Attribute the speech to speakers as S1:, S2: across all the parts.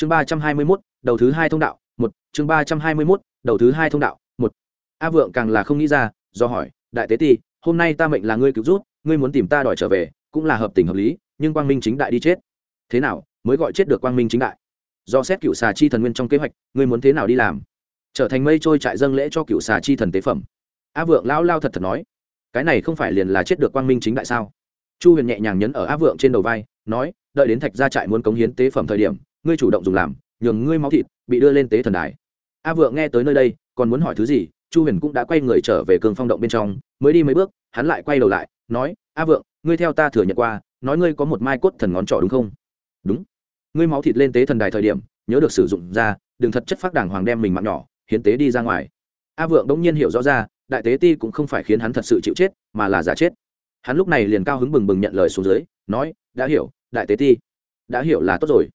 S1: chương ba trăm hai mươi mốt, đầu thứ hai thông đạo, một. Chương ba trăm hai mươi mốt, đầu thứ hai thông đạo, một. A vượng càng là không nghĩ ra, do hỏi, đại tế ti, hôm nay ta mệnh là ngươi cứu rút ngươi muốn tìm ta đòi trở về, cũng là hợp tình hợp lý, nhưng quang minh chính đại đi chết. Thế nào, mới gọi chết được quang minh chính đại? Do xét cựu xà chi thần nguyên trong kế hoạch, ngươi muốn thế nào đi làm? Trở thành mây trôi trại dâng lễ cho cựu xà chi thần tế phẩm. A vượng lao lao thật thật nói, cái này không phải liền là chết được quang minh chính đại sao? Chu huyền nhẹ nhàng nhấn ở a vượng trên đầu vai, nói, đợi đến thạch gia trại muốn cống hiến tế phẩm thời điểm ngươi chủ động dùng làm, nhường ngươi máu thịt bị đưa lên tế thần đài. A vượng nghe tới nơi đây, còn muốn hỏi thứ gì, chu huyền cũng đã quay người trở về cường phong động bên trong, mới đi mấy bước, hắn lại quay đầu lại, nói, a vượng, ngươi theo ta thừa nhận qua, nói ngươi có một mai cốt thần ngón trỏ đúng không? Đúng. Ngươi máu thịt lên tế thần đài thời điểm, nhớ được sử dụng ra, đừng thật chất phát đàng hoàng đem mình mạng nhỏ, hiến tế đi ra ngoài. A vượng đống nhiên hiểu rõ ra, đại tế ti cũng không phải khiến hắn thật sự chịu chết, mà là giả chết. Hắn lúc này liền cao hứng bừng bừng nhận lời xuống dưới, nói, đã hiểu, đại tế ti, đã hiểu là tốt rồi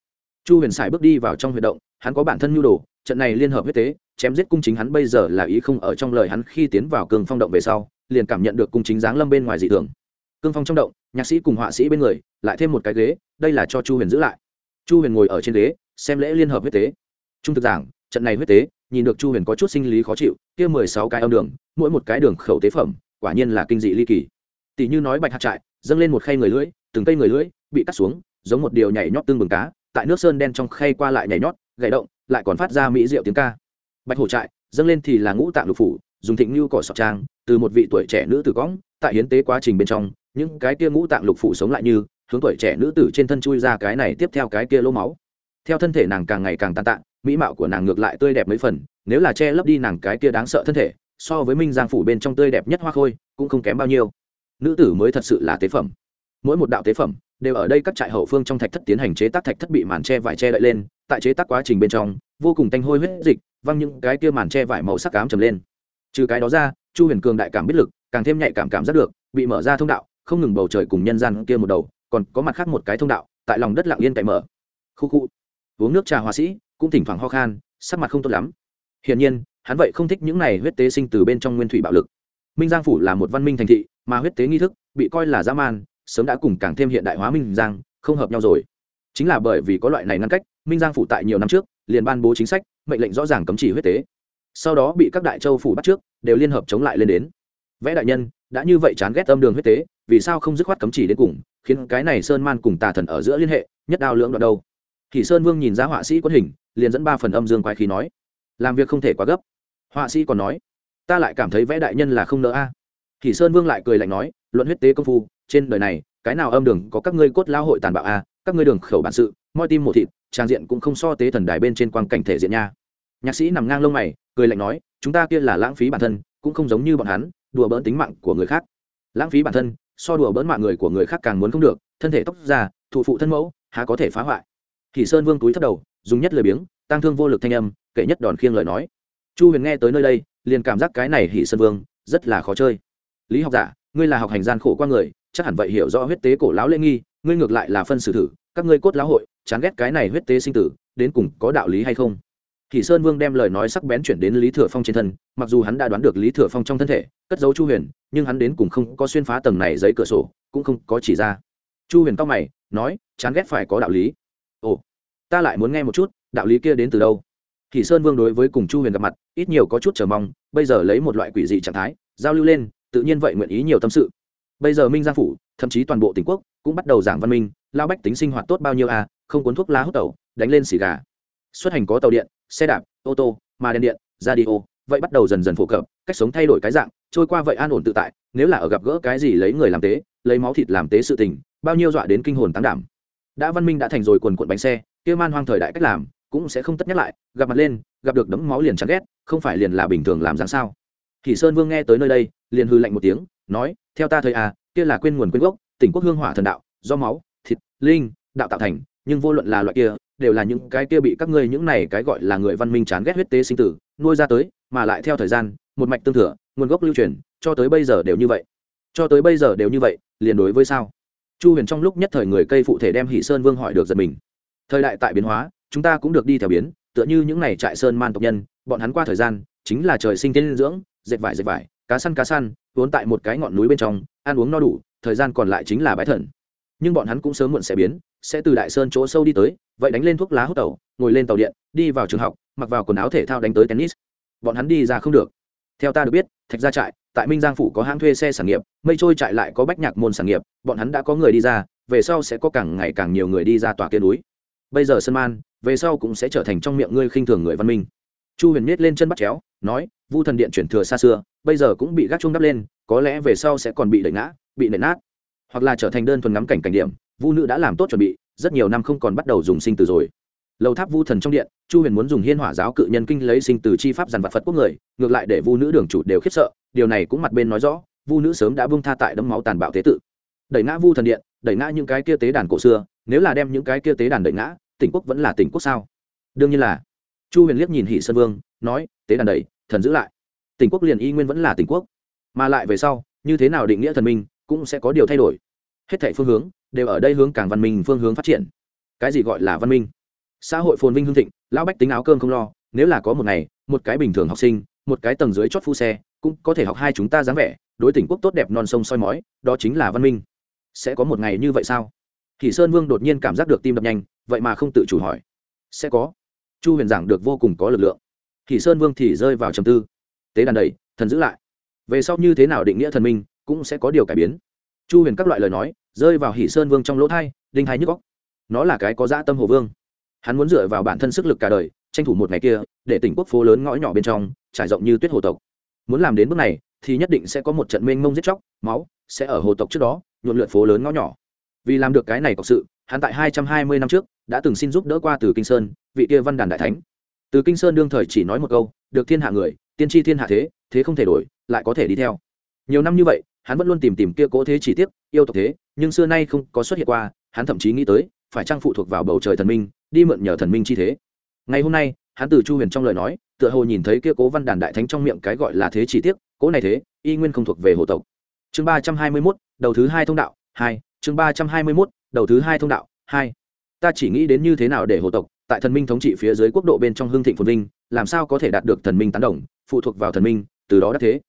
S1: chu huyền sải bước đi vào trong huyệt động, hắn có bản thân nhu đồ, trận này liên hợp huyết tế, chém giết cung chính hắn bây giờ là ý không ở trong lời hắn khi tiến vào cương phong động về sau, liền cảm nhận được cung chính giáng lâm bên ngoài dị thường. Cương phong trong động, nhạc sĩ cùng họa sĩ bên người, lại thêm một cái ghế, đây là cho chu huyền giữ lại. Chu huyền ngồi ở trên ghế, xem lễ liên hợp huyết tế. Trung thực giảng, trận này huyết tế, nhìn được chu huyền có chút sinh lý khó chịu, kia mười sáu cái âm đường, mỗi một cái đường khẩu tế phẩm, quả nhiên là kinh dị ly kỳ. Tỷ như nói bạch hạt trại, dâng lên một khay người lưỡi, từng cây người lưỡi, bị cắt xuống, giống một điều nhảy nhót tương bừng cá tại nước sơn đen trong khay qua lại nhảy nhót gậy động, lại còn phát ra mỹ rượu tiếng ca. Bạch hổ trại, dâng lên thì là ngũ tạng lục phủ, dùng thịnh như cỏ sọc trang, từ một vị tuổi trẻ nữ tử cõng, tại hiến tế quá trình bên trong, những cái kia ngũ tạng lục phủ sống lại như, hướng tuổi trẻ nữ tử trên thân chui ra cái này tiếp theo cái kia lỗ máu. Theo thân thể nàng càng ngày càng tàn tạ, mỹ mạo của nàng ngược lại tươi đẹp mấy phần, nếu là che lấp đi nàng cái kia đáng sợ thân thể, so với minh giang phủ bên trong tươi đẹp nhất hoa khôi, cũng không kém bao nhiêu. Nữ tử mới thật sự là tế phẩm. Mỗi một đạo tế phẩm đều ở đây các trại hậu phương trong thạch thất tiến hành chế tác thạch thất bị màn che vải che đậy lên, tại chế tác quá trình bên trong, vô cùng tanh hôi huyết dịch, văng những cái kia màn che vải màu sắc cám trầm lên. Trừ cái đó ra, chu huyền cường đại cảm biết lực, càng thêm nhạy cảm cảm giác được, bị mở ra thông đạo, không ngừng bầu trời cùng nhân gian kia một đầu, còn có mặt khác một cái thông đạo, tại lòng đất lặng yên cậy mở. Khu khu. Uống nước trà họa sĩ, cũng thỉnh thoảng ho khan, sắc mặt không tốt lắm. Hiển nhiên, hắn vậy không thích những này huyết tế sinh từ bên trong nguyên thủy bạo lực. Minh giang phủ là một văn minh thành thị, mà huyết tế nghi thức, bị coi là dã man sớm đã cùng càng thêm hiện đại hóa minh giang, không hợp nhau rồi. Chính là bởi vì có loại này ngăn cách, minh giang phủ tại nhiều năm trước, liền ban bố chính sách, mệnh lệnh rõ ràng cấm chỉ huyết tế. Sau đó bị các đại châu phủ bắt trước, đều liên hợp chống lại lên đến. Vẽ đại nhân, đã như vậy chán ghét âm đường huyết tế, vì sao không dứt khoát cấm chỉ đến cùng, khiến cái này sơn man cùng tà thần ở giữa liên hệ, nhất đao lưỡng đoạn đâu? Thì sơn vương nhìn ra họa sĩ quân hình, liền dẫn ba phần âm dương quái khí nói, làm việc không thể quá gấp. Họa sĩ còn nói, ta lại cảm thấy vẽ đại nhân là không nỡ a. Thì sơn vương lại cười lạnh nói, luận huyết tế công phu trên đời này, cái nào âm đường có các ngươi cốt lao hội tàn bạo a, các ngươi đường khẩu bản sự, moi tim một thịt, trang diện cũng không so tế thần đài bên trên quang cảnh thể diện nha. Nhạc sĩ nằm ngang lông mày, cười lạnh nói, chúng ta kia là lãng phí bản thân, cũng không giống như bọn hắn, đùa bỡn tính mạng của người khác. Lãng phí bản thân, so đùa bỡn mạng người của người khác càng muốn không được, thân thể tóc già thụ phụ thân mẫu, há có thể phá hoại. Thì sơn vương túi thấp đầu, dùng nhất lời biếng tăng thương vô lực thanh âm, kể nhất đòn khiêng lời nói. Chu huyền nghe tới nơi đây, liền cảm giác cái này hỉ sơn vương, rất là khó chơi. Lý học giả ngươi là học hành gian khổ qua người, chắc hẳn vậy hiểu rõ huyết tế cổ lão lễ nghi, ngươi ngược lại là phân xử thử, các ngươi cốt lão hội, chán ghét cái này huyết tế sinh tử, đến cùng có đạo lý hay không? Kỳ sơn vương đem lời nói sắc bén chuyển đến lý thừa phong trên thân, mặc dù hắn đã đoán được lý thừa phong trong thân thể, cất giấu chu huyền, nhưng hắn đến cùng không có xuyên phá tầng này giấy cửa sổ, cũng không có chỉ ra. Chu huyền tóc mày, nói, chán ghét phải có đạo lý. Ồ, ta lại muốn nghe một chút, đạo lý kia đến từ đâu? Kỳ sơn vương đối với cùng chu huyền gặp mặt, ít nhiều có chút chờ mong, bây giờ lấy một loại quỷ dị trạng thái, giao lưu lên tự nhiên vậy nguyện ý nhiều tâm sự. Bây giờ minh giang phủ, thậm chí toàn bộ tỉnh quốc, cũng bắt đầu giảng văn minh lao bách tính sinh hoạt tốt bao nhiêu à không cuốn thuốc lá hút tẩu, đánh lên xì gà. Xuất hành có tàu điện, xe đạp, ô tô, mà đèn điện, radio, vậy bắt đầu dần dần phổ cập, cách sống thay đổi cái dạng, trôi qua vậy an ổn tự tại, nếu là ở gặp gỡ cái gì lấy người làm tế, lấy máu thịt làm tế sự tình, bao nhiêu dọa đến kinh hồn tán đảm. Đã văn minh đã thành rồi quần cuộn bánh xe, kia man hoang thời đại cách làm, cũng sẽ không tất nhắc lại, gặp mặt lên, gặp được đấm máu liền chán ghét, không phải liền là bình thường làm dáng sao thì sơn vương nghe tới nơi đây, liền hư lạnh một tiếng, nói, theo ta thời à kia là quên nguồn quên gốc, tỉnh quốc hương hỏa thần đạo, do máu, thịt, linh, đạo tạo thành, nhưng vô luận là loại kia, đều là những cái kia bị các ngươi những này cái gọi là người văn minh chán ghét huyết tế sinh tử, nuôi ra tới, mà lại theo thời gian, một mạch tương thừa, nguồn gốc lưu truyền, cho tới bây giờ đều như vậy. Cho tới bây giờ đều như vậy, liền đối với sao? Chu huyền trong lúc nhất thời người cây phụ thể đem hỷ sơn vương hỏi được giật mình. Thời đại tại biến hóa, chúng ta cũng được đi theo biến, tựa như những này trại sơn man tộc nhân, bọn hắn qua thời gian, chính là trời sinh tiên dưỡng dệt vải dệt vải, cá săn cá săn vốn tại một cái ngọn núi bên trong, ăn uống no đủ, thời gian còn lại chính là bái thần. Nhưng bọn hắn cũng sớm muộn sẽ biến, sẽ từ đại sơn chỗ sâu đi tới, vậy đánh lên thuốc lá hút tàu, ngồi lên tàu điện, đi vào trường học, mặc vào quần áo thể thao đánh tới tennis. Bọn hắn đi ra không được. Theo ta được biết, thạch gia trại, tại minh giang phủ có hãng thuê xe sản nghiệp, mây trôi trại lại có bách nhạc môn sản nghiệp, bọn hắn đã có người đi ra, về sau sẽ có càng ngày càng nhiều người đi ra tòa kia núi. Bây giờ sân man, về sau cũng sẽ trở thành trong miệng ngươi khinh thường người văn minh chu huyền miết lên chân bắt chéo, nói, vu thần điện chuyển thừa xa xưa, bây giờ cũng bị gác chung đắp lên, có lẽ về sau sẽ còn bị đẩy ngã, bị nện nát. Hoặc là trở thành đơn thuần ngắm cảnh cảnh điểm, vu nữ đã làm tốt chuẩn bị, rất nhiều năm không còn bắt đầu dùng sinh từ rồi. Lầu tháp vu thần trong điện, chu huyền muốn dùng hiên hỏa giáo cự nhân kinh lấy sinh từ chi pháp dàn vật phật quốc người, ngược lại để vu nữ đường chủ đều khiếp sợ, điều này cũng mặt bên nói rõ, vu nữ sớm đã bung tha tại đấm máu tàn bạo tế tự đẩy ngã vu thần điện, đẩy ngã những cái kia tế đàn cổ xưa, nếu là đem những cái kia tế đàn đẩy ngã, tỉnh quốc vẫn là tỉnh quốc sao? Đương nhiên là chu huyền liếc nhìn hỷ sơn vương, nói, tế đàn đẩy thần giữ lại. Tỉnh quốc liền y nguyên vẫn là tỉnh quốc. Mà lại về sau, như thế nào định nghĩa thần minh, cũng sẽ có điều thay đổi. Hết thảy phương hướng, đều ở đây hướng càng văn minh phương hướng phát triển. Cái gì gọi là văn minh? Xã hội phồn vinh hương thịnh, lão bách tính áo cơm không lo, nếu là có một ngày, một cái bình thường học sinh, một cái tầng dưới chót phu xe, cũng có thể học hai chúng ta dáng vẻ, đối tỉnh quốc tốt đẹp non sông soi mói, đó chính là văn minh. Sẽ có một ngày như vậy sao? Thì sơn vương đột nhiên cảm giác được tim đập nhanh, vậy mà không tự chủ hỏi. Sẽ có chu huyền giảng được vô cùng có lực lượng. Thì sơn vương thì rơi vào trầm tư. Tế đàn đầy, thần giữ lại. Về sau như thế nào định nghĩa thần minh cũng sẽ có điều cải biến. Chu huyền các loại lời nói, rơi vào hỷ sơn vương trong lỗ thai, đinh hai nhức góc nó là cái có dã tâm hồ vương. Hắn muốn dựa vào bản thân sức lực cả đời, tranh thủ một ngày kia, để tỉnh quốc phố lớn ngõ nhỏ bên trong, trải rộng như tuyết hồ tộc. Muốn làm đến bước này, thì nhất định sẽ có một trận mênh mông giết chóc, máu sẽ ở hồ tộc trước đó, nhuộn lượn phố lớn ngõ nhỏ. Vì làm được cái này có sự hắn tại hai trăm hai mươi năm trước đã từng xin giúp đỡ qua từ kinh sơn, vị kia văn đàn đại thánh. Từ kinh sơn đương thời chỉ nói một câu, được thiên hạ người, tiên tri thiên hạ thế thế không thể đổi, lại có thể đi theo. Nhiều năm như vậy, hắn vẫn luôn tìm tìm kia cố thế chỉ tiếc yêu tộc thế, nhưng xưa nay không có xuất hiện qua, hắn thậm chí nghĩ tới, phải trang phụ thuộc vào bầu trời thần minh, đi mượn nhờ thần minh chi thế. Ngày hôm nay, hắn từ chu huyền trong lời nói, tựa hồ nhìn thấy kia cố văn đàn đại thánh trong miệng cái gọi là thế chỉ tiếc cố này thế, y nguyên không thuộc về hồ tộc. Chương ba trăm hai mươi mốt, đầu thứ hai thông đạo, hai chương ba trăm hai mươi mốt, đầu thứ hai thông đạo, hai. Ta chỉ nghĩ đến như thế nào để hồ tộc, tại thần minh thống trị phía dưới quốc độ bên trong hương thịnh phồn vinh, làm sao có thể đạt được thần minh tán đồng, phụ thuộc vào thần minh, từ đó đã thế.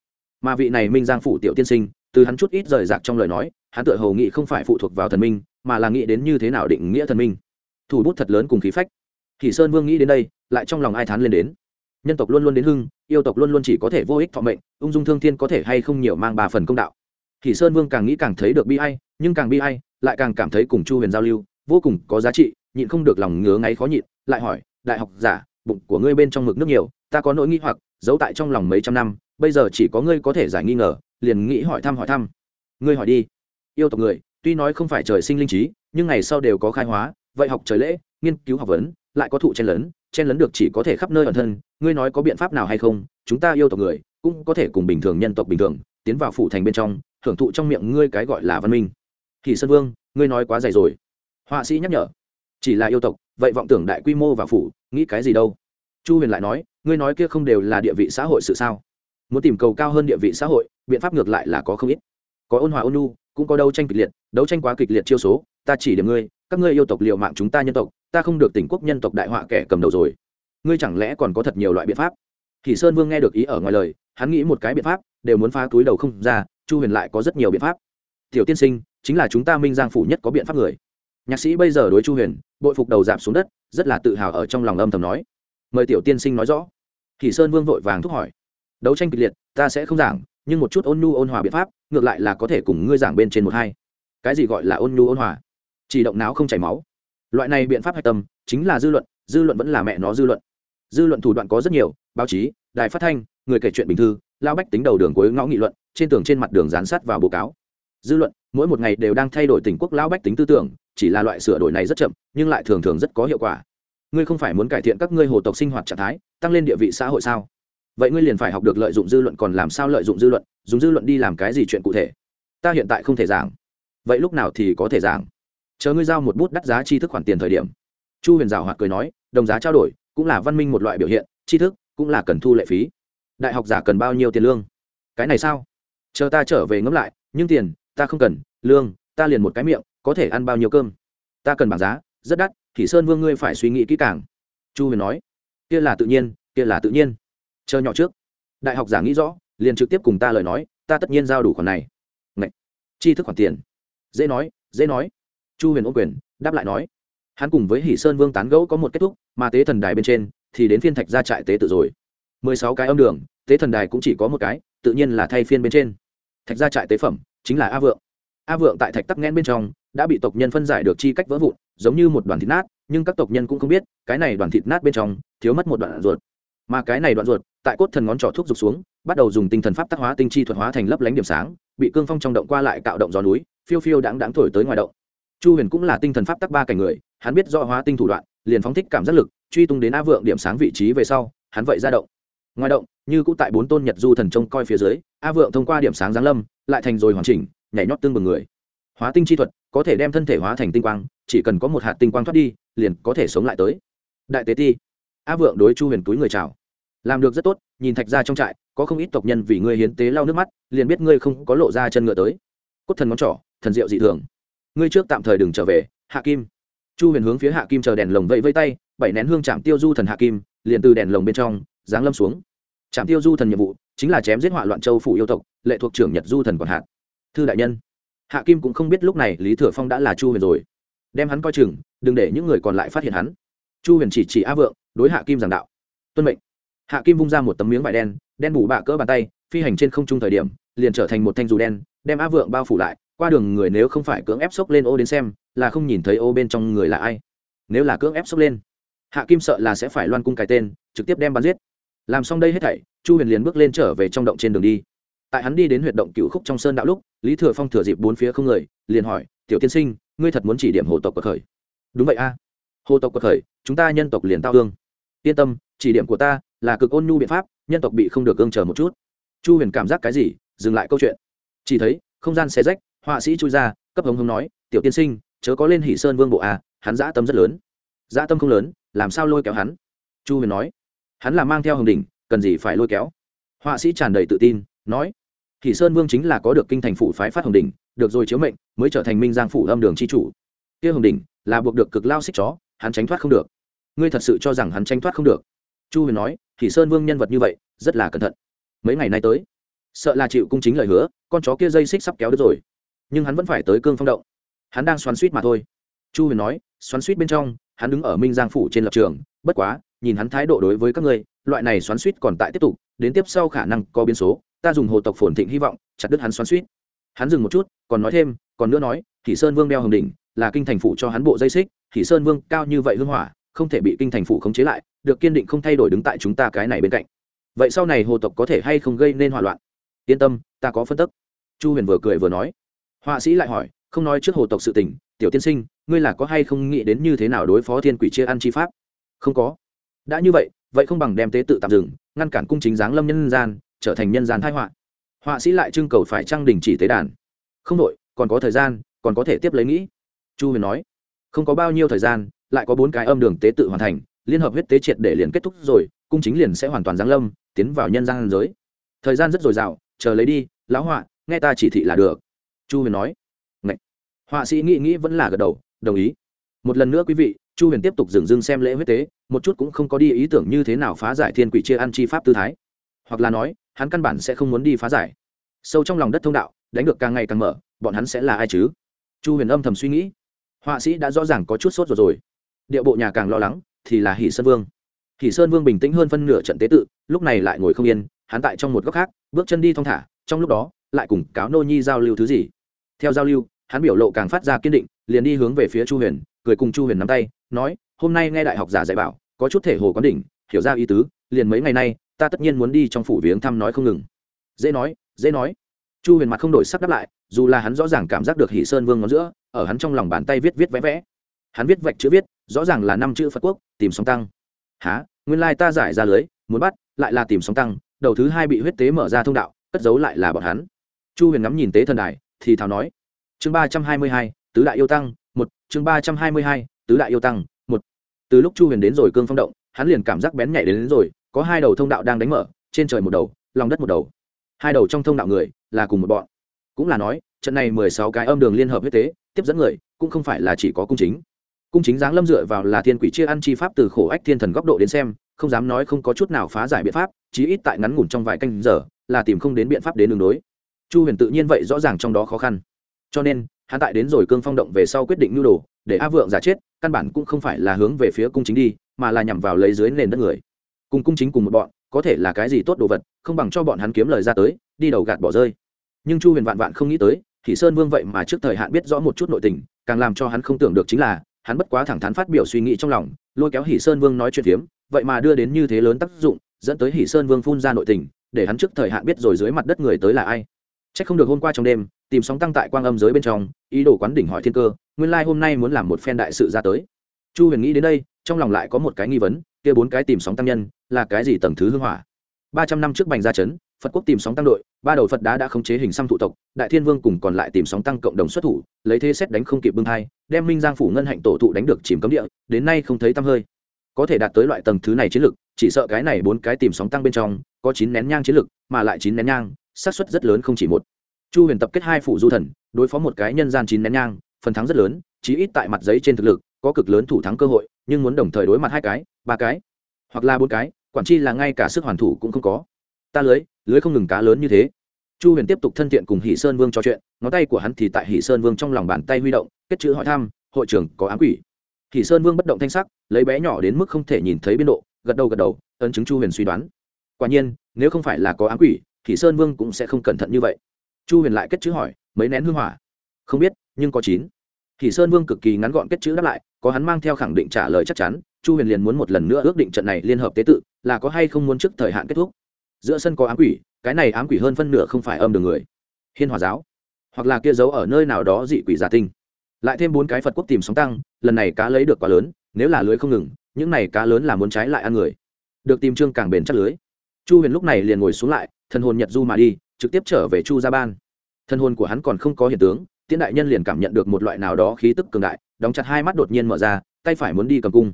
S1: Mà vị này minh giang phủ tiểu tiên sinh, từ hắn chút ít rời rạc trong lời nói, hắn tựa hồ nghĩ không phải phụ thuộc vào thần minh, mà là nghĩ đến như thế nào định nghĩa thần minh. Thủ bút thật lớn cùng khí phách. Thì sơn vương nghĩ đến đây, lại trong lòng ai thán lên đến. Nhân tộc luôn luôn đến hưng, yêu tộc luôn luôn chỉ có thể vô ích thọ mệnh, ung dung thương thiên có thể hay không nhiều mang ba phần công đạo. Thì sơn vương càng nghĩ càng thấy được bi ai nhưng càng bi ai, lại càng cảm thấy cùng chu huyền giao lưu vô cùng có giá trị, nhịn không được lòng ngứa ngáy khó nhịn, lại hỏi, đại học giả, bụng của ngươi bên trong mực nước nhiều, ta có nỗi nghĩ hoặc, giấu tại trong lòng mấy trăm năm, bây giờ chỉ có ngươi có thể giải nghi ngờ, liền nghĩ hỏi thăm hỏi thăm. Ngươi hỏi đi. Yêu tộc người, tuy nói không phải trời sinh linh trí, nhưng ngày sau đều có khai hóa, vậy học trời lễ, nghiên cứu học vấn, lại có thụ chen lấn chen lấn được chỉ có thể khắp nơi ẩn thân, ngươi nói có biện pháp nào hay không? Chúng ta yêu tộc người cũng có thể cùng bình thường nhân tộc bình thường, tiến vào phủ thành bên trong, hưởng thụ trong miệng ngươi cái gọi là văn minh thì sơn vương, ngươi nói quá dày rồi. Họa sĩ nhắc nhở. Chỉ là yêu tộc, vậy vọng tưởng đại quy mô và phủ, nghĩ cái gì đâu? Chu huyền lại nói, ngươi nói kia không đều là địa vị xã hội sự sao? Muốn tìm cầu cao hơn địa vị xã hội, biện pháp ngược lại là có không ít. Có ôn hòa ôn nhu, cũng có đấu tranh kịch liệt, đấu tranh quá kịch liệt chiêu số, ta chỉ điểm ngươi, các ngươi yêu tộc liệu mạng chúng ta nhân tộc, ta không được tỉnh quốc nhân tộc đại họa kẻ cầm đầu rồi. Ngươi chẳng lẽ còn có thật nhiều loại biện pháp? Thì sơn vương nghe được ý ở ngoài lời, hắn nghĩ một cái biện pháp, đều muốn phá túi đầu không ra, chu huyền lại có rất nhiều biện pháp. Tiểu tiên sinh chính là chúng ta minh giang phủ nhất có biện pháp người. Nhạc sĩ bây giờ đối chu huyền, bội phục đầu giảm xuống đất, rất là tự hào ở trong lòng âm thầm nói. Mời tiểu tiên sinh nói rõ. Thì sơn vương vội vàng thúc hỏi. Đấu tranh kịch liệt, ta sẽ không giảng, nhưng một chút ôn nhu ôn hòa biện pháp, ngược lại là có thể cùng ngươi giảng bên trên một hai. Cái gì gọi là ôn nhu ôn hòa? Chỉ động não không chảy máu. Loại này biện pháp hạch tâm, chính là dư luận dư luận vẫn là mẹ nó dư luận. Dư luận thủ đoạn có rất nhiều, báo chí, đài phát thanh, người kể chuyện bình thư lao bách tính đầu đường cuối ngõ nghị luận, trên tường trên mặt đường gián sát vào báo cáo dư luận, mỗi một ngày đều đang thay đổi tình quốc lão bách tính tư tưởng, chỉ là loại sửa đổi này rất chậm, nhưng lại thường thường rất có hiệu quả. Ngươi không phải muốn cải thiện các ngươi hồ tộc sinh hoạt trạng thái, tăng lên địa vị xã hội sao? Vậy ngươi liền phải học được lợi dụng dư luận còn làm sao lợi dụng dư luận, dùng dư luận đi làm cái gì chuyện cụ thể? Ta hiện tại không thể giảng. Vậy lúc nào thì có thể giảng? Chờ ngươi giao một bút đắt giá tri thức khoản tiền thời điểm. Chu huyền giảo hoạt cười nói, đồng giá trao đổi, cũng là văn minh một loại biểu hiện, tri thức cũng là cần thu lệ phí. Đại học giả cần bao nhiêu tiền lương? Cái này sao? Chờ ta trở về ngẫm lại, nhưng tiền ta không cần, lương, ta liền một cái miệng, có thể ăn bao nhiêu cơm? Ta cần bảng giá, rất đắt thì sơn vương ngươi phải suy nghĩ kỹ càng. Chu huyền nói. Kia là tự nhiên, kia là tự nhiên. Chờ nhỏ trước. Đại học giả nghĩ rõ, liền trực tiếp cùng ta lời nói, ta tất nhiên giao đủ khoản này. Ngậy! chi thức khoản tiền. Dễ nói dễ nói. Chu huyền ôm quyền, đáp lại nói. Hắn cùng với hỷ sơn vương tán gẫu có một kết thúc, mà tế thần đài bên trên, thì đến phiên thạch ra trại tế tự rồi. Mười sáu cái âm đường, tế thần đài cũng chỉ có một cái, tự nhiên là thay phiên bên trên. Thạch ra trại tế phẩm chính là a vượng. A vượng tại thạch tắc nghen bên trong, đã bị tộc nhân phân giải được chi cách vỡ vụn, giống như một đoàn thịt nát, nhưng các tộc nhân cũng không biết, cái này đoàn thịt nát bên trong, thiếu mất một đoạn ruột. Mà cái này đoạn ruột, tại cốt thần ngón trỏ thuốc rục xuống, bắt đầu dùng tinh thần pháp tác hóa tinh chi thuật hóa thành lấp lánh điểm sáng, bị cương phong trong động qua lại cạo động gió núi, phiêu phiêu đáng đáng thổi tới ngoài động. Chu huyền cũng là tinh thần pháp tắc ba cảnh người, hắn biết do hóa tinh thủ đoạn, liền phóng thích cảm giác lực, truy tung đến a vượng điểm sáng vị trí về sau, hắn vậy ra động. Ngoài động, như cũng tại bốn tôn nhật du thần trông coi phía dưới, a vượng thông qua điểm sáng giáng lâm lại thành rồi hoàn chỉnh, nhảy nhót tương bừng người. Hóa tinh chi thuật có thể đem thân thể hóa thành tinh quang, chỉ cần có một hạt tinh quang thoát đi, liền có thể sống lại tới. Đại tế ti, a vượng đối chu huyền túi người chào. Làm được rất tốt, nhìn thạch ra trong trại, có không ít tộc nhân vì ngươi hiến tế lau nước mắt, liền biết ngươi không có lộ ra chân ngựa tới. Cốt thần ngón trỏ, thần diệu dị thường. Ngươi trước tạm thời đừng trở về, hạ kim. Chu huyền hướng phía hạ kim chờ đèn lồng vẫy vây tay, bảy nén hương chạm tiêu du thần hạ kim, liền từ đèn lồng bên trong, giáng lâm xuống chạm tiêu du thần nhiệm vụ chính là chém giết họa loạn châu phủ yêu tộc, lệ thuộc trưởng nhật du thần còn hạn thư đại nhân, hạ kim cũng không biết lúc này lý thừa phong đã là chu huyền rồi. Đem hắn coi chừng, đừng để những người còn lại phát hiện hắn. Chu huyền chỉ chỉ a vượng, đối hạ kim giảng đạo. Tuân mệnh. Hạ kim vung ra một tấm miếng vải đen đen bù bạ cỡ bàn tay, phi hành trên không trung thời điểm, liền trở thành một thanh dù đen, đem a vượng bao phủ lại, qua đường người nếu không phải cưỡng ép xốc lên ô đến xem, là không nhìn thấy ô bên trong người là ai. Nếu là cưỡng ép xốc lên, hạ kim sợ là sẽ phải loan cung cái tên, trực tiếp đem bắn giết làm xong đây hết thảy, chu huyền liền bước lên trở về trong động trên đường đi. Tại hắn đi đến huyệt động cựu khúc trong sơn đạo lúc, lý thừa phong thừa dịp bốn phía không người, liền hỏi, tiểu tiên sinh, ngươi thật muốn chỉ điểm hồ tộc cuộc khởi? Đúng vậy a. Hồ tộc cuộc khởi, chúng ta nhân tộc liền tao hương. Yên tâm, chỉ điểm của ta là cực ôn nhu biện pháp, nhân tộc bị không được ương chờ một chút. Chu huyền cảm giác cái gì, dừng lại câu chuyện. Chỉ thấy, không gian xe rách, họa sĩ chui ra, cấp hống hống nói, tiểu tiên sinh, chớ có lên hỷ sơn vương bộ a, hắn dã tâm rất lớn. Dã tâm không lớn, làm sao lôi kéo hắn? Chu huyền nói hắn là mang theo hồng đỉnh, cần gì phải lôi kéo. Họa sĩ tràn đầy tự tin, nói, kỳ sơn vương chính là có được kinh thành phủ phái phát hồng đỉnh, được rồi chiếu mệnh, mới trở thành minh giang phủ âm đường c h i chủ. Kia hồng đỉnh là buộc được cực lao xích chó, hắn tránh thoát không được. Ngươi thật sự cho rằng hắn tránh thoát không được? Chu huyền nói, kỳ sơn vương nhân vật như vậy, rất là cẩn thận. Mấy ngày nay tới, sợ là chịu cung chính lời hứa, con chó kia dây xích sắp kéo được rồi. Nhưng hắn vẫn phải tới cương phong động. Hắn đang xoắn suýt mà thôi. Chu huyền nói, xoắn suýt bên trong, hắn đứng ở minh giang phủ trên lập trường, bất quá nhìn hắn thái độ đối với các ngươi, loại này xoắn suýt còn tại tiếp tục, đến tiếp sau khả năng có biến số, ta dùng hồ tộc phồn thịnh hy vọng, chặt đứt hắn xoắn suýt. Hắn dừng một chút, còn nói thêm, còn nữa nói thì sơn vương đeo hồng đỉnh, là kinh thành phủ cho hắn bộ dây xích thì sơn vương cao như vậy hưng hỏa, không thể bị kinh thành phủ khống chế lại, được kiên định không thay đổi đứng tại chúng ta cái này bên cạnh. Vậy sau này hồ tộc có thể hay không gây nên hỏa loạn? Yên tâm, ta có phân tức. Chu huyền vừa cười vừa nói. Họa sĩ lại hỏi, không nói trước hồ tộc sự tình, tiểu tiên sinh, ngươi là có hay không nghĩ đến như thế nào đối phó thiên quỷ chia ăn chi pháp? Không có đã như vậy vậy không bằng đem tế tự tạm dừng, ngăn cản cung chính giáng lâm nhân gian, trở thành nhân gian thái họa. Họa sĩ lại trưng cầu phải trang đình chỉ tế đàn. Không đội còn có thời gian, còn có thể tiếp lấy nghĩ. Chu huyền nói, không có bao nhiêu thời gian, lại có bốn cái âm đường tế tự hoàn thành, liên hợp huyết tế triệt để liền kết thúc rồi, cung chính liền sẽ hoàn toàn giáng lâm, tiến vào nhân gian giới. Thời gian rất dồi dào, chờ lấy đi, lão họa, nghe ta chỉ thị là được. Chu huyền nói Ngậy. họa sĩ nghĩ nghĩ vẫn là gật đầu, đồng ý. Một lần nữa quý vị chu huyền tiếp tục dừng dưng xem lễ huyết tế, một chút cũng không có đi ý tưởng như thế nào phá giải thiên quỷ chia ăn chi pháp tư thái. Hoặc là nói, hắn căn bản sẽ không muốn đi phá giải. Sâu trong lòng đất thông đạo, đánh được càng ngày càng mở, bọn hắn sẽ là ai chứ? Chu huyền âm thầm suy nghĩ. Họa sĩ đã rõ ràng có chút sốt rồi rồi. Điệu bộ nhà càng lo lắng, thì là hỷ sơn vương. Hỷ sơn vương bình tĩnh hơn phân nửa trận tế tự, lúc này lại ngồi không yên, hắn tại trong một góc khác, bước chân đi thong thả, trong lúc đó, lại cùng cáo nô nhi giao lưu thứ gì. Theo giao lưu, hắn biểu lộ càng phát ra kiên định, liền đi hướng về phía chu huyền cười cùng chu huyền nắm tay, nói, hôm nay nghe đại học giả dạy bảo, có chút thể hồ quán đỉnh, hiểu ra ý tứ, liền mấy ngày nay, ta tất nhiên muốn đi trong phủ viếng thăm nói không ngừng. Dễ nói dễ nói. Chu huyền mặt không đổi sắc đáp lại, dù là hắn rõ ràng cảm giác được hỷ sơn vương ngón giữa, ở hắn trong lòng bàn tay viết viết vẽ vẽ. Hắn viết vạch chữ viết, rõ ràng là năm chữ phật quốc, tìm sóng tăng. Há nguyên lai ta giải ra lưới, muốn bắt, lại là tìm sóng tăng, đầu thứ hai bị huyết tế mở ra thông đạo, cất giấu lại là bọn hắn. Chu huyền ngắm nhìn tế thần đài, thì thào nói, chương ba trăm hai mươi hai, tứ đại yêu tăng một chương ba trăm hai mươi hai tứ đại yêu tăng một. Từ lúc chu huyền đến rồi cương phong động hắn liền cảm giác bén nhạy đến, đến rồi có hai đầu thông đạo đang đánh mở trên trời một đầu lòng đất một đầu. Hai đầu trong thông đạo người là cùng một bọn. Cũng là nói trận này mười sáu cái âm đường liên hợp huyết tế tiếp dẫn người cũng không phải là chỉ có cung chính. Cung chính giáng lâm dựa vào là thiên quỷ chia ăn chi pháp từ khổ ách thiên thần góc độ đến xem không dám nói không có chút nào phá giải biện pháp chí ít tại ngắn ngủn trong vài canh giờ là tìm không đến biện pháp đến đường đối. Chu huyền tự nhiên vậy rõ ràng trong đó khó khăn. Cho nên hắn tại đến rồi cương phong động về sau quyết định nhu đồ, để a vượng giả chết, căn bản cũng không phải là hướng về phía cung chính đi, mà là nhằm vào lấy dưới nền đất người. Cùng cung chính cùng một bọn, có thể là cái gì tốt đồ vật, không bằng cho bọn hắn kiếm lời ra tới, đi đầu gạt bỏ rơi. Nhưng chu huyền vạn vạn không nghĩ tới thì sơn vương vậy mà trước thời hạn biết rõ một chút nội tình, càng làm cho hắn không tưởng được chính là, hắn bất quá thẳng thắn phát biểu suy nghĩ trong lòng, lôi kéo hỷ sơn vương nói chuyện phiếm, vậy mà đưa đến như thế lớn tác dụng, dẫn tới hỷ sơn vương phun ra nội tình, để hắn trước thời hạn biết rồi dưới mặt đất người tới là ai. C h ắ c không được hôm qua trong đêm tìm sóng tăng tại quang âm giới bên trong, ý đồ quán đỉnh hỏi thiên cơ, nguyên lai、like、hôm nay muốn làm một phen đại sự ra tới. Chu huyền nghĩ đến đây, trong lòng lại có một cái nghi vấn, kia bốn cái tìm sóng tăng nhân, là cái gì tầng thứ hưng hỏa? Ba trăm năm trước bành gia chấn phật quốc tìm sóng tăng đội, ba đầu phật đá đã khống chế hình xăm thụ tộc, đại thiên vương cùng còn lại tìm sóng tăng cộng đồng xuất thủ, lấy thế xét đánh không kịp bưng thai, đem minh giang phủ ngân hạnh tổ thụ đánh được chìm cấm địa, đến nay không thấy tăm hơi. Có thể đạt tới loại tầng thứ này chiến lực, chỉ sợ cái này bốn cái tìm sóng tăng bên trong, có chín nén nhang chiến lực, mà lại chín nén nhang, xác suất rất lớn không chỉ một chu huyền tập kết hai phủ du thần, đối phó một cái nhân gian chín nén nhang, phần thắng rất lớn, chí ít tại mặt giấy trên thực lực, có cực lớn thủ thắng cơ hội, nhưng muốn đồng thời đối mặt hai cái, ba cái, hoặc là bốn cái, quản chi là ngay cả sức hoàn thủ cũng không có. Ta lưới lưới không ngừng cá lớn như thế. Chu huyền tiếp tục thân thiện cùng hỷ sơn vương trò chuyện, ngón tay của hắn thì tại hỷ sơn vương trong lòng bàn tay huy động, kết chữ hỏi thăm, hội trưởng có ám quỷ? Hỷ sơn vương bất động thanh sắc, lấy bé nhỏ đến mức không thể nhìn thấy biên độ, gật đầu gật đầu, ấn chứng chu huyền suy đoán. Quả nhiên, nếu không phải là có ám quỷ, hỷ sơn vương cũng sẽ không cẩn thận như vậy chu huyền lại kết chữ hỏi, mấy nén hương hỏa? Không biết, nhưng có chín. Thì sơn vương cực kỳ ngắn gọn kết chữ đáp lại, có hắn mang theo khẳng định trả lời chắc chắn, chu huyền liền muốn một lần nữa ước định trận này liên hợp tế tự, là có hay không muốn trước thời hạn kết thúc. Giữa sân có ám quỷ, cái này ám quỷ hơn phân nửa không phải âm đường người. Hiên hòa giáo. Hoặc là kia giấu ở nơi nào đó dị quỷ giả tinh. Lại thêm bốn cái phật quốc tìm sóng tăng, lần này cá lấy được quá lớn, nếu là lưới không ngừng, những này cá lớn là muốn trái lại ăn người. Được tìm trương càng bền chắc lưới. Chu huyền lúc này liền ngồi xuống lại, thần hồn nhật du mà đi trực tiếp trở về chu gia ban. Thân hồn của hắn còn không có hiện tướng, tiễn đại nhân liền cảm nhận được một loại nào đó khí tức cường đại, đóng chặt hai mắt đột nhiên mở ra, tay phải muốn đi cầm cung.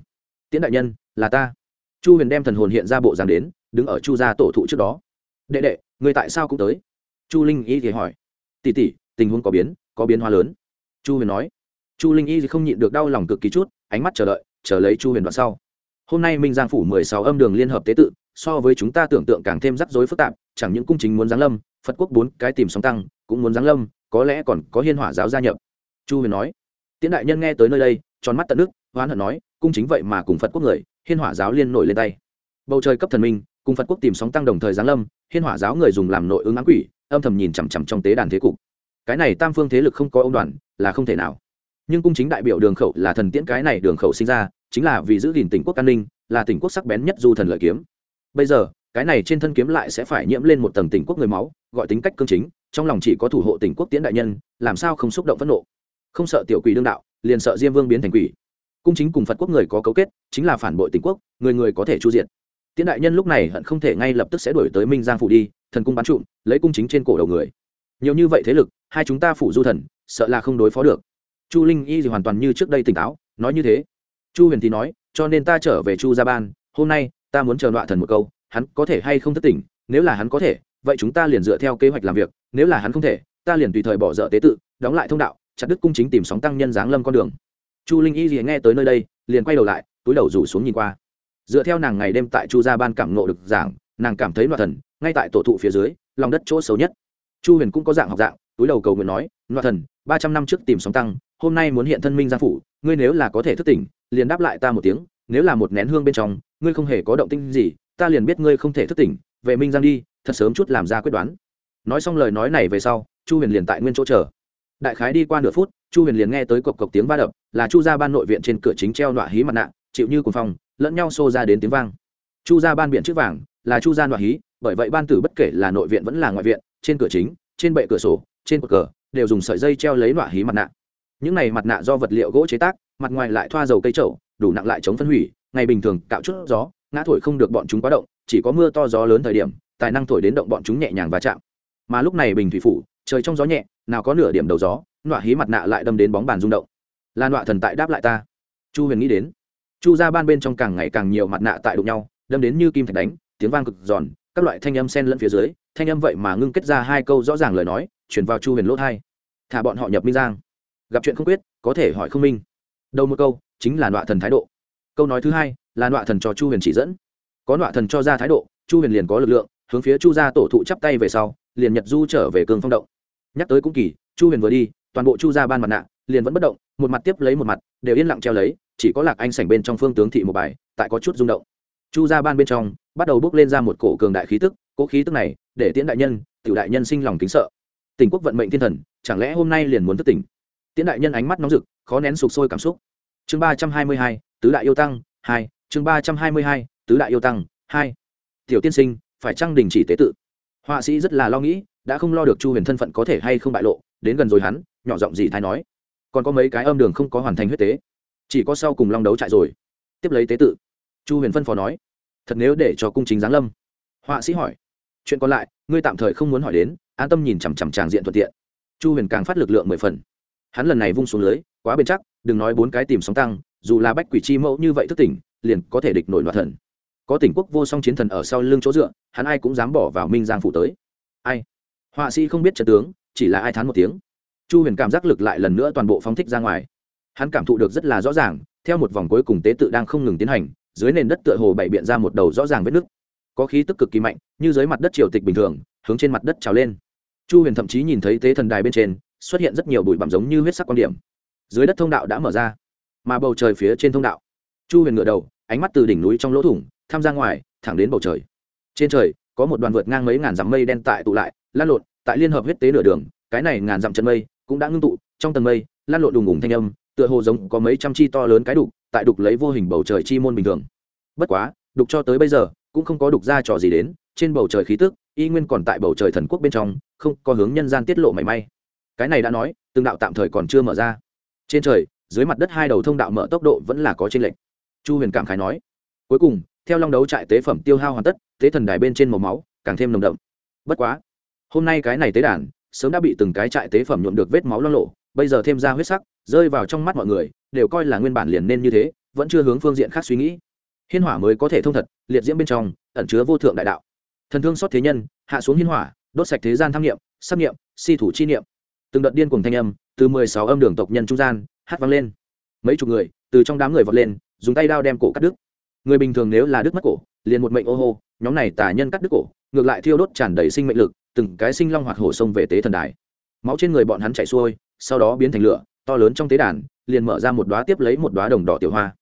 S1: Tiễn đại nhân, là ta. Chu huyền đem thần hồn hiện ra bộ dáng đến, đứng ở chu gia tổ thụ trước đó. Đệ đệ, người tại sao cũng tới? Chu linh y thì hỏi. Tỉ tỉ tình huống có biến có biến hóa lớn. Chu huyền nói. Chu linh y thì không nhịn được đau lòng cực kỳ chút, ánh mắt chờ đợi, chờ lấy chu huyền đoạn sau. Hôm nay minh giang phủ mười sáu âm đường liên hợp tế tự, so với chúng ta tưởng tượng càng thêm rắc rối phức tạp chẳng những cung chính muốn giáng lâm, phật quốc bốn cái tìm sóng tăng, cũng muốn giáng lâm, có lẽ còn có hiên hỏa giáo gia nhập. Chu huyền nói. Tiễn đại nhân nghe tới nơi đây, tròn mắt tận nước hoán hận nói, cung chính vậy mà cùng phật quốc người, hiên hỏa giáo liên nổi lên tay. Bầu trời cấp thần minh, cùng phật quốc tìm sóng tăng đồng thời giáng lâm, hiên hỏa giáo người dùng làm nội ứng ám quỷ, âm thầm nhìn chằm chằm trong tế đàn thế cục. Cái này tam phương thế lực không có ông đoàn, là không thể nào. Nhưng cung chính đại biểu đường khẩu là thần tiễn cái này đường khẩu sinh ra, chính là vì giữ gìn tỉnh quốc an ninh, là tỉnh quốc sắc bén nhất du thần lợi kiếm. Bây giờ cái này trên thân kiếm lại sẽ phải nhiễm lên một tầng tỉnh quốc người máu, gọi tính cách cương chính, trong lòng chỉ có thủ hộ tỉnh quốc tiễn đại nhân, làm sao không xúc động phẫn nộ? Không sợ tiểu quỷ đương đạo, liền sợ diêm vương biến thành quỷ. Cung chính cùng phật quốc người có cấu kết, chính là phản bội tỉnh quốc, người người có thể chu diện tiễn đại nhân lúc này hận không thể ngay lập tức sẽ đổi tới minh giang phủ đi, thần cung bắn trụm, lấy cung chính trên cổ đầu người. Nhiều như vậy thế lực, hai chúng ta phủ du thần, sợ là không đối phó được. Chu linh y thì hoàn toàn như trước đây tỉnh táo, nói như thế. Chu huyền thì nói, cho nên ta trở về chu gia ban, hôm nay ta muốn chờ đọa thần một câu hắn có thể hay không thất tỉnh nếu là hắn có thể, vậy chúng ta liền dựa theo kế hoạch làm việc, nếu là hắn không thể, ta liền tùy thời bỏ dở tế tự, đóng lại thông đạo, chặt đứt cung chính tìm sóng tăng nhân giáng lâm con đường. Chu linh y thì nghe tới nơi đây, liền quay đầu lại, túi đầu rủ xuống nhìn qua. Dựa theo nàng ngày đêm tại chu gia ban cảm nộ được giảng, nàng cảm thấy loạn thần, ngay tại tổ thụ phía dưới, lòng đất chỗ xấu nhất. Chu huyền cũng có dạng học dạng, túi đầu cầu nguyện nói, loạn thần, ba trăm năm trước tìm sóng tăng, hôm nay muốn hiện thân minh gia phủ, ngươi nếu là có thể thức tỉnh, liền đáp lại ta một tiếng, nếu là một nén hương bên trong, ngươi không hề có động tinh gì ta liền biết ngươi không thể thức tỉnh, về minh giang đi, thật sớm chút làm ra quyết đoán. Nói xong lời nói này về sau, chu huyền liền tại nguyên chỗ chờ. Đại khái đi qua nửa phút, chu huyền liền nghe tới cộc cộc tiếng va đập, là chu gia ban nội viện trên cửa chính treo nọa hí mặt nạ, chịu như cùng phòng lẫn nhau xô ra đến tiếng vang. Chu gia ban biện trước vàng, là chu gia nọa hí, bởi vậy ban tử bất kể là nội viện vẫn là ngoại viện, trên cửa chính, trên bệ cửa sổ, trên cột cờ, đều dùng sợi dây treo lấy nọa hí mặt nạ. Những này mặt nạ do vật liệu gỗ chế tác, mặt ngoài lại thoa dầu cây trậu đủ nặng lại chống phân hủy, ngày bình thường cạo chút gió ngã thổi không được bọn chúng quá động, chỉ có mưa to gió lớn thời điểm, tài năng thổi đến động bọn chúng nhẹ nhàng và chạm. Mà lúc này bình thủy phủ, trời trong gió nhẹ, nào có nửa điểm đầu gió, nọa hí mặt nạ lại đâm đến bóng bàn rung động. Là nọa thần tại đáp lại ta. Chu huyền nghĩ đến, chu ra ban bên trong càng ngày càng nhiều mặt nạ tại đụng nhau, đâm đến như kim thạch đánh, tiếng vang cực giòn, các loại thanh âm sen lẫn phía dưới, thanh âm vậy mà ngưng kết ra hai câu rõ ràng lời nói chuyển vào chu huyền lỗ thai thả bọn họ nhập minh giang. Gặp chuyện không quyết, có thể hỏi không minh. Đầu một câu, chính là nọa thần thái độ. Câu nói thứ hai là nọa thần cho chu huyền chỉ dẫn. Có nọa thần cho ra thái độ, chu huyền liền có lực lượng, hướng phía chu gia tổ thụ chắp tay về sau, liền nhật du trở về cương phong động. Nhắc tới cũng kỳ, chu huyền vừa đi, toàn bộ chu gia ban mặt nạ liền vẫn bất động, một mặt tiếp lấy một mặt, đều yên lặng treo lấy, chỉ có lạc anh sảnh bên trong phương tướng thị một bài, tại có chút rung động. Chu gia ban bên trong, bắt đầu bước lên ra một cổ cường đại khí tức cỗ khí tức này, để tiễn đại nhân, tiểu đại nhân sinh lòng kính sợ. Tình quốc vận mệnh thiên thần, chẳng lẽ hôm nay liền muốn thức tỉnh? Tiễn đại nhân ánh mắt nóng rực, khó nén sụp sôi cảm xúc. Chương ba trăm hai mươi hai, tứ đại yêu tăng, hai chương ba trăm hai mươi hai, tứ đại yêu tăng, hai. Tiểu tiên sinh, phải trang đình chỉ tế tự? Họa sĩ rất là lo nghĩ, đã không lo được chu huyền thân phận có thể hay không bại lộ, đến gần rồi hắn, nhỏ giọng gì thái nói. Còn có mấy cái âm đường không có hoàn thành huyết tế. Chỉ có sau cùng long đấu trại rồi. Tiếp lấy tế tự. Chu huyền phân phó nói. Thật nếu để cho cung chính giáng lâm. Họa sĩ hỏi. Chuyện còn lại, ngươi tạm thời không muốn hỏi đến, an tâm nhìn chằm chằm tràng diện thuận tiện. Chu huyền càng phát lực lượng mười phần. Hắn lần này vung xuống lưới, quá bền chắc, đừng nói bốn cái tìm sóng tăng, dù là bách quỷ chi mẫu như vậy thức tỉnh liền có thể địch nổi loạn thần. Có tỉnh quốc vô song chiến thần ở sau lưng chỗ dựa, hắn ai cũng dám bỏ vào minh giang phủ tới. Ai? Họa sĩ không biết trận tướng, chỉ là ai thán một tiếng. Chu huyền cảm giác lực lại lần nữa toàn bộ phóng thích ra ngoài. Hắn cảm thụ được rất là rõ ràng, theo một vòng cuối cùng tế tự đang không ngừng tiến hành, dưới nền đất tựa hồ bày biện ra một đầu rõ ràng vết nứt. Có khí tức cực kỳ mạnh, như dưới mặt đất triều tịch bình thường, hướng trên mặt đất trào lên. Chu huyền thậm chí nhìn thấy tế thần đài bên trên, xuất hiện rất nhiều bụi bặm giống như huyết sắc quan điểm. Dưới đất thông đạo đã mở ra, mà bầu trời phía trên thông đạo chu huyền ngựa đầu, ánh mắt từ đỉnh núi trong lỗ thủng, tham ra ngoài, thẳng đến bầu trời. Trên trời, có một đoàn vượt ngang mấy ngàn dặm mây đen tại tụ lại, lan lộn, tại liên hợp huyết tế nửa đường, cái này ngàn dặm chân mây cũng đã ngưng tụ, trong tầng mây, lan lộn đùng ủng thanh âm, tựa hồ giống có mấy trăm chi to lớn cái đục, tại đục lấy vô hình bầu trời chi môn bình thường. Bất quá, đục cho tới bây giờ, cũng không có đục ra trò gì đến, trên bầu trời khí tức, y nguyên còn tại bầu trời thần quốc bên trong, không có hướng nhân gian tiết lộ mảy may. Cái này đã nói, từng đạo tạm thời còn chưa mở ra. Trên trời, dưới mặt đất hai đầu thông đạo mở tốc độ vẫn là có trên lệnh chu huyền cảm khái nói. Cuối cùng, theo long đấu trại tế phẩm tiêu hao hoàn tất, tế thần đài bên trên màu máu càng thêm nồng đậm. Bất quá, hôm nay cái này tế đàn sớm đã bị từng cái trại tế phẩm nhuộm được vết máu lo lộ, bây giờ thêm ra huyết sắc, rơi vào trong mắt mọi người, đều coi là nguyên bản liền nên như thế, vẫn chưa hướng phương diện khác suy nghĩ. Hiên hỏa mới có thể thông thật, liệt diễm bên trong, ẩn chứa vô thượng đại đạo. Thần thương xót thế nhân, hạ xuống hiên hỏa, đốt sạch thế gian tham nghiệm xác nghiệm si thủ chi niệm. Từng đợt điên cùng thanh âm, từ mười sáu âm đường tộc nhân trung gian, hát vang lên. Mấy chục người, từ trong đám người vọt lên dùng tay đao đem cổ cắt đứt. Người bình thường nếu là đứt mất cổ, liền một mệnh ô hô, nhóm này tà nhân cắt đứt cổ, ngược lại thiêu đốt tràn đầy sinh mệnh lực, từng cái sinh long hoạt hổ sông về tế thần đài. Máu trên người bọn hắn chảy xuôi, sau đó biến thành lửa, to lớn trong tế đàn, liền mở ra một đóa tiếp lấy một đóa đồng đỏ tiểu hoa.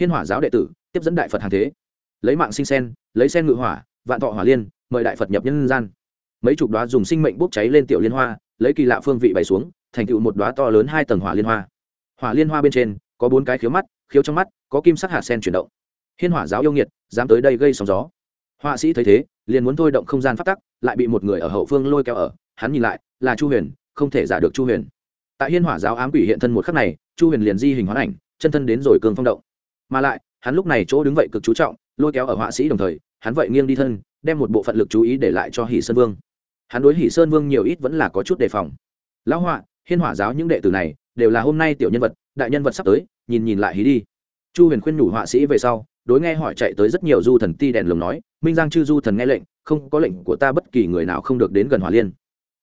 S1: Hiên hỏa giáo đệ tử, tiếp dẫn đại phật hàng thế. Lấy mạng sinh sen, lấy sen ngự hỏa, vạn thọ hỏa liên, mời đại phật nhập nhân gian. Mấy chục đóa dùng sinh mệnh bốc cháy lên tiểu liên hoa, lấy kỳ lạ phương vị bày xuống, thành tựu một đóa to lớn hai tầng hỏa liên hoa. Hỏa liên hoa bên trên, có bốn cái khiếu mắt khiếu trong mắt, có kim sắc hạt sen chuyển động. Hiên hỏa giáo yêu nghiệt, dám tới đây gây sóng gió. Họa sĩ thấy thế, liền muốn thôi động không gian phát tắc, lại bị một người ở hậu phương lôi kéo ở. Hắn nhìn lại, là chu huyền, không thể giả được chu huyền. Tại hiên hỏa giáo ám quỷ hiện thân một khắc này, chu huyền liền di hình hoán ảnh, chân thân đến rồi cường phong động. Mà lại, hắn lúc này chỗ đứng vậy cực chú trọng, lôi kéo ở họa sĩ đồng thời, hắn vậy nghiêng đi thân, đem một bộ phận lực chú ý để lại cho hỷ sơn vương. Hắn đối hỷ sơn vương nhiều ít vẫn là có chút đề phòng. Lão họa, hiên hỏa giáo những đệ tử này, đều là hôm nay tiểu nhân vật đại nhân vật sắp tới nhìn nhìn lại hí đi. Chu huyền khuyên nhủ họa sĩ về sau đối nghe hỏi chạy tới rất nhiều du thần ti đèn lồng nói minh giang chư du thần nghe lệnh không có lệnh của ta bất kỳ người nào không được đến gần hỏa liên.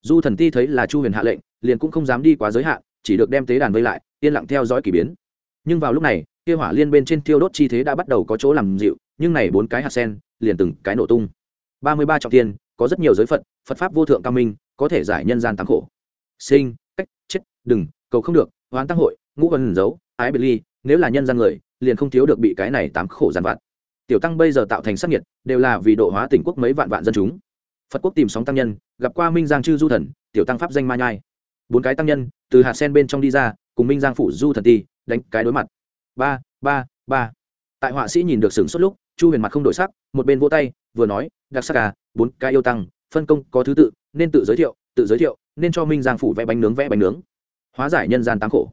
S1: Du thần ti thấy là chu huyền hạ lệnh liền cũng không dám đi quá giới hạn chỉ được đem tế đàn vây lại yên lặng theo dõi k ỳ biến. Nhưng vào lúc này kia hỏa liên bên trên thiêu đốt chi thế đã bắt đầu có chỗ làm dịu nhưng này bốn cái hạt sen liền từng cái nổ tung. Ba mươi ba trọng tiên có rất nhiều giới phận, phật pháp vô thượng cao minh có thể giải nhân gian tăng khổ. Sinh cách chết đừng cầu không được hoán tăng hội ngũ vân giấu, ái bê ly, nếu là nhân gian người, liền không thiếu được bị cái này tám khổ giàn vặt. Tiểu tăng bây giờ tạo thành sắc nhiệt đều là vì độ hóa tỉnh quốc mấy vạn vạn dân chúng. Phật quốc tìm sóng tăng nhân, gặp qua minh giang chư du thần, tiểu tăng pháp danh ma nhai. Bốn cái tăng nhân, từ hạt sen bên trong đi ra, cùng minh giang phủ du thần ti, đánh cái đối mặt. Ba ba ba. Tại họa sĩ nhìn được sửng suốt lúc, chu huyền mặt không đổi sắc, một bên vỗ tay, vừa nói, đặc sắc à bốn cái yêu tăng, phân công có thứ tự, nên tự giới thiệu, tự giới thiệu, nên cho minh giang phủ vẽ bánh nướng, vẽ bánh nướng. Hóa giải nhân gian tăng khổ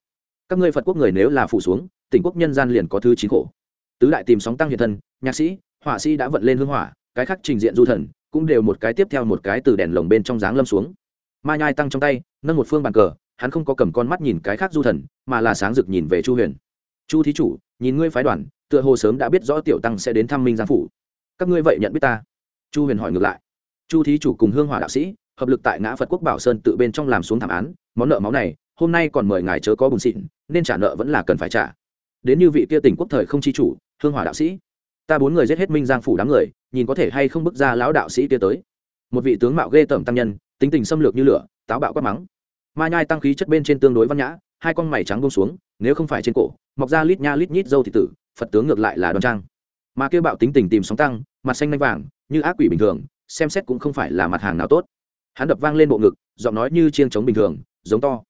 S1: các ngươi phật quốc người nếu là phủ xuống, tỉnh quốc nhân gian liền có thứ chín khổ. Tứ đại tìm sóng tăng hiện thân, nhạc sĩ, họa sĩ đã vận lên hương hỏa, cái khác trình diện du thần cũng đều một cái tiếp theo một cái từ đèn lồng bên trong dáng lâm xuống. Ma nhai tăng trong tay, nâng một phương bàn cờ, hắn không có cầm con mắt nhìn cái khác du thần, mà là sáng rực nhìn về chu huyền. Chu thí chủ, nhìn ngươi phái đoàn, tựa hồ sớm đã biết rõ tiểu tăng sẽ đến thăm minh giang phủ. Các ngươi vậy nhận biết ta? Chu huyền hỏi ngược lại. Chu thí chủ cùng hương hỏa đạo sĩ, hợp lực tại ngã phật quốc bảo sơn tự bên trong làm xuống thảm án, món nợ máu này hôm nay còn mời ngài chớ có bùn xịn, nên trả nợ vẫn là cần phải trả. Đến như vị kia tỉnh quốc thời không chi chủ, hương hỏa đạo sĩ. Ta bốn người giết hết minh giang phủ đám người, nhìn có thể hay không bước ra lão đạo sĩ kia tới. Một vị tướng mạo ghê tởm tăng nhân, tính tình xâm lược như lửa, táo bạo quát mắng. Ma nhai tăng khí chất bên trên tương đối văn nhã, hai con mày trắng bông xuống, nếu không phải trên cổ, mọc ra lít nha lít nhít dâu thị tử, phật tướng ngược lại là đoan trang. Mà kêu bạo tính tình tìm sóng tăng, mặt xanh lanh vàng, như ác quỷ bình thường, xem xét cũng không phải là mặt hàng nào tốt. Hắn đập vang lên bộ ngực, giọng nói như chiêng trống bình thường, giống to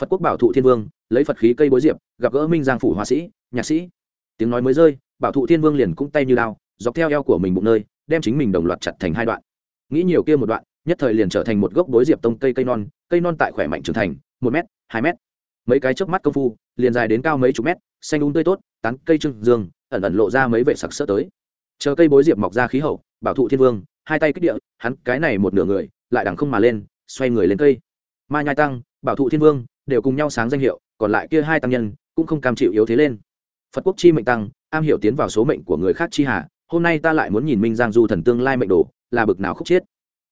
S1: phật quốc bảo thụ thiên vương, lấy phật khí cây bối diệp, gặp gỡ minh giang phủ họa sĩ, nhạc sĩ. Tiếng nói mới rơi, bảo thụ thiên vương liền cũng tay như lao dọc theo eo của mình bụng nơi, đem chính mình đồng loạt chặt thành hai đoạn. Nghĩ nhiều kia một đoạn, nhất thời liền trở thành một gốc bối diệp tông cây cây non cây non tại khỏe mạnh trưởng thành, một m hai m mấy cái chớp mắt công phu, liền dài đến cao mấy chục mét, xanh đúng tươi tốt, tán cây trưng dương, ẩn ẩn lộ ra mấy vệ sặc sỡ tới. Chờ cây bối diệp mọc ra khí hậu, bảo thụ thiên vương, hai tay kích địa, hắn cái này một nửa người, lại đằng không mà lên, xoay người lên cây. Ma nhai tăng, bảo thụ thiên vương đều cùng nhau sáng danh hiệu, còn lại kia hai tăng nhân cũng không cam chịu yếu thế lên phật quốc chi mệnh tăng, am hiểu tiến vào số mệnh của người khác chi hà. hôm nay ta lại muốn nhìn minh giang du thần tương lai mệnh đồ, là bực nào khúc chết.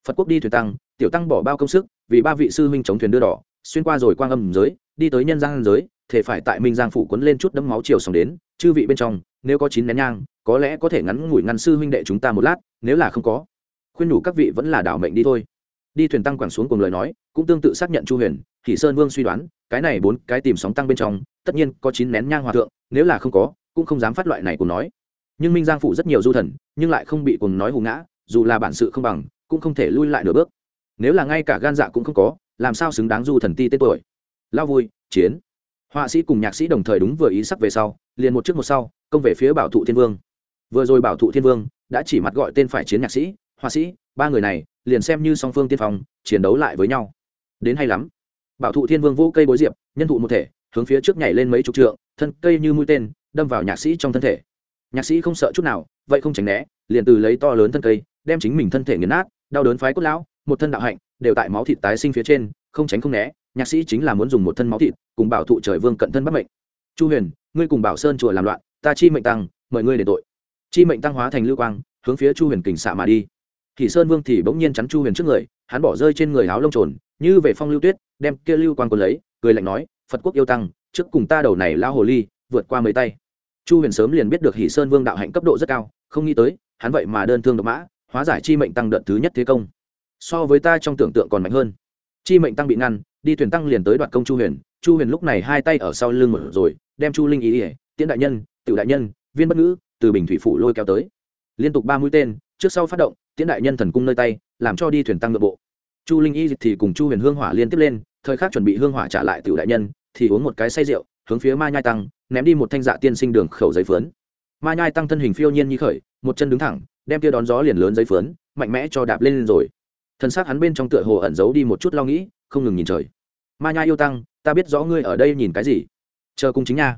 S1: phật quốc đi thuyền tăng, tiểu tăng bỏ bao công sức, vì ba vị sư huynh chống thuyền đưa đỏ, xuyên qua rồi quang âm giới, đi tới nhân giang giới, thể phải tại minh giang phủ quấn lên chút đấm máu chiều sòng đến, chư vị bên trong, nếu có chín nén nhang, có lẽ có thể ngắn ngủi ngăn sư huynh đệ chúng ta một lát, nếu là không có, khuyên nhủ các vị vẫn là đảo mệnh đi thôi đi thuyền tăng quẳng xuống cùng lời nói, cũng tương tự xác nhận chu huyền thì sơn vương suy đoán, cái này bốn cái tìm sóng tăng bên trong, tất nhiên có chín nén nhang hòa thượng, nếu là không có, cũng không dám phát loại này cùng nói. Nhưng minh giang phụ rất nhiều du thần, nhưng lại không bị cùng nói hù ngã, dù là bản sự không bằng, cũng không thể lui lại nửa bước. Nếu là ngay cả gan dạ cũng không có, làm sao xứng đáng du thần ti tên tuổi? Lao vui, chiến. Họa sĩ cùng nhạc sĩ đồng thời đúng vừa ý sắc về sau, liền một trước một sau, công về phía bảo thụ thiên vương. Vừa rồi bảo thụ thiên vương đã chỉ mặt gọi tên phải chiến nhạc sĩ, họa sĩ, ba người này liền xem như song phương tiên phong, chiến đấu lại với nhau. Đến hay lắm bảo thụ thiên vương vô cây bối diệp, nhân thụ một thể, hướng phía trước nhảy lên mấy chục trượng, thân cây như mũi tên, đâm vào nhạc sĩ trong thân thể. Nhạc sĩ không sợ chút nào, vậy không tránh né, liền từ lấy to lớn thân cây, đem chính mình thân thể nghiền nát, đau đớn phái cốt lão, một thân đạo hạnh, đều tại máu thịt tái sinh phía trên, không tránh không né, nhạc sĩ chính là muốn dùng một thân máu thịt, cùng bảo thụ trời vương cận thân bắt mệnh. Chu huyền, ngươi cùng bảo sơn chùa làm loạn, ta chi mệnh tăng, mời ngươi để tội. Chi mệnh tăng hóa thành lưu quang, hướng phía chu huyền kình xạ mà đi. Thì sơn vương thì bỗng nhiên chắn chu huyền trước người, hắn bỏ rơi trên người áo lông trồn, như về phong lưu tuyết đem kia lưu quan quân lấy, cười lạnh nói, phật quốc yêu tăng, trước cùng ta đầu này lao hồ ly, vượt qua mấy tay. Chu huyền sớm liền biết được hỷ sơn vương đạo hạnh cấp độ rất cao, không nghĩ tới, hắn vậy mà đơn thương độc mã, hóa giải chi mệnh tăng đợt thứ nhất thế công. So với ta trong tưởng tượng còn mạnh hơn. Chi mệnh tăng bị ngăn, đi thuyền tăng liền tới đoạt công chu huyền. Chu huyền lúc này hai tay ở sau lưng mở rồi, đem chu linh ý ỉa tiễn đại nhân, tiểu đại nhân, viên bất ngữ, từ bình thủy phủ lôi kéo tới. Liên tục ba mũi tên, trước sau phát động, tiễn đại nhân thần cung nơi tay, làm cho đi thuyền tăng nội bộ chu linh y thì cùng chu huyền hương hỏa liên tiếp lên, thời khắc chuẩn bị hương hỏa trả lại tiểu đại nhân, thì uống một cái say rượu, hướng phía ma nhai tăng, ném đi một thanh dạ tiên sinh đường khẩu giấy phướn. Ma nhai tăng thân hình phiêu nhiên như khởi, một chân đứng thẳng, đem kia đón gió liền lớn giấy phướn, mạnh mẽ cho đạp lên rồi. Thân xác hắn bên trong tựa hồ ẩn giấu đi một chút lo nghĩ, không ngừng nhìn trời. Ma nhai yêu tăng, ta biết rõ ngươi ở đây nhìn cái gì. Chờ cung chính nha.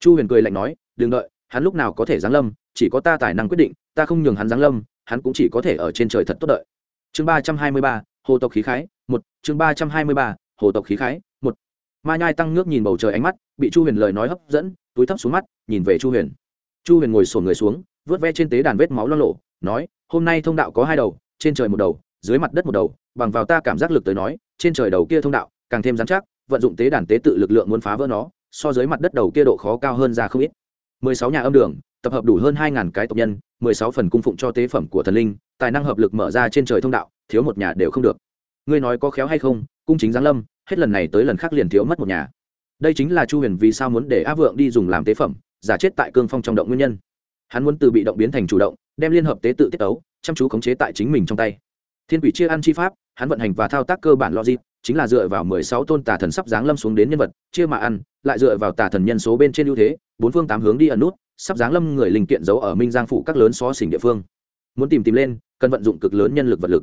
S1: Chu huyền cười lạnh nói, đừng đợi, hắn lúc nào có thể giáng lâm, chỉ có ta tài năng quyết định, ta không nhường hắn giáng lâm, hắn cũng chỉ có thể ở trên trời thật tốt đợi. Chương ba trăm hai mươi ba hồ tộc khí khái, một, chương ba trăm hai mươi ba, hồ tộc khí khái, một. Ma nhai tăng nước nhìn bầu trời ánh mắt, bị chu huyền lời nói hấp dẫn, túi thấp xuống mắt, nhìn về chu huyền. Chu huyền ngồi sổn người xuống, vớt ve trên tế đàn vết máu lo lộ, nói, hôm nay thông đạo có hai đầu, trên trời một đầu, dưới mặt đất một đầu, bằng vào ta cảm giác lực tới nói, trên trời đầu kia thông đạo, càng thêm dán chắc, vận dụng tế đàn tế tự lực lượng muốn phá vỡ nó, so dưới mặt đất đầu kia độ khó cao hơn ra không ít. Mười sáu nhà âm đường, tập hợp đủ hơn hai ngàn cái tộc nhân, mười sáu phần cung phụng cho tế phẩm của thần linh, tài năng hợp lực mở ra trên trời thông đạo thiếu một nhà đều không được. Ngươi nói có khéo hay không cung chính giáng lâm hết lần này tới lần khác liền thiếu mất một nhà. Đây chính là chu huyền vì sao muốn để á vượng đi dùng làm tế phẩm giả chết tại cương phong trong động nguyên nhân. Hắn muốn từ bị động biến thành chủ động đem liên hợp tế tự tiết tấu, chăm chú khống chế tại chính mình trong tay. Thiên quỷ chia ăn chi pháp hắn vận hành và thao tác cơ bản logic chính là dựa vào mười sáu tôn tà thần sắp giáng lâm xuống đến nhân vật chia mà ăn lại dựa vào tà thần nhân số bên trên ưu thế bốn phương tám hướng đi ẩn nút sắp giáng lâm người linh kiện giấu ở minh giang phủ các lớn xó xỉnh địa phương. Muốn tìm tìm lên cần vận dụng cực lớn nhân lực vật lực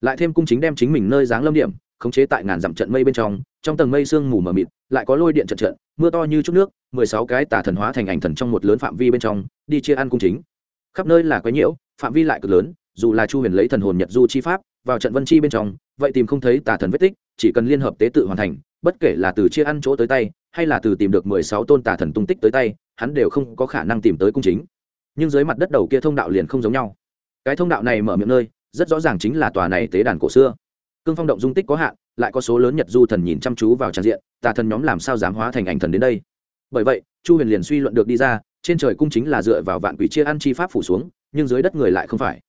S1: lại thêm cung chính đem chính mình nơi dáng lâm điểm, khống chế tại ngàn dặm trận mây bên trong trong tầng mây sương mù mờ mịt, lại có lôi điện trận trận, mưa to như chút nước, mười sáu cái tà thần hóa thành ảnh thần trong một lớn phạm vi bên trong, đi chia ăn cung chính. Khắp nơi là quái nhiễu, phạm vi lại cực lớn, dù là chu huyền lấy thần hồn nhật du chi pháp, vào trận vân chi bên trong, vậy tìm không thấy tà thần vết tích, chỉ cần liên hợp tế tự hoàn thành, bất kể là từ chia ăn chỗ tới tay, hay là từ tìm được mười sáu tôn tà thần tung tích tới tay, hắn đều không có khả năng tìm tới cung chính. Nhưng dưới mặt đất đầu kia thông đạo liền không giống nhau. Cái thông đạo này mở miệng nơi rất rõ ràng chính là tòa này tế đàn cổ xưa. Cương phong động dung tích có hạn, lại có số lớn nhật du thần nhìn chăm chú vào tràn diện, tà thần nhóm làm sao dám hóa thành ảnh thần đến đây? Bởi vậy, chu huyền liền suy luận được đi ra, trên trời cung chính là dựa vào vạn quỷ chia ăn chi pháp phủ xuống, nhưng dưới đất người lại không phải.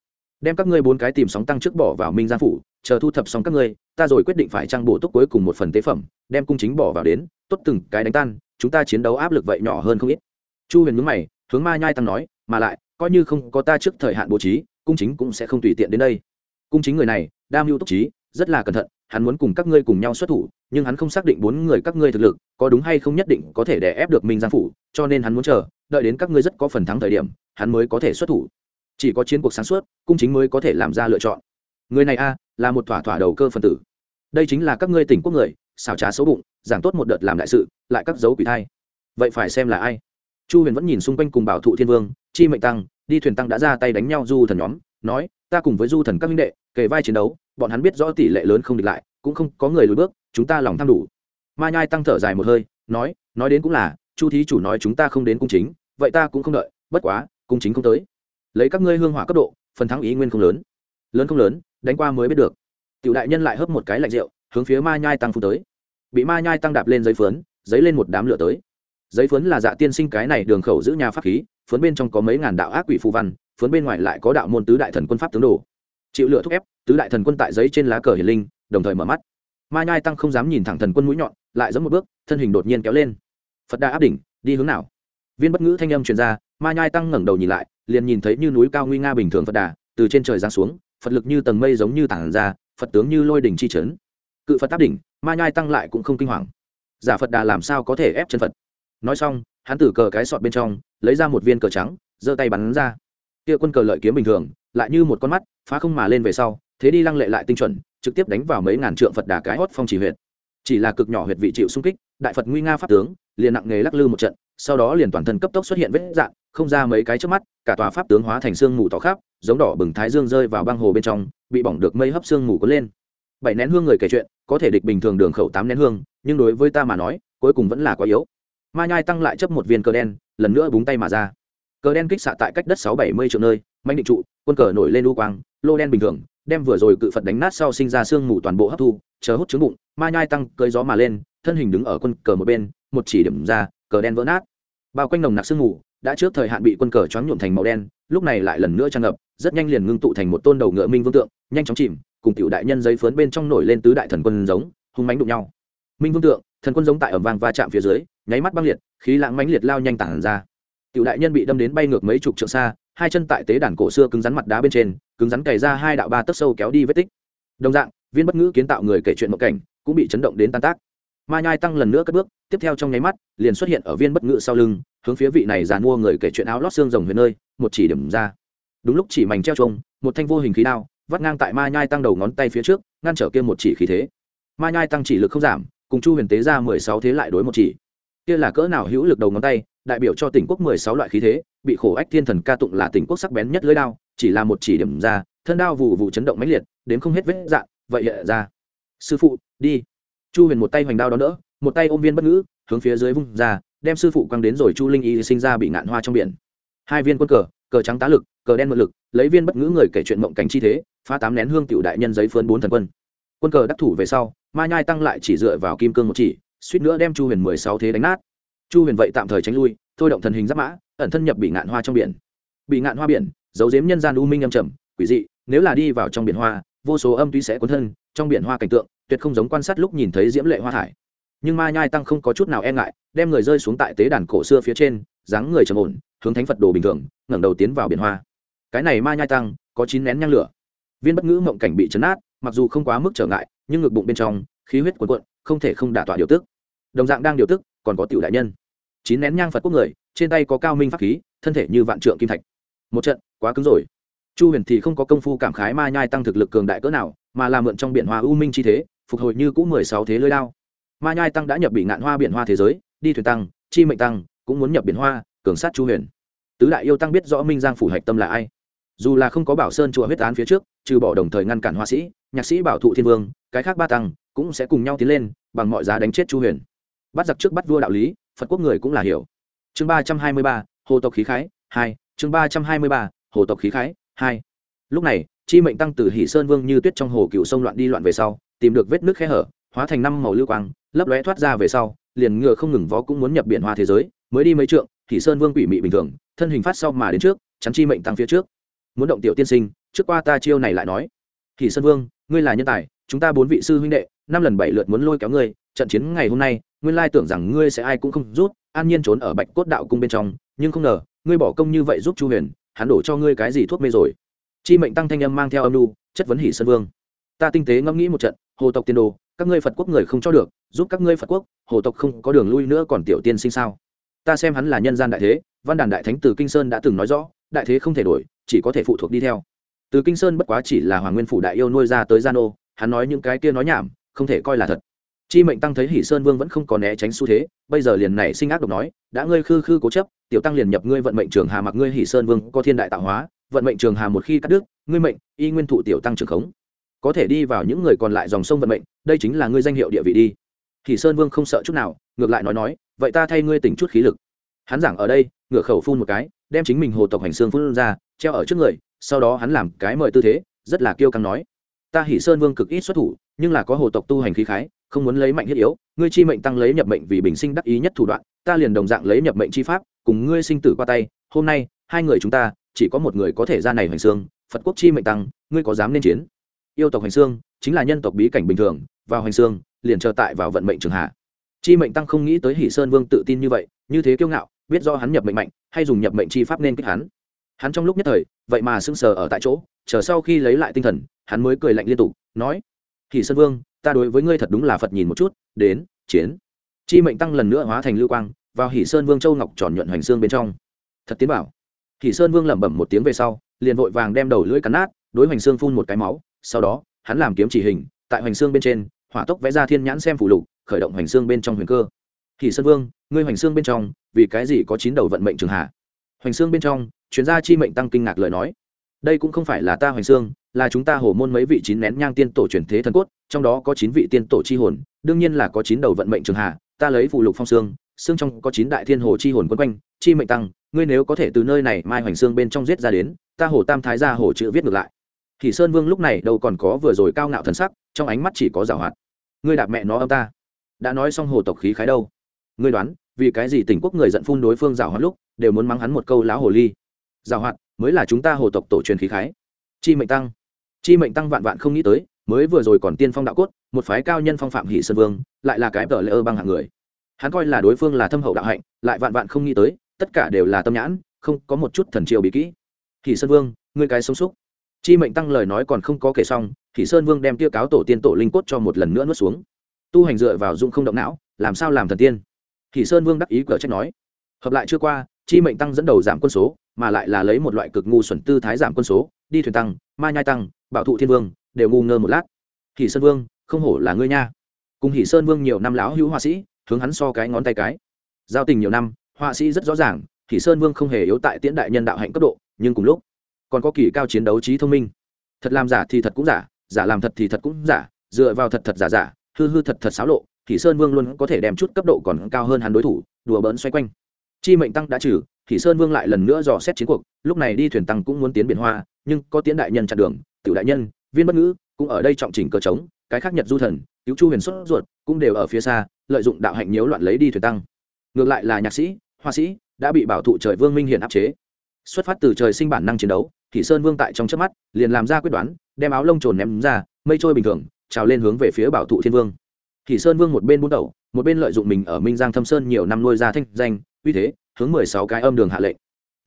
S1: Đem các ngươi bốn cái tìm sóng tăng trước bỏ vào minh giang phủ, chờ thu thập xong các ngươi, ta rồi quyết định phải trang bổ túc cuối cùng một phần tế phẩm, đem cung chính bỏ vào đến, tốt từng cái đánh tan, chúng ta chiến đấu áp lực vậy nhỏ hơn không ít. Chu huyền mướn mày, hướng ma nhai tăng nói, mà lại, coi như không có ta trước thời hạn bố trí cung chính cũng sẽ không tùy tiện đến đây. Cung chính người này đam mưu túc trí, rất là cẩn thận, hắn muốn cùng các ngươi cùng nhau xuất thủ, nhưng hắn không xác định bốn người các ngươi thực lực, có đúng hay không nhất định có thể đè ép được minh giang phủ, cho nên hắn muốn chờ, đợi đến các ngươi rất có phần thắng thời điểm, hắn mới có thể xuất thủ. Chỉ có chiến cuộc sáng suốt, cung chính mới có thể làm ra lựa chọn. Người này a, là một thỏa thỏa đầu cơ phần tử. Đây chính là các ngươi tỉnh quốc người, xảo trá xấu bụng, giảng tốt một đợt làm đại sự, lại cắt dấu quỷ thai. Vậy phải xem là ai. Chu huyền vẫn nhìn xung quanh cùng bảo thụ thiên vương, chi mệnh tăng đi thuyền tăng đã ra tay đánh nhau du thần nhóm, nói, ta cùng với du thần các minh đệ, kề vai chiến đấu, bọn hắn biết rõ tỷ lệ lớn không địch lại, cũng không có người lùi bước, chúng ta lòng tham đủ. Ma nhai tăng thở dài một hơi, nói nói đến cũng là, chu thí chủ nói chúng ta không đến cung chính, vậy ta cũng không đợi, bất quá, cung chính không tới. Lấy các ngươi hương hỏa cấp độ, phần thắng ý nguyên không lớn. Lớn không lớn, đánh qua mới biết được. Tiểu đại nhân lại hớp một cái lạnh rượu, hướng phía ma nhai tăng phun tới. Bị ma nhai tăng đạp lên giấy phướn giấy lên một đám lửa tới. Giấy phướn là dạ tiên sinh cái này đường khẩu giữ nhà pháp khí Phấn bên trong có mấy ngàn đạo ác quỷ phù văn, phấn bên ngoài lại có đạo môn tứ đại thần quân pháp tướng đồ. Chịu lửa thúc ép, tứ đại thần quân tại giấy trên lá cờ hiển linh, đồng thời mở mắt. Ma nhai tăng không dám nhìn thẳng thần quân mũi nhọn, lại giẫm một bước, thân hình đột nhiên kéo lên. Phật đà áp đỉnh, đi hướng nào? Viên bất ngữ thanh âm truyền ra, ma nhai tăng ngẩng đầu nhìn lại, liền nhìn thấy như núi cao nguy nga bình thường phật đà, từ trên trời giáng xuống, phật lực như tầng mây giống như tảng ra, phật tướng như lôi đỉnh chi trấn cự phật áp đỉnh, ma nhai tăng lại cũng không kinh hoàng. Giả phật đà làm sao có thể ép chân phật? Nói xong, hắn tử cờ cái sọt bên trong lấy ra một viên cờ trắng, giơ tay bắn ra. Kia quân cờ lợi kiếm bình thường, lại như một con mắt, phá không mà lên về sau, thế đi lăng lệ lại tinh chuẩn, trực tiếp đánh vào mấy ngàn trượng phật đà cái hót phong chỉ huyệt. Chỉ là cực nhỏ huyệt vị chịu xung kích, đại phật nguy nga pháp tướng, liền nặng nghề lắc lư một trận, sau đó liền toàn thân cấp tốc xuất hiện vết dạn không ra mấy cái trước mắt, cả tòa pháp tướng hóa thành xương mù tỏ khắp, giống đỏ bừng thái dương rơi vào băng hồ bên trong, bị bỏng được mây hấp xương mù cuốn lên. Bảy nén hương người kể chuyện, có thể địch bình thường đường khẩu tám nén hương, nhưng đối với ta mà nói, cuối cùng vẫn là quá yếu. Ma nhai tăng lại chấp một viên cờ đen lần nữa búng tay mà ra. Cờ đen kích xạ tại cách đất sáu bảy mươi triệu nơi mạnh định trụ, quân cờ nổi lên u quang, lô đen bình thường, đem vừa rồi cự phật đánh nát sau sinh ra sương mù toàn bộ hấp thu, chờ hút trứng bụng, ma nhai tăng cơi gió mà lên, thân hình đứng ở quân cờ một bên, một chỉ điểm ra, cờ đen vỡ nát. Bao quanh nồng nặc sương mù, đã trước thời hạn bị quân cờ choáng nhuộm thành màu đen, lúc này lại lần nữa tràn ngập, rất nhanh liền ngưng tụ thành một tôn đầu ngựa minh vương tượng, nhanh chóng chìm, cùng tiểu đại nhân giấy phớn bên trong nổi lên tứ đại thần quân giống, hung mánh đụng nhau. Minh vương tượng thần quân giống tại ẩm vang va chạm phía dưới, nháy mắt băng liệt, khí lãng mãnh liệt lao nhanh tản ra. Tiểu đại nhân bị đâm đến bay ngược mấy chục trượng xa, hai chân tại tế đàn cổ xưa cứng rắn mặt đá bên trên, cứng rắn cày ra hai đạo ba tấc sâu kéo đi vết tích. Đồng dạng, viên bất ngữ kiến tạo người kể chuyện mộng cảnh, cũng bị chấn động đến tan tác. Ma nhai tăng lần nữa cất bước, tiếp theo trong nháy mắt, liền xuất hiện ở viên bất ngữ sau lưng, hướng phía vị này dàn mua người kể chuyện áo lót xương rồng huyền nơi, một chỉ điểm ra. Đúng lúc chỉ mảnh treo trông một thanh vô hình khí đao, vắt ngang tại ma nhai tăng đầu ngón tay phía trước, ngăn trở kia một chỉ khí thế. Ma nhai tăng chỉ lực không giảm cùng chu huyền tế ra mười sáu thế lại đối một chỉ. Kia là cỡ nào hữu lực đầu ngón tay, đại biểu cho tỉnh quốc mười sáu loại khí thế, bị khổ ách thiên thần ca tụng là tỉnh quốc sắc bén nhất lưỡi đao, chỉ là một chỉ điểm ra, thân đao vụ vụ chấn động mãnh liệt đến không hết vết dạn vậy hiện ra. Sư phụ, đi. Chu huyền một tay hoành đao đó đỡ, một tay ôm viên bất ngữ, hướng phía dưới vung ra, đem sư phụ quăng đến rồi chu linh y sinh ra bị ngạn hoa trong biển. Hai viên quân cờ cờ trắng tá lực, cờ đen mượn lực, lấy viên bất ngữ người kể chuyện mộng cảnh chi thế, phá tám nén hương tiểu đại nhân giấy phơn bốn thần quân quân cờ đắc thủ về sau, ma nhai tăng lại chỉ dựa vào kim cương một chỉ, suýt nữa đem chu huyền mười sáu thế đánh nát. Chu huyền vậy tạm thời tránh lui, thôi động thần hình giáp mã, ẩn thân nhập bị ngạn hoa trong biển. Bị ngạn hoa biển giấu giếm nhân gian u minh âm trầm, quỷ dị, nếu là đi vào trong biển hoa, vô số âm tuy sẽ cuốn thân, trong biển hoa cảnh tượng, tuyệt không giống quan sát lúc nhìn thấy diễm lệ hoa thải. Nhưng ma nhai tăng không có chút nào e ngại, đem người rơi xuống tại tế đàn cổ xưa phía trên, dáng người trầm ổn, hướng thánh phật đồ bình thường, ngẩng đầu tiến vào biển hoa. Cái này ma nhai tăng có chín nén nhang lửa. Viên bất ngữ mộng cảnh bị chấn át mặc dù không quá mức trở ngại, nhưng ngực bụng bên trong, khí huyết cuồn cuộn, không thể không đả tỏa điều tức. Đồng dạng đang điều tức, còn có tiểu đại nhân. Chín nén nhang phật quốc người, trên tay có cao minh pháp khí, thân thể như vạn trượng kim thạch. Một trận, quá cứng rồi. Chu huyền thì không có công phu cảm khái ma nhai tăng thực lực cường đại cỡ nào, mà làm mượn trong biển hoa u minh chi thế, phục hồi như cũ mười sáu thế lưới lao. Ma nhai tăng đã nhập bị ngạn hoa biển hoa thế giới, đi thuyền tăng, chi mệnh tăng, cũng muốn nhập biển hoa, cường sát chu huyền. Tứ đại yêu tăng biết rõ minh giang phủ hạch tâm là ai dù là không có bảo sơn chùa huyết án phía trước, trừ bỏ đồng thời ngăn cản hoa sĩ, nhạc sĩ bảo thụ thiên vương, cái khác ba tăng cũng sẽ cùng nhau tiến lên, bằng mọi giá đánh chết chu huyền. Bắt giặc trước bắt vua đạo lý, phật quốc người cũng là hiểu. Chương ba trăm hai mươi ba, hồ tộc khí khái, hai. Chương ba trăm hai mươi ba, hồ tộc khí khái, hai. Lúc này, chi mệnh tăng từ hỷ sơn vương như tuyết trong hồ cựu sông loạn đi loạn về sau, tìm được vết nước khe hở, hóa thành năm màu lưu quang, lấp lóe thoát ra về sau, liền ngựa không ngừng vó cũng muốn nhập biển hoa thế giới, mới đi mấy trượng, hỷ sơn vương quỷ mị bình thường, thân hình phát sau mà đến trước, chắn chi mệnh tăng phía trước muốn động tiểu tiên sinh, trước qua ta chiêu này lại nói. Hỷ sơn vương, ngươi là nhân tài, chúng ta bốn vị sư huynh đệ, năm lần bảy lượt muốn lôi kéo ngươi, trận chiến ngày hôm nay, nguyên lai tưởng rằng ngươi sẽ ai cũng không rút, an nhiên trốn ở bạch cốt đạo cung bên trong, nhưng không ngờ, ngươi bỏ công như vậy giúp chu huyền, hắn đổ cho ngươi cái gì thuốc mê rồi. Chi mệnh tăng thanh âm mang theo âm lu chất vấn hỷ sơn vương. Ta tinh tế ngẫm nghĩ một trận, hồ tộc tiên đồ, các ngươi phật quốc người không cho được, giúp các ngươi phật quốc, hồ tộc không có đường lui nữa còn tiểu tiên sinh sao? Ta xem hắn là nhân gian đại thế, văn đàn đại thánh từ kinh sơn đã từng nói rõ, đại thế không thể đổi chỉ có thể phụ thuộc đi theo. Từ kinh sơn bất quá chỉ là hoàng nguyên phủ đại yêu nuôi ra tới gian ô hắn nói những cái kia nói nhảm, không thể coi là thật. Chi mệnh tăng thấy hỷ sơn vương vẫn không có né tránh xu thế, bây giờ liền này sinh ác độc nói, đã ngươi khư khư cố chấp, tiểu tăng liền nhập ngươi vận mệnh trường hà mặc ngươi hỷ sơn vương có thiên đại tạo hóa, vận mệnh trường hà một khi cắt đứt, ngươi mệnh, y nguyên thụ tiểu tăng trường khống. Có thể đi vào những người còn lại dòng sông vận mệnh, đây chính là ngươi danh hiệu địa vị đi. Hỷ sơn vương không sợ chút nào, ngược lại nói nói, vậy ta thay ngươi tỉnh chút khí lực. Hắn giảng ở đây, ngửa khẩu phun một cái, đem chính mình hồ tộc hành xương phun ra treo ở trước người, sau đó hắn làm cái mời tư thế, rất là kiêu căng nói. Ta hỷ sơn vương cực ít xuất thủ, nhưng là có hồ tộc tu hành khí khái, không muốn lấy mạnh thiết yếu, ngươi chi mệnh tăng lấy nhập mệnh vì bình sinh đắc ý nhất thủ đoạn, ta liền đồng dạng lấy nhập mệnh chi pháp, cùng ngươi sinh tử qua tay, hôm nay, hai người chúng ta, chỉ có một người có thể ra này hoành xương, phật quốc chi mệnh tăng, ngươi có dám nên chiến? Yêu tộc hoành xương, chính là nhân tộc bí cảnh bình thường, vào hoành xương, liền chờ tại vào vận mệnh trường hạ. Chi mệnh tăng không nghĩ tới hỷ sơn vương tự tin như vậy, như thế kiêu ngạo, biết do hắn nhập mệnh mạnh, hay dùng nhập mệnh chi pháp nên kích hắn hắn trong lúc nhất thời, vậy mà sững sờ ở tại chỗ, chờ sau khi lấy lại tinh thần, hắn mới cười lạnh liên tục, nói thì sơn vương, ta đối với ngươi thật đúng là phật nhìn một chút, đến, chiến. Chi mệnh tăng lần nữa hóa thành lưu quang, vào hỷ sơn vương châu ngọc tròn nhuận hoành xương bên trong. Thật tiến bảo. Hỷ sơn vương lẩm bẩm một tiếng về sau, liền vội vàng đem đầu lưỡi cắn nát, đối hoành xương phun một cái máu, sau đó, hắn làm kiếm chỉ hình, tại hoành xương bên trên, hỏa tốc vẽ ra thiên nhãn xem phủ lục, khởi động hoành xương bên trong huyền cơ. Hỷ sơn vương, ngươi hoành xương bên trong, vì cái gì có chín đầu vận mệnh trường hạ? Hoành xương bên trong chuyên gia chi mệnh tăng kinh ngạc lời nói. Đây cũng không phải là ta hoành xương, là chúng ta hổ môn mấy vị chín nén nhang tiên tổ truyền thế thần cốt, trong đó có chín vị tiên tổ chi hồn, đương nhiên là có chín đầu vận mệnh trường hạ, ta lấy phù lục phong xương xương trong có chín đại thiên hồ chi hồn quân quanh, chi mệnh tăng, ngươi nếu có thể từ nơi này mai hoành xương bên trong giết ra đến, ta hồ tam thái ra hồ chữ viết ngược lại. Thì sơn vương lúc này đâu còn có vừa rồi cao ngạo thần sắc, trong ánh mắt chỉ có giảo hoạt. Ngươi đạp mẹ nó âm ta. Đã nói xong hồ tộc khí khái đâu. Ngươi đoán, vì cái gì tỉnh quốc người giận phun đối phương giảo hoạt lúc, đều muốn mắng hắn một câu láo hồ ly giảo hoạt, mới là chúng ta hồ tộc tổ truyền khí khái. Chi mệnh tăng. Chi mệnh tăng vạn vạn không nghĩ tới, mới vừa rồi còn tiên phong đạo cốt, một phái cao nhân phong phạm hỷ sơn vương, lại là cái tờ lễ ơ băng hạng người. Hắn coi là đối phương là thâm hậu đạo hạnh, lại vạn vạn không nghĩ tới, tất cả đều là tâm nhãn, không có một chút thần triều bí kỹ. Hỷ sơn vương, ngươi cái sống xúc. Chi mệnh tăng lời nói còn không có kể xong, hỷ sơn vương đem tiêu cáo tổ tiên tổ linh cốt cho một lần nữa nuốt xuống. Tu hành dựa vào dung không động não, làm sao làm thần tiên? Hỷ sơn vương đắc ý cờ trách nói. Hợp lại chưa qua chi mệnh tăng dẫn đầu giảm quân số, mà lại là lấy một loại cực ngu xuẩn tư thái giảm quân số, đi thuyền tăng, ma nhai tăng, bảo thụ thiên vương, đều ngu ngơ một lát. Hỷ sơn vương, không hổ là ngươi nha. Cùng hỷ sơn vương nhiều năm lão hữu họa sĩ, hướng hắn so cái ngón tay cái. Giao tình nhiều năm, họa sĩ rất rõ ràng, hỷ sơn vương không hề yếu tại tiễn đại nhân đạo hạnh cấp độ, nhưng cùng lúc, còn có kỳ cao chiến đấu trí thông minh. Thật làm giả thì thật cũng giả giả làm thật thì thật cũng giả, dựa vào thật thật giả giả, hư hư thật thật xáo lộ thì sơn vương luôn có thể đem chút cấp độ còn cao hơn hắn đối thủ, đùa bỡn xoay quanh chi mệnh tăng đã trừ thì sơn vương lại lần nữa dò xét chiến cuộc, lúc này đi thuyền tăng cũng muốn tiến biển hoa, nhưng có tiến đại nhân chặn đường, tiểu đại nhân, viên bất ngữ, cũng ở đây trọng chỉnh cờ trống, cái khác nhật du thần, cứu chu huyền xuất ruột, cũng đều ở phía xa, lợi dụng đạo hạnh nhiễu loạn lấy đi thuyền tăng. Ngược lại là nhạc sĩ hoa sĩ, đã bị bảo thụ trời vương minh hiển áp chế. Xuất phát từ trời sinh bản năng chiến đấu thì sơn vương tại trong chớp mắt, liền làm ra quyết đoán, đem áo lông trồn ném ra, mây trôi bình thường, trào lên hướng về phía bảo thụ thiên vương. Thì sơn vương một bên buôn đầu một bên lợi dụng mình ở minh giang thâm sơn nhiều năm nuôi ra thanh danh uy thế, hướng mười sáu cái âm đường hạ lệnh.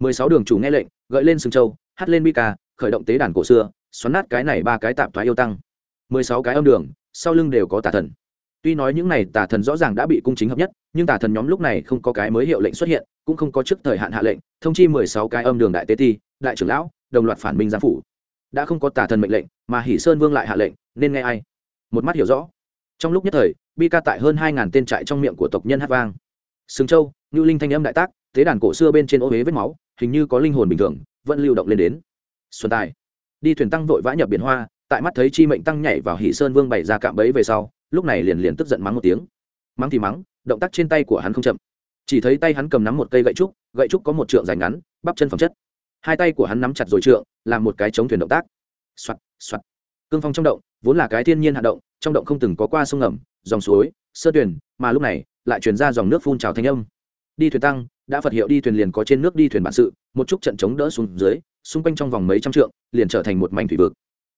S1: mười sáu đường chủ nghe lệnh, gợi lên sừng châu, hát lên bi ca, khởi động tế đàn cổ xưa, xoắn nát cái này ba cái tạp thoái yêu tăng. mười sáu cái âm đường, sau lưng đều có tà thần. Tuy nói những này tà thần rõ ràng đã bị cung chính hợp nhất, nhưng tà thần nhóm lúc này không có cái mới hiệu lệnh xuất hiện, cũng không có trước thời hạn hạ lệnh, thông chi mười sáu cái âm đường đại tế ti, đại trưởng lão, đồng loạt phản binh giám phủ. Đã không có tà thần mệnh lệnh, mà hỷ sơn vương lại hạ lệnh, nên nghe ai? Một mắt hiểu rõ. Trong lúc nhất thời, bi ca tại hơn hai ngàn tên trại trong miệng của tộc nhân hát vang sừng châu ngưu linh thanh âm đại tác tế đàn cổ xưa bên trên ô huế vết máu, hình như có linh hồn bình thường, vẫn lưu động lên đến. Xuân tài. Đi thuyền tăng vội vã nhập biển hoa, tại mắt thấy chi mệnh tăng nhảy vào hỷ sơn vương bày ra cạm bẫy về sau, lúc này liền liền tức giận mắng một tiếng. Mắng thì mắng, động tác trên tay của hắn không chậm. Chỉ thấy tay hắn cầm nắm một cây gậy trúc gậy trúc có một trượng dài ngắn, bắp chân phẩm chất. Hai tay của hắn nắm chặt rồi trượng, làm một cái chống thuyền động tác. Soạt soạt cương phong trong động, vốn là cái thiên nhiên hạ động, trong động không từng có qua sông ngầm, dòng suối, sơ tuyển mà lúc này lại truyền ra dòng nước phun trào thanh âm. Đi thuyền tăng, đã phật hiệu đi thuyền liền có trên nước đi thuyền bản sự, một chút trận chống đỡ xuống dưới, xung quanh trong vòng mấy trăm trượng, liền trở thành một mảnh thủy vực.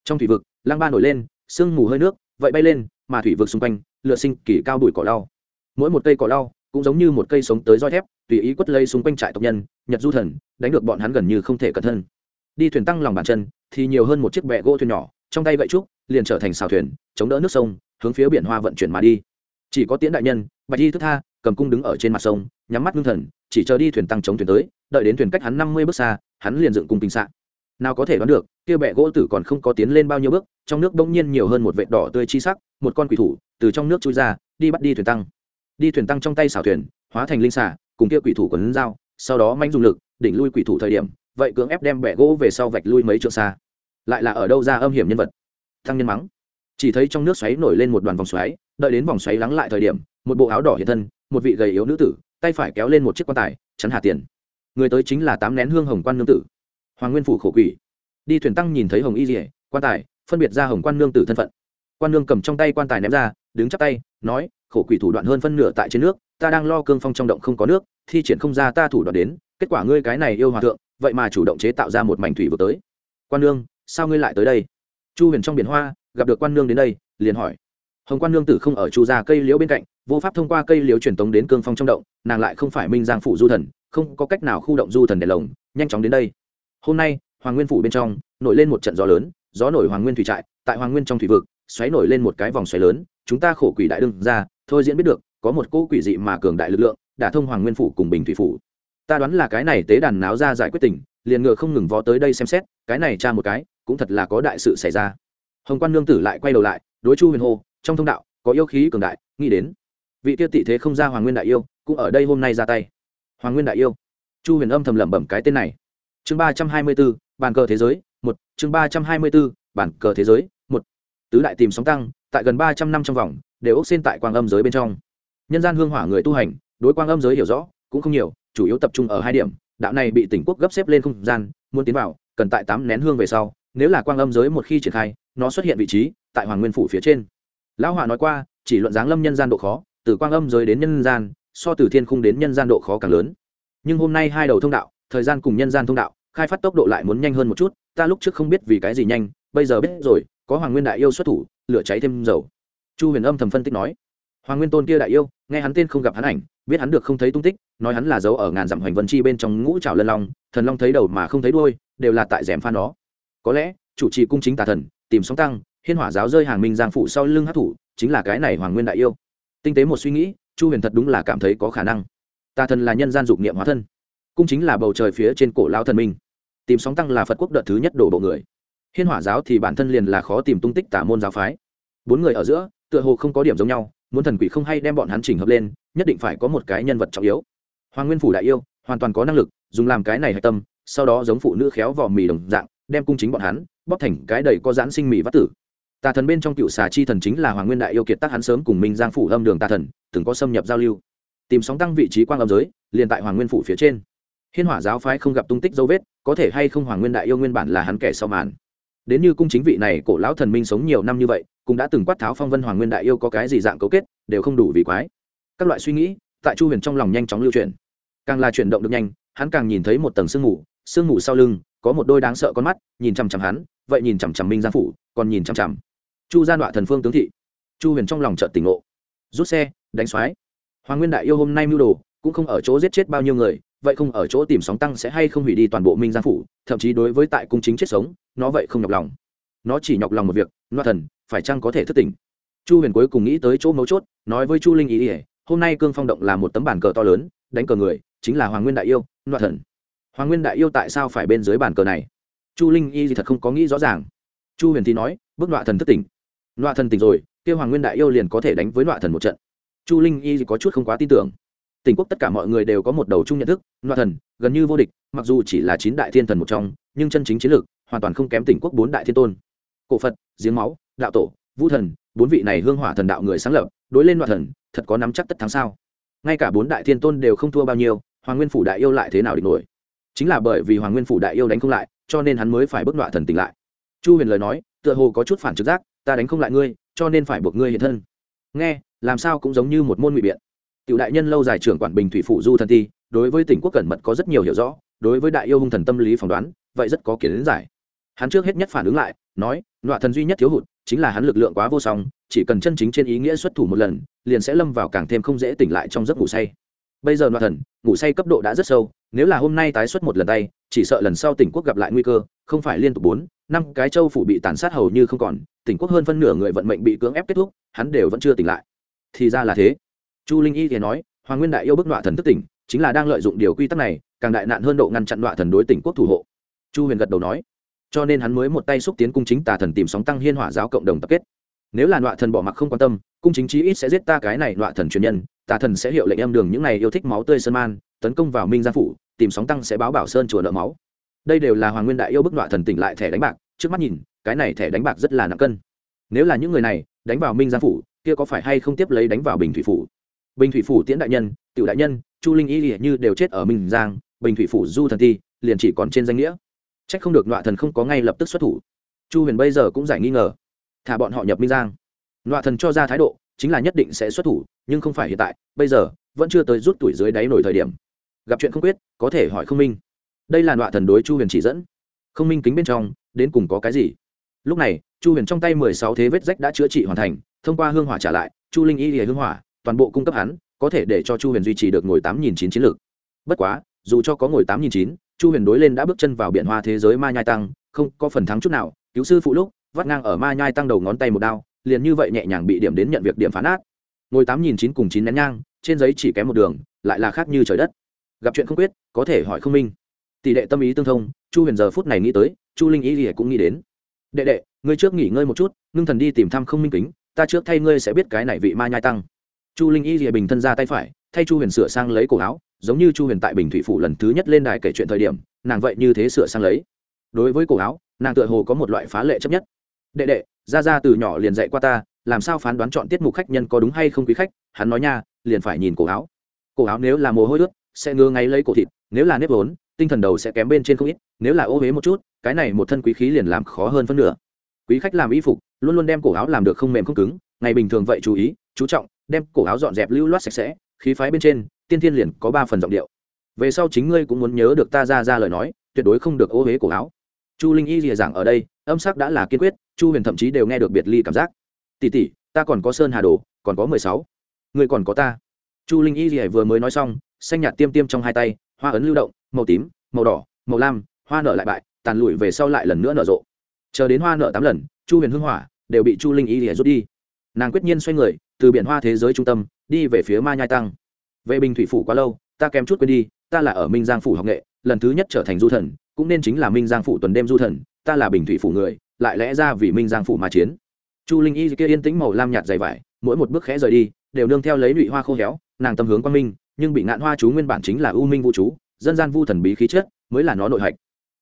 S1: Trong thủy vực, lang ba nổi lên, sương mù hơi nước, vậy bay lên, mà thủy vực xung quanh lựa sinh kỳ cao bụi cỏ lau. Mỗi một cây cỏ lau, cũng giống như một cây sống tới roi thép, tùy ý quất lây xung quanh trại tộc nhân, nhật du thần, đánh được bọn hắn gần như không thể cẩn thân. Đi thuyền tăng lòng bàn chân, thì nhiều hơn một chiếc bẹ gỗ thuyền nhỏ, trong tay gậy trúc, liền trở thành xào thuyền, chống đỡ nước sông, hướng phía biển hoa vận chuyển mà đi chỉ có tiễn đại nhân, bạch di thức tha, cầm cung đứng ở trên mặt sông, nhắm mắt ngưng thần, chỉ chờ đi thuyền tăng chống thuyền tới, đợi đến thuyền cách hắn năm mươi bước xa, hắn liền dựng cung kinh sạn. Nào có thể đoán được, kia bẹ gỗ tử còn không có tiến lên bao nhiêu bước, trong nước bỗng nhiên nhiều hơn một vệt đỏ tươi chi sắc, một con quỷ thủ từ trong nước chui ra, đi bắt đi thuyền tăng. Đi thuyền tăng trong tay xảo thuyền, hóa thành linh xả cùng kia quỷ thủ quấn dao, sau đó manh dùng lực, đỉnh lui quỷ thủ thời điểm, vậy cưỡng ép đem bẹ gỗ về sau vạch lui mấy trượng xa. Lại là ở đâu ra âm hiểm nhân vật? Tăng nhân mắng. Chỉ thấy trong nước xoáy nổi lên một đoàn vòng xoáy đợi đến vòng xoáy lắng lại thời điểm, một bộ áo đỏ hiện thân, một vị gầy yếu nữ tử, tay phải kéo lên một chiếc quan tài, chắn hà tiền. Người tới chính là tám nén hương hồng quan nương tử. Hoàng nguyên phủ khổ quỷ. Đi thuyền tăng nhìn thấy hồng y dỉa quan tài, phân biệt ra hồng quan nương tử thân phận. Quan nương cầm trong tay quan tài ném ra, đứng chắp tay, nói, khổ quỷ thủ đoạn hơn phân nửa tại trên nước, ta đang lo cương phong trong động không có nước, thi triển không ra ta thủ đoạn đến, kết quả ngươi cái này yêu hòa thượng, vậy mà chủ động chế tạo ra một mảnh thủy vừa tới. Quan nương, sao ngươi lại tới đây? Chu huyền trong biển hoa, gặp được quan nương đến đây, liền hỏi hồng quan nương tử không ở chu gia cây liễu bên cạnh, vô pháp thông qua cây liễu truyền tống đến cương phong trong động, nàng lại không phải minh giang phủ du thần, không có cách nào khu động du thần đèn lồng, nhanh chóng đến đây. Hôm nay, hoàng nguyên phủ bên trong, nổi lên một trận gió lớn, gió nổi hoàng nguyên thủy trại, tại hoàng nguyên trong thủy vực, xoáy nổi lên một cái vòng xoáy lớn, chúng ta khổ quỷ đại đương ra, thôi diễn biết được, có một cỗ quỷ dị mà cường đại lực lượng, đã thông hoàng nguyên phủ cùng bình thủy phủ. Ta đoán là cái này tế đàn náo ra giải quyết tình, liền ngựa không ngừng vó tới đây xem xét, cái này tra một cái, cũng thật là có đại sự xảy ra. Hồng quan nương tử lại quay đầu lại, đối chu huyền hô trong thông đạo, có yêu khí cường đại, nghĩ đến. Vị tiêu tị thế không ra hoàng nguyên đại yêu, cũng ở đây hôm nay ra tay. Hoàng nguyên đại yêu. Chu huyền âm thầm lẩm bẩm cái tên này. Chương ba trăm hai mươi b ố bàn cờ thế giới, một. Chương ba trăm hai mươi b ố bản cờ thế giới, một. Tứ đại tìm sóng tăng, tại gần ba trăm năm trong vòng, đều ốc xên tại quang âm giới bên trong. Nhân gian hương hỏa người tu hành, đối quang âm giới hiểu rõ, cũng không nhiều, chủ yếu tập trung ở hai điểm. Đạo này bị tỉnh quốc gấp xếp lên không gian, muốn tiến vào, cần tại tám nén hương về sau, nếu là quang âm giới một khi triển khai, nó xuất hiện vị trí, tại hoàng nguyên phủ phía trên lão hòa nói qua, chỉ luận giáng lâm nhân gian độ khó, từ quang âm giới đến nhân gian, so từ thiên khung đến nhân gian độ khó càng lớn. Nhưng hôm nay hai đầu thông đạo, thời gian cùng nhân gian thông đạo, khai phát tốc độ lại muốn nhanh hơn một chút, ta lúc trước không biết vì cái gì nhanh, bây giờ biết rồi, có hoàng nguyên đại yêu xuất thủ, lửa cháy thêm dầu. Chu huyền âm thầm phân tích nói, hoàng nguyên tôn kia đại yêu, nghe hắn tên không gặp hắn ảnh, biết hắn được không thấy tung tích, nói hắn là dấu ở ngàn dặm hoành vân chi bên trong ngũ trào lân long, thần long thấy đầu mà không thấy đuôi, đều là tại rèm pha nó. Có lẽ, chủ trì cung chính tà thần, tìm sóng tăng hiên hỏa giáo rơi hàng minh giang phụ sau lưng hát thủ, chính là cái này hoàng nguyên đại yêu. Tinh tế một suy nghĩ, chu huyền thật đúng là cảm thấy có khả năng. Tà thần là nhân gian dục niệm hóa thân cung chính là bầu trời phía trên cổ lao thần minh. Tìm sóng tăng là phật quốc đợt thứ nhất đổ bộ người. Hiên hỏa giáo thì bản thân liền là khó tìm tung tích tả môn giáo phái. Bốn người ở giữa, tựa hồ không có điểm giống nhau, muốn thần quỷ không hay đem bọn hắn chỉnh hợp lên, nhất định phải có một cái nhân vật trọng yếu. Hoàng nguyên phủ đại yêu, hoàn toàn có năng lực, dùng làm cái này hạch tâm, sau đó giống phụ nữ khéo vỏ mì đồng dạng, đem cung chính bọn hắn, bóp thành cái đầy có giãn sinh mì vắt tử tà thần bên trong cựu xà chi thần chính là hoàng nguyên đại yêu kiệt tác hắn sớm cùng minh giang phủ âm đường tà thần, từng có xâm nhập giao lưu. Tìm sóng tăng vị trí quang âm giới, liền tại hoàng nguyên phủ phía trên. Hiên hỏa giáo phái không gặp tung tích dấu vết, có thể hay không hoàng nguyên đại yêu nguyên bản là hắn kẻ sau màn. Đến như cung chính vị này, cổ lão thần minh sống nhiều năm như vậy, cũng đã từng quát tháo phong vân hoàng nguyên đại yêu có cái gì dạng cấu kết, đều không đủ vì quái. Các loại suy nghĩ, tại chu huyền trong lòng nhanh chóng lưu chuyển. Càng là chuyển động được nhanh, hắn càng nhìn thấy một tầng sương mù sương mù sau lưng, có một đôi đáng sợ con mắt, nhìn chằm chằm hắn, vậy nhìn chằm chằm minh giang phủ, còn nhìn chằm chằm chu gian đoạn thần phương tướng thị. Chu huyền trong lòng chợt tỉnh ngộ. Rút xe, đánh xoái. Hoàng nguyên đại yêu hôm nay mưu đồ, cũng không ở chỗ giết chết bao nhiêu người, vậy không ở chỗ tìm sóng tăng sẽ hay không hủy đi toàn bộ minh giang phủ, thậm chí đối với tại cung chính chết sống, nó vậy không nhọc lòng. Nó chỉ nhọc lòng một việc loa thần, phải chăng có thể thức tỉnh? Chu huyền cuối cùng nghĩ tới chỗ mấu chốt, nói với chu linh ý ỉa hôm nay cương phong động là một tấm bản cờ to lớn, đánh cờ người, chính là hoàng nguyên đại yêu loa thần. Hoàng nguyên đại yêu tại sao phải bên dưới bàn cờ này? Chu linh y thì thật không có nghĩ rõ ràng. Chu huyền thì nói, bước loa thần thức tỉnh loa thần tỉnh rồi, kêu hoàng nguyên đại yêu liền có thể đánh với loa thần một trận. Chu linh y có chút không quá tin tưởng. Tỉnh quốc tất cả mọi người đều có một đầu chung nhận thức loa thần, gần như vô địch, mặc dù chỉ là chín đại thiên thần một trong, nhưng chân chính chiến lược, hoàn toàn không kém tỉnh quốc bốn đại thiên tôn. Cổ phật, giếng máu, đạo tổ, vũ thần, bốn vị này hương hỏa thần đạo người sáng lập, đối lên loa thần, thật có nắm chắc tất thắng sao? Ngay cả bốn đại thiên tôn đều không thua bao nhiêu, hoàng nguyên phủ đại yêu lại thế nào địch nổi? Chính là bởi vì hoàng nguyên phủ đại yêu đánh không lại, cho nên hắn mới phải bức nọa thần tỉnh lại. Chu huyền lời nói, tựa hồ có chút phản trực giác ta đánh không lại ngươi, cho nên phải buộc ngươi hiện thân. Nghe, làm sao cũng giống như một môn ngụy biện. Tiểu đại nhân lâu dài trưởng quản bình thủy phủ du thần ti, đối với tỉnh quốc cẩn mật có rất nhiều hiểu rõ, đối với đại yêu hung thần tâm lý phỏng đoán, vậy rất có kiến giải. Hắn trước hết nhất phản ứng lại, nói, nọa thần duy nhất thiếu hụt chính là hắn lực lượng quá vô song, chỉ cần chân chính trên ý nghĩa xuất thủ một lần, liền sẽ lâm vào càng thêm không dễ tỉnh lại trong giấc ngủ say. Bây giờ loạn thần, ngủ say cấp độ đã rất sâu nếu là hôm nay tái xuất một lần tay, chỉ sợ lần sau tỉnh quốc gặp lại nguy cơ, không phải liên tục bốn, năm cái châu phủ bị tàn sát hầu như không còn, tỉnh quốc hơn phân nửa người vận mệnh bị cưỡng ép kết thúc, hắn đều vẫn chưa tỉnh lại. Thì ra là thế. Chu linh y thì nói, hoàng nguyên đại yêu bức nọa thần thức tỉnh, chính là đang lợi dụng điều quy tắc này, càng đại nạn hơn độ ngăn chặn nọa thần đối tỉnh quốc thủ hộ. Chu huyền gật đầu nói, cho nên hắn mới một tay xúc tiến cung chính tà thần tìm sóng tăng hiên hỏa giáo cộng đồng tập kết. Nếu là nọa thần bỏ mặc không quan tâm, cung chính chí ít sẽ giết ta cái này nọa thần truyền nhân, tà thần sẽ hiệu lệnh em đường những này yêu thích máu tươi sơn man, tấn công vào minh gia phủ tìm sóng tăng sẽ báo bảo sơn chùa nợ máu. Đây đều là hoàng nguyên đại yêu bức nọa thần tỉnh lại thẻ đánh bạc, trước mắt nhìn, cái này thẻ đánh bạc rất là nặng cân. Nếu là những người này, đánh vào minh gia phủ, kia có phải hay không tiếp lấy đánh vào bình thủy phủ? Bình thủy phủ tiễn đại nhân, tiểu đại nhân, chu linh y như đều chết ở minh giang, bình thủy phủ du thần ti, liền chỉ còn trên danh nghĩa. Trách không được nọa thần không có ngay lập tức xuất thủ. Chu huyền bây giờ cũng giải nghi ngờ. Thả bọn họ nhập minh giang. Nọa thần cho ra thái độ, chính là nhất định sẽ xuất thủ, nhưng không phải hiện tại, bây giờ, vẫn chưa tới rút tuổi dưới đáy nổi thời điểm gặp chuyện không quyết, có thể hỏi không minh. Đây là đoạn thần đối chu huyền chỉ dẫn. Không minh kính bên trong, đến cùng có cái gì? Lúc này, chu huyền trong tay mười sáu thế vết rách đã chữa trị hoàn thành, thông qua hương hỏa trả lại, chu linh y lìa hương hỏa, toàn bộ cung cấp hắn, có thể để cho chu huyền duy trì được ngồi tám nghìn chín chiến lược. Bất quá, dù cho có ngồi tám nghìn chín, chu huyền đối lên đã bước chân vào biển hoa thế giới ma nhai tăng, không có phần thắng chút nào, cứu sư phụ lúc, vắt ngang ở ma nhai tăng đầu ngón tay một đao, liền như vậy nhẹ nhàng bị điểm đến nhận việc điểm phán át. Ngồi tám nghìn chín cùng chín nén nhang, trên giấy chỉ kém một đường, lại là khác như trời đất gặp chuyện không quyết, có thể hỏi không minh. Tỷ đệ tâm ý tương thông, chu huyền giờ phút này nghĩ tới, chu linh ý thì cũng nghĩ đến. Đệ đệ, ngươi trước nghỉ ngơi một chút, ngưng thần đi tìm thăm không minh kính, ta trước thay ngươi sẽ biết cái này vị ma nhai tăng. Chu linh y rìa bình thân ra tay phải, thay chu huyền sửa sang lấy cổ áo, giống như chu huyền tại bình thủy phủ lần thứ nhất lên đài kể chuyện thời điểm, nàng vậy như thế sửa sang lấy. Đối với cổ áo, nàng tựa hồ có một loại phá lệ chấp nhất. Đệ đệ ra ra từ nhỏ liền dạy qua ta, làm sao phán đoán chọn tiết mục khách nhân có đúng hay không quý khách, hắn nói nha, liền phải nhìn cổ áo. Cổ áo nếu là mồ hôi ướt sẽ ngơ ngay lấy cổ thịt, nếu là nếp vốn, tinh thần đầu sẽ kém bên trên không ít, nếu là ô huế một chút, cái này một thân quý khí liền làm khó hơn phân nửa. Quý khách làm y phục, luôn luôn đem cổ áo làm được không mềm không cứng, ngày bình thường vậy chú ý, chú trọng, đem cổ áo dọn dẹp lưu loát sạch sẽ, khí phái bên trên, tiên thiên liền có ba phần giọng điệu. Về sau chính ngươi cũng muốn nhớ được ta ra ra lời nói, tuyệt đối không được ô huế cổ áo. Chu linh y rìa giảng ở đây, âm sắc đã là kiên quyết, chu huyền thậm chí đều nghe được biệt ly cảm giác. Tỉ tỉ ta còn có sơn hà đồ, còn có mười sáu. Ngươi còn có ta. Chu linh y rìa vừa mới nói xong xanh nhạt tiêm tiêm trong hai tay, hoa ấn lưu động, màu tím, màu đỏ, màu lam, hoa nở lại bại, tàn lụi về sau lại lần nữa nở rộ. Chờ đến hoa nở tám lần, chu huyền hưng hỏa đều bị chu linh y rìa rút đi. Nàng quyết nhiên xoay người, từ biển hoa thế giới trung tâm, đi về phía ma nhai tăng. Vệ bình thủy phủ quá lâu, ta kém chút quên đi, ta là ở minh giang phủ học nghệ, lần thứ nhất trở thành du thần, cũng nên chính là minh giang phủ tuần đêm du thần, ta là bình thủy phủ người, lại lẽ ra vì minh giang phủ mà chiến. Chu linh y kia yên tĩnh màu lam nhạt dày vải, mỗi một bước khẽ rời đi, đều nương theo lấy lụy hoa khô héo, nàng tâm hướng quang minh nhưng bị ngạn hoa chú nguyên bản chính là u minh vũ chú, dân gian vu thần bí khí chất mới là nó nội hạch.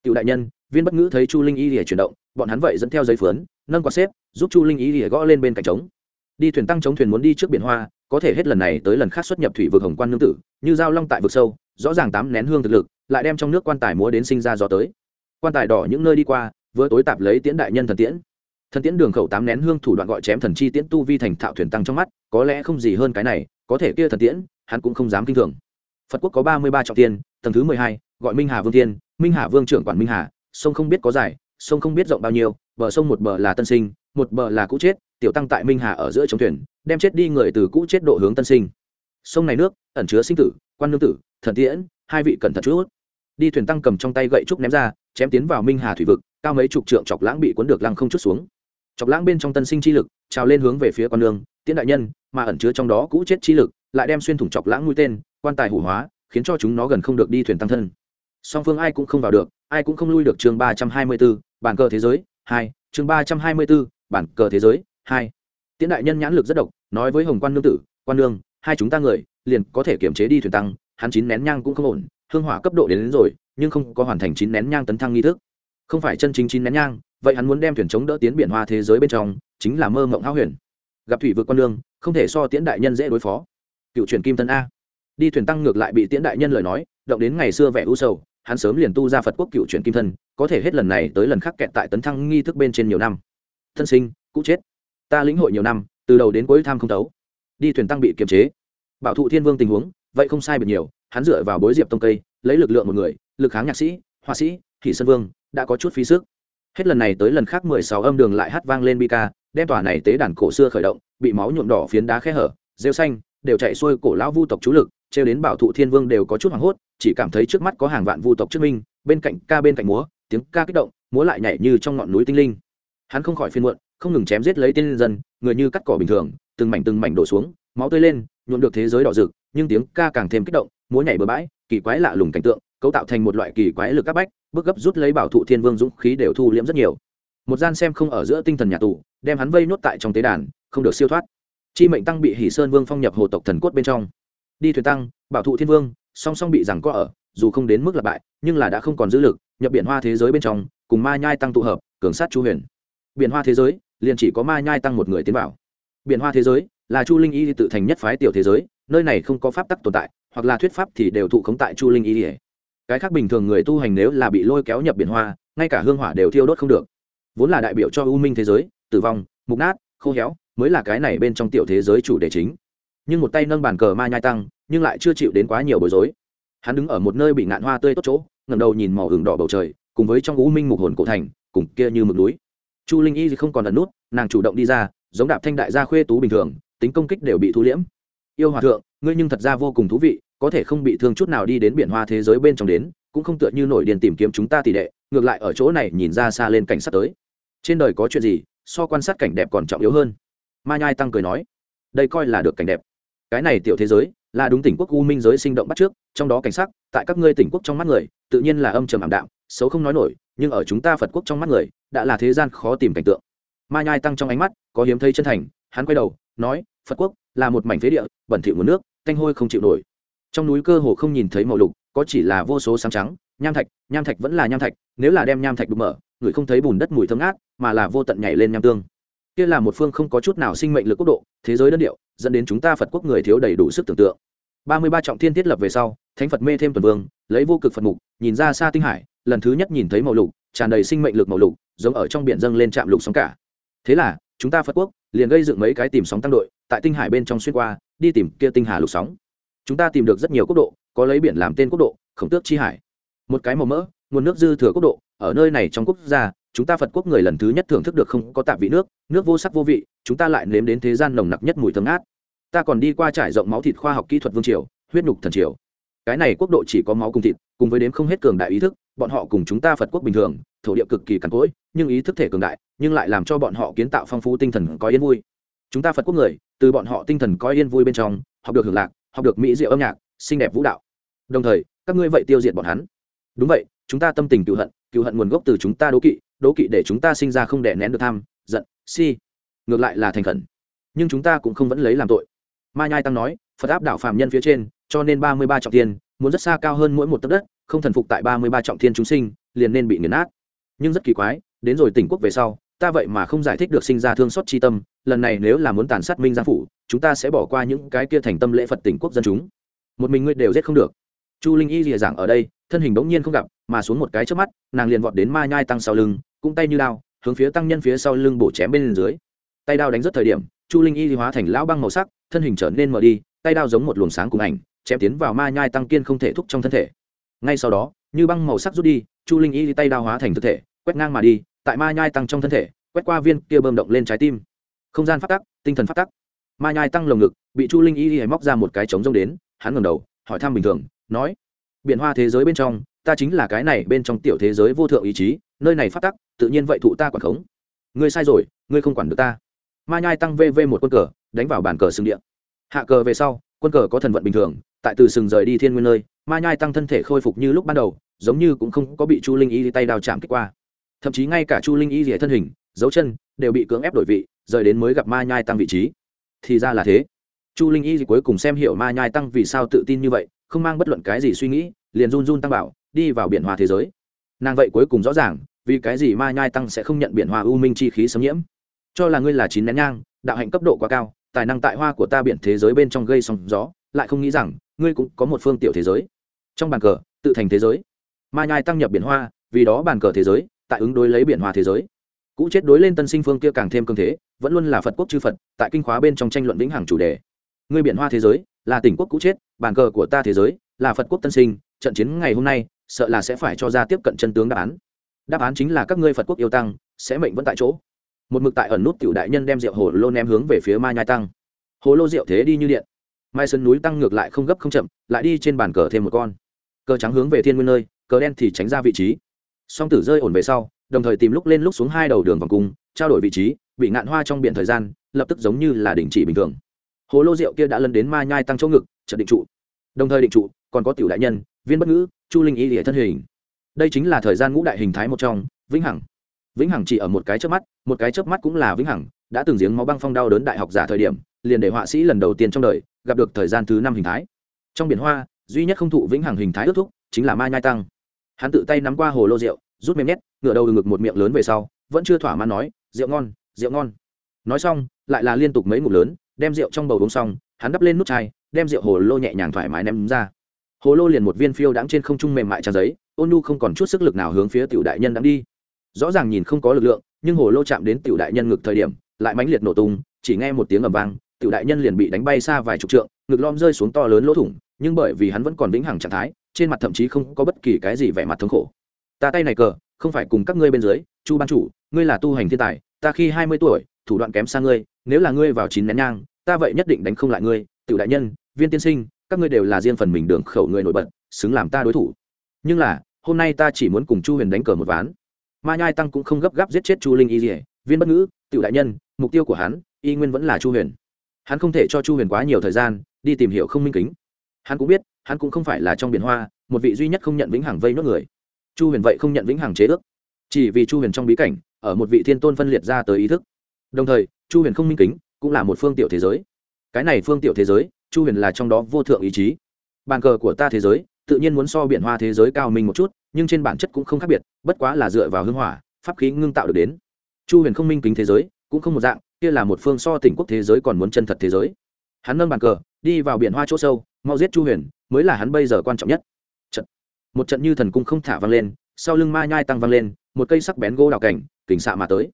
S1: Tiểu đại nhân, viên bất ngữ thấy chu linh y lìa chuyển động, bọn hắn vậy dẫn theo giấy phướn, nâng quạt xếp, giúp chu linh y lìa gõ lên bên cạnh trống. Đi thuyền tăng chống thuyền muốn đi trước biển hoa, có thể hết lần này tới lần khác xuất nhập thủy vực hồng quan nương tử, như giao long tại vực sâu, rõ ràng tám nén hương thực lực, lại đem trong nước quan tài múa đến sinh ra gió tới. Quan tài đỏ những nơi đi qua, vừa tối tạp lấy tiễn đại nhân thần tiễn. Thần tiễn đường khẩu tám nén hương thủ đoạn gọi chém thần chi tiễn tu vi thành thạo thuyền tăng trong mắt, có lẽ không gì hơn cái này, có thể kia thần tiễn hắn cũng không dám kinh thường. Phật quốc có ba mươi ba trọng tiên tầng thứ mười hai, gọi minh hà vương tiên minh hà vương trưởng quản minh hà, sông không biết có dài, sông không biết rộng bao nhiêu, bờ sông một bờ là tân sinh, một bờ là cũ chết, tiểu tăng tại minh hà ở giữa chống thuyền, đem chết đi người từ cũ chết độ hướng tân sinh. Sông này nước, ẩn chứa sinh tử, quan nương tử, thần tiễn, hai vị cẩn thận chút. Đi thuyền tăng cầm trong tay gậy trúc ném ra, chém tiến vào minh hà thủy vực, cao mấy chục trượng chọc lãng bị cuốn được lăng không chút xuống. Chọc lãng bên trong tân sinh chi lực, trào lên hướng về phía con nương tiễn đại nhân mà ẩn chứa trong đó cũ chết chi lực lại đem xuyên thủng chọc lãng mũi tên quan tài hủ hóa khiến cho chúng nó gần không được đi thuyền tăng thân. Song phương ai cũng không vào được ai cũng không lui được chương ba trăm hai mươi b ố bản cờ thế giới hai chương ba trăm hai mươi b ố bản cờ thế giới hai. Tiễn đại nhân nhãn lực rất độc nói với hồng quan nương tử quan nương hai chúng ta người liền có thể kiểm chế đi thuyền tăng hắn chín nén nhang cũng không ổn hương hỏa cấp độ đến, đến rồi nhưng không có hoàn thành chín nén nhang tấn thăng nghi thức. Không phải chân chính chín nén nhang vậy hắn muốn đem thuyền chống đỡ tiến biển hoa thế giới bên trong chính là mơ mộng háo huyền gặp thủy vượt quan lương, không thể so tiễn đại nhân dễ đối phó. Cựu truyền kim tân a. Đi thuyền tăng ngược lại bị tiễn đại nhân lời nói, động đến ngày xưa vẻ u sầu, hắn sớm liền tu ra phật quốc cựu truyền kim thân, có thể hết lần này tới lần khác kẹt tại tấn thăng nghi thức bên trên nhiều năm. Thân sinh, cũ chết. Ta lĩnh hội nhiều năm, từ đầu đến cuối tham không tấu đi thuyền tăng bị kiềm chế. Bảo thụ thiên vương tình huống, vậy không sai biệt nhiều, hắn dựa vào bối diệp tông cây, lấy lực lượng một người, lực kháng nhạc sĩ, họa sĩ thị sơn vương, đã có chút phí sức. Hết lần này tới lần khác mười sáu âm đường lại hát vang lên bi ca đem tòa này tế đàn cổ xưa khởi động, bị máu nhuộm đỏ phiến đá khe hở, rêu xanh, đều chạy xuôi cổ lão vu tộc chú lực, trêu đến bảo thụ thiên vương đều có chút hoảng hốt, chỉ cảm thấy trước mắt có hàng vạn vu tộc trước minh, bên cạnh ca bên cạnh múa, tiếng ca kích động, múa lại nhảy như trong ngọn núi tinh linh. Hắn không khỏi phiên muộn, không ngừng chém giết lấy tiên dân, người như cắt cỏ bình thường, từng mảnh từng mảnh đổ xuống, máu tươi lên, nhuộm được thế giới đỏ rực, nhưng tiếng ca càng thêm kích động, múa nhảy bừa bãi, kỳ quái lạ lùng cảnh tượng, cấu tạo thành một loại kỳ quái lực các bách, bước gấp rút lấy bảo thụ thiên vương dũng khí đều thu liễm rất nhiều. Một gian xem không ở giữa tinh thần nhà tù đem hắn vây nhốt tại trong tế đàn, không được siêu thoát. Chi mệnh tăng bị hỷ sơn vương phong nhập hồ tộc thần cốt bên trong. Đi thuyền tăng, bảo thụ thiên vương, song song bị rằng có ở, dù không đến mức lặp bại, nhưng là đã không còn giữ lực, nhập biển hoa thế giới bên trong, cùng ma nhai tăng tụ hợp, cường sát chu huyền. Biển hoa thế giới, liền chỉ có ma nhai tăng một người tiến vào. Biển hoa thế giới, là chu linh y tự thành nhất phái tiểu thế giới, nơi này không có pháp tắc tồn tại, hoặc là thuyết pháp thì đều thụ khống tại chu linh y cái khác bình thường người tu hành nếu là bị lôi kéo nhập biển hoa, ngay cả hương hỏa đều thiêu đốt không được. Vốn là đại biểu cho u minh thế giới tử vong, mục nát, khô héo mới là cái này bên trong tiểu thế giới chủ đề chính. Nhưng một tay nâng bàn cờ ma nhai tăng, nhưng lại chưa chịu đến quá nhiều bối rối. Hắn đứng ở một nơi bị ngạn hoa tươi tốt chỗ ngầm đầu nhìn màu hừng đỏ bầu trời, cùng với trong u minh mục hồn cổ thành, cùng kia như mực núi. Chu linh y không còn ẩn nút, nàng chủ động đi ra, giống đạp thanh đại gia khuê tú bình thường, tính công kích đều bị thu liễm. Yêu hòa thượng, ngươi nhưng thật ra vô cùng thú vị, có thể không bị thương chút nào đi đến biển hoa thế giới bên trong đến, cũng không tựa như nổi điền tìm kiếm chúng ta tỷ đệ, ngược lại ở chỗ này nhìn ra xa lên cảnh sát tới. Trên đời có chuyện gì so quan sát cảnh đẹp còn trọng yếu hơn. Ma nhai tăng cười nói, đây coi là được cảnh đẹp. Cái này tiểu thế giới là đúng tỉnh quốc u minh giới sinh động bắt trước trong đó cảnh sắc tại các ngươi tỉnh quốc trong mắt người, tự nhiên là âm trầm ảm đạm, xấu không nói nổi, nhưng ở chúng ta phật quốc trong mắt người, đã là thế gian khó tìm cảnh tượng. Ma nhai tăng trong ánh mắt có hiếm thấy chân thành, hắn quay đầu, nói, phật quốc là một mảnh phế địa, bẩn thỉu nguồn nước, thanh hôi không chịu nổi. Trong núi cơ hồ không nhìn thấy màu lục, có chỉ là vô số sáng trắng nham thạch nham thạch vẫn là nham thạch, nếu là đem nham thạch đục mở, người không thấy bùn đất mùi thơm ngát, mà là vô tận nhảy lên nham tương. Kia là một phương không có chút nào sinh mệnh lực quốc độ, thế giới đơn điệu, dẫn đến chúng ta phật quốc người thiếu đầy đủ sức tưởng tượng. Ba mươi ba trọng thiên thiết lập về sau, thánh phật mê thêm tuần vương, lấy vô cực phật mục, nhìn ra xa tinh hải, lần thứ nhất nhìn thấy màu lục, tràn đầy sinh mệnh lực màu lục, giống ở trong biển dâng lên trạm lục sóng cả. Thế là, chúng ta phật quốc liền gây dựng mấy cái tìm sóng tăng đội, tại tinh hải bên trong xuyên qua, đi tìm kia tinh hà lục sóng. Chúng ta tìm được rất nhiều quốc độ, có lấy biển làm tên quốc độ, khổng tước chi hải một cái màu mỡ, nguồn nước dư thừa quốc độ, ở nơi này trong quốc gia, chúng ta phật quốc người lần thứ nhất thưởng thức được không có tạp vị nước nước vô sắc vô vị, chúng ta lại nếm đến thế gian nồng nặc nhất mùi thơm ngát. Ta còn đi qua trải rộng máu thịt khoa học kỹ thuật vương triều, huyết nhục thần triều. Cái này quốc độ chỉ có máu cùng thịt, cùng với đếm không hết cường đại ý thức, bọn họ cùng chúng ta phật quốc bình thường, thổ địa cực kỳ cằn cỗi, nhưng ý thức thể cường đại, nhưng lại làm cho bọn họ kiến tạo phong phú tinh thần có yên vui. Chúng ta phật quốc người, từ bọn họ tinh thần có yên vui bên trong, học được hưởng lạc, học được mỹ diệu âm nhạc, xinh đẹp vũ đạo. Đồng thời, các ngươi vậy tiêu diệt bọn hắn đúng vậy, chúng ta tâm tình cựu hận cựu hận nguồn gốc từ chúng ta đố kỵ đố kỵ để chúng ta sinh ra không đè nén được tham, giận, si. Ngược lại là thành khẩn. Nhưng chúng ta cũng không vẫn lấy làm tội. Ma nhai tăng nói, phật áp đảo phạm nhân phía trên, cho nên ba mươi ba trọng thiên, muốn rất xa cao hơn mỗi một tấc đất, không thần phục tại ba mươi ba trọng thiên chúng sinh, liền nên bị nghiền nát. Nhưng rất kỳ quái, đến rồi tỉnh quốc về sau, ta vậy mà không giải thích được sinh ra thương xót chi tâm, lần này nếu là muốn tàn sát minh giang phủ, chúng ta sẽ bỏ qua những cái kia thành tâm lễ phật tỉnh quốc dân chúng. Một mình ngươi đều giết không được. Chu linh y rìa giảng ở đây thân hình bỗng nhiên không gặp, mà xuống một cái trước mắt, nàng liền vọt đến ma nhai tăng sau lưng, cũng tay như đao, hướng phía tăng nhân phía sau lưng bổ chém bên dưới. Tay đao đánh rất thời điểm, chu linh y hóa thành lão băng màu sắc, thân hình trở nên mở đi, tay đao giống một luồng sáng cùng ảnh, chém tiến vào ma nhai tăng kiên không thể thúc trong thân thể. Ngay sau đó, như băng màu sắc rút đi, chu linh y tay đao hóa thành thực thể, quét ngang mà đi, tại ma nhai tăng trong thân thể, quét qua viên kia bơm động lên trái tim. Không gian phát tắc, tinh thần phát tắc. Ma nhai tăng lồng ngực, bị chu linh y móc ra một cái trống rông đến, hắn ngầm đầu, hỏi thăm bình thường, nói biển hoa thế giới bên trong, ta chính là cái này bên trong tiểu thế giới vô thượng ý chí, nơi này phát tắc, tự nhiên vậy thụ ta quản khống. Ngươi sai rồi, ngươi không quản được ta. Ma nhai tăng vv một quân cờ, đánh vào bàn cờ xương điện hạ cờ về sau, quân cờ có thần vận bình thường, tại từ sừng rời đi thiên nguyên nơi, ma nhai tăng thân thể khôi phục như lúc ban đầu, giống như cũng không có bị chu linh y tay đào chạm kích qua. Thậm chí ngay cả chu linh y rỉa thân hình, dấu chân, đều bị cưỡng ép đổi vị, rời đến mới gặp ma nhai tăng vị trí. Thì ra là thế. Chu linh y cuối cùng xem hiểu ma nhai tăng vì sao tự tin như vậy không mang bất luận cái gì suy nghĩ, liền run run tăng bảo, đi vào biển hòa thế giới. Nàng vậy cuối cùng rõ ràng, vì cái gì ma nhai tăng sẽ không nhận biển hòa u minh chi khí xâm nhiễm. Cho là ngươi là chín nén nhang, đạo hạnh cấp độ quá cao, tài năng tại hoa của ta biển thế giới bên trong gây sóng gió, lại không nghĩ rằng, ngươi cũng có một phương tiểu thế giới. Trong bàn cờ, tự thành thế giới. Ma nhai tăng nhập biển hoa, vì đó bàn cờ thế giới, tại ứng đối lấy biển hoa thế giới. Cũ chết đối lên tân sinh phương kia càng thêm cường thế, vẫn luôn là phật quốc chư phật, tại kinh khóa bên trong tranh luận vĩnh hằng chủ đề. Ngươi biển hoa thế giới là tỉnh quốc cũ chết, bàn cờ của ta thế giới, là phật quốc tân sinh, trận chiến ngày hôm nay, sợ là sẽ phải cho ra tiếp cận chân tướng đáp án. Đáp án chính là các ngươi phật quốc yêu tăng, sẽ mệnh vẫn tại chỗ. Một mực tại ẩn nút tiểu đại nhân đem rượu hồ lô ném hướng về phía ma nhai tăng. Hồ lô rượu thế đi như điện. Mai sơn núi tăng ngược lại không gấp không chậm, lại đi trên bàn cờ thêm một con. Cờ trắng hướng về thiên nguyên nơi, cờ đen thì tránh ra vị trí. Song tử rơi ổn về sau, đồng thời tìm lúc lên lúc xuống hai đầu đường vòng cung, trao đổi vị trí, bị ngạn hoa trong biển thời gian, lập tức giống như là đình chỉ bình thường hồ lô rượu kia đã lân đến ma nhai tăng chỗ ngực trận định trụ. Đồng thời định trụ, còn có tiểu đại nhân, viên bất ngữ, chu linh y địa thân hình. Đây chính là thời gian ngũ đại hình thái một trong, vĩnh hằng. Vĩnh hằng chỉ ở một cái chớp mắt, một cái chớp mắt cũng là vĩnh hằng, đã từng giếng máu băng phong đau đớn đại học giả thời điểm, liền để họa sĩ lần đầu tiên trong đời gặp được thời gian thứ năm hình thái. Trong biển hoa, duy nhất không thụ vĩnh hằng hình thái ước thúc, chính là Ma nhai tăng. Hắn tự tay nắm qua hồ lô rượu, rút mềm nhét ngựa đầu ngực một miệng lớn về sau, vẫn chưa thỏa mãn nói, rượu ngon rượu ngon. Nói xong, lại là liên tục mấy ngụm lớn đem rượu trong bầu uống xong, hắn đắp lên nút chai, đem rượu hồ lô nhẹ nhàng thoải mái ném ra. Hồ lô liền một viên phiêu đãng trên không trung mềm mại trang giấy, ôn nu không còn chút sức lực nào hướng phía tiểu đại nhân đang đi. Rõ ràng nhìn không có lực lượng, nhưng hồ lô chạm đến tiểu đại nhân ngực thời điểm, lại mãnh liệt nổ tung, chỉ nghe một tiếng ầm vang, tiểu đại nhân liền bị đánh bay xa vài chục trượng, ngực lom rơi xuống to lớn lỗ thủng, nhưng bởi vì hắn vẫn còn vĩnh hằng trạng thái, trên mặt thậm chí không có bất kỳ cái gì vẻ mặt thống khổ. Ta tay này cờ, không phải cùng các ngươi bên dưới, chu ban chủ, ngươi là tu hành thiên tài, ta khi hai mươi tuổi thủ đoạn kém xa ngươi, nếu là ngươi vào chín nén nhang, ta vậy nhất định đánh không lại ngươi. Tiểu đại nhân, viên tiên sinh, các ngươi đều là riêng phần mình đường khẩu người nổi bật, xứng làm ta đối thủ. Nhưng là, hôm nay ta chỉ muốn cùng chu huyền đánh cờ một ván. Ma nhai tăng cũng không gấp gáp giết chết chu linh y dỉa viên bất ngữ, tiểu đại nhân, mục tiêu của hắn, y nguyên vẫn là chu huyền. Hắn không thể cho chu huyền quá nhiều thời gian, đi tìm hiểu không minh kính. Hắn cũng biết, hắn cũng không phải là trong biển hoa, một vị duy nhất không nhận vĩnh hằng vây nốt người. Chu huyền vậy không nhận vĩnh hằng chế ước. Chỉ vì chu huyền trong bí cảnh, ở một vị thiên tôn phân liệt ra tới ý thức đồng thời, chu huyền không minh kính, cũng là một phương tiểu thế giới. Cái này phương tiểu thế giới, chu huyền là trong đó vô thượng ý chí. Bàn cờ của ta thế giới, tự nhiên muốn so biển hoa thế giới cao mình một chút, nhưng trên bản chất cũng không khác biệt, bất quá là dựa vào hưng hỏa, pháp khí ngưng tạo được đến. Chu huyền không minh kính thế giới, cũng không một dạng, kia là một phương so tỉnh quốc thế giới còn muốn chân thật thế giới. Hắn nâng bàn cờ, đi vào biển hoa chỗ sâu, mau giết chu huyền, mới là hắn bây giờ quan trọng nhất. Trận. một trận như thần cung không thả văng lên, sau lưng ma nhai tăng văng lên, một cây sắc bén gỗ đào cảnh kỉnh xạ mà tới.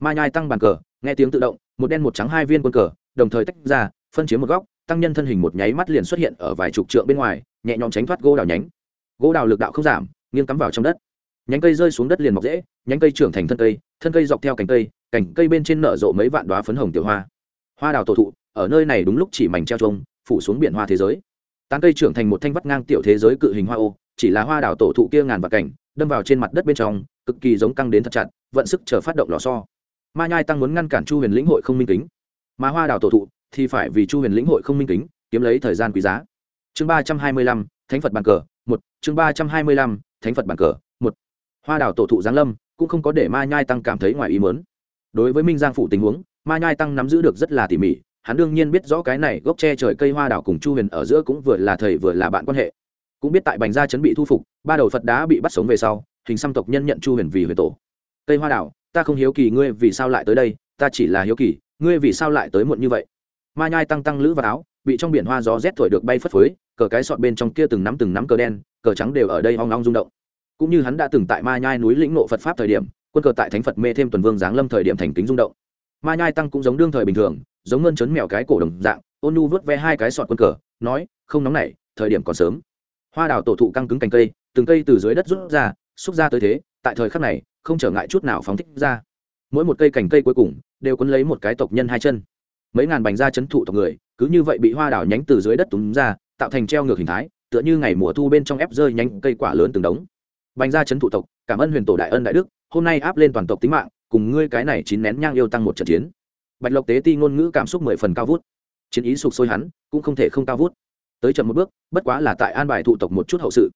S1: Ma nhai tăng bàn cờ nghe tiếng tự động, một đen một trắng hai viên quân cờ, đồng thời tách ra, phân chiếm một góc, tăng nhân thân hình một nháy mắt liền xuất hiện ở vài chục trượng bên ngoài, nhẹ nhõm tránh thoát gỗ đào nhánh. Gỗ đào lực đạo không giảm, nghiêng cắm vào trong đất. Nhánh cây rơi xuống đất liền mọc dễ, nhánh cây trưởng thành thân cây thân cây dọc theo cành cây cành cây bên trên nở rộ mấy vạn đoá phấn hồng tiểu hoa. Hoa đào tổ thụ, ở nơi này đúng lúc chỉ mảnh treo trông phủ xuống biển hoa thế giới. Tán cây trưởng thành một thanh vắt ngang tiểu thế giới cự hình hoa ô, chỉ là hoa đào tổ thụ kia ngàn và cảnh đâm vào trên mặt đất bên trong, cực kỳ giống căng đến thật chặt, vận sức chờ phát động lò so ma nhai tăng muốn ngăn cản chu huyền lĩnh hội không minh kính mà hoa đào tổ thụ thì phải vì chu huyền lĩnh hội không minh kính kiếm lấy thời gian quý giá chương ba trăm hai mươi lăm, thánh phật bàn cờ, một, chương ba trăm hai mươi lăm, thánh phật bàn cờ, một. hoa đào tổ thụ giáng lâm cũng không có để ma nhai tăng cảm thấy ngoài ý mớn đối với minh giang phủ tình huống, ma nhai tăng nắm giữ được rất là tỉ mỉ, hắn đương nhiên biết rõ cái này gốc tre trời cây hoa đào cùng chu huyền ở giữa cũng vừa là thầy vừa là bạn quan hệ. cũng biết tại bành gia chấn bị thu phục, ba đầu phật đá bị bắt sống về sau, hình xăm tộc nhân nhận chu huyền vì huyền tổ. cây hoa đào ta không hiếu kỳ ngươi vì sao lại tới đây, ta chỉ là hiếu kỳ, ngươi vì sao lại tới muộn như vậy? Ma nhai tăng tăng lữ vào áo, bị trong biển hoa gió rét thổi được bay phất phới, cờ cái sọt bên trong kia từng nắm từng nắm cờ đen, cờ trắng đều ở đây hoang long rung động. Cũng như hắn đã từng tại ma nhai núi lĩnh nộ phật pháp thời điểm, quân cờ tại thánh phật mê thêm tuần vương giáng lâm thời điểm thành kính rung động. Ma nhai tăng cũng giống đương thời bình thường, giống ngân chấn mèo cái cổ đồng dạng, ôn nu vớt ve hai cái sọt quân cờ, nói, không nóng nảy, thời điểm còn sớm. Hoa đào tổ thụ căng cứng cành cây, từng cây từ dưới đất rút ra, xúc ra tới thế, tại thời khắc này không trở ngại chút nào phóng thích ra. Mỗi một cây cành cây cuối cùng đều quấn lấy một cái tộc nhân hai chân. Mấy ngàn bành da chấn thụ tộc người, cứ như vậy bị hoa đào nhánh từ dưới đất túm ra, tạo thành treo ngược hình thái, tựa như ngày mùa thu bên trong ép rơi nhánh cây quả lớn từng đống. Bành da chấn thụ tộc, cảm ơn huyền tổ đại ân đại đức, hôm nay áp lên toàn tộc tính mạng, cùng ngươi cái này chín nén nhang yêu tăng một trận chiến. Bạch lộc tế ti ngôn ngữ cảm xúc mười phần cao vút. Chiến ý sụp sôi hắn, cũng không thể không cao vút. Tới chậm một bước, bất quá là tại an bài thụ tộc một chút hậu sự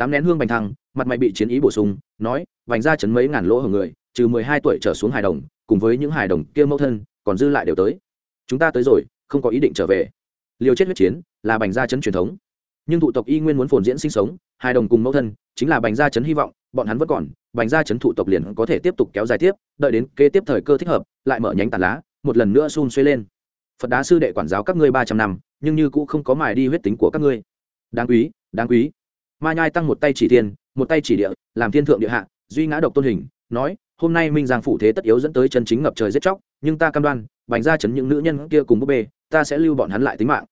S1: tám nén hương bành thăng, mặt mày bị chiến ý bổ sung, nói, vành ra chấn mấy ngàn lỗ hưởng người, trừ mười hai tuổi trở xuống hài đồng, cùng với những hài đồng kia mẫu thân, còn dư lại đều tới. Chúng ta tới rồi, không có ý định trở về. Liều chết huyết chiến là bành gia chấn truyền thống. Nhưng thụ tộc y nguyên muốn phồn diễn sinh sống, hài đồng cùng mẫu thân, chính là bành gia chấn hy vọng, bọn hắn vẫn còn bành gia chấn thụ tộc liền có thể tiếp tục kéo dài tiếp, đợi đến kế tiếp thời cơ thích hợp, lại mở nhánh tàn lá, một lần nữa xun xuê lên. Phật đá sư đệ quản giáo các ngươi ba trăm năm, nhưng như cũng không có mài đi huyết tính của các ngươi. Đáng quý đáng quý ma nhai tăng một tay chỉ thiên, một tay chỉ địa, làm thiên thượng địa hạ, duy ngã độc tôn hình, nói, hôm nay minh giang phủ thế tất yếu dẫn tới chân chính ngập trời giết chóc, nhưng ta cam đoan, bành ra chấn những nữ nhân kia cùng búp bê, ta sẽ lưu bọn hắn lại tính mạng.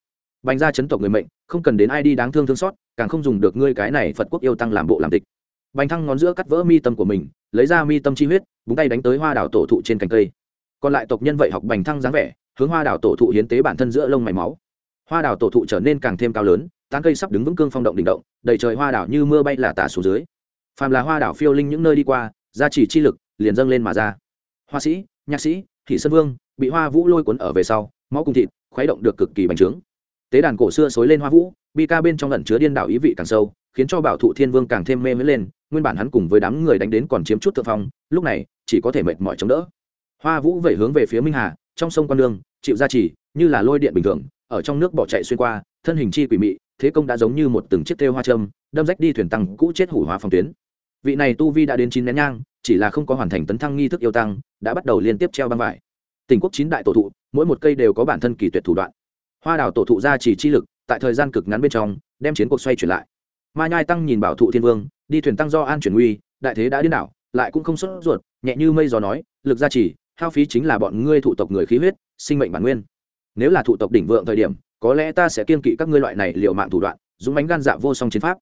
S1: Bành ra chấn tộc người mệnh, không cần đến ai đi đáng thương thương xót, càng không dùng được ngươi cái này phật quốc yêu tăng làm bộ làm tịch. Bành thăng ngón giữa cắt vỡ mi tâm của mình, lấy ra mi tâm chi huyết, búng tay đánh tới hoa đảo tổ thụ trên cành cây. Còn lại tộc nhân vậy học bành thăng dáng vẻ, hướng hoa đảo tổ thụ hiến tế bản thân giữa lông mày máu. Hoa đảo tổ thụ trở nên càng thêm cao lớn tán cây sắp đứng vững cương phong động đỉnh động, đầy trời hoa đảo như mưa bay là tả xuống dưới. Phàm là hoa đảo phiêu linh những nơi đi qua, gia trì chi lực liền dâng lên mà ra. Hoa sĩ, nhạc sĩ, thị sơn vương, bị hoa vũ lôi cuốn ở về sau, máu cùng thịt khuấy động được cực kỳ bành trướng. Tế đàn cổ xưa xối lên hoa vũ, bi ca bên trong lẩn chứa điên đảo ý vị càng sâu, khiến cho bảo thụ thiên vương càng thêm mê mới lên, nguyên bản hắn cùng với đám người đánh đến còn chiếm chút thượng phong, lúc này chỉ có thể mệt mỏi chống đỡ. Hoa vũ vẩy hướng về phía minh hà, trong sông quan đường chịu ra chỉ như là lôi điện bình thường, ở trong nước bỏ chạy xuyên qua, thân hình chi quỷ mị thế công đã giống như một từng chiếc thêu hoa châm đâm rách đi thuyền tăng cũ chết hủ hóa phòng tuyến. Vị này tu vi đã đến chín nén nhang chỉ là không có hoàn thành tấn thăng nghi thức yêu tăng đã bắt đầu liên tiếp treo băng vải. Tỉnh quốc chín đại tổ thụ mỗi một cây đều có bản thân kỳ tuyệt thủ đoạn. Hoa đào tổ thụ ra chỉ chi lực tại thời gian cực ngắn bên trong đem chiến cuộc xoay chuyển lại. Ma nhai tăng nhìn bảo thụ thiên vương đi thuyền tăng do an chuyển uy đại thế đã điên đảo lại cũng không xuất ruột nhẹ như mây gió nói lực gia chỉ, hao phí chính là bọn ngươi thụ tộc người khí huyết sinh mệnh bản nguyên nếu là thụ tộc đỉnh vượng thời điểm, có lẽ ta sẽ kiên kỵ các ngươi loại này liệu mạng thủ đoạn, dũng bánh gan dạ vô song chiến pháp.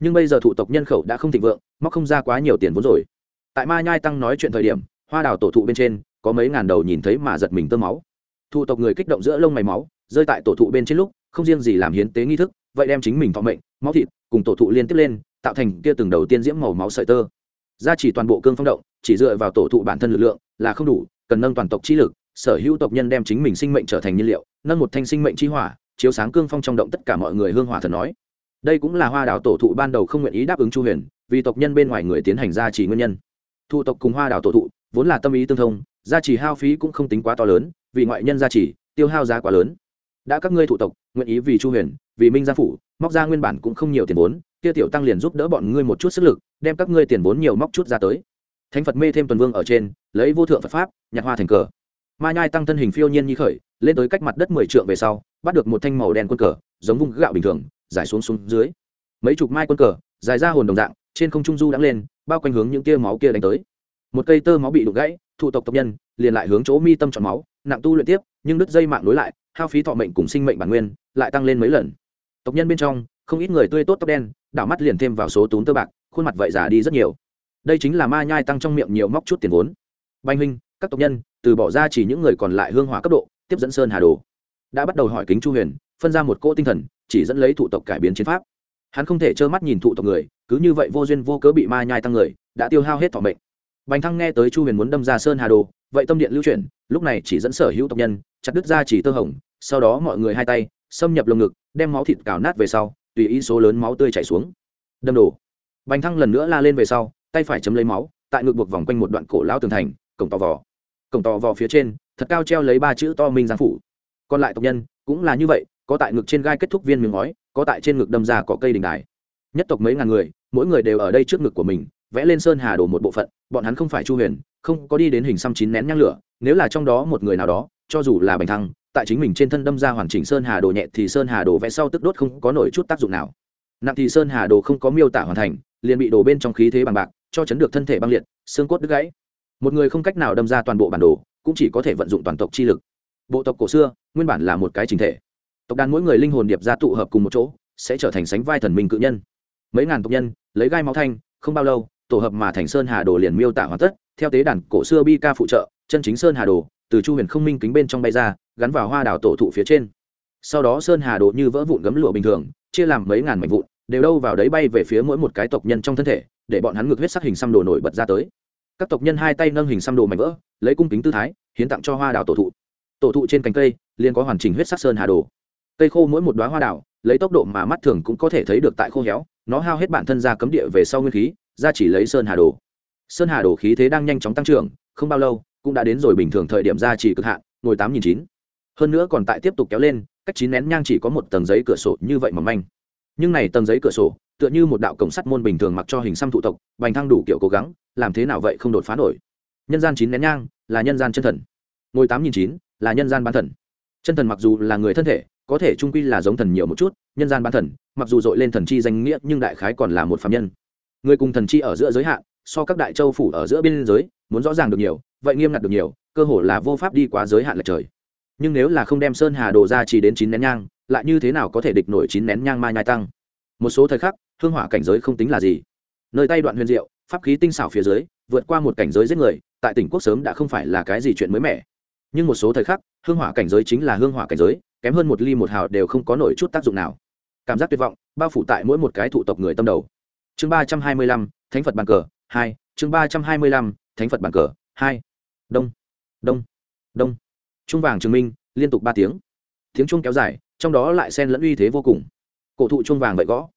S1: Nhưng bây giờ thụ tộc nhân khẩu đã không thịnh vượng, móc không ra quá nhiều tiền vốn rồi. Tại ma nhai tăng nói chuyện thời điểm, hoa đào tổ thụ bên trên, có mấy ngàn đầu nhìn thấy mà giật mình tơ máu. Thụ tộc người kích động giữa lông mày máu, rơi tại tổ thụ bên trên lúc, không riêng gì làm hiến tế nghi thức, vậy đem chính mình thọ mệnh, máu thịt, cùng tổ thụ liên tiếp lên, tạo thành kia từng đầu tiên diễm màu máu sợi tơ. Ra chỉ toàn bộ cương phong động, chỉ dựa vào tổ thụ bản thân lực lượng là không đủ, cần nâng toàn tộc chi lực sở hữu tộc nhân đem chính mình sinh mệnh trở thành nhiên liệu, nâng một thanh sinh mệnh chi hỏa, chiếu sáng cương phong trong động tất cả mọi người hương hỏa thần nói. Đây cũng là hoa đảo tổ thụ ban đầu không nguyện ý đáp ứng chu huyền, vì tộc nhân bên ngoài người tiến hành gia trì nguyên nhân. Thụ tộc cùng hoa đảo tổ thụ, vốn là tâm ý tương thông, gia trì hao phí cũng không tính quá to lớn, vì ngoại nhân gia trì, tiêu hao giá quá lớn. Đã các ngươi thụ tộc, nguyện ý vì chu huyền, vì minh gia phủ, móc ra nguyên bản cũng không nhiều tiền vốn, kia tiểu tăng liền giúp đỡ bọn ngươi một chút sức lực, đem các ngươi tiền vốn nhiều móc chút ra tới. Thánh phật mê thêm tuần vương ở trên, lấy vô thượng phật pháp nhạc hoa thành cờ ma nhai tăng thân hình phiêu nhiên như khởi, lên tới cách mặt đất mười trượng về sau, bắt được một thanh màu đen quân cờ, giống vung gạo bình thường, giải xuống xuống dưới. Mấy chục mai quân cờ, dài ra hồn đồng dạng, trên không trung du đắng lên, bao quanh hướng những tia máu kia đánh tới. Một cây tơ máu bị đục gãy, thụ tộc tộc nhân liền lại hướng chỗ mi tâm chọn máu, nặng tu luyện tiếp, nhưng đứt dây mạng nối lại, hao phí thọ mệnh cùng sinh mệnh bản nguyên, lại tăng lên mấy lần. Tộc nhân bên trong, không ít người tươi tốt tóc đen, đảo mắt liền thêm vào số túm tơ bạc, khuôn mặt vậy giả đi rất nhiều. Đây chính là ma nhai tăng trong miệng nhiều móc chút tiền vốn. Banh huynh các tộc nhân, từ bỏ ra chỉ những người còn lại hương hỏa cấp độ, tiếp dẫn sơn hà đồ. Đã bắt đầu hỏi kính chu huyền, phân ra một cỗ tinh thần, chỉ dẫn lấy thủ tộc cải biến chiến pháp. Hắn không thể trơ mắt nhìn thụ tộc người, cứ như vậy vô duyên vô cớ bị ma nhai tăng người, đã tiêu hao hết thọ mệnh. Bành thăng nghe tới chu huyền muốn đâm ra sơn hà đồ, vậy tâm điện lưu chuyển, lúc này chỉ dẫn sở hữu tộc nhân, chặt đứt ra chỉ tơ hồng, sau đó mọi người hai tay, xâm nhập lồng ngực, đem máu thịt cào nát về sau, tùy ý số lớn máu tươi chảy xuống. Đâm đổ. Bành thăng lần nữa la lên về sau, tay phải chấm lấy máu, tại ngực buộc vòng quanh một đoạn cổ lao tường thành, cổng tò vò cổng tò vò phía trên, thật cao treo lấy ba chữ to minh giang phủ. Còn lại tộc nhân, cũng là như vậy, có tại ngực trên gai kết thúc viên miếng ngói, có tại trên ngực đâm ra có cây đình đài. Nhất tộc mấy ngàn người, mỗi người đều ở đây trước ngực của mình, vẽ lên sơn hà đổ một bộ phận, bọn hắn không phải chu huyền, không có đi đến hình xăm chín nén nhang lửa, nếu là trong đó một người nào đó, cho dù là bành thăng, tại chính mình trên thân đâm ra hoàn chỉnh sơn hà đồ nhẹ thì sơn hà đồ vẽ sau tức đốt không có nổi chút tác dụng nào. Nặng thì sơn hà đồ không có miêu tả hoàn thành, liền bị đổ bên trong khí thế bằng bạc, cho chấn được thân thể băng liệt, xương cốt đứt gãy một người không cách nào đâm ra toàn bộ bản đồ, cũng chỉ có thể vận dụng toàn tộc chi lực. Bộ tộc cổ xưa, nguyên bản là một cái trình thể. Tộc đàn mỗi người linh hồn điệp ra tụ hợp cùng một chỗ, sẽ trở thành sánh vai thần minh cự nhân. Mấy ngàn tộc nhân, lấy gai máu thanh, không bao lâu, tổ hợp mà thành sơn hà đồ liền miêu tả hoàn tất. Theo tế đàn cổ xưa bi ca phụ trợ, chân chính sơn hà đồ, từ chu huyền không minh kính bên trong bay ra, gắn vào hoa đào tổ thụ phía trên. Sau đó sơn hà đồ như vỡ vụn gấm lụa bình thường, chia làm mấy ngàn mảnh vụn, đều đâu vào đấy bay về phía mỗi một cái tộc nhân trong thân thể, để bọn hắn ngược huyết sắc hình xăm đồ nổi bật ra tới các tộc nhân hai tay nâng hình xăm đồ mảnh vỡ, lấy cung kính tư thái, hiến tặng cho hoa đào tổ thụ. Tổ thụ trên cành cây, liền có hoàn chỉnh huyết sắc sơn hà đồ. Cây khô mỗi một đoá hoa đào lấy tốc độ mà mắt thường cũng có thể thấy được tại khô héo, nó hao hết bản thân ra cấm địa về sau nguyên khí, ra chỉ lấy sơn hà đồ. Sơn hà đồ khí thế đang nhanh chóng tăng trưởng, không bao lâu, cũng đã đến rồi bình thường thời điểm ra chỉ cực hạn, ngồi tám nghìn chín. Hơn nữa còn tại tiếp tục kéo lên, cách chín nén nhang chỉ có một tầng giấy cửa sổ như vậy mà manh. Nhưng này tầng giấy cửa sổ tựa như một đạo cổng sắt môn bình thường mặc cho hình xăm thụ tộc, bành thăng đủ kiểu cố gắng, làm thế nào vậy không đột phá nổi. Nhân gian chín nén nhang, là nhân gian chân thần. Ngồi tám nghìn chín, là nhân gian bán thần. Chân thần mặc dù là người thân thể, có thể trung quy là giống thần nhiều một chút, nhân gian bán thần, mặc dù dội lên thần chi danh nghĩa, nhưng đại khái còn là một phạm nhân. Người cùng thần chi ở giữa giới hạn, so các đại châu phủ ở giữa biên giới, muốn rõ ràng được nhiều, vậy nghiêm ngặt được nhiều, cơ hồ là vô pháp đi quá giới hạn lệch trời. Nhưng nếu là không đem sơn hà đồ ra chỉ đến chín nén nhang, lại như thế nào có thể địch nổi chín nén nhang mai nhai tăng? Một số thời khắc hương hỏa cảnh giới không tính là gì. Nơi tay đoạn huyền diệu, pháp khí tinh xảo phía dưới, vượt qua một cảnh giới giết người, tại tỉnh quốc sớm đã không phải là cái gì chuyện mới mẻ. Nhưng một số thời khắc, hương hỏa cảnh giới chính là hương hỏa cảnh giới, kém hơn một ly một hào đều không có nổi chút tác dụng nào. Cảm giác tuyệt vọng, bao phủ tại mỗi một cái thủ tộc người tâm đầu. Chương ba trăm hai mươi lăm, thánh phật bàn cờ, hai. Chương ba trăm hai mươi lăm, thánh phật bàn cờ, hai. Đông. Đông. Đông. Trung vàng trường minh, liên tục ba tiếng. Tiếng chuông kéo dài, trong đó lại xen lẫn uy thế vô cùng. Cổ thụ chuông vàng vậy gõ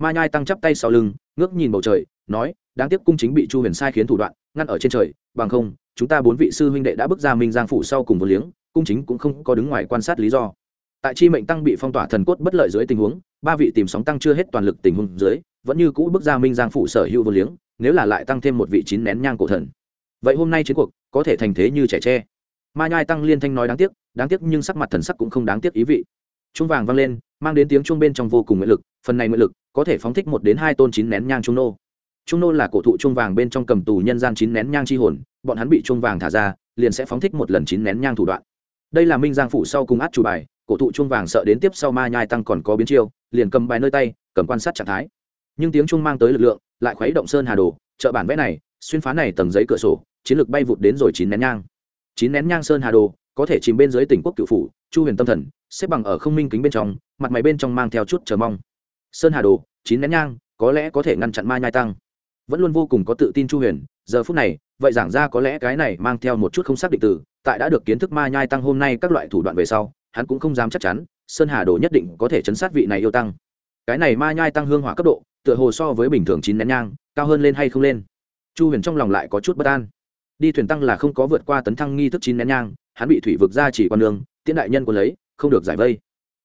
S1: ma nhai tăng chắp tay sau lưng, ngước nhìn bầu trời, nói, đáng tiếc cung chính bị chu huyền sai khiến thủ đoạn, ngăn ở trên trời, bằng không, chúng ta bốn vị sư huynh đệ đã bước ra minh giang phủ sau cùng vô liếng, cung chính cũng không có đứng ngoài quan sát lý do. Tại chi mệnh tăng bị phong tỏa thần cốt bất lợi dưới tình huống, ba vị tìm sóng tăng chưa hết toàn lực tình huống dưới, vẫn như cũ bước ra minh giang phủ sở hữu vô liếng, nếu là lại tăng thêm một vị chín nén nhang cổ thần. Vậy hôm nay chiến cuộc, có thể thành thế như trẻ tre. Ma nhai tăng liên thanh nói đáng tiếc đáng tiếc nhưng sắc mặt thần sắc cũng không đáng tiếc ý vị. Chung vàng vang lên, mang đến tiếng chuông bên trong vô cùng nguyện lực, phần này nguyện lực có thể phóng thích một đến hai tôn chín nén nhang trung nô. Trung nô là cổ thụ trung vàng bên trong cầm tù nhân gian chín nén nhang chi hồn, bọn hắn bị trung vàng thả ra, liền sẽ phóng thích một lần chín nén nhang thủ đoạn. Đây là minh giang phủ sau cùng át chủ bài, cổ thụ trung vàng sợ đến tiếp sau ma nhai tăng còn có biến chiêu, liền cầm bài nơi tay, cầm quan sát trạng thái. Nhưng tiếng trung mang tới lực lượng, lại khuấy động sơn hà đồ, chợ bản vẽ này, xuyên phá này tầng giấy cửa sổ, chiến lược bay vụt đến rồi chín nén nhang. Chín nén nhang sơn hà đồ, có thể chìm bên dưới tỉnh quốc cựu phủ, chu huyền tâm thần, xếp bằng ở không minh kính bên trong, mặt mày bên trong mang theo chút chờ mong sơn hà đồ, chín nén nhang, có lẽ có thể ngăn chặn ma nhai tăng. Vẫn luôn vô cùng có tự tin chu huyền, giờ phút này, vậy giảng ra có lẽ cái này mang theo một chút không xác định từ, tại đã được kiến thức ma nhai tăng hôm nay các loại thủ đoạn về sau, hắn cũng không dám chắc chắn, sơn hà đồ nhất định có thể chấn sát vị này yêu tăng. Cái này ma nhai tăng hương hỏa cấp độ, tựa hồ so với bình thường chín nén nhang, cao hơn lên hay không lên? Chu huyền trong lòng lại có chút bất an. Đi thuyền tăng là không có vượt qua tấn thăng nghi thức chín nén nhang, hắn bị thủy vực ra chỉ con đường, tiễn đại nhân quân lấy, không được giải vây.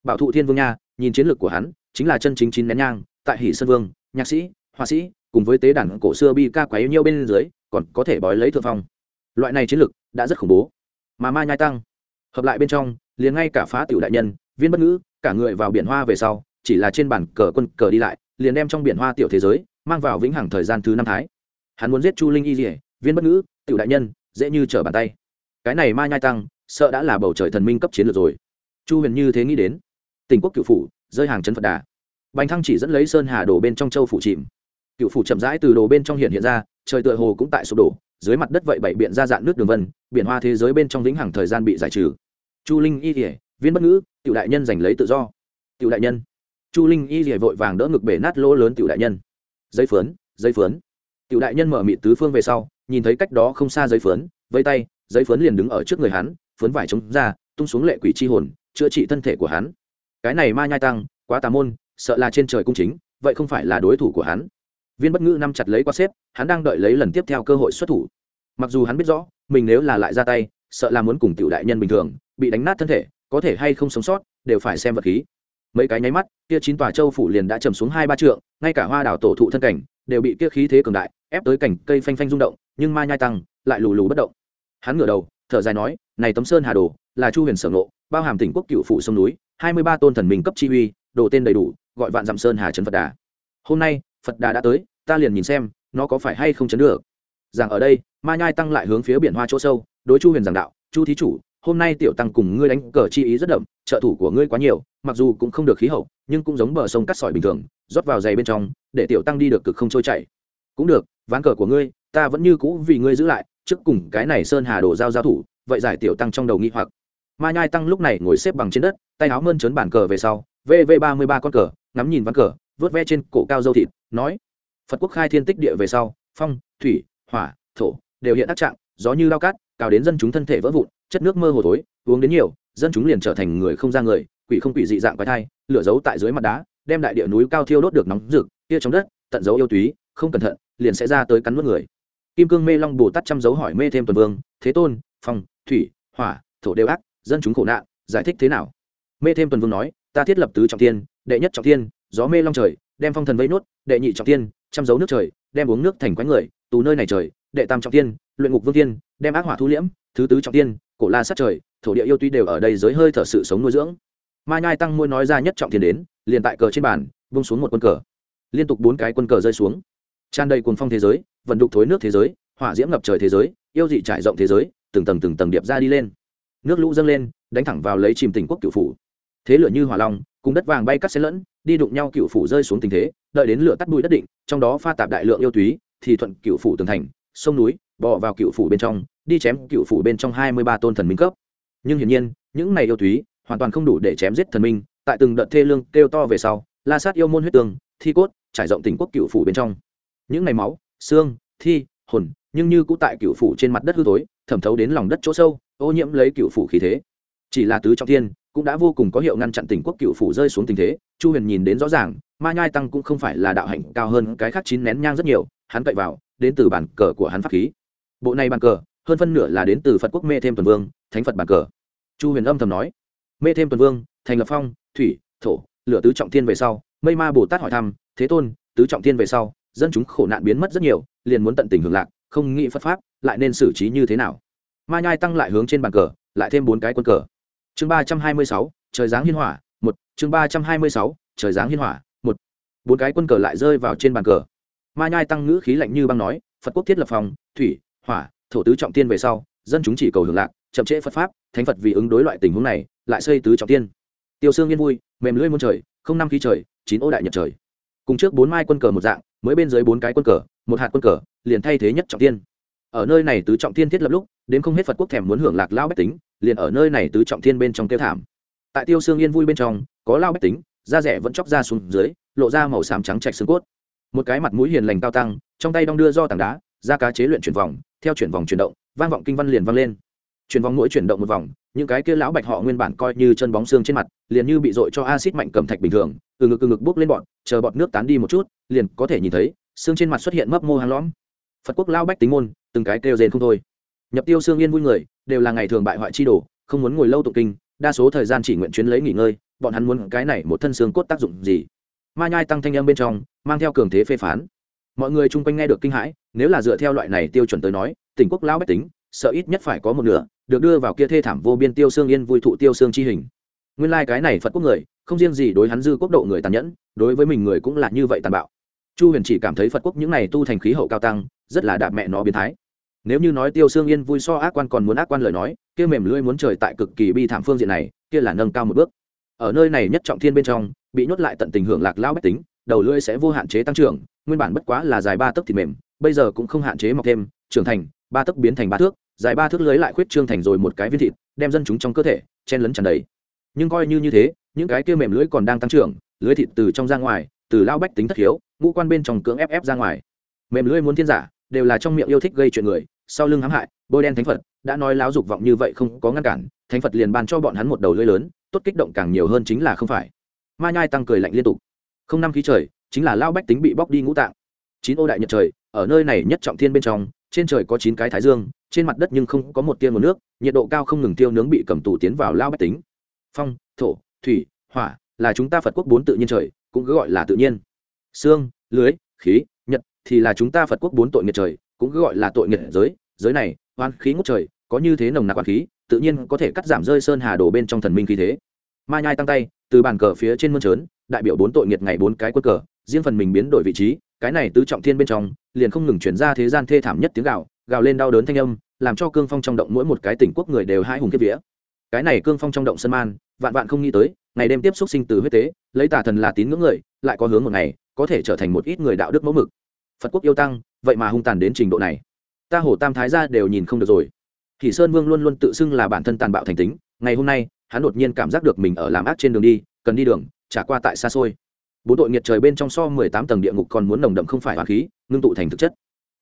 S1: Bảo thụ thiên vương nha, nhìn chiến lược của hắn chính là chân chính chín nén nhang, tại hỷ sơn vương, nhạc sĩ, họa sĩ, cùng với tế đàn cổ xưa bi ca quái nhiêu bên dưới, còn có thể bói lấy thượng phong. Loại này chiến lược đã rất khủng bố. Mà ma nhai tăng, hợp lại bên trong, liền ngay cả phá tiểu đại nhân, viên bất ngữ, cả người vào biển hoa về sau, chỉ là trên bản cờ quân cờ đi lại, liền đem trong biển hoa tiểu thế giới, mang vào vĩnh hằng thời gian thứ năm thái. Hắn muốn giết chu linh y dỉa viên bất ngữ, tiểu đại nhân, dễ như trở bàn tay. Cái này ma nhai tăng, sợ đã là bầu trời thần minh cấp chiến lược rồi. Chu huyền như thế nghĩ đến. Tỉnh quốc cựu phủ rơi hàng chấn phật đà. Bành thăng chỉ dẫn lấy sơn hà đổ bên trong châu phủ chìm. Cựu phủ chậm rãi từ đồ bên trong hiện hiện ra, trời tựa hồ cũng tại sụp đổ, dưới mặt đất vậy bảy biện ra dạng nước đường vân, biển hoa thế giới bên trong vĩnh hằng thời gian bị giải trừ. Chu linh y kỉa viên bất ngữ, tiểu đại nhân giành lấy tự do. Tiểu đại nhân. Chu linh y kỉa vội vàng đỡ ngực bể nát lỗ lớn tiểu đại nhân. Giấy phớn giấy phớn tiểu đại nhân mở mịt tứ phương về sau, nhìn thấy cách đó không xa giấy phớn vây tay, giấy phớn liền đứng ở trước người hắn phớn vải chống ra, tung xuống lệ quỷ chi hồn, chữa trị thân thể của hắn cái này ma nhai tăng, quá tà môn, sợ là trên trời cung chính, vậy không phải là đối thủ của hắn. Viên bất ngữ nắm chặt lấy qua xếp, hắn đang đợi lấy lần tiếp theo cơ hội xuất thủ. Mặc dù hắn biết rõ, mình nếu là lại ra tay, sợ là muốn cùng tiểu đại nhân bình thường, bị đánh nát thân thể, có thể hay không sống sót, đều phải xem vật khí. Mấy cái nháy mắt, kia chín tòa châu phủ liền đã trầm xuống hai ba trượng, ngay cả hoa đảo tổ thụ thân cảnh, đều bị kia khí thế cường đại, ép tới cảnh cây phanh phanh rung động, nhưng mai nhai tăng lại lù lù bất động. Hắn ngửa đầu, thở dài nói, này tấm sơn hà đồ, là chu huyền sở nộ bao hàm tỉnh quốc cựu phủ sông núi hai mươi ba tôn thần minh cấp chi uy, đồ tên đầy đủ, gọi vạn dặm sơn hà trấn phật đà. Hôm nay, phật đà đã tới, ta liền nhìn xem, nó có phải hay không chấn được. Rằng ở đây, ma nhai tăng lại hướng phía biển hoa chỗ sâu, đối chu huyền giảng đạo, chu thí chủ, hôm nay tiểu tăng cùng ngươi đánh cờ chi ý rất đậm, trợ thủ của ngươi quá nhiều, mặc dù cũng không được khí hậu, nhưng cũng giống bờ sông cắt sỏi bình thường, rót vào giày bên trong, để tiểu tăng đi được cực không trôi chảy. Cũng được, ván cờ của ngươi, ta vẫn như cũ vì ngươi giữ lại, trước cùng cái này sơn hà đổ giao giao thủ, vậy giải tiểu tăng trong đầu nghi hoặc ma nhai tăng lúc này ngồi xếp bằng trên đất, tay áo mơn trớn bản cờ về sau vv ba mươi ba con cờ, ngắm nhìn ván cờ, vớt ve trên cổ cao dâu thịt, nói, phật quốc khai thiên tích địa về sau, phong, thủy, hỏa, thổ, đều hiện đắc trạng, gió như lao cát cào đến dân chúng thân thể vỡ vụn, chất nước mơ hồ tối uống đến nhiều, dân chúng liền trở thành người không ra người, quỷ không quỷ dị dạng quái thai, lửa giấu tại dưới mặt đá, đem đại địa núi cao thiêu đốt được nóng rực, kia trong đất, tận dấu yêu túy, không cẩn thận, liền sẽ ra tới cắn nuốt người. Kim cương mê long bồ tát chăm dấu hỏi mê thêm tuần vương, thế tôn, phong, thủy, hỏa, thổ đều ác dân chúng khổ nạn, giải thích thế nào? Mê thêm tuần vương nói, ta thiết lập tứ trọng thiên, đệ nhất trọng thiên, gió mê long trời, đem phong thần vây nốt, đệ nhị trọng thiên, chăm dấu nước trời, đem uống nước thành quái người, tù nơi này trời, đệ tam trọng thiên, luyện ngục vương thiên, đem ác hỏa thu liễm, thứ tứ trọng thiên, cổ la sát trời, thổ địa yêu tuy đều ở đây giới hơi thở sự sống nuôi dưỡng. Ma nhai tăng môi nói ra nhất trọng thiên đến, liền tại cờ trên bàn, vung xuống một quân cờ. Liên tục bốn cái quân cờ rơi xuống. Tràn đầy cuồng phong thế giới, vận đục thối nước thế giới, hỏa diễm ngập trời thế giới, yêu dị trải rộng thế giới, từng tầng từng tầng điệp ra đi lên nước lũ dâng lên, đánh thẳng vào lấy chìm tỉnh quốc cựu phủ. Thế lửa như hỏa long, cùng đất vàng bay cắt xen lẫn, đi đụng nhau cựu phủ rơi xuống tình thế, đợi đến lửa tắt bụi đất định, trong đó pha tạp đại lượng yêu túy, thì thuận cựu phủ tường thành, sông núi, bò vào cựu phủ bên trong, đi chém cựu phủ bên trong hai mươi ba tôn thần minh cấp. Nhưng hiển nhiên, những này yêu thúy hoàn toàn không đủ để chém giết thần minh, tại từng đợt thê lương kêu to về sau, la sát yêu môn huyết tương, thi cốt, trải rộng tỉnh quốc cựu phủ bên trong. Những ngày máu, xương, thi, hồn nhưng như cũng tại cựu phủ trên mặt đất hư tối thẩm thấu đến lòng đất chỗ sâu, ô nhiễm lấy cựu phủ khí thế. Chỉ là tứ trọng thiên, cũng đã vô cùng có hiệu ngăn chặn tỉnh quốc cựu phủ rơi xuống tình thế, chu huyền nhìn đến rõ ràng, ma nhai tăng cũng không phải là đạo hạnh cao hơn cái khác chín nén nhang rất nhiều, hắn cậy vào, đến từ bản cờ của hắn pháp khí. Bộ này bàn cờ, hơn phân nửa là đến từ phật quốc mê thêm tuần vương, thánh phật bàn cờ. Chu huyền âm thầm nói, mê thêm tuần vương, thành lập phong, thủy, thổ, lửa tứ trọng thiên về sau, mây ma bồ tát hỏi thăm, thế tôn, tứ trọng thiên về sau, dân chúng khổ nạn biến mất rất nhiều, liền muốn tận tình hưởng lạc không nghĩ phật pháp, lại nên xử trí như thế nào? Ma nhai tăng lại hướng trên bàn cờ, lại thêm bốn cái quân cờ. Chương ba trăm hai mươi sáu, trời giáng hiên hỏa, một. Chương ba trăm hai mươi sáu, trời giáng hiên hỏa, một. Bốn cái quân cờ lại rơi vào trên bàn cờ. Ma nhai tăng ngữ khí lạnh như băng nói, phật quốc thiết lập phòng, thủy, hỏa, thổ tứ trọng tiên về sau, dân chúng chỉ cầu hưởng lạc, chậm trễ phật pháp, thánh phật vì ứng đối loại tình huống này, lại xây tứ trọng tiên. Tiêu xương yên vui, mềm lưỡi muôn trời, không năm khí trời, chín ô đại nhật trời. Cùng trước bốn mai quân cờ một dạng, mới bên dưới bốn cái quân cờ một hạt quân cờ, liền thay thế nhất trọng tiên ở nơi này tứ trọng tiên thiết lập lúc, đến không hết phật quốc thèm muốn hưởng lạc lao bách tính, liền ở nơi này tứ trọng thiên bên trong tiêu thảm. Tại tiêu xương yên vui bên trong, có lao bách tính, da rẻ vẫn chóc ra xuống dưới, lộ ra màu xám trắng chạch xương cốt. Một cái mặt mũi hiền lành cao tăng, trong tay đong đưa do tảng đá ra cá chế luyện chuyển vòng, theo chuyển vòng chuyển động, vang vọng kinh văn liền vang lên. Chuyển vòng mỗi chuyển động một vòng, những cái kia lão bạch họ nguyên bản coi như chân bóng xương trên mặt, liền như bị dội cho acid mạnh cầm thạch bình thường, từ ngực từ ngực bốc lên bọn, chờ bọt nước tán đi một chút, liền có thể nhìn thấy xương trên mặt xuất hiện mấp mô hàng lõm. Phật quốc lao bách tính môn, từng cái kêu rền không thôi. Nhập tiêu xương yên vui người, đều là ngày thường bại hoại chi đồ, không muốn ngồi lâu tụng kinh, đa số thời gian chỉ nguyện chuyến lấy nghỉ ngơi, bọn hắn muốn cái này một thân xương cốt tác dụng gì? Ma nhai tăng thanh âm bên trong, mang theo cường thế phê phán. Mọi người chung quanh nghe được kinh hãi, nếu là dựa theo loại này tiêu chuẩn tới nói, tỉnh quốc lao bách tính, sợ ít nhất phải có một nửa, được đưa vào kia thê thảm vô biên tiêu xương yên vui thụ tiêu xương chi hình. Nguyên lai、like、cái này phật quốc người, không riêng gì đối hắn dư quốc độ người tàn nhẫn, đối với mình người cũng là như vậy tàn bạo chu huyền chỉ cảm thấy phật quốc những này tu thành khí hậu cao tăng, rất là đạp mẹ nó biến thái. Nếu như nói tiêu xương yên vui so ác quan còn muốn ác quan lời nói, kia mềm lưỡi muốn trời tại cực kỳ bi thảm phương diện này, kia là nâng cao một bước. Ở nơi này nhất trọng thiên bên trong, bị nhốt lại tận tình hưởng lạc lao bách tính, đầu lưỡi sẽ vô hạn chế tăng trưởng, nguyên bản bất quá là dài ba tấc thịt mềm, bây giờ cũng không hạn chế mọc thêm, trưởng thành, ba tấc biến thành ba thước, dài ba thước lưới lại khuyết trương thành rồi một cái viên thịt, đem dân chúng trong cơ thể chen lấn tràn đầy. Nhưng coi như như thế, những cái kia mềm lưỡi còn đang tăng trưởng, lưới thịt từ trong ra ngoài từ lao bách tính thất hiếu ngũ quan bên trong cưỡng ép ép ra ngoài. Mềm lưỡi muốn thiên giả, đều là trong miệng yêu thích gây chuyện người, sau lưng hãm hại, bôi đen thánh phật, đã nói láo dục vọng như vậy không có ngăn cản, thánh phật liền ban cho bọn hắn một đầu lưỡi lớn, tốt kích động càng nhiều hơn chính là không phải. Ma nhai tăng cười lạnh liên tục. Không năm khí trời, chính là lao bách tính bị bóc đi ngũ tạng. Chín ô đại nhật trời, ở nơi này nhất trọng thiên bên trong, trên trời có chín cái thái dương, trên mặt đất nhưng không có một tiên một nước, nhiệt độ cao không ngừng tiêu nướng bị cầm tù tiến vào lao bách tính. Phong, thổ, thủy, hỏa, là chúng ta phật quốc bốn tự nhiên trời cũng cứ gọi là tự nhiên. Xương, lưới, khí, nhật thì là chúng ta phật quốc bốn tội nghiệt trời, cũng cứ gọi là tội nghiệt giới. Giới này, oan khí ngút trời, có như thế nồng nặc oan khí, tự nhiên có thể cắt giảm rơi sơn hà đổ bên trong thần minh khí thế. Ma nhai tăng tay, từ bàn cờ phía trên mơn trớn, đại biểu bốn tội nghiệt ngày bốn cái quân cờ, riêng phần mình biến đổi vị trí, cái này tứ trọng thiên bên trong, liền không ngừng chuyển ra thế gian thê thảm nhất tiếng gạo gào lên đau đớn thanh âm, làm cho cương phong trong động mỗi một cái tỉnh quốc người đều hai hùng kiếp vía cái này cương phong trong động sân man, vạn vạn không nghĩ tới, ngày đêm tiếp xúc sinh từ huyết tế, lấy tà thần là tín ngưỡng người, lại có hướng một ngày, có thể trở thành một ít người đạo đức mẫu mực. Phật quốc yêu tăng, vậy mà hung tàn đến trình độ này. Ta hổ tam thái ra đều nhìn không được rồi. Thì sơn vương luôn luôn tự xưng là bản thân tàn bạo thành tính, ngày hôm nay, hắn đột nhiên cảm giác được mình ở làm ác trên đường đi, cần đi đường, trả qua tại xa xôi. Bốn tội nghiệt trời bên trong so mười tám tầng địa ngục còn muốn nồng đậm không phải hoàng khí, ngưng tụ thành thực chất.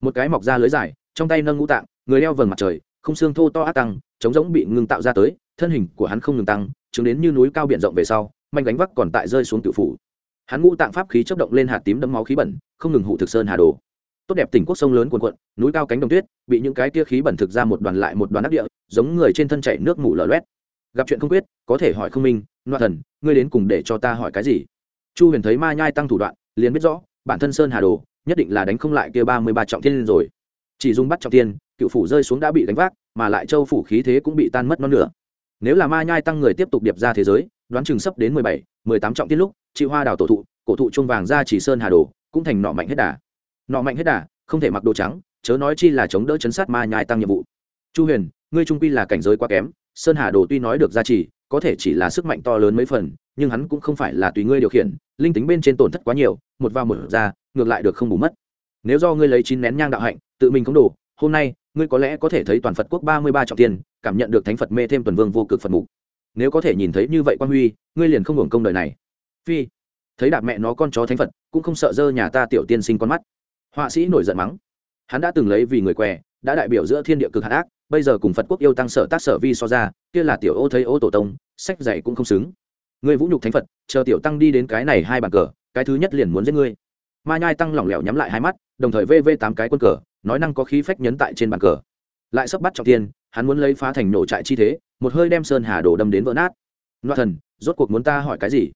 S1: Một cái mọc ra lưới dài, trong tay nâng ngũ tạng, người đeo vầng mặt trời không xương thô to ác tăng chống giống bị ngưng tạo ra tới thân hình của hắn không ngừng tăng, chứng đến như núi cao biển rộng về sau, manh gánh vác còn tại rơi xuống tự phủ. Hắn ngũ tạng pháp khí chấp động lên hạt tím đấm máu khí bẩn, không ngừng hụ thực sơn hà đồ. Tốt đẹp tỉnh quốc sông lớn cuồn cuộn, núi cao cánh đồng tuyết, bị những cái tia khí bẩn thực ra một đoàn lại một đoàn ác địa, giống người trên thân chảy nước mủ lở loét. Gặp chuyện không quyết, có thể hỏi không minh loạn thần, ngươi đến cùng để cho ta hỏi cái gì? Chu huyền thấy ma nhai tăng thủ đoạn, liền biết rõ, bản thân sơn hà đồ, nhất định là đánh không lại kia ba mươi ba trọng thiên rồi. Chỉ dùng bắt trọng tiên cựu phủ rơi xuống đã bị đánh vác, mà lại châu phủ khí thế cũng bị tan mất non nữa nếu là ma nhai tăng người tiếp tục điệp ra thế giới, đoán chừng sắp đến mười bảy, mười tám trọng tiết lúc, chị hoa đào tổ thụ, cổ thụ chuông vàng ra chỉ sơn hà đồ, cũng thành nọ mạnh hết đà. Nọ mạnh hết đà, không thể mặc đồ trắng, chớ nói chi là chống đỡ chấn sát ma nhai tăng nhiệm vụ. Chu huyền, ngươi trung quy là cảnh giới quá kém, sơn hà đồ tuy nói được gia trì có thể chỉ là sức mạnh to lớn mấy phần, nhưng hắn cũng không phải là tùy ngươi điều khiển, linh tính bên trên tổn thất quá nhiều, một vào một ra, ngược lại được không bù mất. Nếu do ngươi lấy chín nén nhang đạo hạnh, tự mình không đủ, hôm nay, ngươi có lẽ có thể thấy toàn phật quốc ba mươi ba trọng tiền cảm nhận được thánh phật mê thêm tuần vương vô cực phật mục. Nếu có thể nhìn thấy như vậy quan huy, ngươi liền không hưởng công đời này. Phi, thấy đạp mẹ nó con chó thánh phật, cũng không sợ dơ nhà ta tiểu tiên sinh con mắt. Họa sĩ nổi giận mắng. Hắn đã từng lấy vì người què, đã đại biểu giữa thiên địa cực hạ ác, bây giờ cùng phật quốc yêu tăng sở tác sở vi so ra, kia là tiểu ô thấy ô tổ tông, sách dạy cũng không xứng. Người vũ nhục thánh phật, chờ tiểu tăng đi đến cái này hai bàn cờ, cái thứ nhất liền muốn giết ngươi. Ma nhai tăng lỏng lẻo nhắm lại hai mắt, đồng thời vv tám cái quân cờ, nói năng có khí phách nhấn tại trên bàn cờ. Lại sắp bắt trọng tiên hắn muốn lấy phá thành nổ trại chi thế, một hơi đem sơn hà đổ đâm đến vỡ nát. Loạn thần, rốt cuộc muốn ta hỏi cái gì?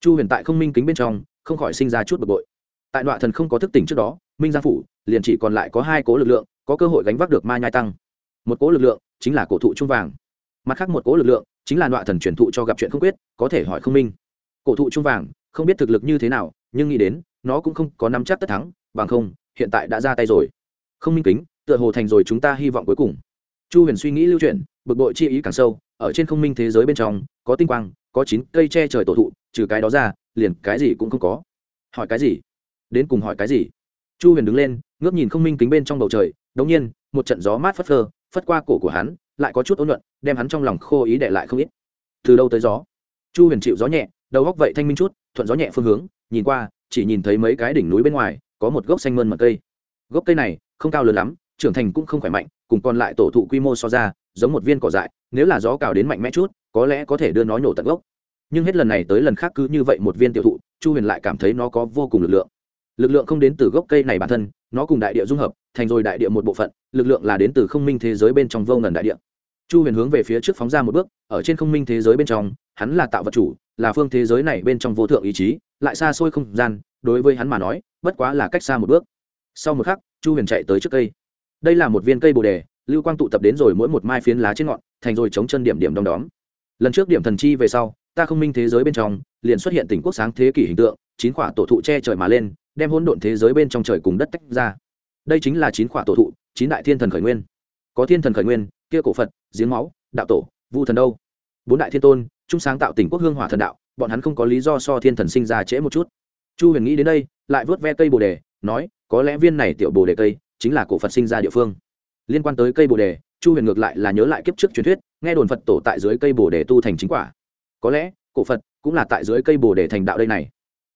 S1: Chu huyền tại không minh kính bên trong, không khỏi sinh ra chút bực bội. Tại loạn thần không có thức tỉnh trước đó, minh giang phủ liền chỉ còn lại có hai cố lực lượng, có cơ hội gánh vác được ma nhai tăng. Một cố lực lượng chính là cổ thụ trung vàng. Mặt khác một cố lực lượng chính là loạn thần truyền thụ cho gặp chuyện không quyết, có thể hỏi không minh. Cổ thụ trung vàng, không biết thực lực như thế nào, nhưng nghĩ đến, nó cũng không có nắm chắc tất thắng, bằng không, hiện tại đã ra tay rồi. Không minh kính, tựa hồ thành rồi chúng ta hy vọng cuối cùng chu huyền suy nghĩ lưu chuyển, bực bội chi ý càng sâu, ở trên không minh thế giới bên trong, có tinh quang, có chín cây che trời tổ thụ, trừ cái đó ra, liền cái gì cũng không có. Hỏi cái gì? Đến cùng hỏi cái gì? Chu huyền đứng lên, ngước nhìn không minh kính bên trong bầu trời, đống nhiên, một trận gió mát phất phơ, phất qua cổ của hắn, lại có chút ôn nhuận, đem hắn trong lòng khô ý để lại không ít. Từ đâu tới gió? Chu huyền chịu gió nhẹ, đầu góc vậy thanh minh chút, thuận gió nhẹ phương hướng, nhìn qua, chỉ nhìn thấy mấy cái đỉnh núi bên ngoài, có một gốc xanh mơn mật cây. Gốc cây này, không cao lớn lắm, trưởng thành cũng không khỏe mạnh cùng còn lại tổ thụ quy mô so ra, giống một viên cỏ dại, nếu là gió cào đến mạnh mẽ chút, có lẽ có thể đưa nó nhổ tận gốc. Nhưng hết lần này tới lần khác cứ như vậy một viên tiểu thụ, chu huyền lại cảm thấy nó có vô cùng lực lượng. Lực lượng không đến từ gốc cây này bản thân, nó cùng đại địa dung hợp, thành rồi đại địa một bộ phận, lực lượng là đến từ không minh thế giới bên trong vô ngần đại địa. Chu huyền hướng về phía trước phóng ra một bước, ở trên không minh thế giới bên trong, hắn là tạo vật chủ, là phương thế giới này bên trong vô thượng ý chí, lại xa xôi không gian, đối với hắn mà nói, bất quá là cách xa một bước. Sau một khắc, chu huyền chạy tới trước cây đây là một viên cây bồ đề, lưu quang tụ tập đến rồi mỗi một mai phiến lá trên ngọn, thành rồi chống chân điểm điểm đom đóm. Lần trước điểm thần chi về sau, ta không minh thế giới bên trong, liền xuất hiện tỉnh quốc sáng thế kỷ hình tượng, chín quả tổ thụ che trời mà lên, đem hỗn độn thế giới bên trong trời cùng đất tách ra. Đây chính là chín quả tổ thụ, chín đại thiên thần khởi nguyên. Có thiên thần khởi nguyên, kia cổ phật, giếng máu, đạo tổ, vu thần đâu? Bốn đại thiên tôn, chung sáng tạo tỉnh quốc hương hỏa thần đạo, bọn hắn không có lý do so thiên thần sinh ra trễ một chút. Chu huyền nghĩ đến đây, lại vớt ve cây bồ đề, nói, có lẽ viên này tiểu bồ đề cây chính là cổ phật sinh ra địa phương. Liên quan tới cây bồ đề, chu huyền ngược lại là nhớ lại kiếp trước truyền thuyết, nghe đồn phật tổ tại dưới cây bồ đề tu thành chính quả. Có lẽ, cổ phật cũng là tại dưới cây bồ đề thành đạo đây này.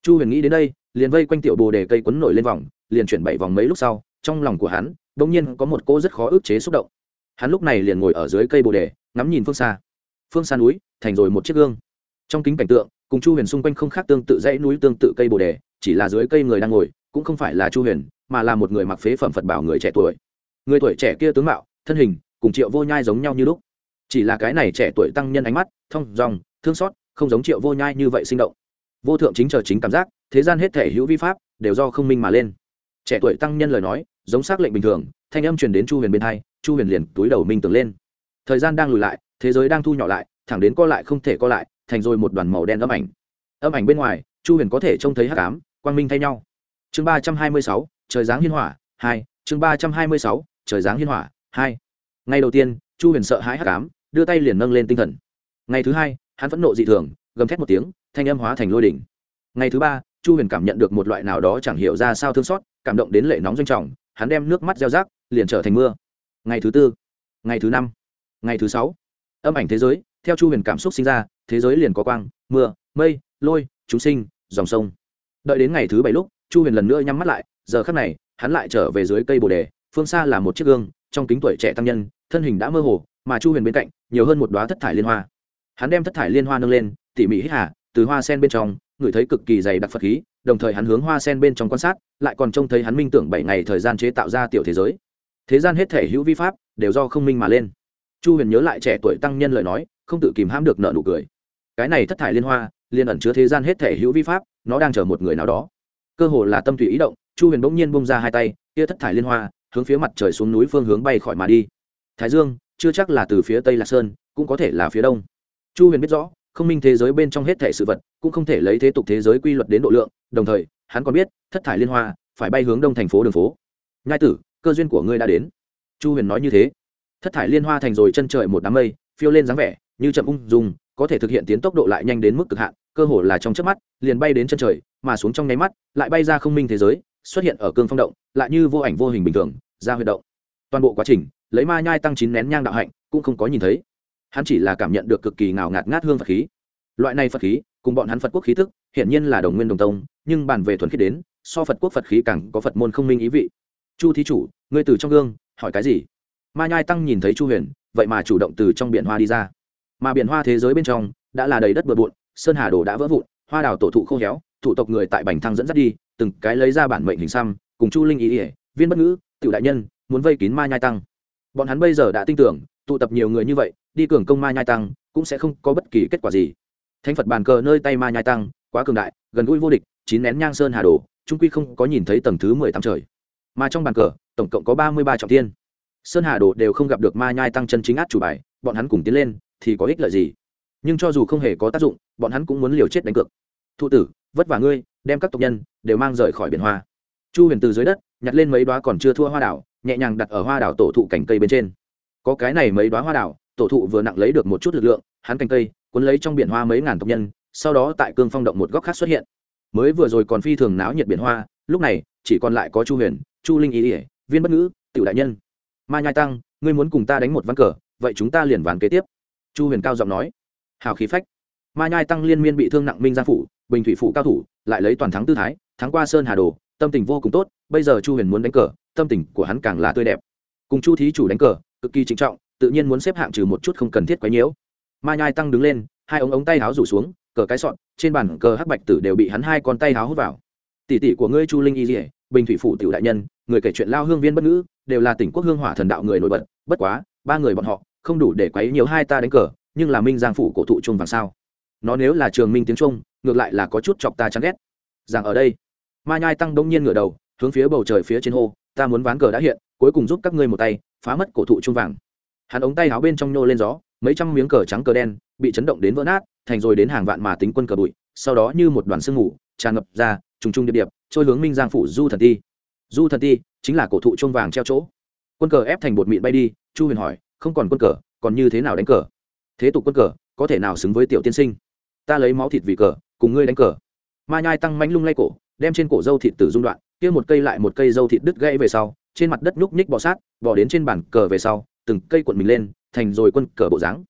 S1: Chu huyền nghĩ đến đây, liền vây quanh tiểu bồ đề cây quấn nổi lên vòng, liền chuyển bảy vòng mấy lúc sau, trong lòng của hắn đ ỗ n g nhiên có một cô rất khó ức chế xúc động. Hắn lúc này liền ngồi ở dưới cây bồ đề, ngắm nhìn phương xa. Phương xa núi, thành rồi một chiếc gương. Trong kính cảnh tượng, cùng chu huyền xung quanh không khác tương tự dãy núi tương tự cây bồ đề, chỉ là dưới cây người đang ngồi, cũng không phải là chu huyền mà là một người mặc phế phẩm phật bảo người trẻ tuổi. Người tuổi trẻ kia tướng mạo, thân hình, cùng triệu vô nhai giống nhau như lúc. Chỉ là cái này trẻ tuổi tăng nhân ánh mắt thông dòng thương xót, không giống triệu vô nhai như vậy sinh động. Vô thượng chính chờ chính cảm giác, thế gian hết thể hữu vi pháp, đều do không minh mà lên. Trẻ tuổi tăng nhân lời nói, giống xác lệnh bình thường, thanh âm truyền đến chu huyền bên hai, chu huyền liền túi đầu minh tưởng lên. Thời gian đang lùi lại, thế giới đang thu nhỏ lại, thẳng đến co lại không thể co lại, thành rồi một đoàn màu đen âm ảnh. Âm ảnh bên ngoài, chu huyền có thể trông thấy hắc ám, quang minh thay nhau. Chương ba trăm hai mươi sáu trời giáng hiên hỏa, hai, chương ba trăm hai mươi sáu, trời giáng hiên hỏa, hai. Ngày đầu tiên, chu huyền sợ hãi hắc ám, đưa tay liền nâng lên tinh thần. Ngày thứ hai, hắn phẫn nộ dị thường, gầm thét một tiếng, thanh âm hóa thành lôi đỉnh. Ngày thứ ba, chu huyền cảm nhận được một loại nào đó chẳng hiểu ra sao thương xót, cảm động đến lệ nóng doanh trọng, hắn đem nước mắt gieo rác, liền trở thành mưa. Ngày thứ tư, ngày thứ năm, ngày thứ sáu, âm ảnh thế giới, theo chu huyền cảm xúc sinh ra, thế giới liền có quang, mưa, mây, lôi, chúng sinh, dòng sông. Đợi đến ngày thứ bảy lúc, chu huyền lần nữa nhắm mắt lại giờ khắc này, hắn lại trở về dưới cây bồ đề, phương xa là một chiếc gương, trong kính tuổi trẻ tăng nhân, thân hình đã mơ hồ, mà chu huyền bên cạnh, nhiều hơn một đoá thất thải liên hoa. Hắn đem thất thải liên hoa nâng lên, tỉ mỉ hít hà, từ hoa sen bên trong, ngửi thấy cực kỳ dày đặc phật khí, đồng thời hắn hướng hoa sen bên trong quan sát, lại còn trông thấy hắn minh tưởng bảy ngày thời gian chế tạo ra tiểu thế giới. Thế gian hết thể hữu vi pháp, đều do không minh mà lên. Chu huyền nhớ lại trẻ tuổi tăng nhân lời nói, không tự kìm hãm được nợ nụ cười. Cái này thất thải liên hoa liên ẩn chứa thế gian hết thể hữu vi pháp, nó đang chờ một người nào đó. Cơ hồ là tâm tùy ý động chu huyền bỗng nhiên bông ra hai tay, kia thất thải liên hoa, hướng phía mặt trời xuống núi phương hướng bay khỏi mà đi. Thái dương, chưa chắc là từ phía tây lạc sơn, cũng có thể là phía đông. Chu huyền biết rõ, không minh thế giới bên trong hết thể sự vật, cũng không thể lấy thế tục thế giới quy luật đến độ lượng, đồng thời, hắn còn biết, thất thải liên hoa, phải bay hướng đông thành phố đường phố. Nhai tử, cơ duyên của ngươi đã đến. Chu huyền nói như thế. Thất thải liên hoa thành rồi chân trời một đám mây, phiêu lên dáng vẻ, như chậm ung dùng có thể thực hiện tiến tốc độ lại nhanh đến mức cực hạn, cơ hồ là trong chớp mắt, liền bay đến chân trời, mà xuống trong nháy mắt, lại bay ra không minh thế giới xuất hiện ở cương phong động, lại như vô ảnh vô hình bình thường, ra huy động. Toàn bộ quá trình, lấy ma nhai tăng chín nén nhang đạo hạnh, cũng không có nhìn thấy. Hắn chỉ là cảm nhận được cực kỳ ngào ngạt ngát hương phật khí. Loại này phật khí, cùng bọn hắn phật quốc khí tức hiện nhiên là đồng nguyên đồng tông, nhưng bàn về thuần khiết đến, so phật quốc phật khí càng có phật môn không minh ý vị. Chu thí chủ, ngươi từ trong gương, hỏi cái gì? Ma nhai tăng nhìn thấy chu huyền, vậy mà chủ động từ trong biển hoa đi ra. Mà biển hoa thế giới bên trong, đã là đầy đất bừa bộn, sơn hà đồ đã vỡ vụn, hoa đào tổ thụ khô héo, thủ tộc người tại bành thăng dẫn dắt đi từng cái lấy ra bản mệnh hình xăm, cùng chu linh ý ỉa viên bất ngữ, tiểu đại nhân, muốn vây kín ma nhai tăng. Bọn hắn bây giờ đã tin tưởng, tụ tập nhiều người như vậy, đi cường công ma nhai tăng, cũng sẽ không có bất kỳ kết quả gì. Thánh phật bàn cờ nơi tay ma nhai tăng, quá cường đại, gần gũi vô địch, chín nén nhang sơn hà đồ trung quy không có nhìn thấy tầng thứ mười tám trời. Mà trong bàn cờ, tổng cộng có ba mươi ba trọng tiên sơn hà đồ đều không gặp được ma nhai tăng chân chính át chủ bài, bọn hắn cùng tiến lên, thì có ích lợi gì? Nhưng cho dù không hề có tác dụng, bọn hắn cũng muốn liều chết đánh cược. Thụ tử vất vả ngươi, đem các tộc nhân đều mang rời khỏi biển hoa. Chu huyền từ dưới đất, nhặt lên mấy đoá còn chưa thua hoa đảo, nhẹ nhàng đặt ở hoa đảo tổ thụ cành cây bên trên. Có cái này mấy đoá hoa đảo, tổ thụ vừa nặng lấy được một chút lực lượng, hắn cành cây cuốn lấy trong biển hoa mấy ngàn tộc nhân, sau đó tại cương phong động một góc khác xuất hiện. Mới vừa rồi còn phi thường náo nhiệt biển hoa, lúc này chỉ còn lại có chu huyền, chu linh ý ỉa viên bất ngữ, tiểu đại nhân. Ma nhai tăng, ngươi muốn cùng ta đánh một ván cờ, vậy chúng ta liền ván kế tiếp. Chu huyền cao giọng nói. Hào khí phách ma nhai tăng liên miên bị thương nặng minh gia phủ, bình thủy phủ cao thủ, lại lấy toàn thắng tư thái, thắng qua sơn hà đồ, tâm tình vô cùng tốt, bây giờ chu huyền muốn đánh cờ, tâm tình của hắn càng là tươi đẹp. Cùng chu thí chủ đánh cờ, cực kỳ trịnh trọng, tự nhiên muốn xếp hạng trừ một chút không cần thiết quấy nhiễu. Ma nhai tăng đứng lên, hai ống ống tay háo rủ xuống, cờ cái sọn trên bàn cờ hắc bạch tử đều bị hắn hai con tay háo hút vào. Tỷ tỷ của ngươi chu linh y dỉa bình thủy phủ tiểu đại nhân, người kể chuyện lao hương viên bất ngữ, đều là tỉnh quốc hương hỏa thần đạo người nổi bật, bất quá, ba người bọn họ, không đủ để quấy nhiều hai ta đánh cờ, nhưng là minh giang phủ cổ thụ chung vàng sao nó nếu là trường minh tiếng trung, ngược lại là có chút chọc ta chán ghét. Rằng ở đây, ma nhai tăng đông nhiên ngửa đầu, hướng phía bầu trời phía trên hô, ta muốn ván cờ đã hiện, cuối cùng giúp các ngươi một tay, phá mất cổ thụ trung vàng. Hắn ống tay áo bên trong nhô lên gió, mấy trăm miếng cờ trắng cờ đen bị chấn động đến vỡ nát, thành rồi đến hàng vạn mà tính quân cờ bụi, sau đó như một đoàn sương mù tràn ngập ra, trùng trùng điệp điệp, trôi hướng minh giang phủ du thần ti. Du thần ti chính là cổ thụ trung vàng treo chỗ. Quân cờ ép thành bột mịn bay đi, chu huyền hỏi, không còn quân cờ, còn như thế nào đánh cờ? Thế tục quân cờ, có thể nào xứng với tiểu tiên sinh? Ta lấy máu thịt vì cờ, cùng ngươi đánh cờ. Ma nhai tăng manh lung lay cổ, đem trên cổ dâu thịt tử dung đoạn, kia một cây lại một cây dâu thịt đứt gãy về sau, trên mặt đất nhúc nhích bọ sát bỏ đến trên bàn cờ về sau, từng cây cuộn mình lên, thành rồi quân cờ bộ dáng.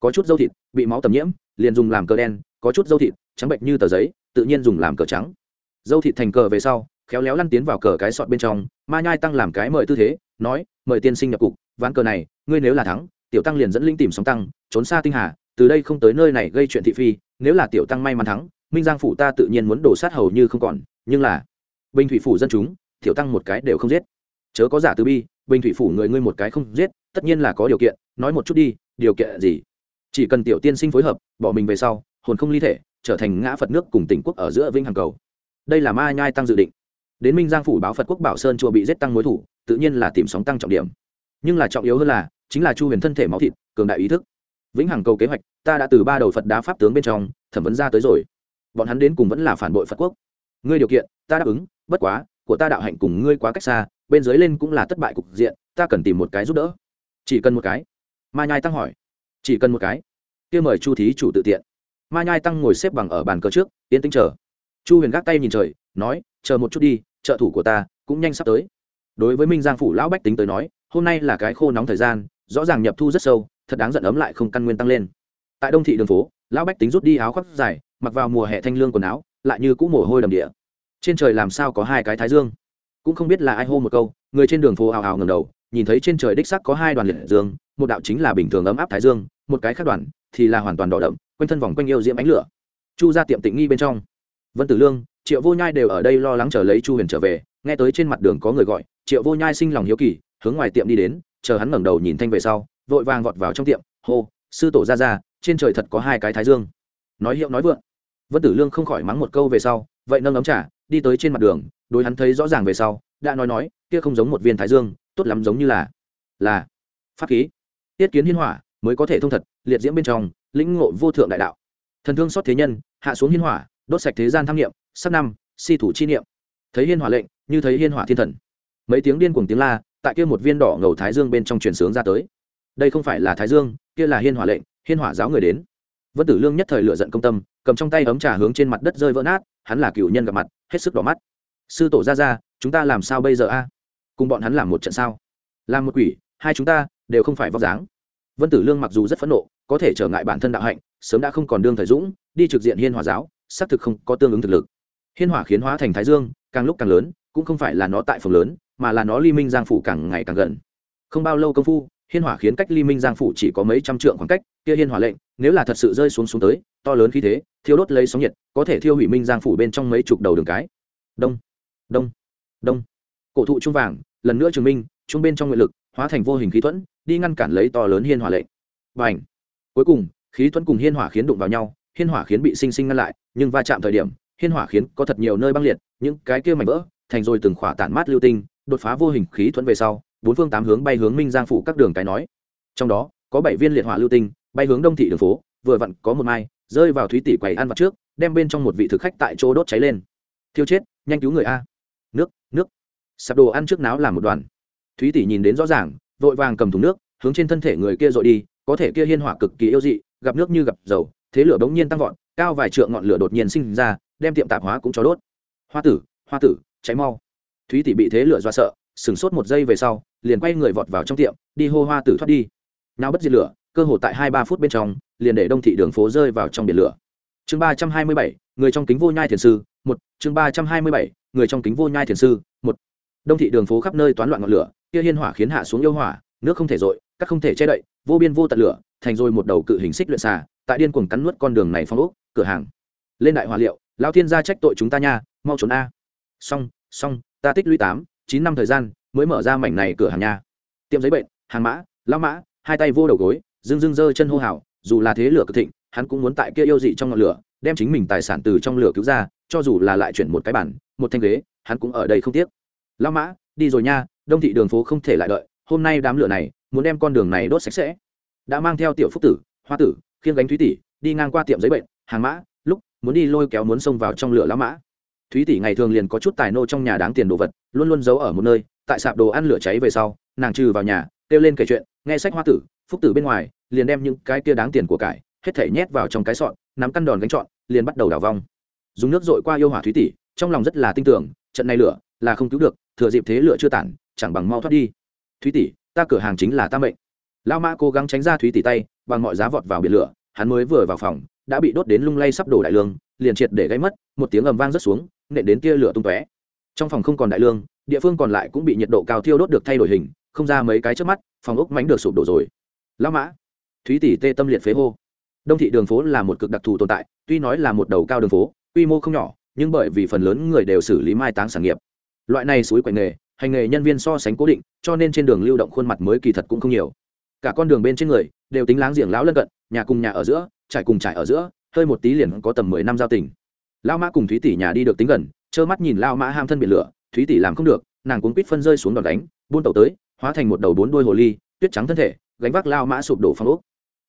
S1: Có chút dâu thịt bị máu tầm nhiễm, liền dùng làm cờ đen, có chút dâu thịt trắng bệnh như tờ giấy, tự nhiên dùng làm cờ trắng. Dâu thịt thành cờ về sau, khéo léo lăn tiến vào cờ cái sọt bên trong, ma nhai tăng làm cái mời tư thế, nói, mời tiên sinh nhập cục, ván cờ này, ngươi nếu là thắng, tiểu tăng liền dẫn linh tìm sóng tăng, trốn xa tinh hà, từ đây không tới nơi này gây chuyện thị phi nếu là tiểu tăng may mắn thắng, minh giang phủ ta tự nhiên muốn đổ sát hầu như không còn, nhưng là, bình thủy phủ dân chúng, tiểu tăng một cái đều không giết. Chớ có giả từ bi, bình thủy phủ người ngươi một cái không giết, tất nhiên là có điều kiện, nói một chút đi, điều kiện gì? Chỉ cần tiểu tiên sinh phối hợp, bỏ mình về sau, hồn không ly thể, trở thành ngã phật nước cùng tỉnh quốc ở giữa vinh hàng cầu. Đây là ma nhai tăng dự định. Đến minh giang phủ báo phật quốc bảo sơn chùa bị giết tăng mối thủ, tự nhiên là tìm sóng tăng trọng điểm. Nhưng là trọng yếu hơn là, chính là chu huyền thân thể máu thịt, cường đại ý thức vĩnh hằng cầu kế hoạch, ta đã từ ba đầu phật đá pháp tướng bên trong, thẩm vấn ra tới rồi. Bọn hắn đến cùng vẫn là phản bội phật quốc. Ngươi điều kiện, ta đáp ứng, bất quá, của ta đạo hạnh cùng ngươi quá cách xa, bên dưới lên cũng là thất bại cục diện, ta cần tìm một cái giúp đỡ. Chỉ cần một cái. Ma nhai tăng hỏi. Chỉ cần một cái. Kia mời chu thí chủ tự tiện. Ma nhai tăng ngồi xếp bằng ở bàn cờ trước, yên tĩnh chờ. Chu huyền gác tay nhìn trời, nói, chờ một chút đi, trợ thủ của ta cũng nhanh sắp tới. Đối với minh giang phủ lão bách tính tới nói, hôm nay là cái khô nóng thời gian, rõ ràng nhập thu rất sâu thật đáng giận ấm lại không căn nguyên tăng lên. Tại đông thị đường phố, lão bách tính rút đi áo khoác dài, mặc vào mùa hè thanh lương quần áo, lại như cũ mồ hôi đầm địa. Trên trời làm sao có hai cái thái dương? Cũng không biết là ai hô một câu, người trên đường phố hào hào ngầm đầu, nhìn thấy trên trời đích sắc có hai đoàn liệt dương, một đạo chính là bình thường ấm áp thái dương, một cái khác đoàn thì là hoàn toàn đỏ đậm, quanh thân vòng quanh yêu diễm ánh lửa. Chu ra tiệm tịnh nghi bên trong. Vân tử lương, triệu vô nhai đều ở đây lo lắng chờ lấy chu huyền trở về, nghe tới trên mặt đường có người gọi, triệu vô nhai sinh lòng hiếu kỳ, hướng ngoài tiệm đi đến, chờ hắn ngẩng đầu nhìn thanh về sau vội vàng vọt vào trong tiệm, hô, sư tổ ra ra, trên trời thật có hai cái thái dương. Nói hiệu nói vượng. Vân tử lương không khỏi mắng một câu về sau, vậy nâng ấm trả đi tới trên mặt đường, đối hắn thấy rõ ràng về sau, đã nói nói, kia không giống một viên thái dương, tốt lắm giống như là là pháp khí. Tiết kiến hiên hỏa mới có thể thông thật, liệt diễm bên trong, lĩnh ngộ vô thượng đại đạo. Thần thương xót thế nhân, hạ xuống hiên hỏa, đốt sạch thế gian tham nghiệm sắp năm, si thủ chi niệm. Thấy hiên hỏa lệnh, như thấy hiên hỏa thiên thần. Mấy tiếng điên cuồng tiếng la, tại kia một viên đỏ ngầu thái dương bên trong truyền sướng ra tới đây không phải là thái dương, kia là hiên hỏa lệnh, hiên hỏa giáo người đến. Vân tử lương nhất thời lựa giận công tâm, cầm trong tay ấm trà hướng trên mặt đất rơi vỡ nát, hắn là cựu nhân gặp mặt, hết sức đỏ mắt. Sư tổ ra ra, chúng ta làm sao bây giờ a? Cùng bọn hắn làm một trận sao? Làm một quỷ, hai chúng ta đều không phải vóc dáng. Vân tử lương mặc dù rất phẫn nộ, có thể trở ngại bản thân đạo hạnh, sớm đã không còn đương thời dũng, đi trực diện hiên hòa giáo, xác thực không có tương ứng thực lực. Hiên hỏa khiến hóa thành thái dương, càng lúc càng lớn, cũng không phải là nó tại phòng lớn, mà là nó ly minh giang phủ càng ngày càng gần. Không bao lâu công phu hiên hỏa khiến cách ly minh giang phủ chỉ có mấy trăm trượng khoảng cách, kia hiên hỏa lệnh, nếu là thật sự rơi xuống xuống tới, to lớn khí thế, thiêu đốt lấy sóng nhiệt, có thể thiêu hủy minh giang phủ bên trong mấy chục đầu đường cái. Đông đông đông. Cổ thụ trung vàng, lần nữa chứng minh, trung bên trong nguyện lực, hóa thành vô hình khí thuẫn, đi ngăn cản lấy to lớn hiên hỏa lệnh. Và ảnh cuối cùng, khí thuẫn cùng hiên hỏa khiến đụng vào nhau, hiên hỏa khiến bị sinh sinh ngăn lại, nhưng va chạm thời điểm, hiên hỏa khiến có thật nhiều nơi băng liệt, những cái kia mảnh vỡ, thành rồi từng khỏa tản mát lưu tinh, đột phá vô hình khí thuẫn về sau bốn phương tám hướng bay hướng minh giang phủ các đường cái nói. Trong đó, có bảy viên liệt hỏa lưu tinh, bay hướng đông thị đường phố, vừa vặn có một mai, rơi vào thúy tỷ quầy ăn vặt trước, đem bên trong một vị thực khách tại chỗ đốt cháy lên. Thiêu chết, nhanh cứu người a. Nước nước. Sạp đồ ăn trước náo làm một đoàn. Thúy tỷ nhìn đến rõ ràng, vội vàng cầm thùng nước, hướng trên thân thể người kia dội đi, có thể kia hiên hỏa cực kỳ yêu dị, gặp nước như gặp dầu, thế lửa bỗng nhiên tăng vọt, cao vài trượng ngọn lửa đột nhiên sinh ra, đem tiệm tạp hóa cũng cho đốt. Hoa tử hoa tử, cháy mau. Thúy tỷ bị thế lửa do sợ, sửng sốt một giây về sau liền quay người vọt vào trong tiệm, đi hô hoa tử thoát đi. Nào bất diệt lửa, cơ hồ tại hai ba phút bên trong, liền để đông thị đường phố rơi vào trong biển lửa. Chương ba trăm hai mươi bảy, người trong kính vô nhai thiền sư, một. Chương ba trăm hai mươi bảy, người trong kính vô nhai thiền sư, một. Đông thị đường phố khắp nơi toán loạn ngọn lửa, kia hiên hỏa khiến hạ xuống yêu hỏa, nước không thể dội các không thể che đậy, vô biên vô tận lửa, thành rồi một đầu cự hình xích luyện xà, tại điên cuồng cắn nuốt con đường này phong ốc, cửa hàng. Lên đại hòa liệu lao thiên gia trách tội chúng ta nha, mau trốn a. Xong xong, ta tích lũy tám, chín năm thời gian mới mở ra mảnh này cửa hàng nha. Tiệm giấy bệnh, hàng mã lao mã, hai tay vô đầu gối dưng dưng dơ chân hô hào, dù là thế lửa cực thịnh, hắn cũng muốn tại kia yêu dị trong ngọn lửa, đem chính mình tài sản từ trong lửa cứu ra, cho dù là lại chuyển một cái bản một thanh ghế, hắn cũng ở đây không tiếc. Lao mã, đi rồi nha, đông thị đường phố không thể lại đợi, hôm nay đám lửa này, muốn đem con đường này đốt sạch sẽ. Đã mang theo tiểu phúc tử, hoa tử, khiêng gánh thúy tỷ, đi ngang qua tiệm giấy bệnh, hàng mã, lúc muốn đi lôi kéo muốn xông vào trong lửa lao mã. Thúy tỷ ngày thường liền có chút tài nô trong nhà đáng tiền đồ vật, luôn luôn giấu ở một nơi tại sạp đồ ăn lửa cháy về sau, nàng trừ vào nhà, kêu lên kể chuyện, nghe sách hoa tử, phúc tử bên ngoài, liền đem những cái kia đáng tiền của cải, hết thể nhét vào trong cái sọn nắm căn đòn gánh trọn liền bắt đầu đào vong. Dùng nước dội qua yêu hỏa thúy tỷ, trong lòng rất là tin tưởng, trận này lửa là không cứu được, thừa dịp thế lửa chưa tản, chẳng bằng mau thoát đi. Thúy tỷ, ta cửa hàng chính là ta mệnh. Lao mã cố gắng tránh ra thúy tỷ tay, bằng mọi giá vọt vào biển lửa, hắn mới vừa vào phòng, đã bị đốt đến lung lay sắp đổ đại lương, liền triệt để gáy mất, một tiếng ầm vang rất xuống, nện đến tia lửa tung tóe trong phòng không còn đại lương, địa phương còn lại cũng bị nhiệt độ cao thiêu đốt được thay đổi hình, không ra mấy cái trước mắt, phòng ốc mánh được sụp đổ rồi. Lão mã. Thúy tỷ tê tâm liệt phế hô. Đông thị đường phố là một cực đặc thù tồn tại, tuy nói là một đầu cao đường phố, quy mô không nhỏ, nhưng bởi vì phần lớn người đều xử lý mai táng sản nghiệp. Loại này suối quạnh nghề, hành nghề nhân viên so sánh cố định, cho nên trên đường lưu động khuôn mặt mới kỳ thật cũng không nhiều. Cả con đường bên trên người, đều tính láng giềng lão lân cận, nhà cùng nhà ở giữa, trải cùng trải ở giữa, hơi một tí liền có tầm mười năm giao tình. Lão mã cùng thúy tỷ nhà đi được tính gần trơ mắt nhìn lao mã ham thân biển lửa, thúy tỷ làm không được, nàng cuốn quýt phân rơi xuống đòn đánh, buôn tàu tới, hóa thành một đầu bốn đuôi hồ ly, tuyết trắng thân thể, gánh vác lao mã sụp đổ phong ốc.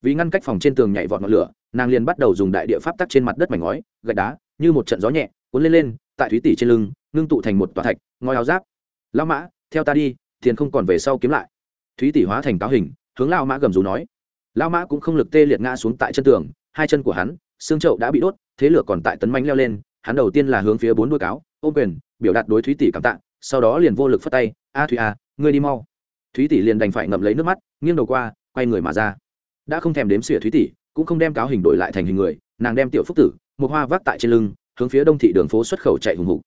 S1: Vì ngăn cách phòng trên tường nhảy vọt ngọn lửa, nàng liền bắt đầu dùng đại địa pháp tắc trên mặt đất mảnh ngói, gạch đá, như một trận gió nhẹ, cuốn lên lên, tại thúy tỷ trên lưng, ngưng tụ thành một tòa thạch, ngói áo giáp. Lao mã, theo ta đi, tiền không còn về sau kiếm lại. Thúy tỷ hóa thành cáo hình, hướng lao mã gầm rú nói. Lao mã cũng không lực tê liệt ngã xuống tại chân tường, hai chân của hắn, xương trậu đã bị đốt, thế lửa còn tại tấn mánh leo lên hắn đầu tiên là hướng phía bốn đuôi cáo ô quyền biểu đạt đối thúy tỷ cảm tạ sau đó liền vô lực phất tay a thúy a à, ngươi đi mau. Thúy tỷ liền đành phải ngậm lấy nước mắt nghiêng đầu qua quay người mà ra. Đã không thèm đếm xỉa thúy tỷ cũng không đem cáo hình đổi lại thành hình người nàng đem tiểu phúc tử một hoa vác tại trên lưng hướng phía đông thị đường phố xuất khẩu chạy hùng hục.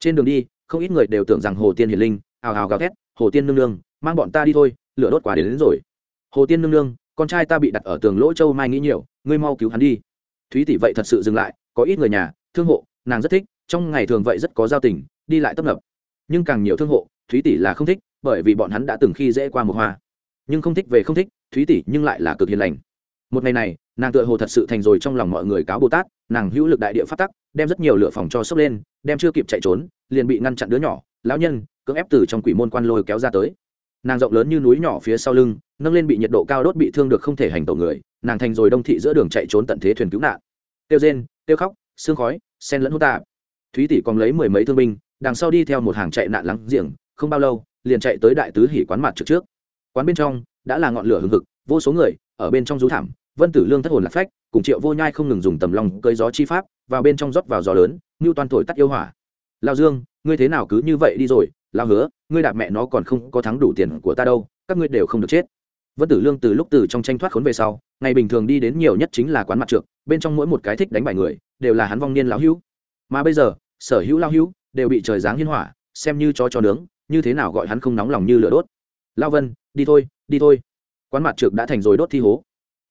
S1: Trên đường đi không ít người đều tưởng rằng hồ tiên hiền linh ào ào gào thét hồ tiên nương nương mang bọn ta đi thôi lửa đốt quả đến, đến rồi. Hồ tiên nương nương con trai ta bị đặt ở tường lỗ châu mai nghĩ nhiều ngươi mau cứu hắn đi. Thúy tỷ vậy thật sự dừng lại có ít người nhà thương hộ nàng rất thích, trong ngày thường vậy rất có giao tình, đi lại tấp nập. Nhưng càng nhiều thương hộ, thúy tỷ là không thích, bởi vì bọn hắn đã từng khi dễ qua một hoa. Nhưng không thích về không thích, thúy tỷ nhưng lại là cực hiền lành. Một ngày này, nàng tựa hồ thật sự thành rồi trong lòng mọi người cáo bồ tát, nàng hữu lực đại địa phát tắc, đem rất nhiều lửa phòng cho sốc lên, đem chưa kịp chạy trốn, liền bị ngăn chặn đứa nhỏ, lão nhân, cưỡng ép từ trong quỷ môn quan lôi kéo ra tới. Nàng rộng lớn như núi nhỏ phía sau lưng, nâng lên bị nhiệt độ cao đốt bị thương được không thể hành tổ người, nàng thành rồi đông thị giữa đường chạy trốn tận thế thuyền cứu nạn. Tiêu rên tiêu khóc xương khói, sen lẫn hô tạ thúy tỷ còn lấy mười mấy thương binh, đằng sau đi theo một hàng chạy nạn lắng giềng, không bao lâu, liền chạy tới đại tứ hỉ quán mặt trước trước. Quán bên trong, đã là ngọn lửa hừng hực, vô số người, ở bên trong rú thảm, vân tử lương thất hồn lạc phách, cùng triệu vô nhai không ngừng dùng tầm lòng cơi gió chi pháp, vào bên trong rót vào gió lớn như toàn thổi tắt yêu hỏa. Lao dương, ngươi thế nào cứ như vậy đi rồi? Lao hứa, ngươi đạp mẹ nó còn không có thắng đủ tiền của ta đâu, các ngươi đều không được chết. Vân tử lương từ lúc từ trong tranh thoát khốn về sau ngày bình thường đi đến nhiều nhất chính là quán mặt trượt bên trong mỗi một cái thích đánh bài người, đều là hắn vong niên lão hữu. Mà bây giờ, sở hữu lao hữu đều bị trời giáng hiên hỏa, xem như cho cho nướng, như thế nào gọi hắn không nóng lòng như lửa đốt. Lao vân, đi thôi đi thôi. Quán mặt trượt đã thành rồi đốt thi hố.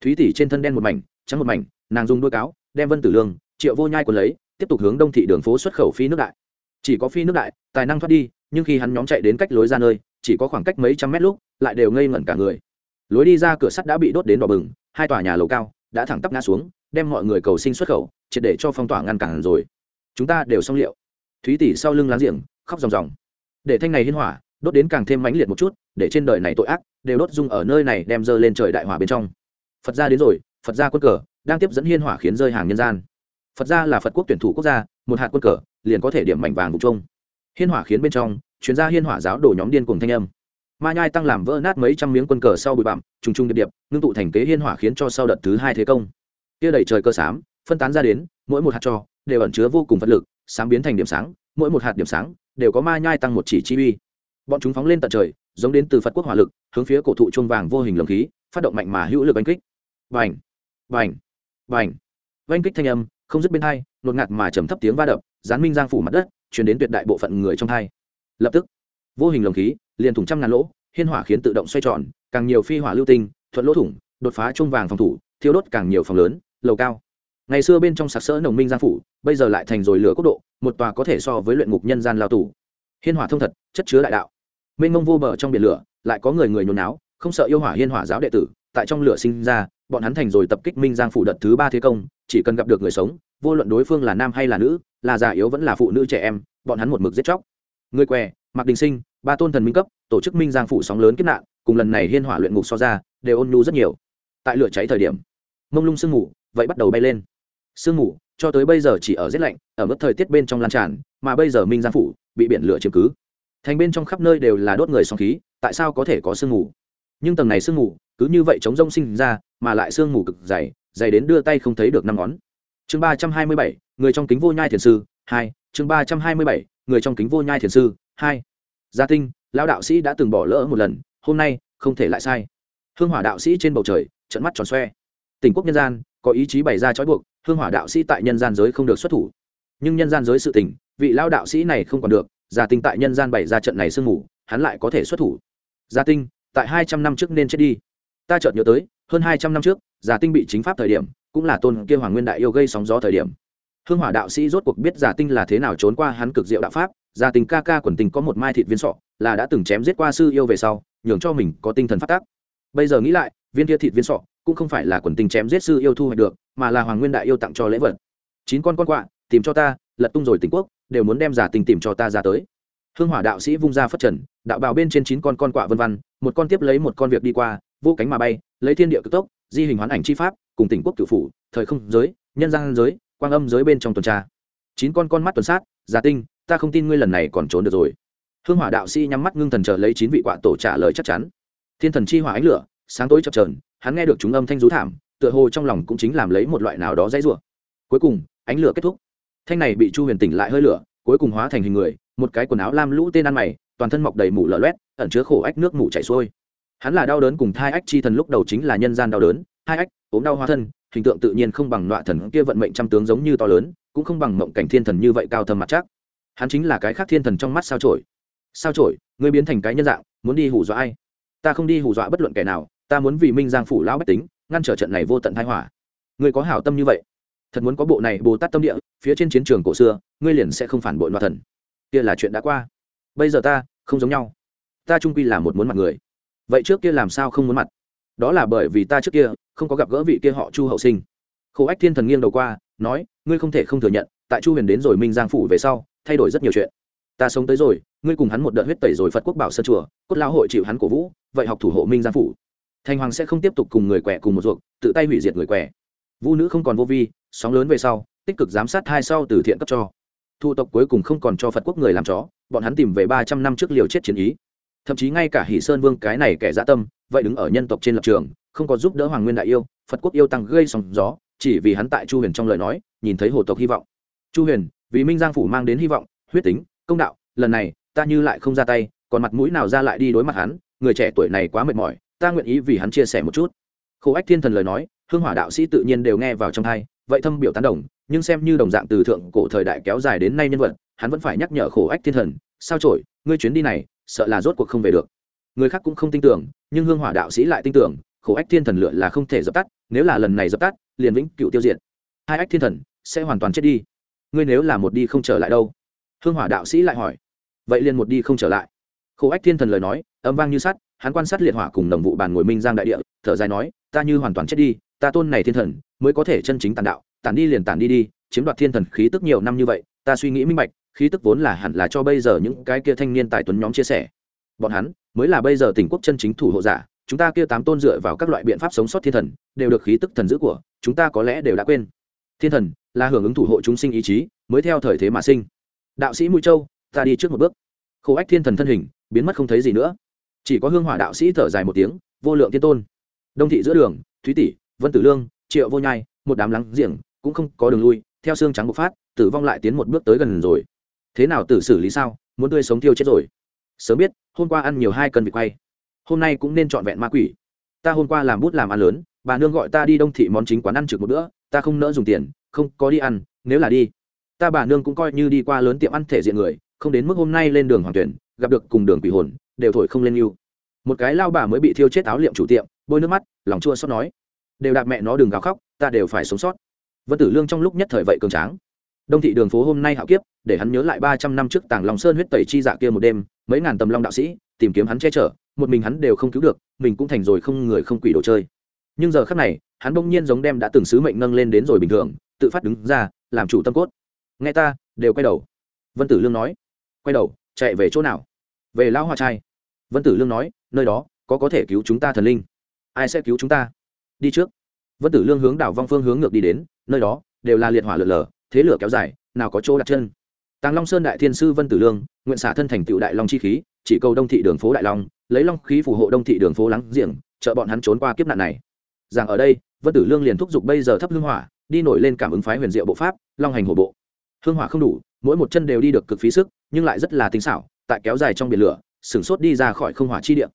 S1: Thúy tỷ trên thân đen một mảnh, trắng một mảnh, nàng dùng đuôi cáo, đem vân tử lương, triệu vô nhai còn lấy, tiếp tục hướng đông thị đường phố xuất khẩu phi nước đại. Chỉ có phi nước đại, tài năng thoát đi, nhưng khi hắn nhóm chạy đến cách lối ra nơi, chỉ có khoảng cách mấy trăm mét lúc, lại đều ngây ngẩn cả người. Lối đi ra cửa sắt đã bị đốt đến đỏ bừng hai tòa nhà lầu cao đã thẳng tắp ngã xuống, đem mọi người cầu sinh xuất khẩu, triệt để cho phong tỏa ngăn cản rồi. Chúng ta đều xong liệu. Thúy tỷ sau lưng láng giềng, khóc ròng ròng. Để thanh này hiên hỏa, đốt đến càng thêm mãnh liệt một chút, để trên đời này tội ác, đều đốt dung ở nơi này đem dơ lên trời đại hỏa bên trong. Phật gia đến rồi, phật gia quân cờ, đang tiếp dẫn hiên hỏa khiến rơi hàng nhân gian. Phật gia là phật quốc tuyển thủ quốc gia, một hạt quân cờ, liền có thể điểm mảnh vàng vụ trông hiên hỏa khiến bên trong, chuyên gia hiên hỏa giáo đổ nhóm điên cùng thanh âm ma nhai tăng làm vỡ nát mấy trăm miếng quân cờ sau bụi bặm trùng trùng điệp điệp ngưng tụ thành kế hiên hỏa khiến cho sau đợt thứ hai thế công. Kia đẩy trời cơ sám, phân tán ra đến mỗi một hạt cho đều ẩn chứa vô cùng vật lực sáng biến thành điểm sáng mỗi một hạt điểm sáng đều có ma nhai tăng một chỉ chi uy. Bọn chúng phóng lên tận trời giống đến từ phật quốc hỏa lực hướng phía cổ thụ chuông vàng vô hình lồng khí phát động mạnh mà hữu lực oanh kích. Vành vành vành oanh kích thanh âm không dứt bên hai nột ngạt mà trầm thấp tiếng va đập gián minh giang phủ mặt đất chuyển đến tuyệt đại bộ phận người trong thai lập tức vô hình lồng khí liền thủng trăm ngàn lỗ, hiên hỏa khiến tự động xoay tròn, càng nhiều phi hỏa lưu tinh, thuận lỗ thủng, đột phá chung vàng phòng thủ, thiêu đốt càng nhiều phòng lớn, lầu cao. Ngày xưa bên trong sặc sỡ nồng minh giang phủ, bây giờ lại thành rồi lửa quốc độ, một tòa có thể so với luyện ngục nhân gian lao tù. Hiên hỏa thông thật, chất chứa đại đạo. Mênh mông vô bờ trong biển lửa, lại có người người nhốn náo, không sợ yêu hỏa hiên hỏa giáo đệ tử, tại trong lửa sinh ra, bọn hắn thành rồi tập kích minh giang phủ đợt thứ ba thế công, chỉ cần gặp được người sống, vô luận đối phương là nam hay là nữ, là già yếu vẫn là phụ nữ trẻ em, bọn hắn một mực giết chóc. Người què mặc đình sinh ba tôn thần minh cấp, tổ chức minh giang phủ sóng lớn kết nạn, cùng lần này hiên hỏa luyện ngục so ra, đều ôn nhu rất nhiều. Tại lửa cháy thời điểm, mông lung sương mù, vậy bắt đầu bay lên. Sương mù, cho tới bây giờ chỉ ở rét lạnh, ở mức thời tiết bên trong lan tràn, mà bây giờ minh giang phủ bị biển lửa chiếm cứ. Thành bên trong khắp nơi đều là đốt người sóng khí, tại sao có thể có sương mù? Nhưng tầng này sương mù, cứ như vậy chống rông sinh ra, mà lại sương mù cực dày dày đến đưa tay không thấy được năm ngón. Chương ba trăm hai mươi bảy, người trong kính vô nhai thiền sư, hai, chương ba trăm hai mươi bảy, người trong kính vô nhai thiền sư, hai gia tinh, lão đạo sĩ đã từng bỏ lỡ một lần, hôm nay, không thể lại sai. Hương hỏa đạo sĩ trên bầu trời trận mắt tròn xoe. Tỉnh quốc nhân gian, có ý chí bày ra trói buộc, hương hỏa đạo sĩ tại nhân gian giới không được xuất thủ. Nhưng nhân gian giới sự tỉnh vị lao đạo sĩ này không còn được, gia tinh tại nhân gian bày ra trận này sương mù, hắn lại có thể xuất thủ. Gia tinh, tại hai trăm năm trước nên chết đi. Ta chợt nhớ tới, hơn hai trăm năm trước, gia tinh bị chính pháp thời điểm, cũng là tôn kia hoàng nguyên đại yêu gây sóng gió thời điểm hương hỏa đạo sĩ rốt cuộc biết giả tinh là thế nào trốn qua hắn cực diệu đạo pháp, giả tinh ca ca quần tình có một mai thịt viên sọ, là đã từng chém giết qua sư yêu về sau, nhường cho mình có tinh thần phát tác. Bây giờ nghĩ lại, viên kia thịt viên sọ cũng không phải là quần tình chém giết sư yêu thu hoạch được, mà là hoàng nguyên đại yêu tặng cho lễ vật. Chín con con quạ, tìm cho ta, lật tung rồi tỉnh quốc, đều muốn đem giả tình tìm cho ta ra tới. Hương hỏa đạo sĩ vung ra phất trần, đạo bào bên trên chín con con quạ vân văn một con tiếp lấy một con việc đi qua, vô cánh mà bay, lấy thiên địa cực tốc, di hình hoán ảnh chi pháp, cùng tỉnh quốc cựu phủ, thời không giới, nhân gian giới quang âm giới bên trong tuần tra. Chín con con mắt tuần sát giả tinh, ta không tin ngươi lần này còn trốn được rồi. Hương hỏa đạo sĩ nhắm mắt ngưng thần chờ lấy chín vị quạ tổ trả lời chắc chắn. Thiên thần chi hỏa ánh lửa, sáng tối chập trờn hắn nghe được chúng âm thanh rú thảm, tựa hồ trong lòng cũng chính làm lấy một loại nào đó dãy rủa. Cuối cùng, ánh lửa kết thúc. Thanh này bị chu huyền tỉnh lại hơi lửa, cuối cùng hóa thành hình người, một cái quần áo lam lũ tên ăn mày, toàn thân mọc đầy mủ lở loét, ẩn chứa khổ ách nước mủ chảy xuôi. Hắn là đau đớn cùng thai ách chi thần lúc đầu chính là nhân gian đau đớn hai ách, ốm đau hóa thân hình tượng tự nhiên không bằng nọa thần kia vận mệnh trăm tướng giống như to lớn, cũng không bằng mộng cảnh thiên thần như vậy cao thâm mặt chắc. Hắn chính là cái khác thiên thần trong mắt sao trổi sao trổi ngươi biến thành cái nhân dạng, muốn đi hù dọa ai? Ta không đi hù dọa bất luận kẻ nào, ta muốn vì minh giang phủ lão bách tính, ngăn trở trận này vô tận thái hỏa ngươi có hảo tâm như vậy? Thật muốn có bộ này bồ tát tâm địa, phía trên chiến trường cổ xưa, ngươi liền sẽ không phản bội nọa thần. Kia là chuyện đã qua. Bây giờ ta, không giống nhau. Ta trung quy là một muốn mặt người. Vậy trước kia làm sao không muốn mặt? Đó là bởi vì ta trước kia không có gặp gỡ vị kia họ chu hậu sinh. Khổ ách thiên thần nghiêng đầu qua, nói, ngươi không thể không thừa nhận, tại chu huyền đến rồi minh giang phủ về sau, thay đổi rất nhiều chuyện. Ta sống tới rồi, ngươi cùng hắn một đợt huyết tẩy rồi phật quốc bảo sơn chùa, cốt lao hội chịu hắn cổ vũ, vậy học thủ hộ minh giang phủ. Thanh hoàng sẽ không tiếp tục cùng người quẻ cùng một ruộng tự tay hủy diệt người quẻ. Vũ nữ không còn vô vi, sóng lớn về sau, tích cực giám sát hai sau từ thiện cấp cho. Thu tộc cuối cùng không còn cho phật quốc người làm chó, bọn hắn tìm về ba trăm năm trước liều chết chiến ý thậm chí ngay cả hỷ sơn vương cái này kẻ dã tâm, vậy đứng ở nhân tộc trên lập trường, không có giúp đỡ hoàng nguyên đại yêu, phật quốc yêu tăng gây sóng gió, chỉ vì hắn tại chu huyền trong lời nói, nhìn thấy hồ tộc hy vọng. Chu huyền, vì minh giang phủ mang đến hy vọng, huyết tính, công đạo, lần này, ta như lại không ra tay, còn mặt mũi nào ra lại đi đối mặt hắn, người trẻ tuổi này quá mệt mỏi, ta nguyện ý vì hắn chia sẻ một chút. Khổ ách thiên thần lời nói, hương hỏa đạo sĩ tự nhiên đều nghe vào trong thai vậy thâm biểu tán đồng, nhưng xem như đồng dạng từ thượng cổ thời đại kéo dài đến nay nhân vật, hắn vẫn phải nhắc nhở khổ ách thiên thần, sao trổi ngươi chuyến đi này sợ là rốt cuộc không về được. Người khác cũng không tin tưởng, nhưng hương hỏa đạo sĩ lại tin tưởng, khổ ách thiên thần lựa là không thể dập tắt, nếu là lần này dập tắt, liền vĩnh cựu tiêu diệt. Hai ách thiên thần sẽ hoàn toàn chết đi. Ngươi nếu là một đi không trở lại đâu? Hương hỏa đạo sĩ lại hỏi. Vậy liền một đi không trở lại. Khổ ách thiên thần lời nói, âm vang như sắt, hắn quan sát liệt hỏa cùng đồng vụ bàn ngồi minh giang đại địa, thở dài nói, ta như hoàn toàn chết đi, ta tôn này thiên thần mới có thể chân chính tàn đạo tàn đi liền tàn đi đi, chiếm đoạt thiên thần khí tức nhiều năm như vậy ta suy nghĩ minh bạch, khí tức vốn là hẳn là cho bây giờ những cái kia thanh niên tài tuấn nhóm chia sẻ. Bọn hắn, mới là bây giờ tỉnh quốc chân chính thủ hộ giả, chúng ta kia tám tôn dựa vào các loại biện pháp sống sót thiên thần, đều được khí tức thần giữ của, chúng ta có lẽ đều đã quên. Thiên thần, là hưởng ứng thủ hộ chúng sinh ý chí, mới theo thời thế mà sinh. Đạo sĩ mũi châu, ta đi trước một bước. Khổ ách thiên thần thân hình, biến mất không thấy gì nữa. Chỉ có hương hỏa đạo sĩ thở dài một tiếng, vô lượng thiên tôn. Đông thị giữa đường, thúy tỷ, vân tử lương, triệu vô nhai, một đám lắng giềng, cũng không có đường lui theo xương trắng bộc phát, tử vong lại tiến một bước tới gần rồi. Thế nào tử xử lý sao? Muốn tươi sống tiêu chết rồi. Sớm biết, hôm qua ăn nhiều hai cân vịt quay. Hôm nay cũng nên trọn vẹn ma quỷ. Ta hôm qua làm bút làm ăn lớn, bà nương gọi ta đi đông thị món chính quán ăn trực một bữa, ta không nỡ dùng tiền, không có đi ăn, nếu là đi. Ta bà nương cũng coi như đi qua lớn tiệm ăn thể diện người, không đến mức hôm nay lên đường hoàng tuyển, gặp được cùng đường quỷ hồn, đều thổi không lên yêu. Một cái lao bà mới bị thiêu chết áo liệm chủ tiệm, bôi nước mắt, lòng chua xót nói. Đều đạp mẹ nó đừng gào khóc, ta đều phải sống sót vân tử lương trong lúc nhất thời vậy cường tráng. Đông thị đường phố hôm nay hạo kiếp, để hắn nhớ lại ba trăm năm trước tàng lòng sơn huyết tẩy chi dạ kia một đêm, mấy ngàn tầm long đạo sĩ tìm kiếm hắn che chở, một mình hắn đều không cứu được, mình cũng thành rồi không người không quỷ đồ chơi. Nhưng giờ khắc này, hắn bỗng nhiên giống đem đã từng sứ mệnh nâng lên đến rồi bình thường, tự phát đứng ra, làm chủ tâm cốt. Nghe ta, đều quay đầu. Vân tử lương nói. Quay đầu, chạy về chỗ nào? Về lão hoa trai. Vân tử lương nói. Nơi đó, có có thể cứu chúng ta thần linh. Ai sẽ cứu chúng ta? Đi trước vân tử lương hướng đảo vong phương hướng ngược đi đến, nơi đó đều là liệt hỏa lượn lờ thế lửa kéo dài, nào có chỗ đặt chân. Tàng long sơn đại thiên sư vân tử lương, nguyện xả thân thành tựu đại long chi khí, chỉ cầu đông thị đường phố đại long, lấy long khí phù hộ đông thị đường phố lắng giềng, trợ bọn hắn trốn qua kiếp nạn này. Rằng ở đây, vân tử lương liền thúc giục bây giờ thấp hương hỏa, đi nổi lên cảm ứng phái huyền diệu bộ pháp, long hành hổ bộ. Hương hỏa không đủ, mỗi một chân đều đi được cực phí sức, nhưng lại rất là tinh xảo, tại kéo dài trong biển lửa, sửng sốt đi ra khỏi không hỏa chi địa.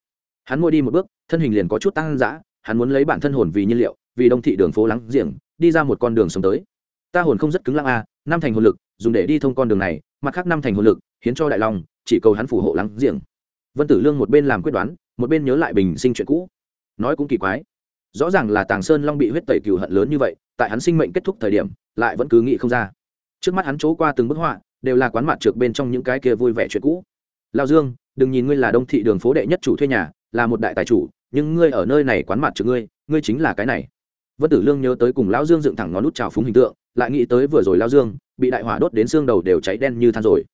S1: Hắn môi đi một bước, thân hình liền có chút tăng dã hắn muốn lấy bản thân hồn vì nhiên liệu, vì đông thị đường phố lắng giềng, đi ra một con đường sống tới. Ta hồn không rất cứng lăng a, năm thành hồn lực, dùng để đi thông con đường này, mặt khác năm thành hồn lực, hiến cho đại long, chỉ cầu hắn phù hộ lắng giềng. Vân tử lương một bên làm quyết đoán, một bên nhớ lại bình sinh chuyện cũ. Nói cũng kỳ quái. Rõ ràng là tàng sơn long bị huyết tẩy cừu hận lớn như vậy, tại hắn sinh mệnh kết thúc thời điểm, lại vẫn cứ nghĩ không ra. Trước mắt hắn chỗ qua từng bức họa, đều là quán mặt trượt bên trong những cái kia vui vẻ chuyện cũ. Lao dương, đừng nhìn ngươi là đông thị đường phố đệ nhất chủ thuê nhà, là một đại tài chủ nhưng ngươi ở nơi này quán mặt trượt ngươi ngươi chính là cái này. Vân tử lương nhớ tới cùng lão dương dựng thẳng ngón nút trào phúng hình tượng, lại nghĩ tới vừa rồi lao dương, bị đại hỏa đốt đến xương đầu đều cháy đen như than rồi.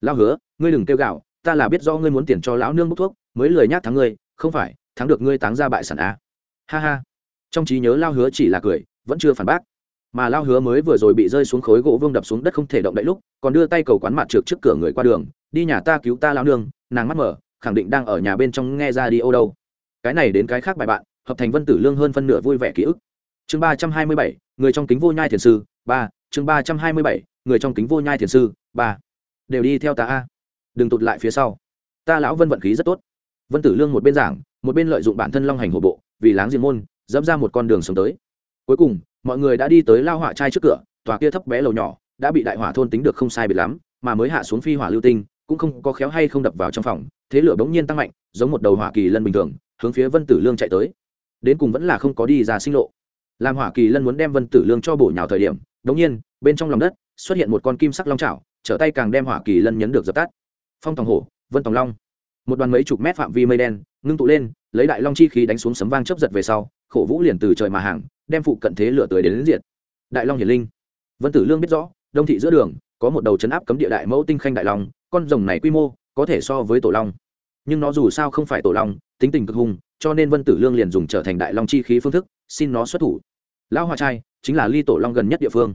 S1: Lao hứa, ngươi đừng kêu gạo, ta là biết do ngươi muốn tiền cho lão nương bốc thuốc, mới lười nhát thắng ngươi, không phải, thắng được ngươi táng ra bại sản á ha ha. Trong trí nhớ lao hứa chỉ là cười, vẫn chưa phản bác. Mà lao hứa mới vừa rồi bị rơi xuống khối gỗ vương đập xuống đất không thể động đậy lúc, còn đưa tay cầu quán mặt trượt trước cửa người qua đường, đi nhà ta cứu ta lao nương. Nàng mắt mở, khẳng định đang ở nhà bên trong nghe ra đi ô đâu cái này đến cái khác bài bạn, hợp thành vân tử lương hơn phân nửa vui vẻ ký ức. Chương ba trăm hai mươi bảy, người trong kính vô nhai thiền sư, ba, chương ba trăm hai mươi bảy, người trong kính vô nhai thiền sư, ba. Đều đi theo ta a. Đừng tụt lại phía sau. Ta lão vân vận khí rất tốt. Vân tử lương một bên giảng, một bên lợi dụng bản thân long hành hộ bộ, vì láng diên môn, dẫm ra một con đường sống tới. Cuối cùng, mọi người đã đi tới lao hỏa trai trước cửa, tòa kia thấp bé lầu nhỏ, đã bị đại hỏa thôn tính được không sai biệt lắm, mà mới hạ xuống phi hỏa lưu tinh, cũng không có khéo hay không đập vào trong phòng, thế lửa bỗng nhiên tăng mạnh, giống một đầu hỏa kỳ lân bình thường hướng phía vân tử lương chạy tới. Đến cùng vẫn là không có đi ra sinh lộ. Làm hỏa kỳ lân muốn đem vân tử lương cho bổ nhào thời điểm đống nhiên bên trong lòng đất xuất hiện một con kim sắc long chảo, trở tay càng đem hỏa kỳ lân nhấn được dập tắt. Phong tòng hổ vân tòng long. Một đoàn mấy chục mét phạm vi mây đen ngưng tụ lên lấy đại long chi khí đánh xuống sấm vang chấp giật về sau khổ vũ liền từ trời mà hàng đem phụ cận thế lửa tới đến, đến diệt. Đại long hiển linh. Vân tử lương biết rõ đông thị giữa đường có một đầu chấn áp cấm địa đại mẫu tinh khanh đại long con rồng này quy mô có thể so với tổ long. Nhưng nó dù sao không phải tổ long tính tình cực hùng cho nên vân tử lương liền dùng trở thành đại long chi khí phương thức, xin nó xuất thủ. Lão hoa trai, chính là ly tổ long gần nhất địa phương.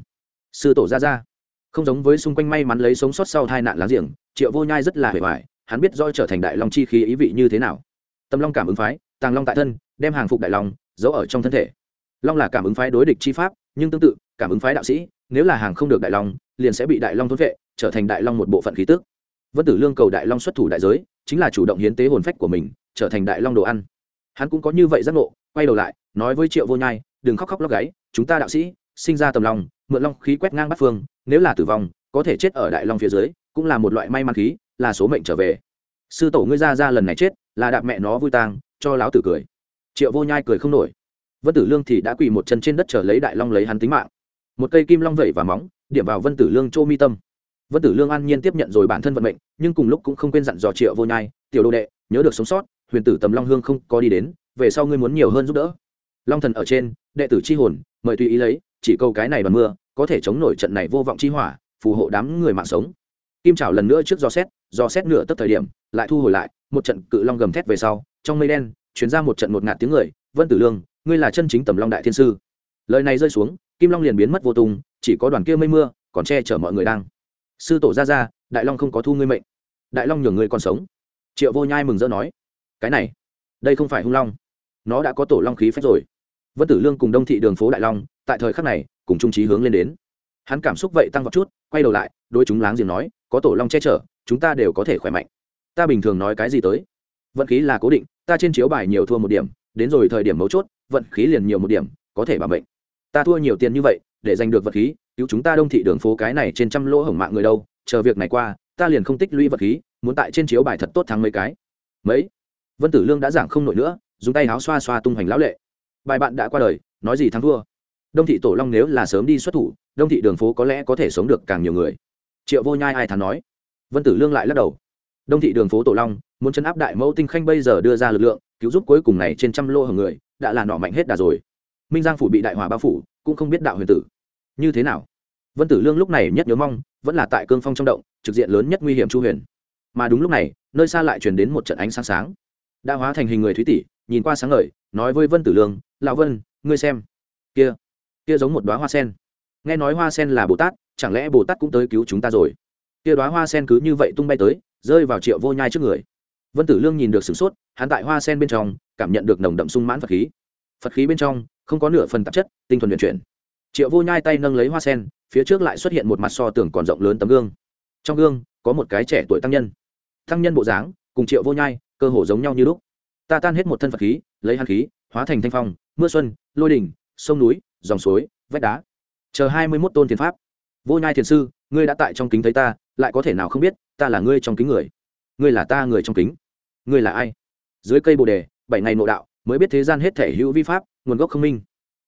S1: Sư tổ ra ra không giống với xung quanh may mắn lấy sống sót sau tai nạn láng giềng, triệu vô nhai rất là hề hoài, hắn biết do trở thành đại long chi khí ý vị như thế nào. Tâm long cảm ứng phái, tàng long tại thân, đem hàng phục đại long, giấu ở trong thân thể. Long là cảm ứng phái đối địch chi pháp, nhưng tương tự, cảm ứng phái đạo sĩ, nếu là hàng không được đại long, liền sẽ bị đại long thốt vệ, trở thành đại long một bộ phận khí tức. Vân tử lương cầu đại long xuất thủ đại giới, chính là chủ động hiến tế hồn phách của mình trở thành đại long đồ ăn. Hắn cũng có như vậy giác ngộ, quay đầu lại, nói với triệu vô nhai, đừng khóc khóc lóc gáy, chúng ta đạo sĩ, sinh ra tầm lòng, mượn long khí quét ngang bắt phương, nếu là tử vong, có thể chết ở đại long phía dưới, cũng là một loại may mắn khí, là số mệnh trở về. Sư tổ ngươi ra ra lần này chết, là đạp mẹ nó vui tang, cho láo tử cười. Triệu vô nhai cười không nổi. Vân tử lương thì đã quỳ một chân trên đất trở lấy đại long lấy hắn tính mạng. Một cây kim long vẩy và móng, điểm vào vân tử lương chô mi tâm. Vân tử lương an nhiên tiếp nhận rồi bản thân vận mệnh, nhưng cùng lúc cũng không quên dặn dò triệu vô nhai, tiểu đồ đệ, nhớ được sống sót huyền tử tầm long hương không có đi đến, về sau ngươi muốn nhiều hơn giúp đỡ. Long thần ở trên, đệ tử c h i hồn, mời tùy ý lấy, chỉ câu cái này đoàn mưa, có thể chống nổi trận này vô vọng chi hỏa, phù hộ đám người mạng sống. Kim trào lần nữa trước do xét do xét nửa tất thời điểm, lại thu hồi lại, một trận cự long gầm thét về sau, trong mây đen chuyển ra một trận một ngạt tiếng người, vân tử lương, ngươi là chân chính tầm long đại thiên sư. Lời này rơi xuống, kim long liền biến mất vô tung, chỉ có đoàn kia mây mưa, còn che chở mọi người đang. Sư tổ ra ra đại long không có thu ngươi mệnh. Đại long nhường ngươi còn sống. Triệu vô nhai mừng rỡ nói cái này, đây không phải hung long. Nó đã có tổ long khí phép rồi. Vân tử lương cùng đông thị đường phố đại long, tại thời khắc này, cùng trung trí hướng lên đến. Hắn cảm xúc vậy tăng vọt chút, quay đầu lại đôi chúng láng giềng nói, có tổ long che chở, chúng ta đều có thể khỏe mạnh. Ta bình thường nói cái gì tới? Vận khí là cố định, ta trên chiếu bài nhiều thua một điểm, đến rồi thời điểm mấu chốt, vận khí liền nhiều một điểm, có thể bảo mệnh. Ta thua nhiều tiền như vậy, để giành được vật khí, cứu chúng ta đông thị đường phố cái này trên trăm lỗ hổng mạng người đâu, chờ việc này qua, ta liền không tích lũy vật khí, muốn tại trên chiếu bài thật tốt thắng mấy cái. Mấy? Vân tử lương đã giảng không nổi nữa, dùng tay áo xoa xoa tung hoành lão lệ. Bài bạn đã qua đời, nói gì thắng thua. Đông thị tổ long nếu là sớm đi xuất thủ, đông thị đường phố có lẽ có thể sống được càng nhiều người. Triệu vô nhai ai thắn nói. Vân tử lương lại lắc đầu. Đông thị đường phố tổ long, muốn chấn áp đại mẫu tinh khanh bây giờ đưa ra lực lượng, cứu giúp cuối cùng này trên trăm lô hồng người, đã là nọ mạnh hết đà rồi. Minh giang phủ bị đại hỏa bao phủ, cũng không biết đạo huyền tử. Như thế nào? Vân tử lương lúc này nhất nhớ mong, vẫn là tại cương phong trong động, trực diện lớn nhất nguy hiểm chu huyền. Mà đúng lúc này, nơi xa lại truyền đến một trận ánh sáng sáng đã hóa thành hình người thúy tỷ, nhìn qua sáng ngời, nói với vân tử lương, lão vân, ngươi xem. Kia kia giống một đoá hoa sen. Nghe nói hoa sen là bồ tát, chẳng lẽ bồ tát cũng tới cứu chúng ta rồi? Kia đoá hoa sen cứ như vậy tung bay tới, rơi vào triệu vô nhai trước người. Vân tử lương nhìn được sửng sốt, hắn tại hoa sen bên trong, cảm nhận được nồng đậm sung mãn phật khí. Phật khí bên trong, không có nửa phần tạp chất, tinh thuần luyện chuyển. Triệu vô nhai tay nâng lấy hoa sen, phía trước lại xuất hiện một mặt so tưởng còn rộng lớn tấm gương. Trong gương, có một cái trẻ tuổi tăng nhân. Tăng nhân bộ dáng, cùng triệu vô nhai cơ hồ giống nhau như lúc. Ta tan hết một thân phật khí, lấy hàn khí, hóa thành thanh phong, mưa xuân, lôi đỉnh, sông núi, dòng suối, vách đá. Chờ hai mươi mốt tôn thiền pháp. Vô nhai thiền sư, ngươi đã tại trong kính thấy ta, lại có thể nào không biết, ta là ngươi trong kính người. Ngươi là ta người trong kính. Ngươi là ai? Dưới cây bồ đề, bảy ngày nội đạo, mới biết thế gian hết thể hữu vi pháp, nguồn gốc không minh.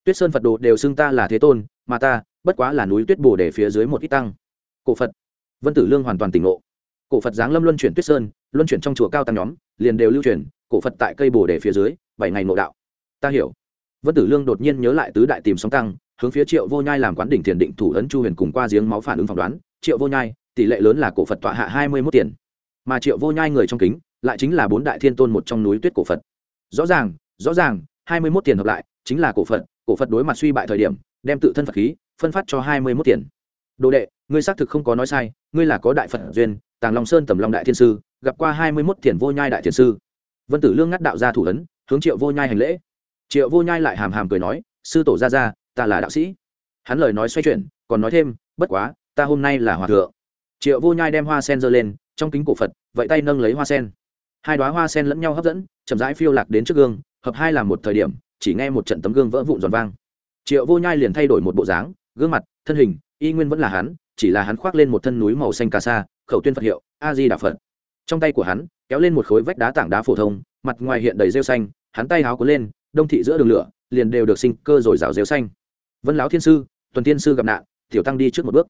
S1: Tuyết sơn phật đồ đều xưng ta là thế tôn, mà ta, bất quá là núi tuyết bồ đề phía dưới một ít tăng. Cổ phật. Vân tử lương hoàn toàn tỉnh ngộ cổ phật giáng lâm luân chuyển tuyết sơn, luân chuyển trong chùa cao tăng nhóm, liền đều lưu truyền, cổ phật tại cây bồ đề phía dưới, bảy ngày ngộ đạo. Ta hiểu. Vân tử lương đột nhiên nhớ lại tứ đại tìm sóng tăng, hướng phía triệu vô nhai làm quán đỉnh thiền định thủ ấn chu huyền cùng qua giếng máu phản ứng phỏng đoán, triệu vô nhai, tỷ lệ lớn là cổ phật tọa hạ hai mươi mốt tiền. Mà triệu vô nhai người trong kính, lại chính là bốn đại thiên tôn một trong núi tuyết cổ phật. Rõ ràng rõ ràng, hai mươi mốt tiền hợp lại, chính là cổ phật cổ phật đối mặt suy bại thời điểm, đem tự thân phật khí, phân phát cho hai mươi mốt tiền đồ đệ, ngươi xác thực không có nói sai, ngươi là có đại phật duyên, tàng long sơn tầm long đại thiên sư, gặp qua hai mươi mốt thiền vô nhai đại thiên sư. Vân tử lương ngắt đạo ra thủ ấn, hướng triệu vô nhai hành lễ. Triệu vô nhai lại hàm hàm cười nói, sư tổ ra ra ta là đạo sĩ. Hắn lời nói xoay chuyển, còn nói thêm, bất quá, ta hôm nay là hòa thượng. Triệu vô nhai đem hoa sen giơ lên, trong kính cổ phật, vậy tay nâng lấy hoa sen. Hai đoá hoa sen lẫn nhau hấp dẫn, chậm rãi phiêu lạc đến trước gương, hợp hai làm một thời điểm, chỉ nghe một trận tấm gương vỡ vụn giòn vang. Triệu vô nhai liền thay đổi một bộ dáng, gương mặt, thân hình y nguyên vẫn là hắn, chỉ là hắn khoác lên một thân núi màu xanh cà sa, khẩu tuyên phật hiệu, a di đà phật. Trong tay của hắn, kéo lên một khối vách đá tảng đá phổ thông, mặt ngoài hiện đầy rêu xanh, hắn tay háo cuốn lên, đông thị giữa đường lửa, liền đều được sinh cơ rồi rào rêu xanh. Vân lão thiên sư, tuần thiên sư gặp nạn, tiểu tăng đi trước một bước.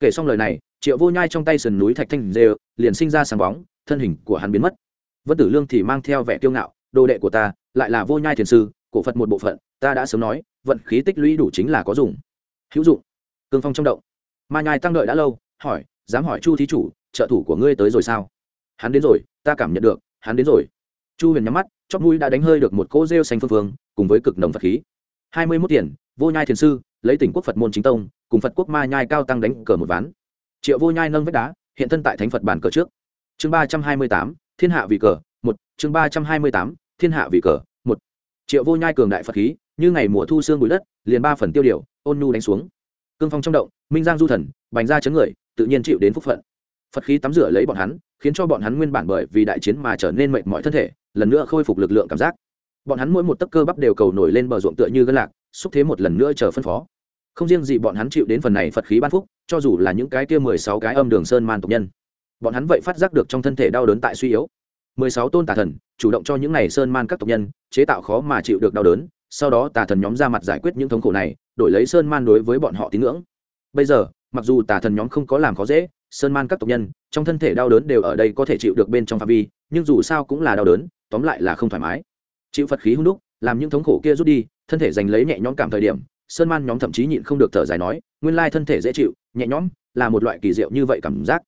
S1: Kể xong lời này, triệu vô nhai trong tay sườn núi thạch thanh rêu, liền sinh ra sáng bóng, thân hình của hắn biến mất. Vân tử lương thì mang theo vẻ kiêu ngạo, đồ đệ của ta, lại là vô nhai thiền sư, cổ phật một bộ phận, ta đã sớm nói, vận khí tích lũy đủ chính là có dùng. Hữu dụng cương phong trong động. Ma nhai tăng đợi đã lâu, hỏi, dám hỏi chu thí chủ, trợ thủ của ngươi tới rồi sao? Hắn đến rồi, ta cảm nhận được, hắn đến rồi. Chu huyền nhắm mắt chót mũi đã đánh hơi được một cỗ rêu xanh phương phương, cùng với cực nồng phật khí. Hai mươi mốt tiền, vô nhai thiền sư, lấy tỉnh quốc phật môn chính tông, cùng phật quốc ma nhai cao tăng đánh cờ một ván. Triệu vô nhai nâng vách đá, hiện thân tại thánh phật bản cờ trước. Chương ba trăm hai mươi tám, thiên hạ vì cờ, một. Chương ba trăm hai mươi tám, thiên hạ vì cờ, một. Triệu vô nhai cường đại phật khí, như ngày mùa thu sương bụi đất, liền ba phần tiêu điều, ôn nhu đánh xuống cương phong trong động, minh giang du thần, bành ra chấn người, tự nhiên chịu đến phúc phận. Phật khí tắm rửa lấy bọn hắn, khiến cho bọn hắn nguyên bản bởi vì đại chiến mà trở nên mệt mỏi thân thể, lần nữa khôi phục lực lượng cảm giác. Bọn hắn mỗi một tấc cơ bắp đều cầu nổi lên bờ ruộng tựa như gân lạc, xúc thế một lần nữa chờ phân phó. Không riêng gì bọn hắn chịu đến phần này phật khí ban phúc, cho dù là những cái kia mười sáu cái âm đường sơn man tộc nhân. Bọn hắn vậy phát giác được trong thân thể đau đớn tại suy yếu. mười sáu tôn tà thần, chủ động cho những này sơn man các tộc nhân, chế tạo khó mà chịu được đau đớn, sau đó tà thần nhóm ra mặt giải quyết những thống khổ này đổi lấy sơn man đối với bọn họ tín ngưỡng. Bây giờ, mặc dù tà thần nhóm không có làm khó dễ, sơn man các tộc nhân, trong thân thể đau đớn đều ở đây có thể chịu được bên trong phạm vi, nhưng dù sao cũng là đau đớn, tóm lại là không thoải mái. Chịu phật khí hung đúc, làm những thống khổ kia rút đi, thân thể giành lấy nhẹ nhõm cảm thời điểm, sơn man nhóm thậm chí nhịn không được thở dài nói, nguyên lai thân thể dễ chịu, nhẹ nhõm, là một loại kỳ diệu như vậy cảm giác.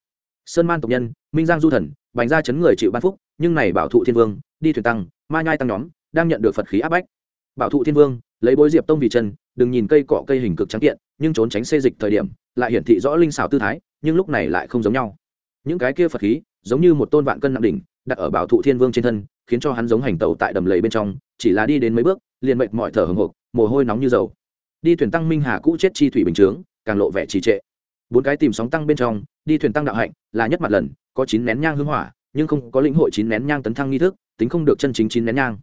S1: Sơn man tộc nhân, minh giang du thần, bành ra chấn người chịu ban phúc, nhưng này bảo thụ thiên vương, đi thuyền tăng, ma nhai tăng nhóm, đang nhận được phật khí áp bách. Bảo thụ thiên vương, lấy bối diệp tông vì chân đừng nhìn cây cọ cây hình cực trắng kiện, nhưng trốn tránh xê dịch thời điểm, lại hiển thị rõ linh xảo tư thái, nhưng lúc này lại không giống nhau. Những cái kia phật khí, giống như một tôn vạn cân nặng đỉnh, đặt ở bảo thụ thiên vương trên thân, khiến cho hắn giống hành tẩu tại đầm lầy bên trong, chỉ là đi đến mấy bước, liền mệt mỏi thở hồng hộc, mồ hôi nóng như dầu. Đi thuyền tăng minh hà cũ chết chi thủy bình chướng, càng lộ vẻ trì trệ. Bốn cái tìm sóng tăng bên trong, đi thuyền tăng đạo hạnh, là nhất mặt lần, có chín nén nhang hương hỏa, nhưng không có lĩnh hội chín nén nhang tấn thăng nghi thức, tính không được chân chính chín nén nhang.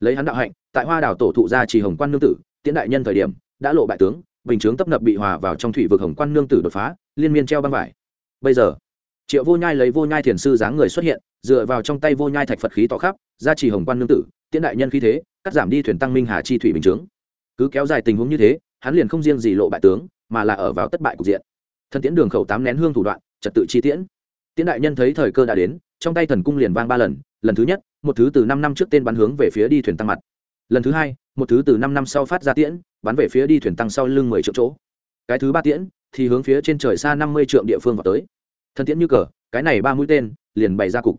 S1: Lấy hắn đạo hạnh, tại hoa đảo tổ thụ gia trì hồng quan nương tử tiễn đại nhân thời điểm, đã lộ bại tướng, bình chướng tấp nập bị hòa vào trong thủy vực hồng quan nương tử đột phá, liên miên treo băng vải. Bây giờ, triệu vô nhai lấy vô nhai thiền sư dáng người xuất hiện, dựa vào trong tay vô nhai thạch phật khí tỏ khắp ra trì hồng quan nương tử, tiễn đại nhân khí thế, cắt giảm đi thuyền tăng minh hà chi thủy bình chướng. Cứ kéo dài tình huống như thế, hắn liền không riêng gì lộ bại tướng, mà là ở vào tất bại cục diện. Thân tiễn đường khẩu tám nén hương thủ đoạn, trật tự chi tiễn. Tiễn đại nhân thấy thời cơ đã đến, trong tay thần cung liền vang ba lần lần thứ nhất, một thứ từ năm năm trước tên bắn hướng về phía đi thuyền tăng mặt. Lần thứ hai một thứ từ năm năm sau phát ra tiễn, bắn về phía đi thuyền tăng sau lưng mười triệu chỗ. Cái thứ ba tiễn thì hướng phía trên trời xa năm mươi trượng địa phương vào tới. Thần tiễn như cờ, cái này ba mũi tên, liền bày ra cục.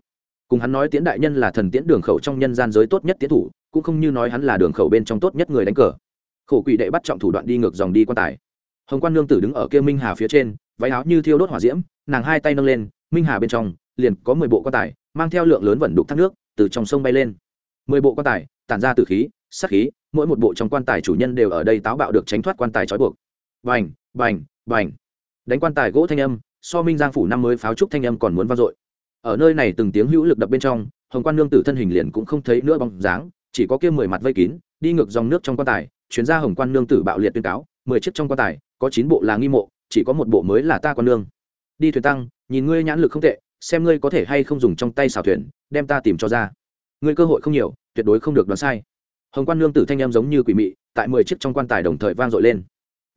S1: Cùng hắn nói tiễn đại nhân là thần tiễn đường khẩu trong nhân gian giới tốt nhất tiến thủ, cũng không như nói hắn là đường khẩu bên trong tốt nhất người đánh cờ. Khổ quỷ đệ bắt trọng thủ đoạn đi ngược dòng đi quan tài. Hồng quan nương tử đứng ở kia minh hà phía trên, váy áo như thiêu đốt hỏa diễm, nàng hai tay nâng lên, minh hà bên trong, liền có mười bộ quan tài, mang theo lượng lớn vẩn đục thác nước, từ trong sông bay lên. Mười bộ quan tài, tản ra từ khí sắc khí, mỗi một bộ trong quan tài chủ nhân đều ở đây táo bạo được tránh thoát quan tài trói buộc. Bành bành bành. Đánh quan tài gỗ thanh âm, so minh giang phủ năm mới pháo trúc thanh âm còn muốn vang dội. Ở nơi này từng tiếng hữu lực đập bên trong, hồng quan nương tử thân hình liền cũng không thấy nữa bóng dáng, chỉ có kia mười mặt vây kín, đi ngược dòng nước trong quan tài, chuyến ra hồng quan nương tử bạo liệt tuyên cáo, mười chiếc trong quan tài, có chín bộ là nghi mộ, chỉ có một bộ mới là ta quan nương. Đi thuyền tăng, nhìn ngươi nhãn lực không tệ, xem ngươi có thể hay không dùng trong tay xào thuyền, đem ta tìm cho ra. Ngươi cơ hội không nhiều, tuyệt đối không được đoán sai hồng quan nương tử thanh em giống như quỷ mị, tại mười chiếc trong quan tài đồng thời vang dội lên.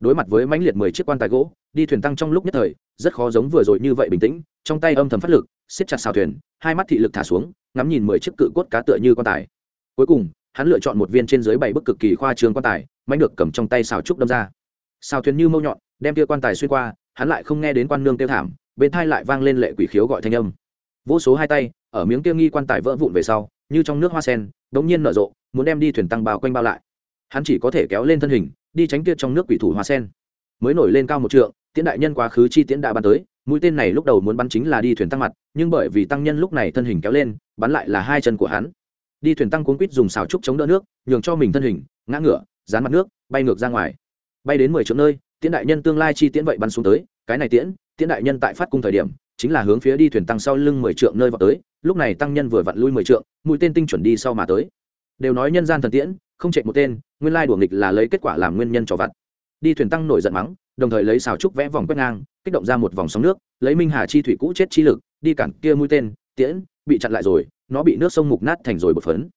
S1: Đối mặt với mãnh liệt mười chiếc quan tài gỗ, đi thuyền tăng trong lúc nhất thời, rất khó giống vừa rồi như vậy bình tĩnh, trong tay âm thầm phát lực, siết chặt xào thuyền, hai mắt thị lực thả xuống, ngắm nhìn mười chiếc cự cốt cá tựa như quan tài. Cuối cùng, hắn lựa chọn một viên trên dưới bảy bức cực kỳ khoa trường quan tài, mãnh được cầm trong tay xào trúc đâm ra. Xào thuyền như mâu nhọn, đem kia quan tài xuyên qua, hắn lại không nghe đến quan nương tiêu thảm, bên thai lại vang lên lệ quỷ khiếu gọi thanh âm. Vô số hai tay, ở miếng kia nghi quan tài vỡ vụn về sau, như trong nước hoa sen, đống nhiên nở rộ muốn đem đi thuyền tăng bao quanh bao lại. Hắn chỉ có thể kéo lên thân hình, đi tránh kia trong nước quỷ thủ hoa sen. Mới nổi lên cao một trượng, tiễn đại nhân quá khứ chi tiễn đã bắn tới, mũi tên này lúc đầu muốn bắn chính là đi thuyền tăng mặt, nhưng bởi vì tăng nhân lúc này thân hình kéo lên, bắn lại là hai chân của hắn. Đi thuyền tăng cuốn quýt dùng xào trúc chống đỡ nước, nhường cho mình thân hình, ngã ngửa, dán mặt nước, bay ngược ra ngoài. Bay đến mười chỗ nơi, tiễn đại nhân tương lai chi tiễn vậy bắn xuống tới, cái này tiễn tiễn đại nhân tại phát cung thời điểm, chính là hướng phía đi thuyền tăng sau lưng mười trượng nơi vào tới, lúc này tăng nhân vừa vặn lui mười trượng, mũi tên tinh chuẩn đi sau mà tới đều nói nhân gian thần tiễn, không chạy một tên, nguyên lai đùa nghịch là lấy kết quả làm nguyên nhân cho vặt. Đi thuyền tăng nổi giận mắng, đồng thời lấy xào trúc vẽ vòng quét ngang, kích động ra một vòng sóng nước, lấy minh hà chi thủy cũ chết chi lực, đi cản kia mũi tên, tiễn, bị chặn lại rồi, nó bị nước sông mục nát thành rồi bột phấn.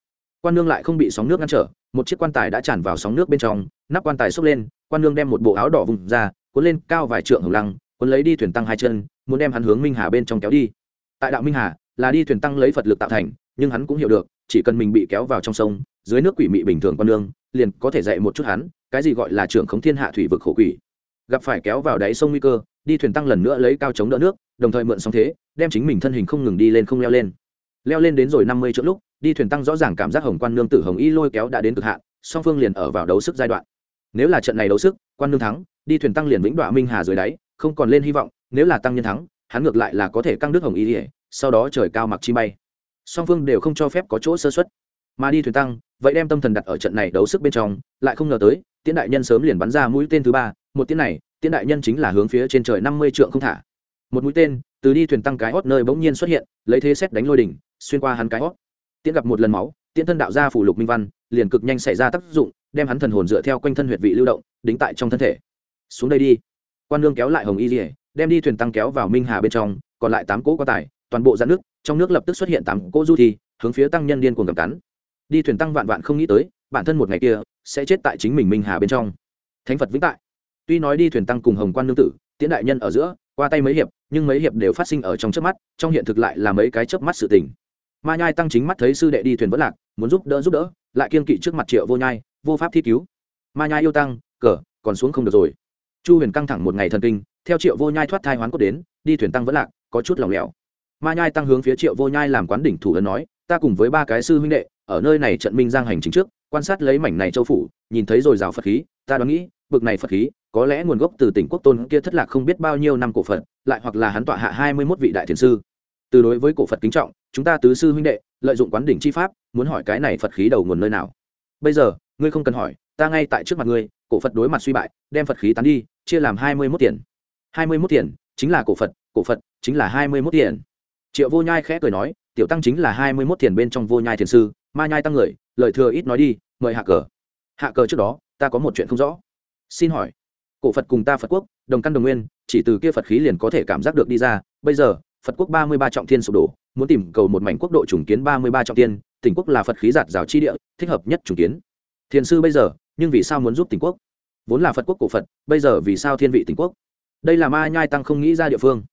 S1: Quan nương lại không bị sóng nước ngăn trở, một chiếc quan tài đã tràn vào sóng nước bên trong, nắp quan tài xốc lên, quan nương đem một bộ áo đỏ vùng ra, cuốn lên cao vài trượng hồng lăng, cuốn lấy đi thuyền tăng hai chân, muốn đem hắn hướng minh hà bên trong kéo đi. Tại đạo minh hà, là đi thuyền tăng lấy phật lực tạo thành, nhưng hắn cũng hiểu được chỉ cần mình bị kéo vào trong sông, dưới nước quỷ mị bình thường quan nương, liền có thể dạy một chút hắn, cái gì gọi là trưởng khống thiên hạ thủy vực khổ quỷ. Gặp phải kéo vào đáy sông nguy cơ, đi thuyền tăng lần nữa lấy cao chống đỡ nước, đồng thời mượn sóng thế, đem chính mình thân hình không ngừng đi lên không leo lên. Leo lên đến rồi năm mươi chỗ lúc, đi thuyền tăng rõ ràng cảm giác hồng quan nương tử hồng y lôi kéo đã đến cực hạn, song phương liền ở vào đấu sức giai đoạn. Nếu là trận này đấu sức, quan nương thắng, đi thuyền tăng liền vĩnh đoạn minh hà dưới đáy, không còn lên hy vọng, nếu là tăng nhân thắng, hắn ngược lại là có thể căng đức hồng y ỉa sau đó trời cao mặc chi bay song phương đều không cho phép có chỗ sơ xuất. Mà đi thuyền tăng, vậy đem tâm thần đặt ở trận này đấu sức bên trong, lại không ngờ tới, tiễn đại nhân sớm liền bắn ra mũi tên thứ ba, một tiễn này, tiễn đại nhân chính là hướng phía trên trời năm mươi trượng không thả. Một mũi tên, từ đi thuyền tăng cái hót nơi bỗng nhiên xuất hiện, lấy thế xét đánh lôi đỉnh, xuyên qua hắn cái hót. Tiễn gặp một lần máu, tiễn thân đạo gia phủ lục minh văn, liền cực nhanh xảy ra tác dụng, đem hắn thần hồn dựa theo quanh thân huyệt vị lưu động, đính tại trong thân thể. Xuống đây đi. Quan lương kéo lại hồng y dỉa đem đi thuyền tăng kéo vào minh hà bên trong, còn lại tám cỗ quá tải toàn bộ dạn nước, trong nước lập tức xuất hiện tám cỗ du thi, hướng phía tăng nhân điên cuồng cầm cắn. Đi thuyền tăng vạn vạn không nghĩ tới, bản thân một ngày kia, sẽ chết tại chính mình minh hà bên trong. Thánh phật vĩnh tại. Tuy nói đi thuyền tăng cùng hồng quan nương tử, tiễn đại nhân ở giữa, qua tay mấy hiệp, nhưng mấy hiệp đều phát sinh ở trong trước mắt, trong hiện thực lại là mấy cái chớp mắt sự tình. Ma nhai tăng chính mắt thấy sư đệ đi thuyền vất lạc, muốn giúp đỡ giúp đỡ, lại kiên kỵ trước mặt triệu vô nhai, vô pháp thi cứu. Ma nhai yêu tăng, cờ, còn xuống không được rồi. Chu huyền căng thẳng một ngày thần kinh, theo triệu vô nhai thoát thai hoán cốt đến, đi thuyền tăng vẫn lạc, có chút lòng lẻo ma nhai tăng hướng phía triệu vô nhai làm quán đỉnh thủ ấn nói, ta cùng với ba cái sư huynh đệ, ở nơi này trận minh giang hành chính trước, quan sát lấy mảnh này châu phủ, nhìn thấy rồi rào phật khí, ta đoán nghĩ, bực này phật khí, có lẽ nguồn gốc từ tỉnh quốc tôn kia thất lạc không biết bao nhiêu năm cổ phật, lại hoặc là hắn tọa hạ hai mươi mốt vị đại thiền sư. Từ đối với cổ phật kính trọng, chúng ta tứ sư huynh đệ, lợi dụng quán đỉnh chi pháp, muốn hỏi cái này phật khí đầu nguồn nơi nào. Bây giờ, ngươi không cần hỏi, ta ngay tại trước mặt ngươi, cổ phật đối mặt suy bại, đem phật khí tán đi, chia làm hai mươi mốt tiền. Hai mươi mốt tiền chính là cổ phật cổ phật chính là hai mươi mốt tiền triệu vô nhai khẽ cười nói, tiểu tăng chính là hai mươi mốt thiền bên trong vô nhai thiền sư, ma nhai tăng người, lời thừa ít nói đi, mời hạ cờ. Hạ cờ trước đó, ta có một chuyện không rõ. Xin hỏi, cổ phật cùng ta phật quốc, đồng căn đồng nguyên, chỉ từ kia phật khí liền có thể cảm giác được đi ra. Bây giờ, phật quốc ba mươi ba trọng thiên sụp đổ, muốn tìm cầu một mảnh quốc độ trùng kiến ba mươi ba trọng thiên, tỉnh quốc là phật khí giạt rào chi địa, thích hợp nhất trùng kiến. Thiền sư bây giờ, nhưng vì sao muốn giúp tỉnh quốc? Vốn là phật quốc cổ phật, bây giờ vì sao thiên vị tỉnh quốc? Đây là ma nhai tăng không nghĩ ra địa phương.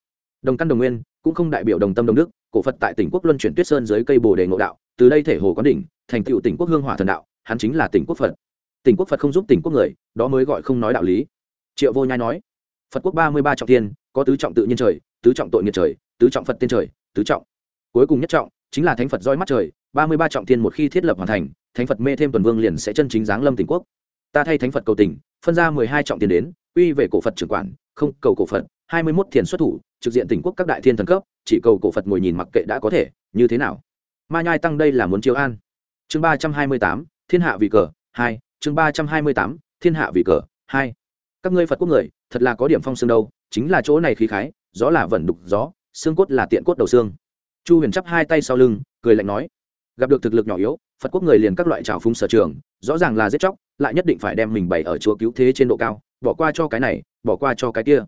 S1: Đồng căn đồng nguyên cũng không đại biểu đồng tâm đồng đức cổ phật tại tỉnh quốc luân chuyển tuyết sơn dưới cây bồ đề ngộ đạo từ đây thể hồ có đỉnh thành tựu tỉnh quốc hương hỏa thần đạo hắn chính là tỉnh quốc phật. Tỉnh quốc phật không giúp tỉnh quốc người đó mới gọi không nói đạo lý. Triệu vô nhai nói phật quốc ba mươi ba trọng tiên có tứ trọng tự nhiên trời tứ trọng tội nghiệt trời tứ trọng phật tiên trời tứ trọng. Cuối cùng nhất trọng chính là thánh phật roi mắt trời ba mươi ba trọng tiên một khi thiết lập hoàn thành thánh phật mê thêm tuần vương liền sẽ chân chính giáng lâm tỉnh quốc. Ta thay thánh phật cầu tỉnh, phân ra mười hai trọng tiền đến uy về cổ phật trưởng quản không cầu cổ phật hai mươi mốt thiền xuất thủ, trực diện tỉnh quốc các đại thiên thần cấp, chỉ cầu cổ phật ngồi nhìn mặc kệ đã có thể, như thế nào? Ma nhai tăng đây là muốn chiếu an. Chương ba trăm hai mươi tám, thiên hạ vì cờ, hai, chương ba trăm hai mươi tám, thiên hạ vì cờ, hai. Các ngươi phật quốc người, thật là có điểm phong xương đâu, chính là chỗ này khí khái, gió là vẩn đục gió, xương cốt là tiện cốt đầu xương. Chu huyền chắp hai tay sau lưng, cười lạnh nói, gặp được thực lực nhỏ yếu, phật quốc người liền các loại trào phúng sở trường, rõ ràng là giết chóc, lại nhất định phải đem mình bày ở chúa cứu thế trên độ cao, bỏ qua cho cái này, bỏ qua cho cái kia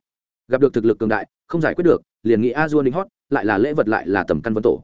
S1: gặp được thực lực cường đại, không giải quyết được, liền nghĩ a dua ninh hót, lại là lễ vật lại là tầm căn vân tổ.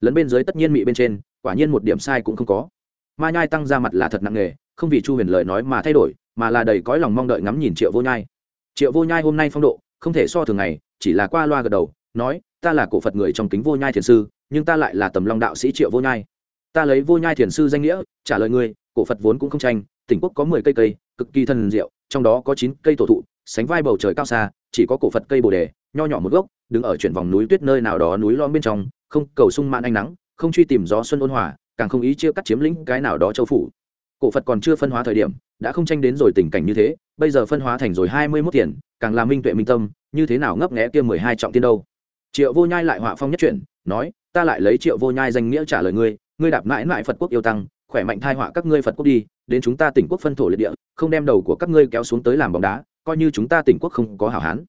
S1: Lấn bên dưới tất nhiên mị bên trên, quả nhiên một điểm sai cũng không có. Ma nhai tăng ra mặt là thật nặng nề, không vì chu huyền lời nói mà thay đổi, mà là đầy cõi lòng mong đợi ngắm nhìn triệu vô nhai. Triệu vô nhai hôm nay phong độ, không thể so thường ngày, chỉ là qua loa gật đầu, nói, ta là cổ phật người trong kính vô nhai thiền sư, nhưng ta lại là tầm long đạo sĩ triệu vô nhai. Ta lấy vô nhai thiền sư danh nghĩa, trả lời ngươi, cổ phật vốn cũng không tranh, tỉnh quốc có mười cây cây, cực kỳ thần diệu, trong đó có chín cây tổ thụ sánh vai bầu trời cao xa, chỉ có cổ phật cây bồ đề, nho nhỏ một gốc, đứng ở chuyển vòng núi tuyết nơi nào đó núi lom bên trong, không cầu sung mãn ánh nắng, không truy tìm gió xuân ôn hòa, càng không ý chia cắt chiếm lĩnh cái nào đó châu phủ. Cổ phật còn chưa phân hóa thời điểm, đã không tranh đến rồi tình cảnh như thế, bây giờ phân hóa thành rồi hai mươi mốt tiền, càng là minh tuệ minh tâm, như thế nào ngấp nghẽ kia mười hai trọng tiên đâu? Triệu vô nhai lại họa phong nhất chuyển nói, ta lại lấy triệu vô nhai danh nghĩa trả lời ngươi ngươi đạp mãi mãi phật quốc yêu tăng, khỏe mạnh thai họa các ngươi phật quốc đi, đến chúng ta tỉnh quốc phân thổ liệt địa, không đem đầu của các ngươi kéo xuống tới làm bóng đá coi như chúng ta tỉnh quốc không có hảo hán.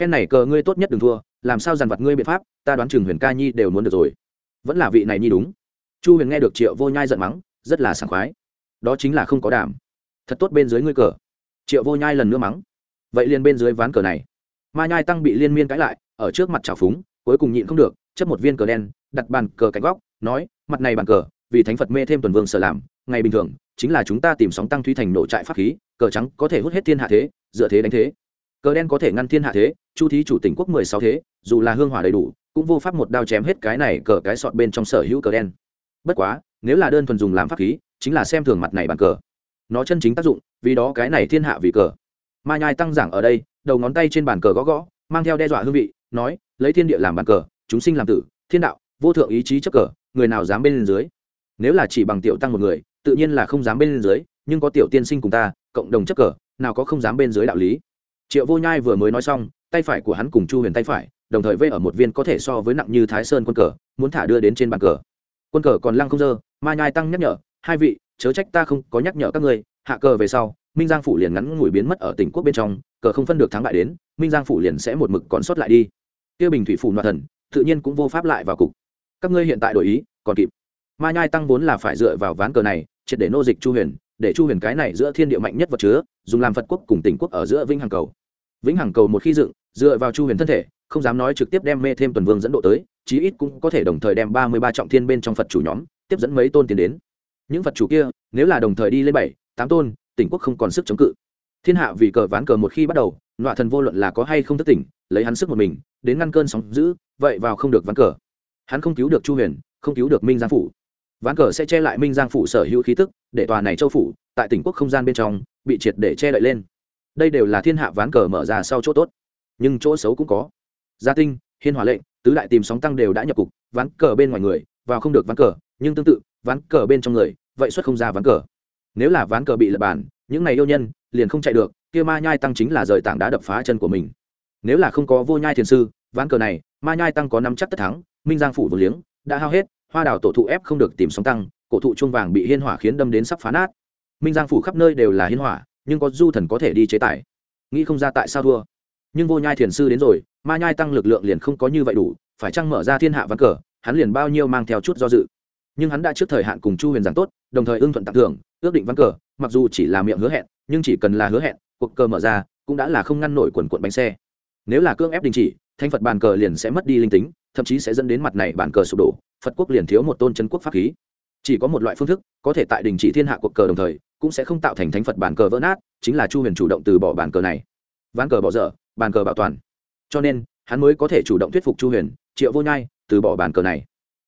S1: Phen này cờ ngươi tốt nhất đừng thua, làm sao dàn vặt ngươi biện pháp, ta đoán chừng huyền ca nhi đều muốn được rồi. Vẫn là vị này nhi đúng. Chu huyền nghe được triệu vô nhai giận mắng, rất là sảng khoái. Đó chính là không có đảm. Thật tốt bên dưới ngươi cờ. Triệu vô nhai lần nữa mắng. Vậy liền bên dưới ván cờ này. Ma nhai tăng bị liên miên cãi lại, ở trước mặt trào phúng, cuối cùng nhịn không được, chấp một viên cờ đen, đặt bàn cờ cạnh góc, nói, mặt này bàn cờ, vì thánh phật mê thêm tuần vương sở làm, ngày bình thường chính là chúng ta tìm sóng tăng thúy thành nổ trại pháp khí, cờ trắng có thể hút hết thiên hạ thế, dựa thế đánh thế. Cờ đen có thể ngăn thiên hạ thế, chu thí chủ tỉnh quốc mười sáu thế, dù là hương hỏa đầy đủ, cũng vô pháp một đao chém hết cái này cờ cái sọt bên trong sở hữu cờ đen. Bất quá, nếu là đơn thuần dùng làm pháp khí, chính là xem thường mặt này bàn cờ. Nó chân chính tác dụng, vì đó cái này thiên hạ vì cờ. Ma nhai tăng giảng ở đây, đầu ngón tay trên bàn cờ gõ gõ, mang theo đe dọa hương vị, nói, lấy thiên địa làm bàn cờ, chúng sinh làm tử, thiên đạo, vô thượng ý chí chấp cờ, người nào dám bên dưới? Nếu là chỉ bằng tiểu tăng một người tự nhiên là không dám bên dưới, nhưng có tiểu tiên sinh cùng ta, cộng đồng chấp cờ, nào có không dám bên dưới đạo lý. Triệu vô nhai vừa mới nói xong, tay phải của hắn cùng chu huyền tay phải, đồng thời vây ở một viên có thể so với nặng như thái sơn quân cờ, muốn thả đưa đến trên bàn cờ. Quân cờ còn lăng không dơ, ma nhai tăng nhắc nhở, hai vị, chớ trách ta không có nhắc nhở các ngươi, hạ cờ về sau, minh giang phủ liền ngắn ngủi biến mất ở tỉnh quốc bên trong, cờ không phân được thắng bại đến, minh giang phủ liền sẽ một mực còn sót lại đi. Kia bình thủy phủ loạn thần, tự nhiên cũng vô pháp lại vào cục. Các ngươi hiện tại đổi ý, còn kịp ma nhai tăng vốn là phải dựa vào ván cờ này, triệt để nô dịch chu huyền, để chu huyền cái này giữa thiên địa mạnh nhất vật chứa, dùng làm phật quốc cùng tỉnh quốc ở giữa vĩnh hằng cầu. Vĩnh hằng cầu một khi dựng, dựa vào chu huyền thân thể, không dám nói trực tiếp đem mê thêm tuần vương dẫn độ tới, chí ít cũng có thể đồng thời đem ba mươi ba trọng thiên bên trong phật chủ nhóm, tiếp dẫn mấy tôn tiến đến. Những phật chủ kia, nếu là đồng thời đi lên bảy, tám tôn, tỉnh quốc không còn sức chống cự. Thiên hạ vì cờ ván cờ một khi bắt đầu, nọa thần vô luận là có hay không thất tỉnh, lấy hắn sức một mình, đến ngăn cơn sóng giữ vậy vào không được ván cờ. Hắn không cứu được chu huyền, không cứu được minh giang phủ ván cờ sẽ che lại minh giang phủ sở hữu khí tức, để tòa này châu phủ, tại tỉnh quốc không gian bên trong, bị triệt để che đậy lên. Đây đều là thiên hạ ván cờ mở ra sau chỗ tốt. Nhưng chỗ xấu cũng có. Gia tinh, hiên hòa lệnh, tứ đại tìm sóng tăng đều đã nhập cục, ván cờ bên ngoài người, vào không được ván cờ, nhưng tương tự, ván cờ bên trong người, vậy xuất không ra ván cờ. Nếu là ván cờ bị lập bàn những này yêu nhân, liền không chạy được, kia ma nhai tăng chính là rời tảng đá đập phá chân của mình. Nếu là không có vô nhai thiền sư, ván cờ này, ma nhai tăng có năm chắc tất thắng, minh giang phủ vừa liếng, đã hao hết hoa đào tổ thụ ép không được tìm sóng tăng, cổ thụ chuông vàng bị hiên hỏa khiến đâm đến sắp phá nát. Minh giang phủ khắp nơi đều là hiên hỏa, nhưng có du thần có thể đi chế tài nghĩ không ra tại sao thua. Nhưng vô nhai thiền sư đến rồi, ma nhai tăng lực lượng liền không có như vậy đủ, phải chăng mở ra thiên hạ văn cờ, hắn liền bao nhiêu mang theo chút do dự. Nhưng hắn đã trước thời hạn cùng chu huyền giảng tốt, đồng thời ưng thuận tặng thưởng, ước định văn cờ, mặc dù chỉ là miệng hứa hẹn, nhưng chỉ cần là hứa hẹn, cuộc cờ mở ra, cũng đã là không ngăn nổi quần quận bánh xe. Nếu là cưỡng ép đình chỉ, thanh phật bàn cờ liền sẽ mất đi linh tính, thậm chí sẽ dẫn đến mặt này bàn cờ sụp đổ phật quốc liền thiếu một tôn chân quốc pháp khí. Chỉ có một loại phương thức, có thể tại đình chỉ thiên hạ cuộc cờ đồng thời, cũng sẽ không tạo thành thánh phật bàn cờ vỡ nát, chính là chu huyền chủ động từ bỏ bàn cờ này. Ván cờ bỏ dở, bàn cờ bảo toàn. Cho nên, hắn mới có thể chủ động thuyết phục chu huyền, triệu vô nhai, từ bỏ bàn cờ này.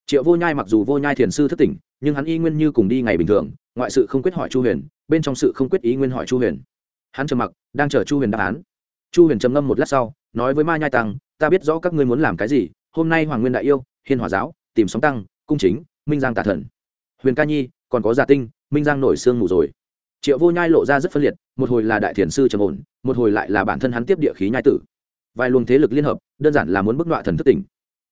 S1: Triệu vô nhai mặc dù vô nhai thiền sư thất tỉnh, nhưng hắn y nguyên như cùng đi ngày bình thường, ngoại sự không quyết hỏi chu huyền, bên trong sự không quyết ý nguyên hỏi chu huyền. Hắn trầm mặc, đang chờ chu huyền đáp án. Chu huyền trầm ngâm một lát sau, nói với ma nhai tăng, ta biết rõ các ngươi muốn làm cái gì, hôm nay hoàng nguyên đại yêu, hiên hòa giáo tìm sóng tăng, cung chính, minh giang tả thần. Huyền ca nhi, còn có gia tinh, minh giang nổi sương mù rồi. Triệu vô nhai lộ ra rất phân liệt, một hồi là đại thiền sư trầm ổn, một hồi lại là bản thân hắn tiếp địa khí nhai tử. Vài luồng thế lực liên hợp, đơn giản là muốn bức nọa thần thất tỉnh.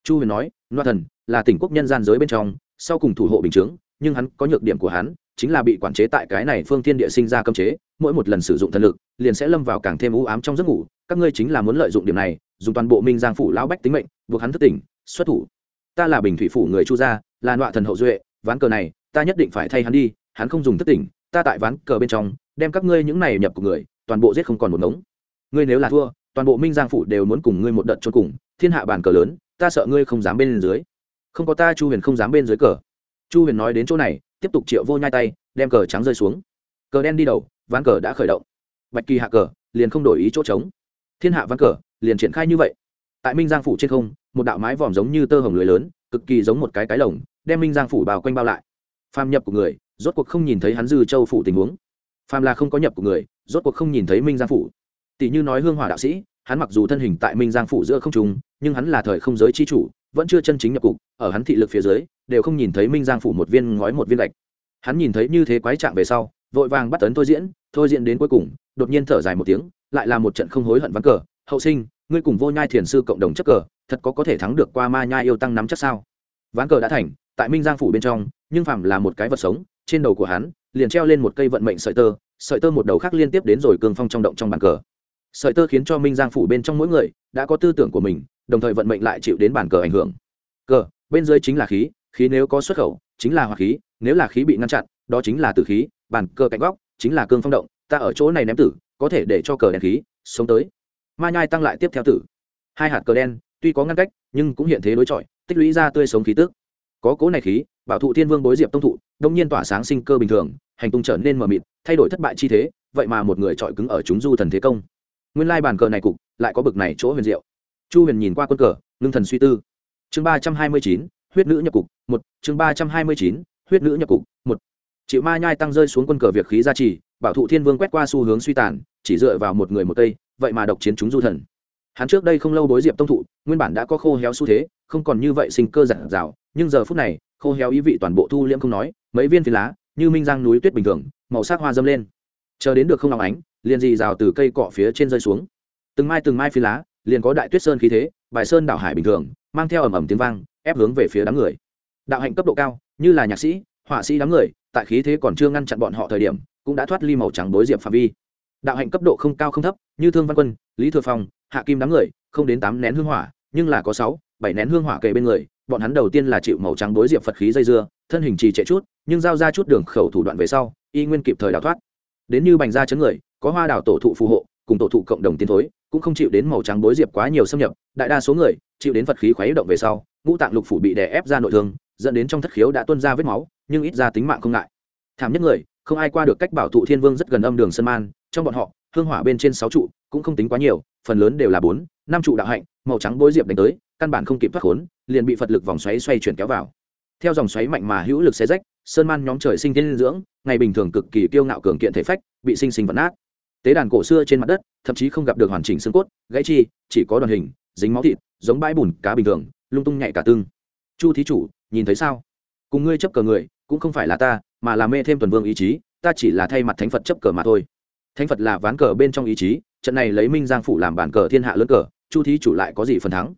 S1: Chu huyền nói, nọa thần là tỉnh quốc nhân gian giới bên trong, sau cùng thủ hộ bình chướng, nhưng hắn có nhược điểm của hắn, chính là bị quản chế tại cái này phương thiên địa sinh ra cấm chế, mỗi một lần sử dụng thần lực, liền sẽ lâm vào càng thêm u ám trong giấc ngủ. Các ngươi chính là muốn lợi dụng điểm này, dùng toàn bộ minh giang phủ lão bách tính mệnh, buộc hắn thất tỉnh, xuất thủ ta là bình thủy phủ người chu gia, là nọa thần hậu duệ, ván cờ này, ta nhất định phải thay hắn đi, hắn không dùng thất tỉnh, ta tại ván cờ bên trong, đem các ngươi những này nhập của người, toàn bộ giết không còn một ngống. Ngươi nếu là thua, toàn bộ minh giang phủ đều muốn cùng ngươi một đợt trốn cùng, thiên hạ bàn cờ lớn, ta sợ ngươi không dám bên dưới. Không có ta, chu huyền không dám bên dưới cờ. Chu huyền nói đến chỗ này, tiếp tục triệu vô nhai tay, đem cờ trắng rơi xuống. Cờ đen đi đầu, ván cờ đã khởi động. Bạch kỳ hạ cờ, liền không đổi ý chỗ trống. Thiên hạ ván cờ, liền triển khai như vậy. Tại minh giang phủ trên không một đạo mái vòm giống như tơ hồng lưới lớn, cực kỳ giống một cái cái lồng, đem minh giang phủ bao quanh bao lại. Phàm nhập của người, rốt cuộc không nhìn thấy hắn dư châu phủ tình huống. Phàm là không có nhập của người, rốt cuộc không nhìn thấy minh giang phủ. Tỷ như nói hương hỏa đạo sĩ, hắn mặc dù thân hình tại minh giang phủ giữa không trùng nhưng hắn là thời không giới chi chủ, vẫn chưa chân chính nhập cục, ở hắn thị lực phía dưới, đều không nhìn thấy minh giang phủ một viên ngói một viên gạch. Hắn nhìn thấy như thế quái trạng về sau, vội vàng bắt tấn thôi diễn thôi diễn đến cuối cùng, đột nhiên thở dài một tiếng, lại là một trận không hối hận vắng cờ. Hậu sinh, ngươi cùng vô nhai thiền sư cộng đồng chấp cờ thật có có thể thắng được qua ma nhai yêu tăng nắm chắc sao? Ván cờ đã thành, tại minh giang phủ bên trong, nhưng phạm là một cái vật sống, trên đầu của hắn, liền treo lên một cây vận mệnh sợi tơ sợi tơ một đầu khác liên tiếp đến rồi cương phong trong động trong bàn cờ. Sợi tơ khiến cho minh giang phủ bên trong mỗi người đã có tư tưởng của mình, đồng thời vận mệnh lại chịu đến bàn cờ ảnh hưởng. Cờ, bên dưới chính là khí khí nếu có xuất khẩu, chính là hỏa khí, nếu là khí bị ngăn chặn, đó chính là tử khí, bàn cờ cạnh góc chính là cương phong động, ta ở chỗ này ném tử, có thể để cho cờ đen khí, sống tới. Ma nhai tăng lại tiếp theo tử. Hai hạt cờ đen tuy có ngăn cách, nhưng cũng hiện thế đối chọi, tích lũy ra tươi sống khí tức. Có cố này khí, bảo thụ thiên vương bối diệp tông thụ, đông nhiên tỏa sáng sinh cơ bình thường, hành tung trở nên mờ mịt, thay đổi thất bại chi thế, vậy mà một người chọi cứng ở chúng du thần thế công. Nguyên lai bàn cờ này cục, lại có bực này chỗ huyền diệu. Chu huyền nhìn qua quân cờ, ngưng thần suy tư. Chương ba trăm hai mươi chín, huyết nữ nhập cục, một. Chương ba trăm hai mươi chín, huyết nữ nhập cục, một. Chịu ma nhai tăng rơi xuống quân cờ việc khí gia trì, bảo thụ thiên vương quét qua xu hướng suy tàn, chỉ dựa vào một người một cây, vậy mà độc chiến chúng du thần hắn trước đây không lâu đối diệp tông thụ, nguyên bản đã có khô héo xu thế, không còn như vậy sinh cơ giản dào, nhưng giờ phút này, khô héo ý vị toàn bộ thu liễm không nói, mấy viên phi lá, như minh giang núi tuyết bình thường, màu sắc hoa dâm lên. Chờ đến được không lòng ánh, liền dì rào từ cây cọ phía trên rơi xuống. Từng mai từng mai phi lá, liền có đại tuyết sơn khí thế, bài sơn đảo hải bình thường, mang theo ầm ầm tiếng vang, ép hướng về phía đám người. Đạo hạnh cấp độ cao, như là nhạc sĩ, họa sĩ đám người, tại khí thế còn chưa ngăn chặn bọn họ thời điểm, cũng đã thoát ly màu trắng đối diệp phạm vi đạo hạnh cấp độ không cao không thấp, như thương văn quân, lý thừa phong, hạ kim đám người, không đến tám nén hương hỏa, nhưng là có sáu, bảy nén hương hỏa kề bên người, bọn hắn đầu tiên là chịu màu trắng đối diệp phật khí dây dưa, thân hình trì trệ chút, nhưng giao ra chút đường khẩu thủ đoạn về sau, y nguyên kịp thời đào thoát. Đến như bành ra chấn người, có hoa đào tổ thụ phù hộ, cùng tổ thụ cộng đồng tiến thối, cũng không chịu đến màu trắng bối diệp quá nhiều xâm nhập, đại đa số người chịu đến phật khí khuấy động về sau, ngũ tạng lục phủ bị đè ép ra nội thương, dẫn đến trong thất khiếu đã tuân ra vết máu, nhưng ít ra tính mạng không ngại. Thảm nhất người không ai qua được cách bảo thụ thiên vương rất gần âm đường sân man, trong bọn họ, hương hỏa bên trên sáu trụ cũng không tính quá nhiều, phần lớn đều là bốn, năm trụ đạo hạnh, màu trắng bối diệp đánh tới, căn bản không kịp thoát khốn, liền bị phật lực vòng xoáy xoay chuyển kéo vào. Theo dòng xoáy mạnh mà hữu lực xé rách, sơn man nhóm trời sinh tiên dưỡng, ngày bình thường cực kỳ kiêu ngạo cường kiện thể phách, bị sinh sinh vật nát. Tế đàn cổ xưa trên mặt đất, thậm chí không gặp được hoàn chỉnh xương cốt, gãy chi, chỉ có đoàn hình, dính máu thịt, giống bãi bùn cá bình thường, lung tung nhạy cả tương chu thí chủ, nhìn thấy sao? Cùng ngươi chấp cờ người, cũng không phải là ta mà là mê thêm tuần vương ý chí, ta chỉ là thay mặt thánh phật chấp cờ mà thôi. Thánh phật là ván cờ bên trong ý chí, trận này lấy minh giang phủ làm bản cờ thiên hạ lớn cờ, chu thí chủ lại có gì phần thắng?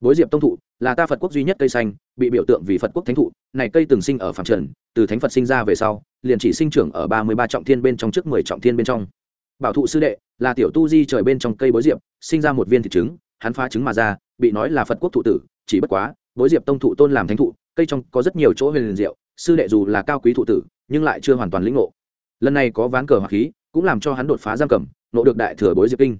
S1: Bối diệp tông thụ là ta phật quốc duy nhất cây xanh, bị biểu tượng vì phật quốc thánh thụ, này cây từng sinh ở phạm trần, từ thánh phật sinh ra về sau, liền chỉ sinh trưởng ở ba mươi ba trọng thiên bên trong trước mười trọng thiên bên trong. Bảo thụ sư đệ là tiểu tu di trời bên trong cây bối diệp, sinh ra một viên thịt trứng, hắn phá trứng mà ra, bị nói là phật quốc thụ tử, chỉ bất quá, bối diệp tông thụ tôn làm thánh thụ, cây trong có rất nhiều chỗ huyền liền diệu sư đệ dù là cao quý thụ tử, nhưng lại chưa hoàn toàn lĩnh ngộ. Lần này có ván cờ hoặc khí, cũng làm cho hắn đột phá giam cầm, nộ được đại thừa bối diệp kinh.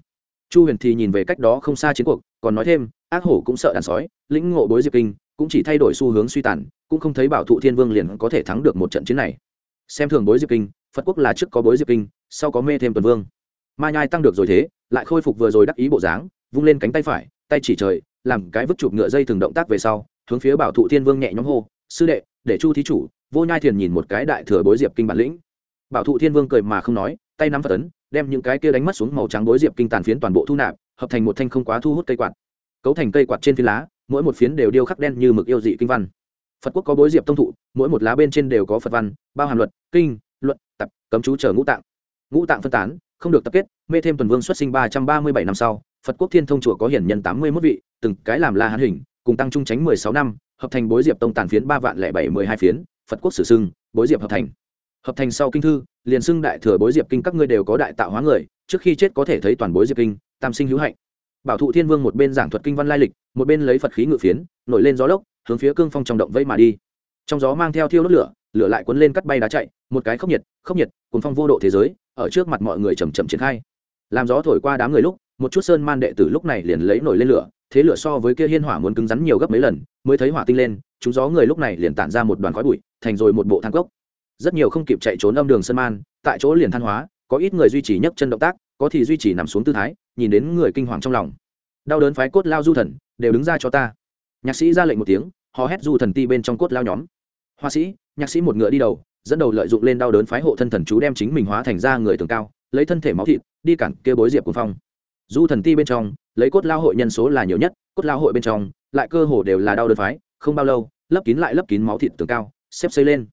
S1: Chu huyền thì nhìn về cách đó không xa chiến cuộc, còn nói thêm, ác hổ cũng sợ đàn sói, lĩnh ngộ bối diệp kinh, cũng chỉ thay đổi xu hướng suy tàn, cũng không thấy bảo thụ thiên vương liền có thể thắng được một trận chiến này. Xem thường bối diệp kinh, phật quốc là trước có bối diệp kinh, sau có mê thêm tuần vương. Ma nhai tăng được rồi thế, lại khôi phục vừa rồi đắc ý bộ dáng, vung lên cánh tay phải, tay chỉ trời, làm cái vứt chụp ngựa dây từng động tác về sau, hướng phía bảo thụ thiên vương nhẹ nhõm hô, sư đệ để chu thí chủ, vô nhai thiền nhìn một cái đại thừa bối diệp kinh bản lĩnh. Bảo thụ thiên vương cười mà không nói, tay nắm phật ấn, đem những cái kia đánh mất xuống màu trắng bối diệp kinh tàn phiến toàn bộ thu nạp, hợp thành một thanh không quá thu hút cây quạt. Cấu thành cây quạt trên phiến lá, mỗi một phiến đều điêu khắc đen như mực yêu dị kinh văn. Phật quốc có bối diệp tông thụ, mỗi một lá bên trên đều có phật văn, bao hàm luật, kinh, luận, tập, cấm chú chờ ngũ tạng. Ngũ tạng phân tán, không được tập kết, mê thêm tuần vương xuất sinh ba trăm ba mươi bảy năm sau, phật quốc thiên thông chùa có hiển nhân tám mươi mốt vị, từng cái làm la hán hình, cùng tăng trung tránh mười sáu năm hợp thành bối diệp tông tàn phiến ba vạn lẻ bảy mười hai phiến, phật quốc sử sưng, bối diệp hợp thành. Hợp thành sau kinh thư, liền xưng đại thừa bối diệp kinh các ngươi đều có đại tạo hóa người, trước khi chết có thể thấy toàn bối diệp kinh, tam sinh hữu hạnh. Bảo thụ thiên vương một bên giảng thuật kinh văn lai lịch, một bên lấy phật khí ngự phiến, nổi lên gió lốc, hướng phía cương phong trong động vây mà đi. Trong gió mang theo thiêu đốt lửa lửa lại cuốn lên cắt bay đá chạy, một cái khốc nhiệt khốc nhiệt cuốn phong vô độ thế giới, ở trước mặt mọi người chầm chậm triển khai. Làm gió thổi qua đám người lúc một chút sơn man đệ tử lúc này liền lấy nổi lên lửa, thế lửa so với kia hiên hỏa muốn cứng rắn nhiều gấp mấy lần, mới thấy hỏa tinh lên, chúng gió người lúc này liền tản ra một đoàn khói bụi, thành rồi một bộ thang cốc. Rất nhiều không kịp chạy trốn âm đường sơn man, tại chỗ liền than hóa, có ít người duy trì nhấc chân động tác, có thì duy trì nằm xuống tư thái, nhìn đến người kinh hoàng trong lòng. Đau đớn phái cốt lao du thần, đều đứng ra cho ta. Nhạc sĩ ra lệnh một tiếng, hò hét du thần ti bên trong cốt lao nhóm. Hoa sĩ, nhạc sĩ một ngựa đi đầu, dẫn đầu lợi dụng lên đau đớn phái hộ thân thần chú đem chính mình hóa thành ra người tường cao, lấy thân thể máu thịt, đi cản kia bối diệp cuồng phong du thần ti bên trong, lấy cốt lao hội nhân số là nhiều nhất, cốt lao hội bên trong, lại cơ hồ đều là đau đơn phái, không bao lâu, lấp kín lại lấp kín máu thịt tường cao, xếp xây lên.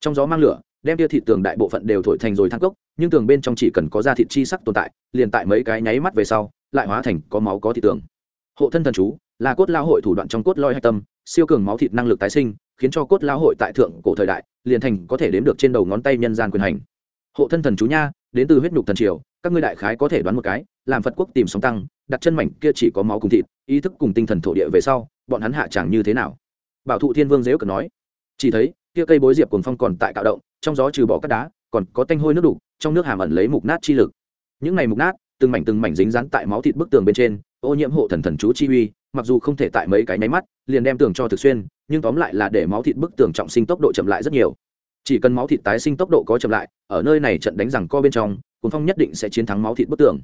S1: Trong gió mang lửa, đem tia thịt tường đại bộ phận đều thổi thành rồi thang cốc, nhưng tường bên trong chỉ cần có da thịt chi sắc tồn tại, liền tại mấy cái nháy mắt về sau, lại hóa thành có máu có thịt tường. Hộ thân thần chú, là cốt lao hội thủ đoạn trong cốt loi hạch tâm, siêu cường máu thịt năng lực tái sinh, khiến cho cốt lao hội tại thượng cổ thời đại, liền thành có thể đếm được trên đầu ngón tay nhân gian quyền hành. Hộ thân thần chú nha, đến từ huyết nhục thần triều các ngươi đại khái có thể đoán một cái, làm phật quốc tìm sóng tăng, đặt chân mảnh kia chỉ có máu cùng thịt, ý thức cùng tinh thần thổ địa về sau, bọn hắn hạ chẳng như thế nào. Bảo thụ thiên vương dếu cần nói, chỉ thấy, kia cây bối diệp cuồng phong còn tại cạo động, trong gió trừ bỏ các đá, còn có tanh hôi nước đục, trong nước hàm ẩn lấy mục nát chi lực. Những này mục nát, từng mảnh từng mảnh dính rắn tại máu thịt bức tường bên trên, ô nhiễm hộ thần thần chú chi uy, mặc dù không thể tại mấy cái nháy mắt, liền đem tường cho thực xuyên, nhưng tóm lại là để máu thịt bức tường trọng sinh tốc độ chậm lại rất nhiều. Chỉ cần máu thịt tái sinh tốc độ có chậm lại, ở nơi này trận đánh rằng co bên trong cuồng phong nhất định sẽ chiến thắng máu thịt bức tường.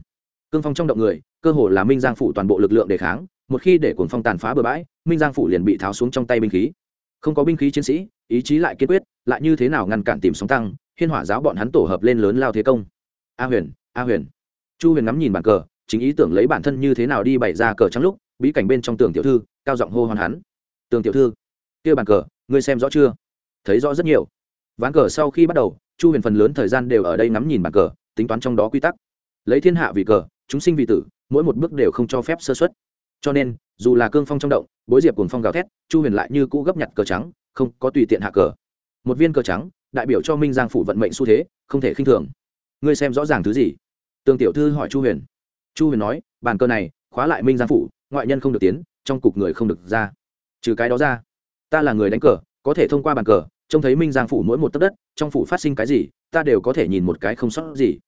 S1: Cương phong trong động người, cơ hồ là minh giang phủ toàn bộ lực lượng đề kháng, một khi để cuồng phong tàn phá bừa bãi, minh giang phủ liền bị tháo xuống trong tay binh khí. Không có binh khí chiến sĩ, ý chí lại kiên quyết, lại như thế nào ngăn cản tìm sóng tăng, hiên hỏa giáo bọn hắn tổ hợp lên lớn lao thế công. A huyền a huyền. Chu huyền ngắm nhìn bàn cờ, chính ý tưởng lấy bản thân như thế nào đi bày ra cờ trắng lúc, bí cảnh bên trong tường tiểu thư, cao giọng hô hoán hắn. Tường tiểu thư, kia bàn cờ, ngươi xem rõ chưa? Thấy rõ rất nhiều. Ván cờ sau khi bắt đầu, chu huyền phần lớn thời gian đều ở đây ngắm nhìn bàn cờ tính toán trong đó quy tắc. Lấy thiên hạ vì cờ, chúng sinh vì tử, mỗi một bước đều không cho phép sơ xuất cho nên, dù là cương phong trong động, bối diệp cùng phong gào thét, chu huyền lại như cũ gấp nhặt cờ trắng, không có tùy tiện hạ cờ. Một viên cờ trắng, đại biểu cho minh giang phủ vận mệnh xu thế, không thể khinh thường. Ngươi xem rõ ràng thứ gì? Tường tiểu thư hỏi chu huyền. Chu huyền nói, bàn cờ này, khóa lại minh giang phủ, ngoại nhân không được tiến, trong cục người không được ra. Trừ cái đó ra, ta là người đánh cờ, có thể thông qua bàn cờ trông thấy minh giang phủ mỗi một tấc đất trong phủ phát sinh cái gì ta đều có thể nhìn một cái không sót gì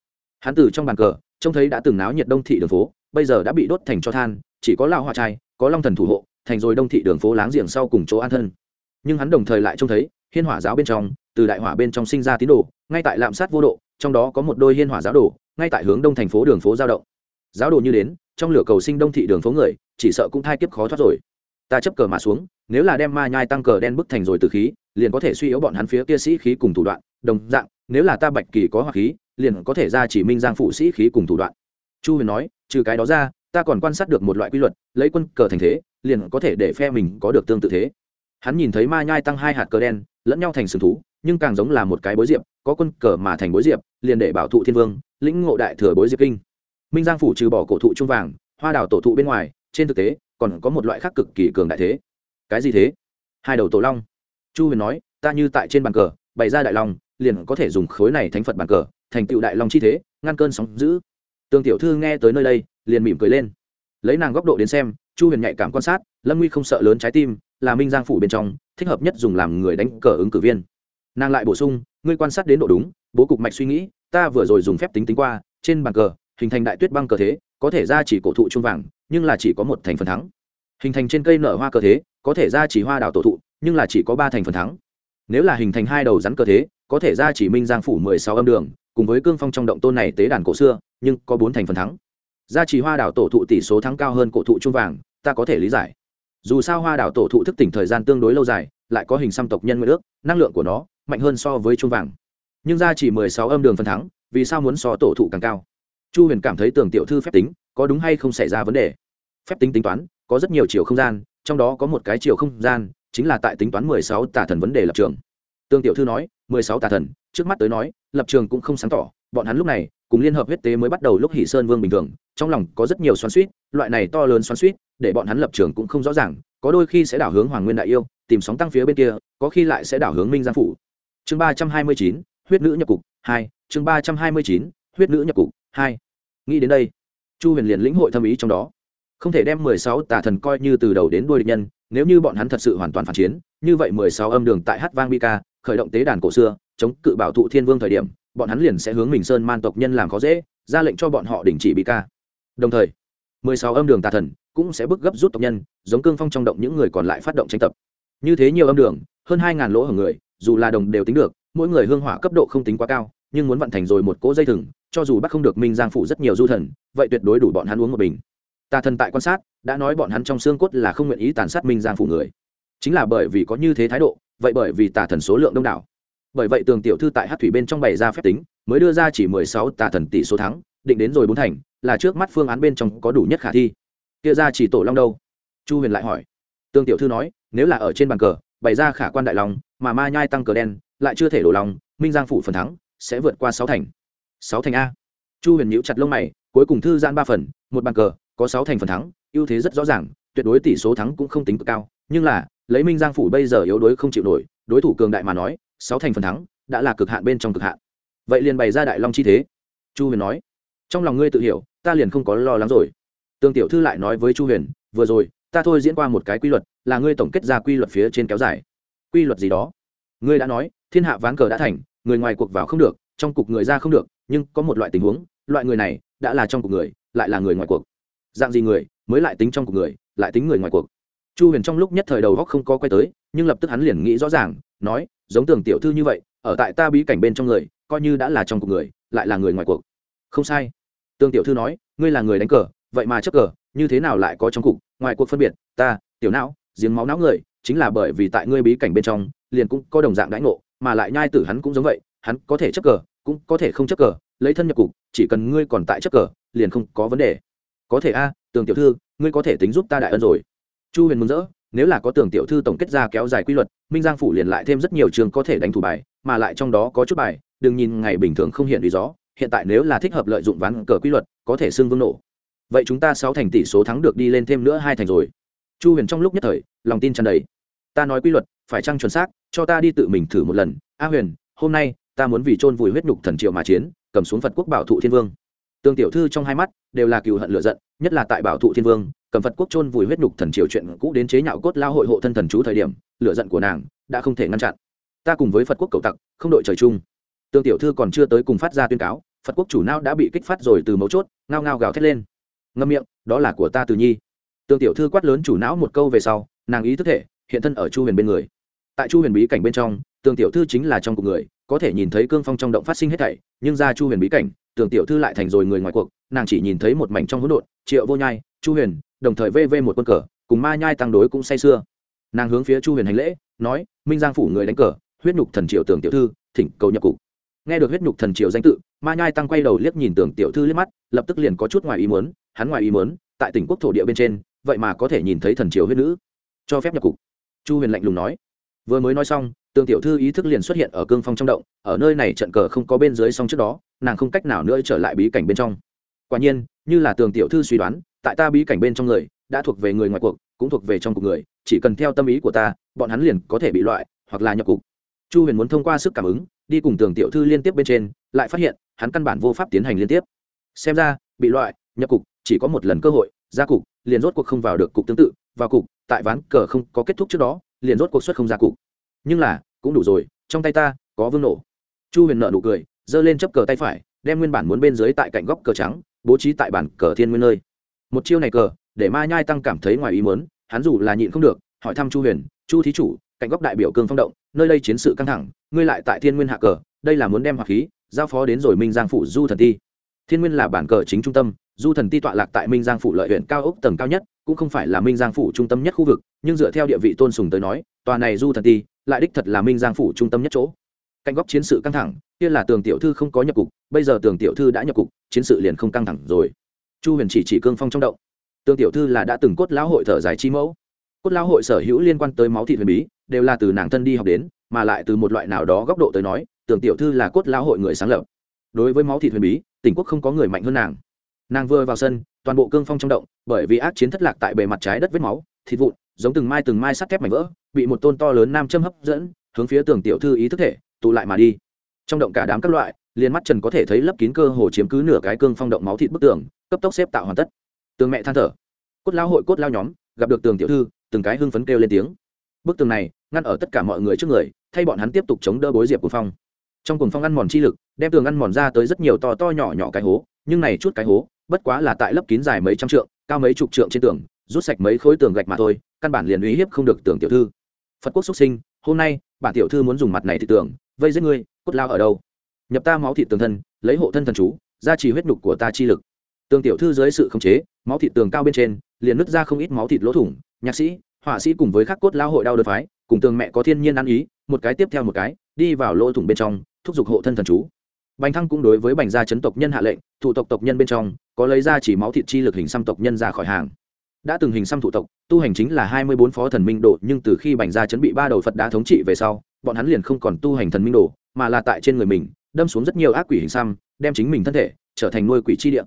S1: hắn từ trong bàn cờ trông thấy đã từng náo nhiệt đông thị đường phố bây giờ đã bị đốt thành cho than chỉ có lao hoa trai có long thần thủ hộ thành rồi đông thị đường phố láng giềng sau cùng chỗ an thân nhưng hắn đồng thời lại trông thấy hiên hỏa giáo bên trong từ đại hỏa bên trong sinh ra tín đồ ngay tại lạm sát vô độ trong đó có một đôi hiên hỏa giáo đồ ngay tại hướng đông thành phố đường phố giao động giáo đồ như đến trong lửa cầu sinh đông thị đường phố người chỉ sợ cũng thai kiếp khó thoát rồi ta chấp cờ mà xuống, nếu là đem ma nhai tăng cờ đen bức thành rồi từ khí, liền có thể suy yếu bọn hắn phía kia sĩ khí cùng thủ đoạn. Đồng dạng, nếu là ta bạch kỳ có hoặc khí, liền có thể ra chỉ minh giang phụ sĩ khí cùng thủ đoạn. Chu huyền nói, trừ cái đó ra, ta còn quan sát được một loại quy luật, lấy quân cờ thành thế, liền có thể để phe mình có được tương tự thế. Hắn nhìn thấy ma nhai tăng hai hạt cờ đen, lẫn nhau thành sừng thú, nhưng càng giống là một cái bối diệp, có quân cờ mà thành bối diệp, liền để bảo thụ thiên vương, lĩnh ngộ đại thừa bối diệp kinh. Minh giang phủ trừ bỏ cổ thụ trung vàng, hoa đào tổ thụ bên ngoài trên thực tế, còn có một loại khác cực kỳ cường đại thế. Cái gì thế? Hai đầu tổ long. Chu huyền nói, ta như tại trên bàn cờ, bày ra đại long, liền có thể dùng khối này thánh phật bàn cờ, thành tựu đại long chi thế, ngăn cơn sóng giữ tương tiểu thư nghe tới nơi đây, liền mỉm cười lên. Lấy nàng góc độ đến xem, chu huyền nhạy cảm quan sát, lâm nguy không sợ lớn trái tim, là minh giang phủ bên trong, thích hợp nhất dùng làm người đánh cờ ứng cử viên. Nàng lại bổ sung, ngươi quan sát đến độ đúng, bố cục mạch suy nghĩ, ta vừa rồi dùng phép tính tính qua, trên bàn cờ, hình thành đại tuyết băng cờ thế có thể ra chỉ cổ thụ trung vàng, nhưng là chỉ có một thành phần thắng. Hình thành trên cây nở hoa cơ thế, có thể ra chỉ hoa đào tổ thụ, nhưng là chỉ có ba thành phần thắng. Nếu là hình thành hai đầu rắn cơ thế, có thể ra chỉ minh giang phủ mười sáu âm đường, cùng với cương phong trong động tôn này tế đàn cổ xưa, nhưng có bốn thành phần thắng. Gia trì hoa đảo tổ thụ tỷ số thắng cao hơn cổ thụ trung vàng, ta có thể lý giải. Dù sao hoa đảo tổ thụ thức tỉnh thời gian tương đối lâu dài, lại có hình xăm tộc nhân nguyện ước, năng lượng của nó mạnh hơn so với trung vàng. Nhưng gia chỉ mười sáu âm đường phần thắng, vì sao muốn so tổ thụ càng cao? Chu huyền cảm thấy tường tiểu thư phép tính, có đúng hay không xảy ra vấn đề? Phép tính tính toán, có rất nhiều chiều không gian, trong đó có một cái chiều không gian, chính là tại tính toán mười sáu tà thần vấn đề lập trường. Tương tiểu thư nói, mười sáu tà thần, trước mắt tới nói, lập trường cũng không sáng tỏ, bọn hắn lúc này, cùng liên hợp huyết tế mới bắt đầu lúc hỷ sơn vương bình thường, trong lòng có rất nhiều xoắn suýt loại này to lớn xoắn suýt để bọn hắn lập trường cũng không rõ ràng, có đôi khi sẽ đảo hướng hoàng nguyên đại yêu, tìm sóng tăng phía bên kia, có khi lại sẽ đảo hướng minh giang phủ. Chương ba trăm hai mươi chín, huyết nữ nhập cục hai, chương ba trăm hai mươi chín, huyết nữ nhập cục hai nghĩ đến đây, chu huyền liền lĩnh hội thâm ý trong đó. Không thể đem mười sáu tà thần coi như từ đầu đến đuôi địch nhân, nếu như bọn hắn thật sự hoàn toàn phản chiến, như vậy mười sáu âm đường tại hát vang bi ca, khởi động tế đàn cổ xưa, chống cự bảo thụ thiên vương thời điểm, bọn hắn liền sẽ hướng mình sơn man tộc nhân làm khó dễ, ra lệnh cho bọn họ đình chỉ bị ca. Đồng thời, mười sáu âm đường tà thần cũng sẽ bức gấp rút tộc nhân, giống cương phong trong động những người còn lại phát động tranh tập. Như thế nhiều âm đường, hơn hai ngàn lỗ hở người, dù là đồng đều tính được, mỗi người hương hỏa cấp độ không tính quá cao nhưng muốn vận thành rồi một cỗ dây thừng, cho dù bắt không được minh giang Phủ rất nhiều du thần, vậy tuyệt đối đủ bọn hắn uống một bình. Tà thần tại quan sát, đã nói bọn hắn trong xương cốt là không nguyện ý tàn sát minh giang Phủ người. Chính là bởi vì có như thế thái độ, vậy bởi vì tà thần số lượng đông đảo. Bởi vậy tường tiểu thư tại hát thủy bên trong bày ra phép tính, mới đưa ra chỉ mười sáu tà thần tỷ số thắng, định đến rồi bốn thành, là trước mắt phương án bên trong có đủ nhất khả thi. Kia ra chỉ tổ long đâu? Chu huyền lại hỏi. Tường tiểu thư nói, nếu là ở trên bàn cờ, bày ra khả quan đại long, mà ma nhai tăng cờ đen, lại chưa thể đổ lòng minh giang phủ phần thắng sẽ vượt qua sáu thành. Sáu thành a. Chu huyền nhíu chặt lông mày, cuối cùng thư giãn ba phần, một bàn cờ, có sáu thành phần thắng, ưu thế rất rõ ràng, tuyệt đối tỷ số thắng cũng không tính cực cao. Nhưng là, lấy minh giang phủ bây giờ yếu đuối không chịu nổi, đối thủ cường đại mà nói, sáu thành phần thắng đã là cực hạn bên trong cực hạn. Vậy liền bày ra đại long chi thế. Chu huyền nói, trong lòng ngươi tự hiểu, ta liền không có lo lắng rồi. Tương tiểu thư lại nói với chu huyền, vừa rồi, ta thôi diễn qua một cái quy luật, là ngươi tổng kết ra quy luật phía trên kéo dài. Quy luật gì đó? Ngươi đã nói, thiên hạ ván cờ đã thành người ngoài cuộc vào không được, trong cục người ra không được, nhưng có một loại tình huống, loại người này đã là trong cục người, lại là người ngoài cuộc. Dạng gì người, mới lại tính trong cục người, lại tính người ngoài cuộc. Chu huyền trong lúc nhất thời đầu góc không có quay tới, nhưng lập tức hắn liền nghĩ rõ ràng, nói, giống tưởng tiểu thư như vậy, ở tại ta bí cảnh bên trong người, coi như đã là trong cuộc người, lại là người ngoài cuộc. Không sai. Tương tiểu thư nói, ngươi là người đánh cờ, vậy mà chấp cờ, như thế nào lại có trong cục? Ngoài cuộc phân biệt, ta, tiểu não, giếng máu não người, chính là bởi vì tại ngươi bí cảnh bên trong, liền cũng có đồng dạng đãi ngộ mà lại nhai tử hắn cũng giống vậy, hắn có thể chấp cờ, cũng có thể không chấp cờ, lấy thân nhập cục, chỉ cần ngươi còn tại chấp cờ, liền không có vấn đề. Có thể a, tường tiểu thư, ngươi có thể tính giúp ta đại ân rồi. Chu huyền mừng rỡ, nếu là có tường tiểu thư tổng kết ra kéo dài quy luật, minh giang phủ liền lại thêm rất nhiều trường có thể đánh thủ bài, mà lại trong đó có chút bài, đừng nhìn ngày bình thường không hiện lý gió, hiện tại nếu là thích hợp lợi dụng ván cờ quy luật, có thể xưng vương nổ. Vậy chúng ta sáu thành tỷ số thắng được đi lên thêm nữa hai thành rồi. Chu huyền trong lúc nhất thời, lòng tin tràn đầy ta nói quy luật, phải chăng chuẩn xác, cho ta đi tự mình thử một lần. A huyền, hôm nay, ta muốn vì chôn vùi huyết nhục thần triệu mà chiến, cầm xuống phật quốc bảo thụ thiên vương. Tương tiểu thư trong hai mắt, đều là cựu hận lựa giận, nhất là tại bảo thụ thiên vương, cầm phật quốc chôn vùi huyết nhục thần triều chuyện cũ đến chế nhạo cốt lao hội hộ thân thần chú thời điểm lựa giận của nàng đã không thể ngăn chặn. Ta cùng với phật quốc cầu tặc, không đội trời chung. Tương tiểu thư còn chưa tới cùng phát ra tuyên cáo, phật quốc chủ não đã bị kích phát rồi từ mấu chốt, ngao ngao gào thét lên. Ngâm miệng, đó là của ta từ nhi. Tương tiểu thư quát lớn chủ não một câu về sau, nàng ý thức thể hiện thân ở chu huyền bên người. Tại chu huyền bí cảnh bên trong, tường tiểu thư chính là trong cuộc người, có thể nhìn thấy cương phong trong động phát sinh hết thảy, nhưng ra chu huyền bí cảnh, tường tiểu thư lại thành rồi người ngoài cuộc, nàng chỉ nhìn thấy một mảnh trong hỗn độn, triệu vô nhai, chu huyền, đồng thời vê vê một quân cờ, cùng ma nhai tăng đối cũng say sưa. Nàng hướng phía chu huyền hành lễ, nói, minh giang phủ người đánh cờ, huyết nhục thần triệu tường tiểu thư, thỉnh cầu nhập cục. Nghe được huyết nhục thần triệu danh tự, ma nhai tăng quay đầu liếc nhìn tường tiểu thư liếc mắt, lập tức liền có chút ngoài ý muốn, hắn ngoài ý muốn, tại tỉnh quốc thổ địa bên trên, vậy mà có thể nhìn thấy thần triều huyết nữ, cho phép nhập cục chu huyền lạnh lùng nói. Vừa mới nói xong, tường tiểu thư ý thức liền xuất hiện ở cương phong trong động, ở nơi này trận cờ không có bên dưới xong trước đó, nàng không cách nào nữa trở lại bí cảnh bên trong. Quả nhiên, như là tường tiểu thư suy đoán, tại ta bí cảnh bên trong người, đã thuộc về người ngoài cuộc, cũng thuộc về trong cuộc người, chỉ cần theo tâm ý của ta, bọn hắn liền có thể bị loại, hoặc là nhập cục. Chu huyền muốn thông qua sức cảm ứng, đi cùng tường tiểu thư liên tiếp bên trên, lại phát hiện, hắn căn bản vô pháp tiến hành liên tiếp. Xem ra, bị loại, nhập cục, chỉ có một lần cơ hội, ra cục, liền rốt cuộc không vào được cục tương tự, vào cục tại ván cờ không có kết thúc trước đó, liền rốt cuộc xuất không ra cục nhưng là, cũng đủ rồi, trong tay ta, có vương nổ. Chu huyền nợ nụ cười, giơ lên chấp cờ tay phải, đem nguyên bản muốn bên dưới tại cạnh góc cờ trắng, bố trí tại bản cờ thiên nguyên nơi. Một chiêu này cờ, để ma nhai tăng cảm thấy ngoài ý mớn hắn dù là nhịn không được, hỏi thăm chu huyền, chu thí chủ, cạnh góc đại biểu cương phong động, nơi đây chiến sự căng thẳng, ngươi lại tại thiên nguyên hạ cờ, đây là muốn đem hỏa khí, giao phó đến rồi minh giang phủ du thần ti thiên nguyên là bản cờ chính trung tâm, du thần ti tọa lạc tại minh giang phủ lợi huyện cao ốc tầng cao nhất, cũng không phải là minh giang phủ trung tâm nhất khu vực, nhưng dựa theo địa vị tôn sùng tới nói, tòa này du thần ti lại đích thật là minh giang phủ trung tâm nhất chỗ. Cạnh góc chiến sự căng thẳng, kia là tường tiểu thư không có nhập cục, bây giờ tường tiểu thư đã nhập cục, chiến sự liền không căng thẳng rồi. Chu huyền chỉ chỉ cương phong trong động. Tường tiểu thư là đã từng cốt lão hội thở dài chi mẫu. Cốt lão hội sở hữu liên quan tới máu thị huyền bí, đều là từ nàng thân đi học đến, mà lại từ một loại nào đó góc độ tới nói, tường tiểu thư là cốt lão hội người sáng lập đối với máu thịt huyền bí, tỉnh quốc không có người mạnh hơn nàng. Nàng vừa vào sân, toàn bộ cương phong trong động, bởi vì ác chiến thất lạc tại bề mặt trái đất vết máu, thịt vụn, giống từng mai từng mai sắt thép mảnh vỡ, bị một tôn to lớn nam châm hấp dẫn, hướng phía tường tiểu thư ý thức thể, tụ lại mà đi. Trong động cả đám các loại, liền mắt trần có thể thấy lấp kín cơ hồ chiếm cứ nửa cái cương phong động máu thịt bức tường, cấp tốc xếp tạo hoàn tất. Tường mẹ than thở. Cốt lao hội, cốt lao nhóm, gặp được tường tiểu thư, từng cái hưng phấn kêu lên tiếng. Bức tường này, ngăn ở tất cả mọi người trước người, thay bọn hắn tiếp tục chống đỡ bối diệp của phong trong cuồng phong ăn mòn chi lực, đem tường ăn mòn ra tới rất nhiều to to nhỏ nhỏ cái hố, nhưng này chút cái hố, bất quá là tại lấp kín dài mấy trăm trượng, cao mấy chục trượng trên tường, rút sạch mấy khối tường gạch mà thôi, căn bản liền uy hiếp không được tường tiểu thư. Phật quốc xuất sinh, hôm nay, bản tiểu thư muốn dùng mặt này thì tưởng, vây giết ngươi, cốt lao ở đâu? Nhập ta máu thịt tường thân, lấy hộ thân thần chú ra trì huyết nhục của ta chi lực. Tường tiểu thư dưới sự khống chế, máu thịt tường cao bên trên, liền nứt ra không ít máu thịt lỗ thủng, nhạc sĩ, họa sĩ cùng với các cốt lao hội đau đớn phái, cùng tường mẹ có thiên nhiên ăn ý, một cái tiếp theo một cái, đi vào lỗ thủng bên trong thúc giục hộ thân thần chú. Bành thăng cũng đối với bành gia chấn tộc nhân hạ lệnh, thủ tộc tộc nhân bên trong, có lấy ra chỉ máu thịt chi lực hình xăm tộc nhân ra khỏi hàng. Đã từng hình xăm thủ tộc, tu hành chính là hai mươi bốn phó thần minh đồ, nhưng từ khi bành gia chấn bị ba đầu phật đã thống trị về sau, bọn hắn liền không còn tu hành thần minh đồ, mà là tại trên người mình, đâm xuống rất nhiều ác quỷ hình xăm, đem chính mình thân thể trở thành nuôi quỷ chi địa.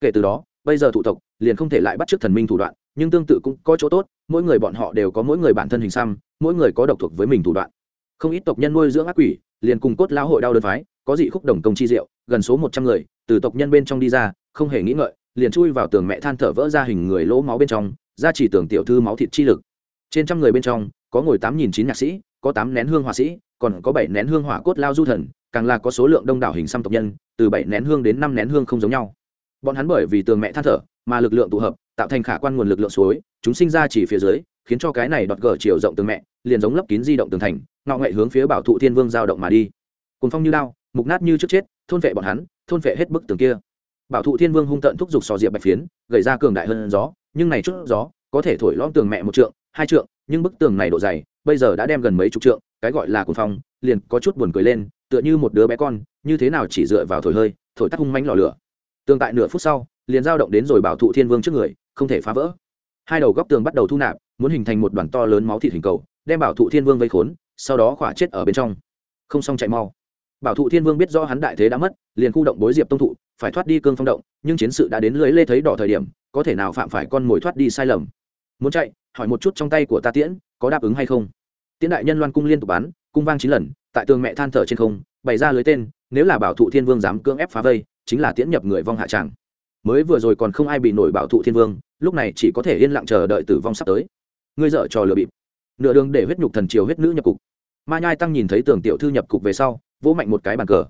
S1: Kể từ đó, bây giờ thủ tộc liền không thể lại bắt chước thần minh thủ đoạn, nhưng tương tự cũng có chỗ tốt, mỗi người bọn họ đều có mỗi người bản thân hình xăm, mỗi người có độc thuộc với mình thủ đoạn. Không ít tộc nhân nuôi dưỡng ác quỷ liền cùng cốt lão hội đau đơn phái, có dị khúc đồng công chi diệu, gần số một trăm người, từ tộc nhân bên trong đi ra, không hề nghĩ ngợi, liền chui vào tường mẹ than thở vỡ ra hình người lỗ máu bên trong, ra chỉ tường tiểu thư máu thịt chi lực. Trên trăm người bên trong, có ngồi tám nghìn chín nhạc sĩ, có tám nén hương họa sĩ, còn có bảy nén hương hỏa cốt lao du thần, càng là có số lượng đông đảo hình xăm tộc nhân, từ bảy nén hương đến năm nén hương không giống nhau. Bọn hắn bởi vì tường mẹ than thở, mà lực lượng tụ hợp, tạo thành khả quan nguồn lực lượng suối, chúng sinh ra chỉ phía dưới, khiến cho cái này đọt gở chiều rộng tường mẹ, liền giống lấp kín di động tường thành ngọ nghệ hướng phía bảo thụ thiên vương giao động mà đi. Cùng phong như lao, mục nát như trước chết, thôn vệ bọn hắn, thôn vệ hết bức tường kia. Bảo thụ thiên vương hung tận thúc giục sò diệp bạch phiến, gầy ra cường đại hơn gió, nhưng này chút gió, có thể thổi lõm tường mẹ một trượng, hai trượng, nhưng bức tường này độ dày, bây giờ đã đem gần mấy chục trượng, cái gọi là cuồng phong, liền có chút buồn cười lên, tựa như một đứa bé con, như thế nào chỉ dựa vào thổi hơi, thổi tắt hung mánh lò lửa. Tương tại nửa phút sau, liền dao động đến rồi bảo thụ thiên vương trước người, không thể phá vỡ. Hai đầu góc tường bắt đầu thu nạp, muốn hình thành một đoàn to lớn máu thịt hình cầu, đem bảo thụ thiên vương vây khốn sau đó khỏa chết ở bên trong. Không xong chạy mau. Bảo thụ thiên vương biết do hắn đại thế đã mất, liền khu động bối diệp tông thụ, phải thoát đi cương phong động, nhưng chiến sự đã đến lưới lê thấy đỏ thời điểm, có thể nào phạm phải con mồi thoát đi sai lầm? Muốn chạy, hỏi một chút trong tay của ta tiễn, có đáp ứng hay không? Tiễn đại nhân loan cung liên tục bắn, cung vang chín lần, tại tường mẹ than thở trên không, bày ra lưới tên, nếu là bảo thụ thiên vương dám cưỡng ép phá vây, chính là tiễn nhập người vong hạ tràng. Mới vừa rồi còn không ai bị nổi bảo thụ thiên vương, lúc này chỉ có thể yên lặng chờ đợi tử vong sắp tới. Ngươi dở trò lừa bịp. Nửa đường để huyết nhục thần triều huyết nữ nhập cục ma nhai tăng nhìn thấy tưởng tiểu thư nhập cục về sau, vỗ mạnh một cái bàn cờ.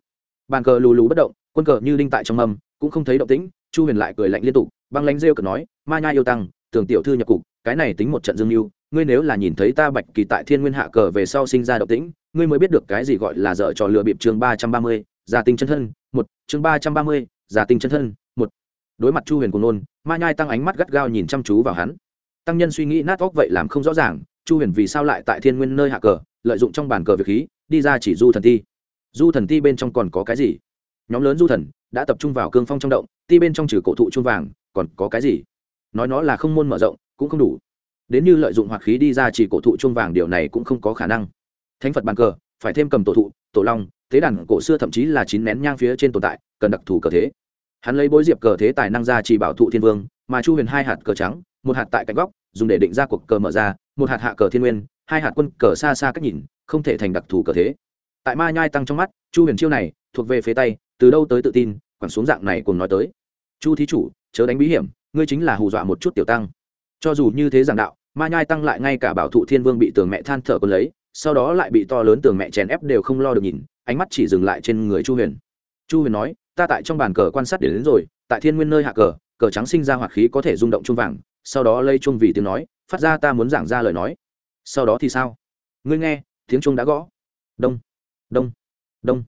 S1: Bàn cờ lù lù bất động, quân cờ như đinh tại trong mâm cũng không thấy động tĩnh, chu huyền lại cười lạnh liên tục, băng lánh rêu cờ nói, ma nhai yêu tăng tưởng tiểu thư nhập cục, cái này tính một trận dương mưu, ngươi nếu là nhìn thấy ta bạch kỳ tại thiên nguyên hạ cờ về sau sinh ra động tĩnh, ngươi mới biết được cái gì gọi là dở trò lừa bịp chương ba trăm ba mươi gia tinh chân thân, một, chương ba trăm ba mươi gia tinh chân thân, một. Đối mặt chu huyền cùng nôn, ma nhai tăng ánh mắt gắt gao nhìn chăm chú vào hắn. Tăng nhân suy nghĩ nát óc vậy làm không rõ ràng, chu huyền vì sao lại tại thiên nguyên nơi hạ cờ lợi dụng trong bàn cờ việc khí, đi ra chỉ du thần ti. Du thần ti bên trong còn có cái gì? Nhóm lớn du thần đã tập trung vào cương phong trong động, ti bên trong trừ cổ thụ chuông vàng, còn có cái gì? Nói nó là không môn mở rộng, cũng không đủ. Đến như lợi dụng hoạt khí đi ra chỉ cổ thụ chuông vàng điều này cũng không có khả năng. Thánh phật bàn cờ, phải thêm cầm tổ thụ, tổ long, tế đàn cổ xưa thậm chí là chín nén nhang phía trên tồn tại, cần đặc thù cờ thế. Hắn lấy bối diệp cờ thế tài năng ra chỉ bảo thụ thiên vương, mà chu huyền hai hạt cờ trắng, một hạt tại cạnh góc, dùng để định ra cuộc cờ mở ra, một hạt hạ cờ thiên nguyên hai hạt quân cờ xa xa cách nhìn không thể thành đặc thù cờ thế. Tại ma nhai tăng trong mắt chu huyền chiêu này thuộc về phế tay từ đâu tới tự tin quẳng xuống dạng này cùng nói tới. Chu thí chủ chớ đánh bí hiểm ngươi chính là hù dọa một chút tiểu tăng. Cho dù như thế giảng đạo ma nhai tăng lại ngay cả bảo thụ thiên vương bị tường mẹ than thở còn lấy sau đó lại bị to lớn tường mẹ chèn ép đều không lo được nhìn ánh mắt chỉ dừng lại trên người chu huyền. Chu huyền nói ta tại trong bàn cờ quan sát đến, đến rồi tại thiên nguyên nơi hạ cờ cờ trắng sinh ra hoạt khí có thể rung động chung vàng sau đó lây chung vì tiếng nói phát ra ta muốn giảng ra lời nói sau đó thì sao? Ngươi nghe, tiếng trung đã gõ. Đông đông đông.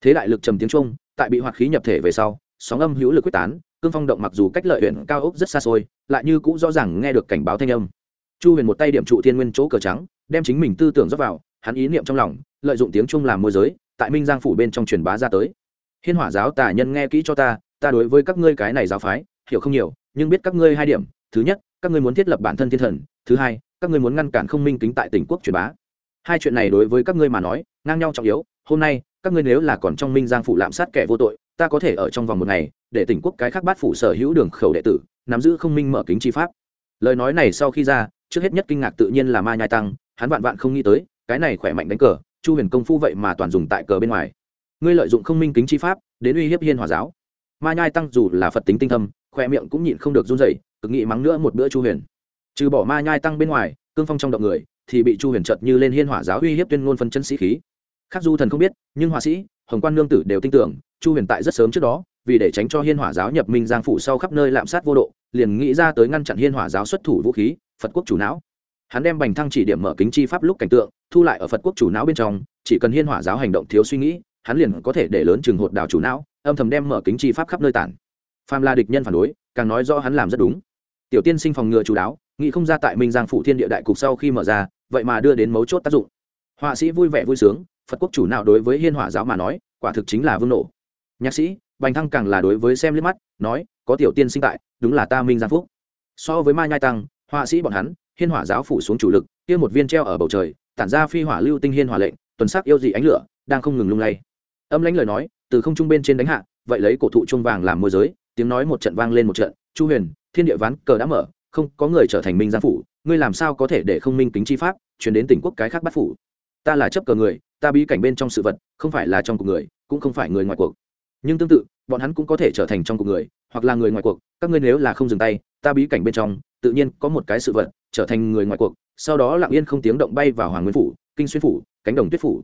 S1: Thế đại lực trầm tiếng trung tại bị hoạt khí nhập thể về sau, sóng âm hữu lực quyết tán, cương phong động mặc dù cách lợi huyện cao ốc rất xa xôi, lại như cũng rõ ràng nghe được cảnh báo thanh âm. Chu huyền một tay điểm trụ thiên nguyên chỗ cờ trắng, đem chính mình tư tưởng dốc vào, hắn ý niệm trong lòng, lợi dụng tiếng trung làm môi giới, tại minh giang phủ bên trong truyền bá ra tới. Hiên hỏa giáo tả nhân nghe kỹ cho ta ta đối với các ngươi cái này giáo phái, hiểu không nhiều, nhưng biết các ngươi hai điểm. Thứ nhất, các ngươi muốn thiết lập bản thân thiên thần. Thứ hai các ngươi muốn ngăn cản không minh kính tại tỉnh quốc truyền bá. Hai chuyện này đối với các ngươi mà nói, ngang nhau trọng yếu. Hôm nay, các ngươi nếu là còn trong minh giang phủ lạm sát kẻ vô tội, ta có thể ở trong vòng một ngày, để tỉnh quốc cái khác bát phủ sở hữu đường khẩu đệ tử, nắm giữ không minh mở kính chi pháp. Lời nói này sau khi ra, trước hết nhất kinh ngạc tự nhiên là ma nhai tăng, hắn vạn vạn không nghĩ tới, cái này khỏe mạnh đánh cờ, chu huyền công phu vậy mà toàn dùng tại cờ bên ngoài. Ngươi lợi dụng không minh kính chi pháp, đến uy hiếp hiên hòa giáo. Ma nhai tăng dù là phật tính tinh thâm khoe miệng cũng nhịn không được run rẩy, cực nghĩ mắng nữa một bữa chu huyền trừ bỏ ma nhai tăng bên ngoài, cương phong trong động người, thì bị chu huyền chợt như lên hiên hỏa giáo uy hiếp tuyên ngôn phân chân sĩ khí. Khác du thần không biết, nhưng họa sĩ, hồng quan nương tử đều tin tưởng, chu huyền tại rất sớm trước đó, vì để tránh cho hiên hỏa giáo nhập minh giang phủ sau khắp nơi lạm sát vô độ, liền nghĩ ra tới ngăn chặn hiên hỏa giáo xuất thủ vũ khí, phật quốc chủ não. Hắn đem bành thăng chỉ điểm mở kính chi pháp lúc cảnh tượng, thu lại ở phật quốc chủ não bên trong, chỉ cần hiên hỏa giáo hành động thiếu suy nghĩ, hắn liền có thể để lớn trường hột đảo chủ não, âm thầm đem mở kính chi pháp khắp nơi tản. Pham la địch nhân phản đối, càng nói rõ hắn làm rất đúng. Tiểu tiên sinh phòng ngừa chú đáo nghĩ không ra tại minh giang phủ thiên địa đại cục sau khi mở ra, vậy mà đưa đến mấu chốt tác dụng. Họa sĩ vui vẻ vui sướng, phật quốc chủ nào đối với hiên hỏa giáo mà nói, quả thực chính là vương nổ. Nhạc sĩ, bành thăng càng là đối với xem liếc mắt, nói, có tiểu tiên sinh tại, đúng là ta minh giang phúc. So với mai nhai tăng, họa sĩ bọn hắn, hiên hỏa giáo phủ xuống chủ lực, kia một viên treo ở bầu trời, tản ra phi hỏa lưu tinh hiên hỏa lệnh, tuần sắc yêu dị ánh lửa, đang không ngừng lung lay. Âm lãnh lời nói, từ không trung bên trên đánh hạ, vậy lấy cổ thụ chuông vàng làm môi giới, tiếng nói một trận vang lên một trận, chu huyền, thiên địa ván cờ đã mở không có người trở thành minh giang phủ, ngươi làm sao có thể để không minh kính chi pháp chuyển đến tỉnh quốc cái khác bắt phủ? Ta là chấp cờ người, ta bí cảnh bên trong sự vật, không phải là trong cuộc người, cũng không phải người ngoài cuộc. Nhưng tương tự, bọn hắn cũng có thể trở thành trong cuộc người, hoặc là người ngoài cuộc, các ngươi nếu là không dừng tay, ta bí cảnh bên trong, tự nhiên có một cái sự vật, trở thành người ngoài cuộc, sau đó lặng yên không tiếng động bay vào hoàng nguyên phủ, kinh xuyên phủ, cánh đồng tuyết phủ.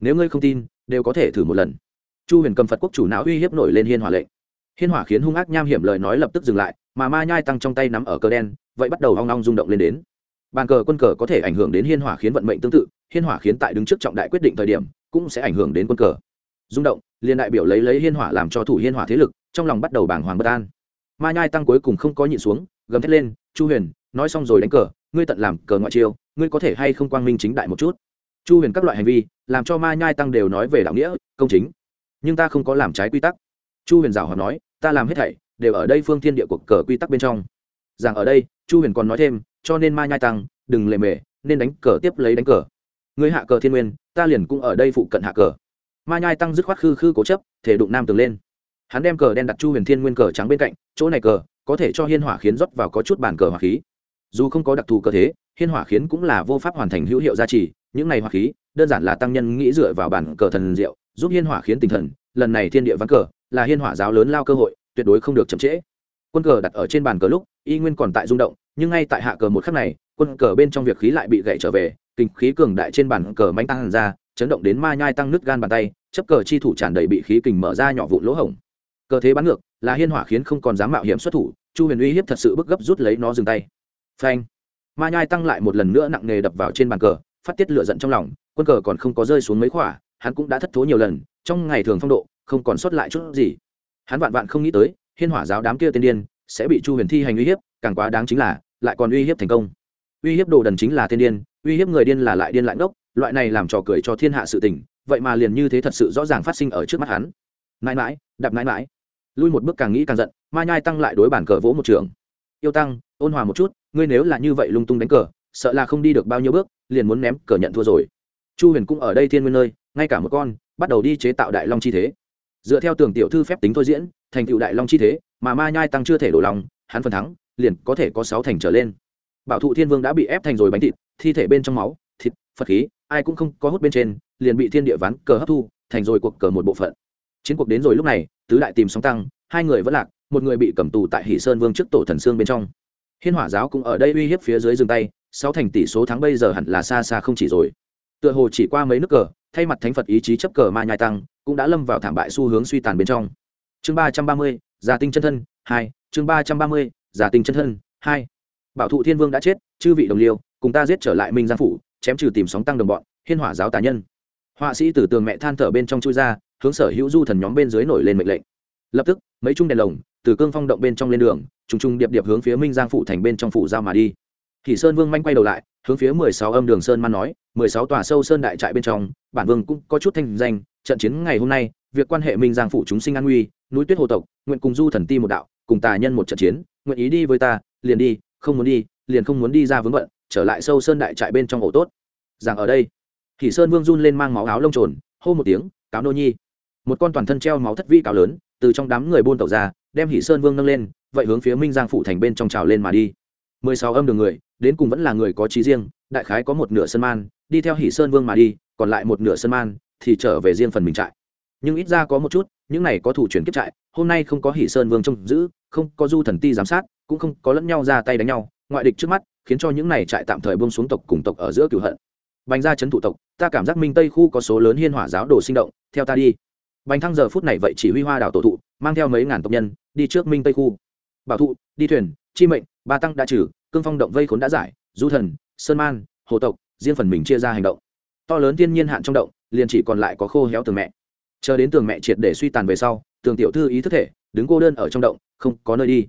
S1: Nếu ngươi không tin, đều có thể thử một lần. Chu huyền cầm phật quốc chủ não uy hiếp nổi lên hiên hòa lệnh hiên hỏa khiến hung ác nham hiểm lời nói lập tức dừng lại, mà ma nhai tăng trong tay nắm ở cờ đen, vậy bắt đầu hoang long rung động lên đến. Bàn cờ quân cờ có thể ảnh hưởng đến hiên hỏa khiến vận mệnh tương tự, hiên hỏa khiến tại đứng trước trọng đại quyết định thời điểm, cũng sẽ ảnh hưởng đến quân cờ. Rung động liên đại biểu lấy lấy hiên hỏa làm cho thủ hiên hỏa thế lực, trong lòng bắt đầu bảng hoàng bất an. Ma nhai tăng cuối cùng không có nhịn xuống, gầm thét lên, chu huyền, nói xong rồi đánh cờ, ngươi tận làm cờ ngoại chiêu, ngươi có thể hay không quang minh chính đại một chút? Chu huyền các loại hành vi, làm cho ma nhai tăng đều nói về đạo nghĩa, công chính. Nhưng ta không có làm trái quy tắc chu huyền giảo hòa nói, ta làm hết thảy đều ở đây phương thiên địa cuộc cờ quy tắc bên trong. Rằng ở đây, chu huyền còn nói thêm, cho nên ma nhai tăng, đừng lề mề, nên đánh cờ tiếp lấy đánh cờ. Người hạ cờ thiên nguyên, ta liền cũng ở đây phụ cận hạ cờ. Ma nhai tăng dứt khoát khư khư cố chấp, thể đụng nam tường lên. Hắn đem cờ đen đặt chu huyền thiên nguyên cờ trắng bên cạnh, chỗ này cờ có thể cho hiên hỏa khiến rót vào có chút bàn cờ hỏa khí. Dù không có đặc thù cơ thế, hiên hỏa khiến cũng là vô pháp hoàn thành hữu hiệu gia trì. những này hỏa khí, đơn giản là tăng nhân nghĩ dựa vào bản cờ thần diệu, giúp hiên hỏa khiến tinh thần, lần này thiên địa ván cờ là hiên hỏa giáo lớn lao cơ hội, tuyệt đối không được chậm trễ. Quân cờ đặt ở trên bàn cờ lúc, y nguyên còn tại rung động, nhưng ngay tại hạ cờ một khắc này, quân cờ bên trong việc khí lại bị gậy trở về, kinh khí cường đại trên bàn cờ manh tăng ra, chấn động đến ma nhai tăng nước gan bàn tay, chấp cờ chi thủ tràn đầy bị khí kình mở ra nhỏ vụ lỗ hổng. Cờ thế bắn ngược, là hiên hỏa khiến không còn dám mạo hiểm xuất thủ, chu huyền uy hiếp thật sự bức gấp rút lấy nó dừng tay. Phanh! Ma nhai tăng lại một lần nữa nặng nề đập vào trên bàn cờ, phát tiết lửa giận trong lòng, quân cờ còn không có rơi xuống mấy khỏa, hắn cũng đã thất thố nhiều lần, trong ngày thường phong độ không còn sót lại chút gì. Hắn vạn vạn không nghĩ tới, hiên hỏa giáo đám kia tiên điên sẽ bị chu huyền thi hành uy hiếp, càng quá đáng chính là lại còn uy hiếp thành công. Uy hiếp đồ đần chính là tiên điên, uy hiếp người điên là lại điên lại ngốc, loại này làm trò cười cho thiên hạ sự tình, vậy mà liền như thế thật sự rõ ràng phát sinh ở trước mắt hắn. Mãi mãi, đạp mãi mãi. Lui một bước càng nghĩ càng giận, ma nhai tăng lại đối bản cờ vỗ một trường. Yêu tăng, ôn hòa một chút, ngươi nếu là như vậy lung tung đánh cờ, sợ là không đi được bao nhiêu bước, liền muốn ném, cờ nhận thua rồi. Chu huyền cũng ở đây thiên nguyên nơi, ngay cả một con, bắt đầu đi chế tạo đại long chi thế dựa theo tường tiểu thư phép tính thôi diễn, thành tựu đại long chi thế, mà ma nhai tăng chưa thể đổ lòng, hắn phần thắng, liền có thể có sáu thành trở lên. Bảo thụ thiên vương đã bị ép thành rồi bánh thịt, thi thể bên trong máu, thịt, phật khí, ai cũng không có hút bên trên, liền bị thiên địa ván cờ hấp thu, thành rồi cuộc cờ một bộ phận. Chiến cuộc đến rồi lúc này, tứ đại tìm sóng tăng, hai người vẫn lạc, một người bị cầm tù tại hỷ sơn vương trước tổ thần xương bên trong. Hiên hỏa giáo cũng ở đây uy hiếp phía dưới rừng tay, sáu thành tỷ số thắng bây giờ hẳn là xa xa không chỉ rồi. Tựa hồ chỉ qua mấy nước cờ, thay mặt thánh phật ý chí chấp cờ ma nhai tăng cũng đã lâm vào thảm bại xu hướng suy tàn bên trong. Chương ba trăm ba mươi gia tinh chân thân, hai, chương ba trăm ba mươi gia tinh chân thân, hai. Bảo thụ thiên vương đã chết, chư vị đồng liêu, cùng ta giết trở lại minh giang phủ, chém trừ tìm sóng tăng đồng bọn, hiên hỏa giáo tà nhân. Họa sĩ tử tường mẹ than thở bên trong chui ra, hướng sở hữu du thần nhóm bên dưới nổi lên mệnh lệnh. Lập tức, mấy chung đèn lồng từ cương phong động bên trong lên đường, trùng trùng điệp điệp hướng phía minh giang phụ thành bên trong phủ giao mà đi thì sơn vương manh quay đầu lại, hướng phía mười sáu âm đường sơn man nói, mười sáu tòa sâu sơn đại trại bên trong, bản vương cũng có chút thanh danh, trận chiến ngày hôm nay, việc quan hệ minh giang phụ chúng sinh an nguy, núi tuyết hồ tộc, nguyện cùng du thần ti một đạo, cùng tà nhân một trận chiến, nguyện ý đi với ta, liền đi, không muốn đi, liền không muốn đi ra vướng bận, trở lại sâu sơn đại trại bên trong ổ tốt. Rằng ở đây, thì sơn vương run lên mang máu áo lông trồn, hô một tiếng, cáo nô nhi. Một con toàn thân treo máu thất vi cáo lớn, từ trong đám người buôn tẩu ra, đem hỷ sơn vương nâng lên, vậy hướng phía minh giang phụ thành bên trong trào lên mà đi. mười sáu âm đường người đến cùng vẫn là người có trí riêng, đại khái có một nửa sân man, đi theo hỷ sơn vương mà đi, còn lại một nửa sân man thì trở về riêng phần mình trại. Nhưng ít ra có một chút, những này có thủ chuyển kiếp trại, hôm nay không có hỷ sơn vương trông giữ, không có du thần ti giám sát, cũng không có lẫn nhau ra tay đánh nhau, ngoại địch trước mắt, khiến cho những này trại tạm thời bông xuống tộc cùng tộc ở giữa cửu hận. Bành ra chấn thủ tộc, ta cảm giác minh tây khu có số lớn hiên hỏa giáo đồ sinh động, theo ta đi. Bành thăng giờ phút này vậy chỉ huy hoa đảo tổ thụ, mang theo mấy ngàn tộc nhân, đi trước minh tây khu. Bảo thụ, đi thuyền, chi mệnh, ba tăng đã trừ cương phong động vây khốn đã giải, du thần, sơn man, hồ tộc, riêng phần mình chia ra hành động. To lớn thiên nhiên hạn trong động, liền chỉ còn lại có khô héo tường mẹ. Chờ đến tường mẹ triệt để suy tàn về sau, tường tiểu thư ý thức thể, đứng cô đơn ở trong động, không có nơi đi.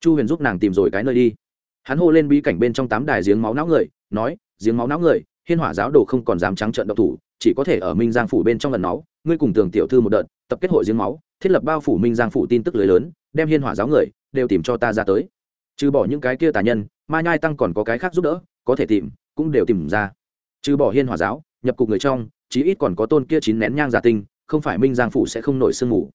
S1: Chu huyền giúp nàng tìm rồi cái nơi đi. Hắn hô lên bí cảnh bên trong tám đài giếng máu não người, nói, giếng máu não người, hiên hỏa giáo đồ không còn dám trắng trợn độc thủ, chỉ có thể ở minh giang phủ bên trong lần máu ngươi cùng tường tiểu thư một đợt, tập kết hội giếng máu, thiết lập bao phủ minh giang phủ tin tức lưới lớn, đem hiên hỏa giáo người, đều tìm cho ta ra tới. Trừ bỏ những cái kia tà nhân ma nhai tăng còn có cái khác giúp đỡ, có thể tìm, cũng đều tìm ra. Trừ bỏ hiên hòa giáo, nhập cục người trong, chí ít còn có tôn kia chín nén nhang giả tinh, không phải minh giang phủ sẽ không nổi sương mù.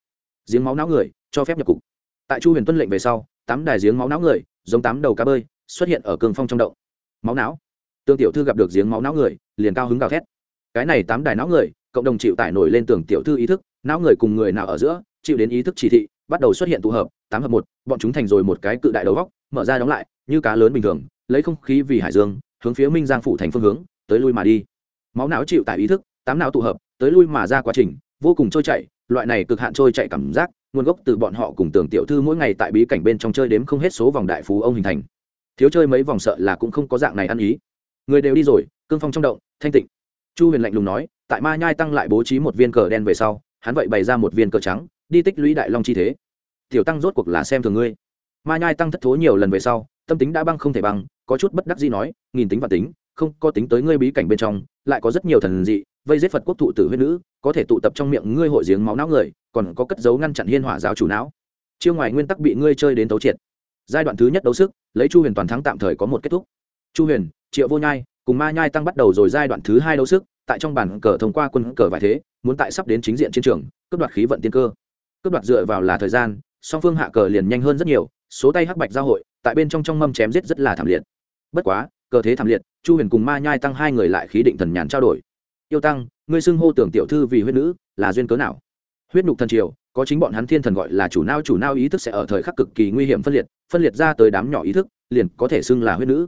S1: Giếng máu não người, cho phép nhập cục. Tại chu huyền tuân lệnh về sau, tám đài giếng máu não người, giống tám đầu cá bơi, xuất hiện ở cường phong trong động. Máu não. Tương tiểu thư gặp được giếng máu não người, liền cao hứng gào thét. Cái này tám đài não người, cộng đồng chịu tải nổi lên tưởng tiểu thư ý thức, não người cùng người nào ở giữa, chịu đến ý thức chỉ thị, bắt đầu xuất hiện tụ hợp, tám hợp một, bọn chúng thành rồi một cái cự đại đầu góc mở ra đóng lại như cá lớn bình thường, lấy không khí vì hải dương, hướng phía minh giang phủ thành phương hướng, tới lui mà đi. Máu não chịu tại ý thức, tám não tụ hợp, tới lui mà ra quá trình, vô cùng trôi chảy, loại này cực hạn trôi chạy cảm giác, nguồn gốc từ bọn họ cùng tưởng tiểu thư mỗi ngày tại bí cảnh bên trong chơi đếm không hết số vòng đại phú ông hình thành. Thiếu chơi mấy vòng sợ là cũng không có dạng này ăn ý. Người đều đi rồi, cương phong trong động, thanh tịnh. Chu huyền lạnh lùng nói, tại ma nhai tăng lại bố trí một viên cờ đen về sau, hắn vậy bày ra một viên cờ trắng, đi tích lũy đại long chi thế. Tiểu tăng rốt cuộc là xem thường ngươi. Ma nhai tăng thất thố nhiều lần về sau tâm tính đã băng không thể băng, có chút bất đắc gì nói, nghìn tính và tính, không có tính tới ngươi bí cảnh bên trong, lại có rất nhiều thần dị, vây giết phật quốc thụ tử huyết nữ, có thể tụ tập trong miệng ngươi hội giếng máu não người, còn có cất dấu ngăn chặn hiên hỏa giáo chủ não. Chiêu ngoài nguyên tắc bị ngươi chơi đến tấu triệt. Giai đoạn thứ nhất đấu sức, lấy chu huyền toàn thắng tạm thời có một kết thúc. Chu huyền, triệu vô nhai, cùng ma nhai tăng bắt đầu rồi giai đoạn thứ hai đấu sức, tại trong bản cờ thông qua quân cờ vài thế, muốn tại sắp đến chính diện chiến trường, cướp đoạt khí vận tiên cơ. Cướp đoạt dựa vào là thời gian, song phương hạ cờ liền nhanh hơn rất nhiều, số tay hắc bạch giao hội tại bên trong trong mâm chém giết rất là thảm liệt. Bất quá, cờ thế thảm liệt, chu huyền cùng ma nhai tăng hai người lại khí định thần nhàn trao đổi. Yêu tăng, ngươi xưng hô tưởng tiểu thư vì huyết nữ, là duyên cớ nào? Huyết nhục thần triều, có chính bọn hắn thiên thần gọi là chủ nao chủ nao ý thức sẽ ở thời khắc cực kỳ nguy hiểm phân liệt phân liệt ra tới đám nhỏ ý thức, liền có thể xưng là huyết nữ.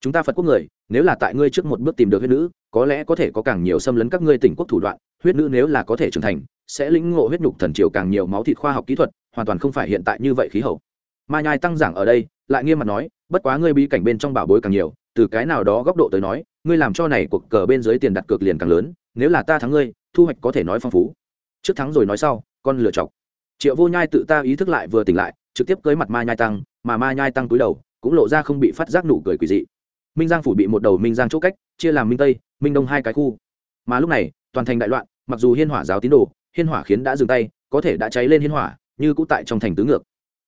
S1: Chúng ta phật quốc người, nếu là tại ngươi trước một bước tìm được huyết nữ, có lẽ có thể có càng nhiều xâm lấn các ngươi tỉnh quốc thủ đoạn, huyết nữ nếu là có thể trưởng thành, sẽ lĩnh ngộ huyết nhục thần triều càng nhiều máu thịt khoa học kỹ thuật, hoàn toàn không phải hiện tại như vậy khí hậu ma nhai tăng giảng ở đây, lại nghiêm mặt nói, bất quá ngươi bí cảnh bên trong bảo bối càng nhiều, từ cái nào đó góc độ tới nói, ngươi làm cho này cuộc cờ bên dưới tiền đặt cược liền càng lớn, nếu là ta thắng ngươi, thu hoạch có thể nói phong phú. Trước thắng rồi nói sau, con lựa chọc. Triệu vô nhai tự ta ý thức lại vừa tỉnh lại, trực tiếp cưới mặt ma nhai tăng, mà ma nhai tăng túi đầu, cũng lộ ra không bị phát giác nụ cười quỳ dị. Minh giang phủ bị một đầu minh giang chỗ cách, chia làm minh tây, minh đông hai cái khu. Mà lúc này, toàn thành đại loạn, mặc dù hiên hỏa giáo tín đồ, hiên hỏa khiến đã dừng tay, có thể đã cháy lên hiên hỏa, như cũ tại trong thành tứ ngược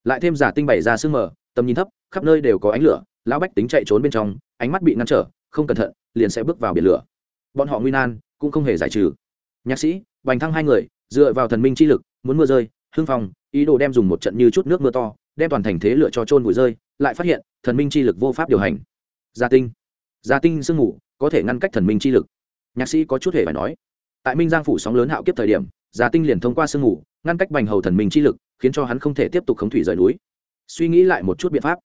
S1: lại thêm giả tinh bày ra sương mờ, tầm nhìn thấp, khắp nơi đều có ánh lửa, lão bách tính chạy trốn bên trong, ánh mắt bị ngăn trở, không cẩn thận, liền sẽ bước vào biển lửa. Bọn họ nguy nan, cũng không hề giải trừ. Nhạc sĩ, bành thăng hai người, dựa vào thần minh chi lực, muốn mưa rơi, hưng phong ý đồ đem dùng một trận như chút nước mưa to, đem toàn thành thế lựa cho trôn vùi rơi, lại phát hiện, thần minh chi lực vô pháp điều hành. Gia tinh. Gia tinh sương ngủ có thể ngăn cách thần minh chi lực. Nhạc sĩ có chút hề phải nói. Tại minh giang phủ sóng lớn hạo kiếp thời điểm Giả tinh liền thông qua sương mù, ngăn cách bành hầu thần minh chi lực, khiến cho hắn không thể tiếp tục khống thủy rời núi. Suy nghĩ lại một chút biện pháp.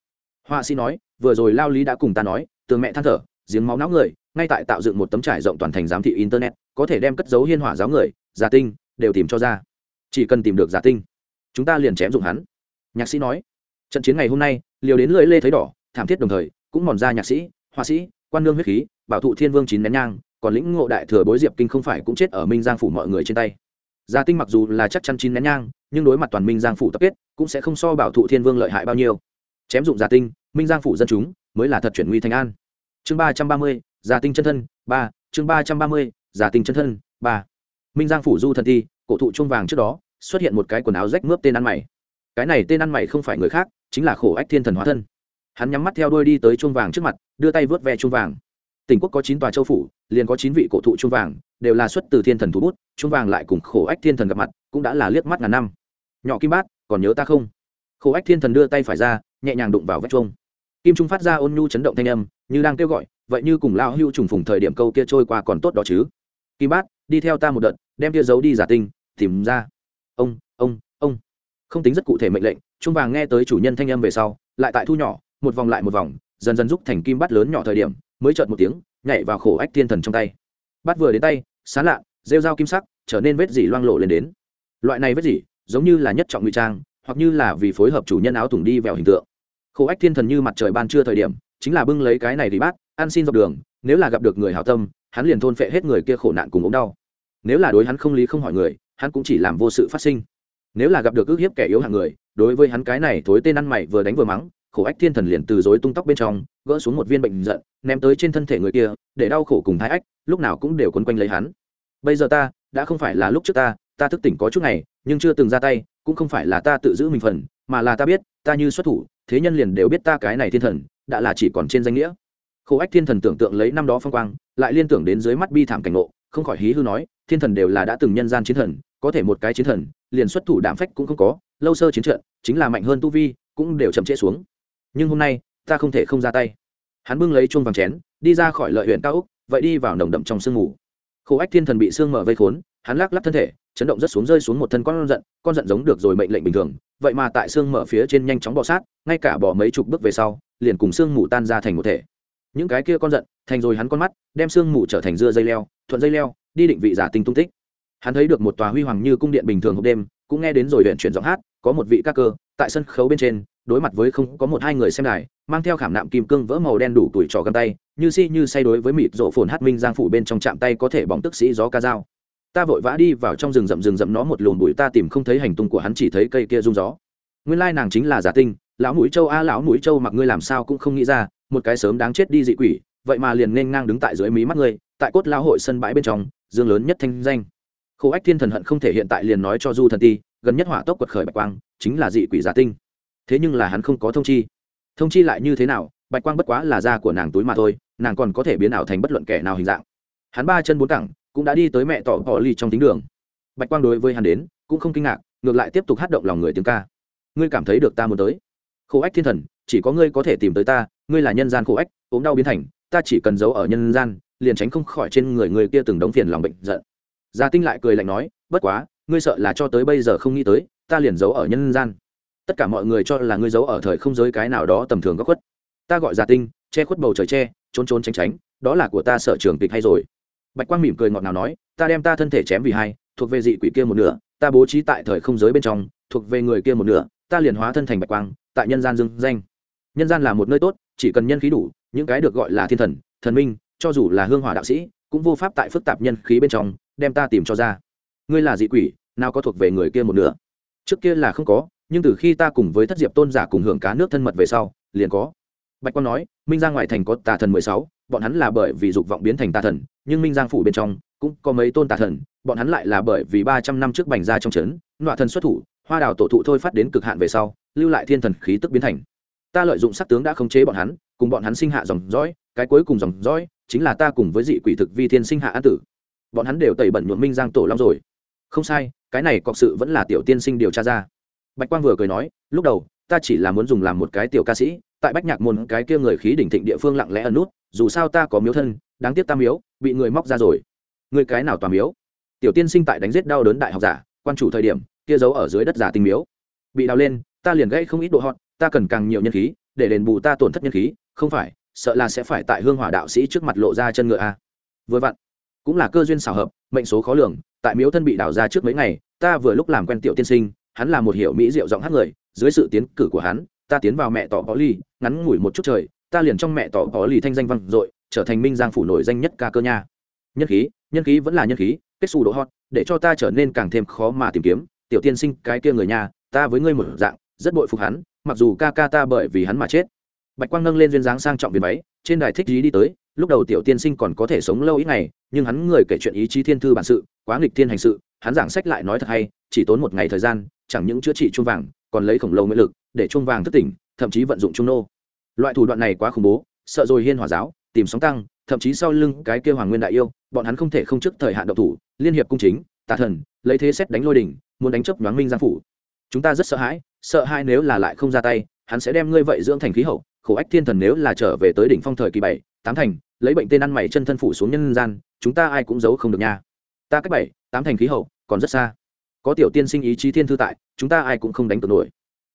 S1: Họa sĩ nói, vừa rồi lao lý đã cùng ta nói, tường mẹ than thở, giếng máu não người, ngay tại tạo dựng một tấm trải rộng toàn thành giám thị internet, có thể đem cất dấu hiên hỏa giáo người giả tinh, đều tìm cho ra. Chỉ cần tìm được giả tinh, chúng ta liền chém dụng hắn. Nhạc sĩ nói. Trận chiến ngày hôm nay, liều đến lưỡi lê thấy đỏ, thảm thiết đồng thời, cũng mòn ra nhạc sĩ, họa sĩ, quan lương huyết khí, bảo thụ thiên vương chín nén nhang, còn lĩnh ngộ đại thừa bối diệp kinh không phải cũng chết ở minh giang phủ mọi người trên tay gia tinh mặc dù là chắc chắn chín nén nhang, nhưng đối mặt toàn minh giang phủ tập kết, cũng sẽ không so bảo thụ thiên vương lợi hại bao nhiêu. Chém dụng gia tinh, minh giang phủ dân chúng mới là thật chuyển nguy thành an. Chương ba trăm ba mươi, gia tinh chân thân, ba, chương ba trăm ba mươi, gia tinh chân thân, ba. Minh giang phủ du thần thi, cổ thụ trung vàng trước đó, xuất hiện một cái quần áo rách mướp tên ăn mày. Cái này tên ăn mày không phải người khác, chính là khổ ách thiên thần hóa thân. Hắn nhắm mắt theo đuôi đi tới chuông vàng trước mặt, đưa tay vớt ve chuông vàng tỉnh quốc có chín tòa châu phủ, liền có chín vị cổ thụ chuông vàng, đều là xuất từ thiên thần thủ bút, chuông vàng lại cùng khổ ách thiên thần gặp mặt, cũng đã là liếc mắt ngàn năm. Nhỏ kim bát, còn nhớ ta không? Khổ ách thiên thần đưa tay phải ra, nhẹ nhàng đụng vào vách chuông. Kim trung phát ra ôn nhu chấn động thanh âm, như đang kêu gọi, vậy như cùng lao hưu trùng phùng thời điểm câu kia trôi qua còn tốt đó chứ. Kim bát, đi theo ta một đợt, đem kia giấu đi giả tinh, tìm ra. Ông ông ông. Không tính rất cụ thể mệnh lệnh, Chuông vàng nghe tới chủ nhân thanh âm về sau, lại tại thu nhỏ, một vòng lại một vòng, dần dần rút thành kim bát lớn nhỏ thời điểm mới chợt một tiếng, nhảy vào khổ ách thiên thần trong tay. Bắt vừa đến tay, sán lạ, rêu dao kim sắc, trở nên vết dỉ loang lộ lên đến. Loại này vết dỉ, giống như là nhất trọng ngụy trang, hoặc như là vì phối hợp chủ nhân áo thủng đi vẹo hình tượng. Khổ ách thiên thần như mặt trời ban trưa thời điểm, chính là bưng lấy cái này thì bát ăn xin dọc đường, nếu là gặp được người hảo tâm, hắn liền thôn phệ hết người kia khổ nạn cùng ống đau. Nếu là đối hắn không lý không hỏi người, hắn cũng chỉ làm vô sự phát sinh. Nếu là gặp được ước hiếp kẻ yếu hạng người, đối với hắn cái này thối tên ăn mày vừa đánh vừa mắng, khổ ách thiên thần liền từ dối tung tóc bên trong gỡ xuống một viên bệnh giận, ném tới trên thân thể người kia, để đau khổ cùng thái ách, lúc nào cũng đều quấn quanh lấy hắn. Bây giờ ta, đã không phải là lúc trước ta ta thức tỉnh có chút ngày, nhưng chưa từng ra tay, cũng không phải là ta tự giữ mình phần, mà là ta biết, ta như xuất thủ, thế nhân liền đều biết ta cái này thiên thần, đã là chỉ còn trên danh nghĩa. Khổ ách thiên thần tưởng tượng lấy năm đó phong quang, lại liên tưởng đến dưới mắt bi thảm cảnh ngộ, không khỏi hí hư nói, thiên thần đều là đã từng nhân gian chiến thần, có thể một cái chiến thần, liền xuất thủ đảm phách cũng không có, lâu sơ chiến trận, chính là mạnh hơn tu vi, cũng đều chậm trễ xuống. Nhưng hôm nay ta không thể không ra tay. Hắn bưng lấy chuông vàng chén, đi ra khỏi lợi huyện cao úc, vậy đi vào nồng đậm trong sương mù. Khổ ách thiên thần bị sương mở vây khốn, hắn lắc lắc thân thể, chấn động rất xuống rơi xuống một thân con giận con giận giống được rồi mệnh lệnh bình thường, vậy mà tại sương mở phía trên nhanh chóng bò sát, ngay cả bỏ mấy chục bước về sau, liền cùng sương mù tan ra thành một thể. Những cái kia con giận, thành rồi hắn con mắt, đem sương mù trở thành dưa dây leo, thuận dây leo, đi định vị giả tinh tung tích. Hắn thấy được một tòa huy hoàng như cung điện bình thường hộp đêm, cũng nghe đến rồi huyện chuyển giọng hát, có một vị ca cơ, tại sân khấu bên trên, đối mặt với không có một hai người xem đài mang theo khảm nạm kim cương vỡ màu đen đủ tuổi trò găng tay, như si như say đối với mịt rộ phồn hát minh giang phủ bên trong chạm tay có thể bóng tức sĩ gió ca dao. Ta vội vã đi vào trong rừng rậm rừng rậm nó một lùm bụi ta tìm không thấy hành tung của hắn, chỉ thấy cây kia rung gió. Nguyên lai nàng chính là giả tinh, lão mũi châu a, lão mũi châu mặc ngươi làm sao cũng không nghĩ ra, một cái sớm đáng chết đi dị quỷ, vậy mà liền nên ngang đứng tại dưới mí mắt ngươi, tại cốt lao hội sân bãi bên trong, dương lớn nhất thanh danh. Khổ ách thiên thần hận không thể hiện tại liền nói cho du thần ti, gần nhất hỏa tốc quật khởi bạch quang, chính là dị quỷ giả tinh. Thế nhưng là hắn không có thông chi thông chi lại như thế nào, bạch quang bất quá là da của nàng túi mà thôi, nàng còn có thể biến ảo thành bất luận kẻ nào hình dạng. Hắn ba chân bốn cẳng, cũng đã đi tới mẹ tỏ bỏ ly trong tính đường. Bạch quang đối với hắn đến, cũng không kinh ngạc, ngược lại tiếp tục hát động lòng người tiếng ca. Ngươi cảm thấy được ta muốn tới? Khổ ách thiên thần, chỉ có ngươi có thể tìm tới ta, ngươi là nhân gian khổ ách, ốm đau biến thành, ta chỉ cần giấu ở nhân gian, liền tránh không khỏi trên người người kia từng đống phiền lòng bệnh giận. Gia tinh lại cười lạnh nói, bất quá, ngươi sợ là cho tới bây giờ không nghĩ tới, ta liền giấu ở nhân gian tất cả mọi người cho là ngươi giấu ở thời không giới cái nào đó tầm thường góc khuất. Ta gọi giả tinh, che khuất bầu trời che, trốn trốn tránh tránh, đó là của ta sở trường kịch hay rồi. Bạch quang mỉm cười ngọt ngào nói, ta đem ta thân thể chém vì hai, thuộc về dị quỷ kia một nửa, ta bố trí tại thời không giới bên trong, thuộc về người kia một nửa, ta liền hóa thân thành bạch quang, tại nhân gian dương danh. Nhân gian là một nơi tốt, chỉ cần nhân khí đủ, những cái được gọi là thiên thần thần minh, cho dù là hương hỏa đạo sĩ, cũng vô pháp tại phức tạp nhân khí bên trong, đem ta tìm cho ra. Ngươi là dị quỷ, nào có thuộc về người kia một nửa? Trước kia là không có nhưng từ khi ta cùng với thất diệp tôn giả cùng hưởng cá nước thân mật về sau, liền có. Bạch quang nói, minh giang ngoại thành có tà thần mười sáu, bọn hắn là bởi vì dục vọng biến thành tà thần, nhưng minh giang phủ bên trong cũng có mấy tôn tà thần, bọn hắn lại là bởi vì ba trăm năm trước bành ra trong trấn, nọa thần xuất thủ, hoa đào tổ thụ thôi phát đến cực hạn về sau, lưu lại thiên thần khí tức biến thành. Ta lợi dụng sắc tướng đã khống chế bọn hắn, cùng bọn hắn sinh hạ dòng dõi, cái cuối cùng dòng dõi chính là ta cùng với dị quỷ thực vi thiên sinh hạ an tử. Bọn hắn đều tẩy bẩn nhuộm minh giang tổ long rồi. Không sai, cái này cọc sự vẫn là tiểu tiên sinh điều tra ra bạch quang vừa cười nói, lúc đầu, ta chỉ là muốn dùng làm một cái tiểu ca sĩ, tại bách nhạc môn cái kia người khí đỉnh thịnh địa phương lặng lẽ ẩn nút, dù sao ta có miếu thân, đáng tiếc ta miếu, bị người móc ra rồi. Người cái nào tòa miếu? Tiểu tiên sinh tại đánh giết đau đớn đại học giả, quan chủ thời điểm, kia giấu ở dưới đất giả tinh miếu. Bị đào lên, ta liền gãy không ít độ hot ta cần càng nhiều nhân khí, để đền bù ta tổn thất nhân khí, không phải, sợ là sẽ phải tại hương hỏa đạo sĩ trước mặt lộ ra chân ngựa a. Vừa vặn, cũng là cơ duyên xảo hợp, mệnh số khó lường, tại miếu thân bị đào ra trước mấy ngày, ta vừa lúc làm quen tiểu tiên sinh hắn là một hiểu mỹ diệu giọng hát người, dưới sự tiến cử của hắn, ta tiến vào mẹ tỏ có ly, ngắn ngủi một chút trời, ta liền trong mẹ tỏ có ly thanh danh vang dội, trở thành minh giang phủ nổi danh nhất ca cơ nha. Nhân khí nhân khí vẫn là nhân khí, kết xù độ hot, để cho ta trở nên càng thêm khó mà tìm kiếm. Tiểu tiên sinh, cái kia người nhà, ta với ngươi một dạng, rất bội phục hắn, mặc dù ca ca ta bởi vì hắn mà chết. Bạch quang nâng lên duyên dáng sang trọng viền váy, trên đài thích dí đi tới, lúc đầu tiểu tiên sinh còn có thể sống lâu ít ngày, nhưng hắn người kể chuyện ý chí thiên thư bản sự, quá nghịch thiên hành sự hắn giảng sách lại nói thật hay, chỉ tốn một ngày thời gian, chẳng những chữa trị chuông vàng, còn lấy khổng lồ nguyên lực để chuông vàng thức tỉnh, thậm chí vận dụng trung nô. Loại thủ đoạn này quá khủng bố, sợ rồi hiên hòa giáo, tìm sóng tăng, thậm chí sau lưng cái kêu hoàng nguyên đại yêu, bọn hắn không thể không trước thời hạn độc thủ, liên hiệp cung chính, tà thần, lấy thế xét đánh lôi đỉnh, muốn đánh chấp nhoáng minh giang phủ. Chúng ta rất sợ hãi, sợ hai nếu là lại không ra tay, hắn sẽ đem ngươi vậy dưỡng thành khí hậu, khổ ách thiên thần nếu là trở về tới đỉnh phong thời kỳ bảy, tám thành, lấy bệnh tên ăn mày chân thân phủ xuống nhân gian, chúng ta ai cũng giấu không được nha ta cách bảy, tám thành khí hậu, còn rất xa. Có tiểu tiên sinh ý chí thiên thư tại, chúng ta ai cũng không đánh cược nổi.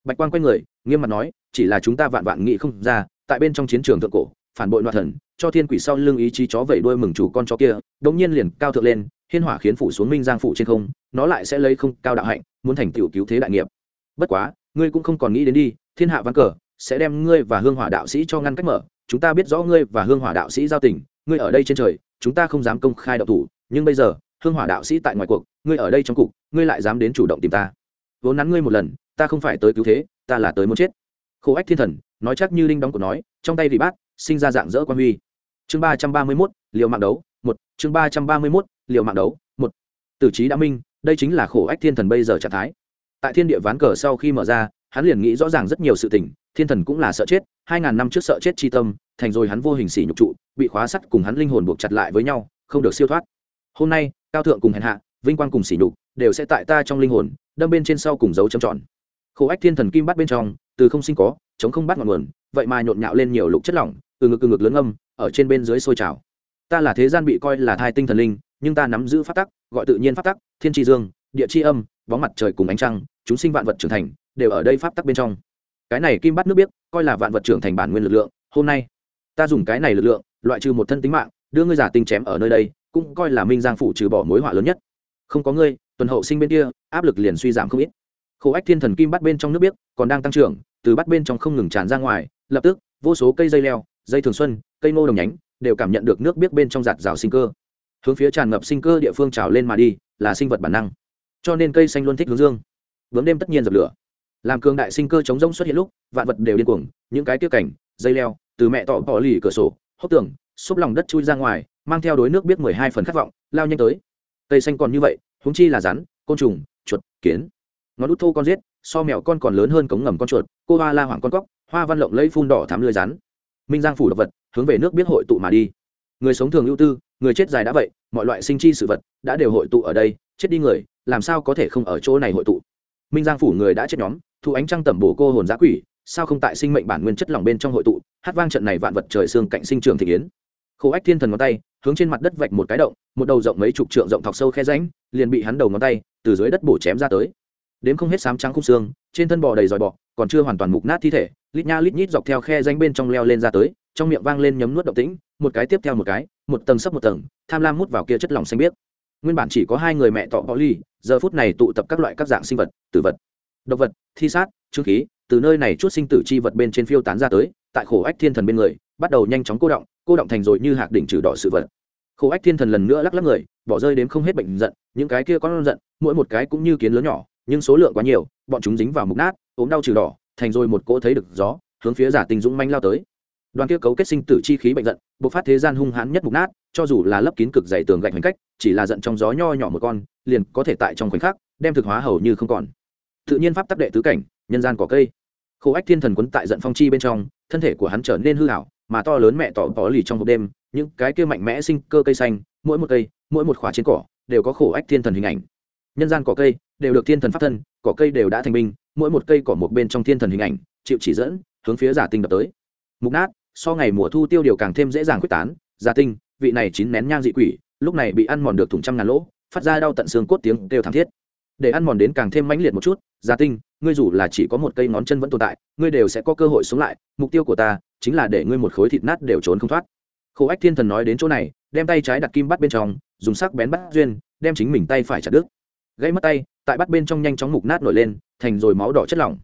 S1: Bạch quang quay người, nghiêm mặt nói, chỉ là chúng ta vạn vạn nghĩ không ra, tại bên trong chiến trường thượng cổ, phản bội loạn thần, cho thiên quỷ sau lưng ý chí chó vẩy đuôi mừng chủ con chó kia đống nhiên liền cao thượng lên, hiên hỏa khiến phủ xuống minh giang phủ trên không, nó lại sẽ lấy không cao đạo hạnh, muốn thành tiểu cứu thế đại nghiệp. Bất quá, ngươi cũng không còn nghĩ đến đi, thiên hạ văn cờ, sẽ đem ngươi và hương hỏa đạo sĩ cho ngăn cách mở, chúng ta biết rõ ngươi và hương hỏa đạo sĩ giao tình, ngươi ở đây trên trời, chúng ta không dám công khai đạo thủ, nhưng bây giờ hương hỏa đạo sĩ tại ngoài cuộc, ngươi ở đây trong cục, ngươi lại dám đến chủ động tìm ta. Vốn nắn ngươi một lần, ta không phải tới cứu thế, ta là tới muốn chết. Khổ ách thiên thần, nói chắc như linh đóng của nói, trong tay vị bát, sinh ra dạng dỡ quan huy. Chương ba trăm ba mươi mốt, liều mạng đấu, một. Chương ba trăm ba mươi mốt, liều mạng đấu, một. Tử trí đã minh, đây chính là khổ ách thiên thần bây giờ trạng thái. Tại thiên địa ván cờ sau khi mở ra, hắn liền nghĩ rõ ràng rất nhiều sự tình, thiên thần cũng là sợ chết, hai ngàn năm trước sợ chết chi tâm, thành rồi hắn vô hình xỉ nhục trụ, bị khóa sắt cùng hắn linh hồn buộc chặt lại với nhau, không được siêu thoát hôm nay, cao thượng cùng hèn hạ, vinh quang cùng xỉ nhục, đều sẽ tại ta trong linh hồn, đâm bên trên sau cùng dấu châm tròn. Khổ ách thiên thần kim bắt bên trong, từ không sinh có, chống không bắt ngọn nguồn, vậy mà nhộn nhạo lên nhiều lục chất lỏng, từ ngực từ ngực lớn âm, ở trên bên dưới sôi trào. Ta là thế gian bị coi là thai tinh thần linh, nhưng ta nắm giữ phát tắc, gọi tự nhiên phát tắc, thiên tri dương, địa tri âm, bóng mặt trời cùng ánh trăng, chúng sinh vạn vật trưởng thành, đều ở đây pháp tắc bên trong. Cái này kim bắt nước biết coi là vạn vật trưởng thành bản nguyên lực lượng, hôm nay, ta dùng cái này lực lượng, loại trừ một thân tính mạng, đưa ngươi giả tinh chém ở nơi đây cũng coi là minh giang phủ trừ bỏ mối họa lớn nhất không có ngươi tuần hậu sinh bên kia áp lực liền suy giảm không ít khổ ách thiên thần kim bắt bên trong nước biếc còn đang tăng trưởng từ bắt bên trong không ngừng tràn ra ngoài lập tức vô số cây dây leo dây thường xuân cây ngô đồng nhánh đều cảm nhận được nước biếc bên trong giạt rào sinh cơ hướng phía tràn ngập sinh cơ địa phương trào lên mà đi là sinh vật bản năng cho nên cây xanh luôn thích hướng dương vướng đêm tất nhiên dập lửa làm cường đại sinh cơ chống rông xuất hiện lúc vạn vật đều điên cuồng những cái tiêu cảnh dây leo từ mẹ tỏ bỏ lì cửa sổ hốc tường xúc lòng đất chui ra ngoài mang theo đối nước biết mười hai phần khát vọng, lao nhanh tới. Cây xanh còn như vậy húng chi là rắn, côn trùng, chuột, kiến. Ngón út thô con giết, so mèo con còn lớn hơn cống ngầm con chuột, cô hoa la hoảng con cóc, hoa văn lộng lấy phun đỏ thám lưới rắn. Minh giang phủ đ ộ vật, hướng về nước biết hội tụ mà đi. Người sống thường ưu tư, người chết dài đã vậy, mọi loại sinh chi sự vật đã đều hội tụ ở đây, chết đi người, làm sao có thể không ở chỗ này hội tụ? Minh giang phủ người đã chết nhóm, thu ánh trăng tẩm bổ cô hồn giá quỷ, sao không tại sinh mệnh bản nguyên chất lỏng bên trong hội tụ? Hát vang trận này vạn vật trời xương cạnh sinh trường thị kiến khổ ách thiên thần ngón tay hướng trên mặt đất vạch một cái động, một đầu rộng mấy chục trượng rộng thọc sâu khe ránh liền bị hắn đầu ngón tay từ dưới đất bổ chém ra tới. Đếm không hết sám trắng khung xương, trên thân bò đầy dòi bọ, còn chưa hoàn toàn mục nát thi thể, lít nha lít nhít dọc theo khe rãnh bên trong leo lên ra tới, trong miệng vang lên nhấm nuốt động tĩnh, một cái tiếp theo một cái, một tầng sấp một tầng, tham lam mút vào kia chất lỏng xanh biếc. Nguyên bản chỉ có hai người mẹ tọ bọ ly giờ phút này tụ tập các loại các dạng sinh vật, tử vật động vật, thi sát, trương khí, từ nơi này chút sinh tử chi vật bên trên phiêu tán ra tới, tại khổ ách thiên thần bên người, bắt đầu nhanh chóng cô động cô động thành rồi như hạc đỉnh trừ đỏ sự vật. Khổ ách thiên thần lần nữa lắc lắc người, bỏ rơi đến không hết bệnh giận, những cái kia con giận, mỗi một cái cũng như kiến lớn nhỏ, nhưng số lượng quá nhiều, bọn chúng dính vào mục nát, ốm đau trừ đỏ, thành rồi một cỗ thấy được gió, hướng phía giả tình dũng manh lao tới. Đoàn kia cấu kết sinh tử chi khí bệnh giận, bộc phát thế gian hung hãn nhất mục nát, cho dù là lấp kín cực dày tường gạch hành cách, chỉ là giận trong gió nho nhỏ một con, liền có thể tại trong khoảnh khắc, đem thực hóa hầu như không còn. Tự nhiên pháp tắc đệ tứ cảnh, nhân gian cỏ cây. Khổ ách thiên thần quấn tại giận phong chi bên trong, thân thể của hắn trở nên hư hảo mà to lớn mẹ tỏ bỏ lì trong hộp đêm, những cái kia mạnh mẽ sinh cơ cây xanh, mỗi một cây, mỗi một khỏa trên cỏ, đều có khổ ách thiên thần hình ảnh. Nhân gian cỏ cây đều được thiên thần pháp thân, cỏ cây đều đã thành binh, mỗi một cây cỏ một bên trong thiên thần hình ảnh, chịu chỉ dẫn, hướng phía giả tinh đập tới. Mục nát, so ngày mùa thu tiêu điều càng thêm dễ dàng quyết tán, giả tinh, vị này chín nén nhang dị quỷ, lúc này bị ăn mòn được thủng trăm ngàn lỗ, phát ra đau tận xương cốt tiếng đều thảm thiết. Để ăn mòn đến càng thêm mãnh liệt một chút, giả tinh, ngươi dù là chỉ có một cây ngón chân vẫn tồn tại, ngươi đều sẽ có cơ hội sống lại, mục tiêu của ta chính là để ngươi một khối thịt nát đều trốn không thoát. Khổ ách thiên thần nói đến chỗ này, đem tay trái đặt kim bắt bên trong, dùng sắc bén bắt duyên, đem chính mình tay phải chặt đứt. Gãy mất tay, tại bắt bên trong nhanh chóng mục nát nổi lên, thành rồi máu đỏ chất lỏng.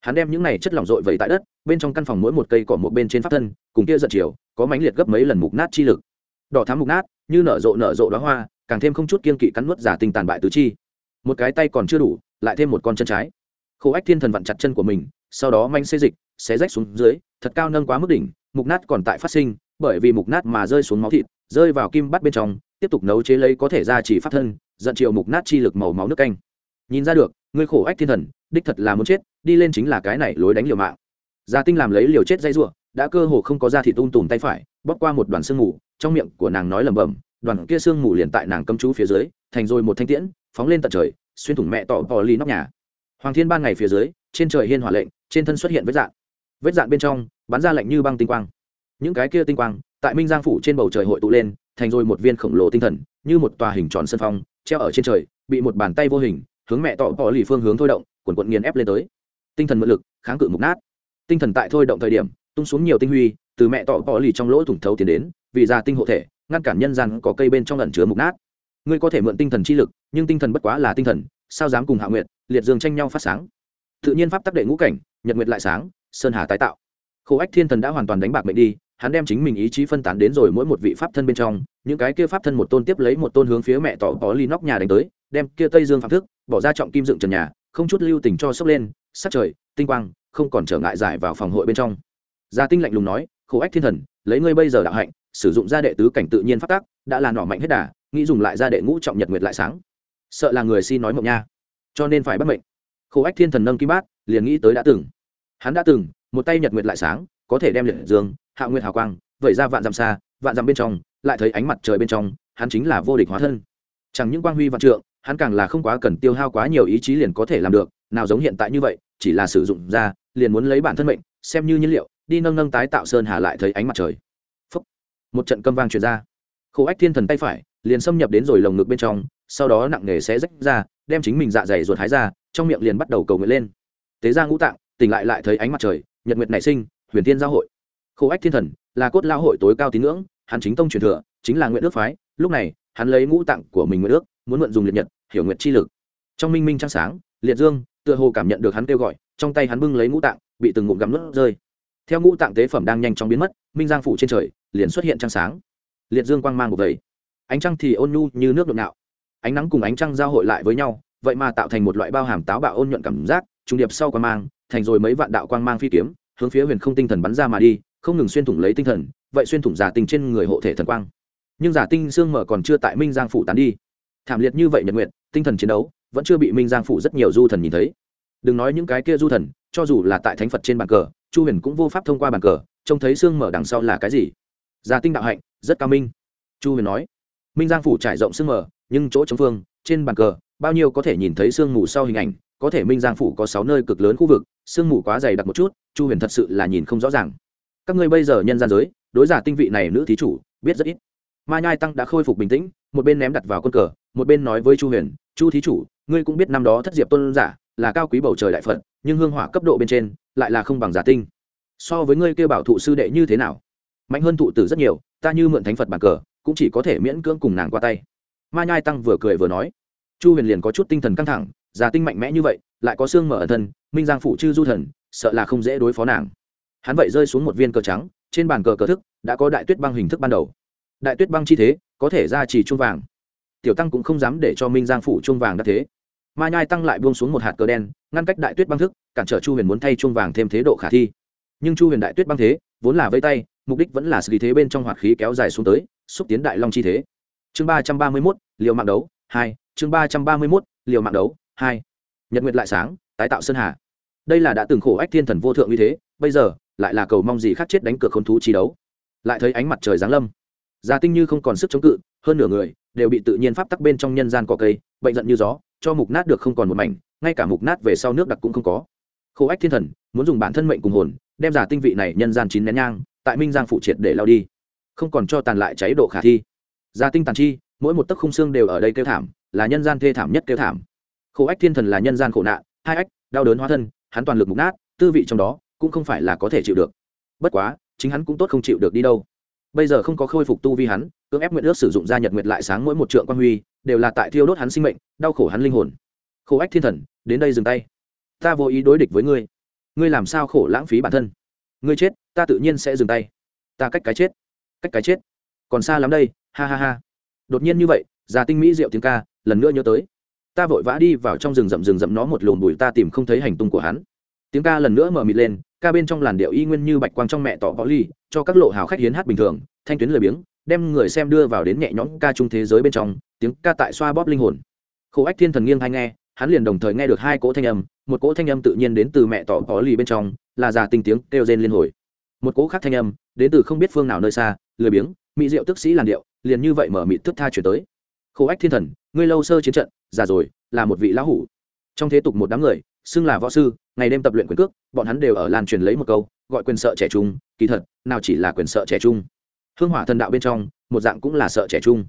S1: Hắn đem những này chất lỏng rội vẩy tại đất, bên trong căn phòng mỗi một cây cỏ một bên trên pháp thân, cùng kia giật chiều, có mánh liệt gấp mấy lần mục nát chi lực. Đỏ thám mục nát, như nở rộ nở rộ đóa hoa, càng thêm không chút kiên kỵ cắn nuốt giả tình tàn bại tứ chi. Một cái tay còn chưa đủ, lại thêm một con chân trái. Khổ ách thiên thần vặn chặt chân của mình, sau đó manh xê dịch, xé rách xuống dưới thật cao nâng quá mức đỉnh, mục nát còn tại phát sinh, bởi vì mục nát mà rơi xuống máu thịt, rơi vào kim bắt bên trong, tiếp tục nấu chế lấy có thể ra chỉ phát thân, giận triệu mục nát chi lực màu máu nước canh. Nhìn ra được, ngươi khổ ách thiên thần, đích thật là muốn chết, đi lên chính là cái này lối đánh liều mạng. Gia tinh làm lấy liều chết dây ruộng đã cơ hồ không có da thịt tung tùm tay phải, bóp qua một đoàn sương mù, trong miệng của nàng nói lẩm bẩm, đoàn kia sương mù liền tại nàng cấm chú phía dưới, thành rồi một thanh tiễn, phóng lên tận trời, xuyên thủng mẹ tỏ tỏ ly nóc nhà. Hoàng thiên ban ngày phía dưới, trên trời hiên hỏa lệnh, trên thân xuất hiện vết dạng vết dạn bên trong, bắn ra lạnh như băng tinh quang. Những cái kia tinh quang, tại minh giang phủ trên bầu trời hội tụ lên, thành rồi một viên khổng lồ tinh thần, như một tòa hình tròn sân phong, treo ở trên trời, bị một bàn tay vô hình, hướng mẹ tỏ bỏ lì phương hướng thôi động quần quận nghiền ép lên tới. Tinh thần mượn lực, kháng cự mục nát. Tinh thần tại thôi động thời điểm, tung xuống nhiều tinh huy, từ mẹ tỏ bỏ lì trong lỗ thủng thấu tiến đến, vì ra tinh hộ thể, ngăn cản nhân gian có cây bên trong lẩn chứa mục nát. Ngươi có thể mượn tinh thần chi lực, nhưng tinh thần bất quá là tinh thần, sao dám cùng hạ nguyện liệt dương tranh nhau phát sáng? Tự nhiên pháp tắc đệ ngũ cảnh, nhật nguyệt lại sáng, sơn hà tái tạo. Khổ ách thiên thần đã hoàn toàn đánh bạc mệnh đi, hắn đem chính mình ý chí phân tán đến rồi mỗi một vị pháp thân bên trong, những cái kia pháp thân một tôn tiếp lấy một tôn hướng phía mẹ tỏ có ly nóc nhà đánh tới, đem kia tây dương phạm thức, bỏ ra trọng kim dựng trần nhà, không chút lưu tình cho sốc lên, sắc trời, tinh quang, không còn trở ngại giải vào phòng hội bên trong. Gia tinh lạnh lùng nói, khổ ách thiên thần, lấy ngươi bây giờ đạo hạnh, sử dụng gia đệ tứ cảnh tự nhiên phát tác đã là nỏ mạnh hết đà, nghĩ dùng lại gia đệ ngũ trọng nhật nguyệt lại sáng. Sợ là người xin nói mộng nha. Cho nên phải bắt mệnh khổ ách thiên thần nâng kim bát, liền nghĩ tới đã từng. Hắn đã từng, một tay nhật nguyệt lại sáng, có thể đem liệt dương, hạ nguyệt hào quang, vẩy ra vạn dặm xa, vạn dặm bên trong, lại thấy ánh mặt trời bên trong, hắn chính là vô địch hóa thân. Chẳng những quang huy vạn trượng, hắn càng là không quá cần tiêu hao quá nhiều ý chí liền có thể làm được, nào giống hiện tại như vậy, chỉ là sử dụng ra, liền muốn lấy bản thân mệnh, xem như nhiên liệu, đi nâng nâng tái tạo sơn hà lại thấy ánh mặt trời. Phúc. một trận câm vang truyền ra. Khổ ách thiên thần tay phải, liền xâm nhập đến rồi lồng ngực bên trong, sau đó nặng nề sẽ rách ra, đem chính mình dạ dày ruột hái ra trong miệng liền bắt đầu cầu nguyện lên. Tế ra ngũ tạng, tỉnh lại lại thấy ánh mặt trời, nhật nguyệt nảy sinh, huyền thiên giao hội. Khổ ách thiên thần, là cốt lao hội tối cao tín ngưỡng, hắn chính tông truyền thừa, chính là nguyện ước phái, lúc này, hắn lấy ngũ tạng của mình nguyện ước muốn mượn dùng liệt nhật, hiểu nguyện chi lực. Trong minh minh trăng sáng, liệt dương, tựa hồ cảm nhận được hắn kêu gọi, trong tay hắn bưng lấy ngũ tạng, bị từng ngụm gắm nước rơi. Theo ngũ tạng tế phẩm đang nhanh chóng biến mất, minh giang phủ trên trời, liền xuất hiện trăng sáng. Liệt dương quang mang một vầy ánh trăng thì ôn nhu như nước đột nạo. Ánh nắng cùng ánh trăng giao hội lại với nhau vậy mà tạo thành một loại bao hàm táo bạo ôn nhuận cảm giác, trung điệp sau quang mang, thành rồi mấy vạn đạo quang mang phi kiếm, hướng phía huyền không tinh thần bắn ra mà đi, không ngừng xuyên thủng lấy tinh thần, vậy xuyên thủng giả tinh trên người hộ thể thần quang. Nhưng giả tinh xương mở còn chưa tại minh giang phủ tán đi. Thảm liệt như vậy nhật nguyện tinh thần chiến đấu vẫn chưa bị minh giang phủ rất nhiều du thần nhìn thấy. Đừng nói những cái kia du thần, cho dù là tại thánh phật trên bàn cờ, chu huyền cũng vô pháp thông qua bàn cờ, trông thấy xương mở đằng sau là cái gì. Giả tinh đạo hạnh, rất cao minh. Chu huyền nói. Minh giang phủ trải rộng xương mở, nhưng chỗ chống phương, trên bàn cờ bao nhiêu có thể nhìn thấy sương mù sau hình ảnh, có thể minh giang phủ có sáu nơi cực lớn khu vực, sương mù quá dày đặc một chút, chu huyền thật sự là nhìn không rõ ràng. Các ngươi bây giờ nhân gian giới, đối giả tinh vị này nữ thí chủ, biết rất ít. Ma nhai tăng đã khôi phục bình tĩnh, một bên ném đặt vào con cờ, một bên nói với chu huyền, chu thí chủ, ngươi cũng biết năm đó thất diệp tôn giả là cao quý bầu trời đại phật, nhưng hương hỏa cấp độ bên trên lại là không bằng giả tinh. So với ngươi kêu bảo thụ sư đệ như thế nào? Mạnh hơn thụ tử rất nhiều, ta như mượn thánh phật bàn cờ, cũng chỉ có thể miễn cưỡng cùng nàng qua tay. Ma nhai tăng vừa cười vừa nói chu huyền liền có chút tinh thần căng thẳng, già tinh mạnh mẽ như vậy, lại có xương mở ẩn thân, minh giang phụ chư du thần, sợ là không dễ đối phó nàng. Hắn vậy rơi xuống một viên cờ trắng, trên bàn cờ cờ thức đã có đại tuyết băng hình thức ban đầu. Đại tuyết băng chi thế, có thể ra chỉ chuông vàng. Tiểu tăng cũng không dám để cho minh giang phụ chuông vàng đã thế. Ma nhai tăng lại buông xuống một hạt cờ đen, ngăn cách đại tuyết băng thức, cản trở chu huyền muốn thay chuông vàng thêm thế độ khả thi. Nhưng chu huyền đại tuyết băng thế, vốn là vây tay, mục đích vẫn là xử lý thế bên trong hoạt khí kéo dài xuống tới, xúc tiến đại long chi thế. Chương ba trăm ba mươi mốt liệu mạng đấu hai, chương ba trăm ba mươi mốt, liều mạng đấu, hai. Nhật nguyệt lại sáng, tái tạo sơn hà. Đây là đã từng khổ ách thiên thần vô thượng như thế, bây giờ, lại là cầu mong gì khác chết đánh cược khôn thú chi đấu. Lại thấy ánh mặt trời giáng lâm. Gia tinh như không còn sức chống cự, hơn nửa người, đều bị tự nhiên pháp tắc bên trong nhân gian cỏ cây, bệnh giận như gió, cho mục nát được không còn một mảnh, ngay cả mục nát về sau nước đặc cũng không có. Khổ ách thiên thần, muốn dùng bản thân mệnh cùng hồn, đem giả tinh vị này nhân gian chín nén nhang, tại minh giang phụ triệt để lao đi. Không còn cho tàn lại cháy độ khả thi. Gia tinh tàn chi mỗi một tấc khung xương đều ở đây kêu thảm, là nhân gian thê thảm nhất kêu thảm. Khổ ách thiên thần là nhân gian khổ nạn, hai ách, đau đớn hóa thân, hắn toàn lực mục nát, tư vị trong đó cũng không phải là có thể chịu được. Bất quá, chính hắn cũng tốt không chịu được đi đâu. Bây giờ không có khôi phục tu vi hắn, cưỡng ép nguyện ước sử dụng gia nhật nguyệt lại sáng mỗi một trượng quan huy, đều là tại thiêu đốt hắn sinh mệnh, đau khổ hắn linh hồn. Khổ ách thiên thần, đến đây dừng tay. Ta vô ý đối địch với ngươi. Ngươi làm sao khổ lãng phí bản thân? Ngươi chết, ta tự nhiên sẽ dừng tay. Ta cách cái chết, cách cái chết. Còn xa lắm đây, ha ha ha đột nhiên như vậy, già tinh mỹ diệu tiếng ca, lần nữa nhớ tới. Ta vội vã đi vào trong rừng rậm rừng rậm nó một lùm bụi ta tìm không thấy hành tung của hắn. Tiếng ca lần nữa mở mịt lên, ca bên trong làn điệu y nguyên như bạch quang trong mẹ tỏ võ ly, cho các lộ hào khách hiến hát bình thường, thanh tuyến lười biếng, đem người xem đưa vào đến nhẹ nhõm ca trung thế giới bên trong, tiếng ca tại xoa bóp linh hồn. Khổ ách thiên thần nghiêng hay nghe, hắn liền đồng thời nghe được hai cỗ thanh âm, một cỗ thanh âm tự nhiên đến từ mẹ tỏ võ ly bên trong, là già tinh tiếng kêu rên liên hồi. Một cỗ khác thanh âm, đến từ không biết phương nào nơi xa, lười biếng, mỹ diệu tức sĩ làn điệu liền như vậy mở mịt thức tha chuyển tới. Khổ ách thiên thần, ngươi lâu sơ chiến trận, già rồi, là một vị lão hủ. Trong thế tục một đám người, xưng là võ sư, ngày đêm tập luyện quyền cước, bọn hắn đều ở lan truyền lấy một câu, gọi quyền sợ trẻ trung, kỳ thật, nào chỉ là quyền sợ trẻ trung. Hương hỏa thần đạo bên trong, một dạng cũng là sợ trẻ trung.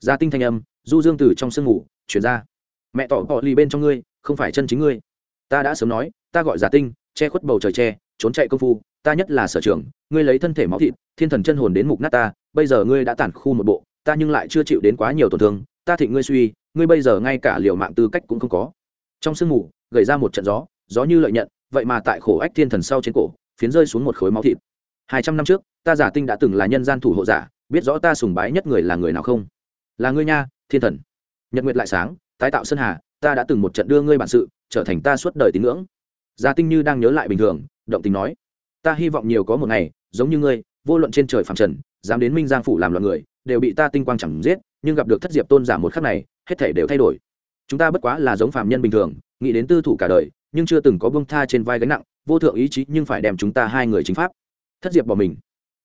S1: Gia tinh thanh âm, du dương từ trong sương ngủ, chuyển ra. Mẹ tỏ họ lì bên trong ngươi, không phải chân chính ngươi. Ta đã sớm nói, ta gọi gia tinh, che khuất bầu trời che, trốn chạy công phu ta nhất là sở trường, ngươi lấy thân thể máu thịt, thiên thần chân hồn đến mục nát ta, bây giờ ngươi đã tản khu một bộ, ta nhưng lại chưa chịu đến quá nhiều tổn thương, ta thịnh ngươi suy, ngươi bây giờ ngay cả liều mạng tư cách cũng không có. Trong sương mù, gầy ra một trận gió gió như lợi nhận, vậy mà tại khổ ách thiên thần sau trên cổ, phiến rơi xuống một khối máu thịt. Hai trăm năm trước, ta giả tinh đã từng là nhân gian thủ hộ giả, biết rõ ta sùng bái nhất người là người nào không? Là ngươi nha, thiên thần. Nhật nguyệt lại sáng, tái tạo sơn hà, ta đã từng một trận đưa ngươi bản sự, trở thành ta suốt đời tín ngưỡng. Gia tinh như đang nhớ lại bình thường, động tình nói ta hy vọng nhiều có một ngày, giống như ngươi, vô luận trên trời phàm trần, dám đến minh giang phủ làm loạn người, đều bị ta tinh quang chẳng giết, nhưng gặp được thất diệp tôn giả một khắc này, hết thể đều thay đổi. Chúng ta bất quá là giống phạm nhân bình thường, nghĩ đến tư thủ cả đời, nhưng chưa từng có bông tha trên vai gánh nặng, vô thượng ý chí nhưng phải đem chúng ta hai người chính pháp. Thất diệp bỏ mình.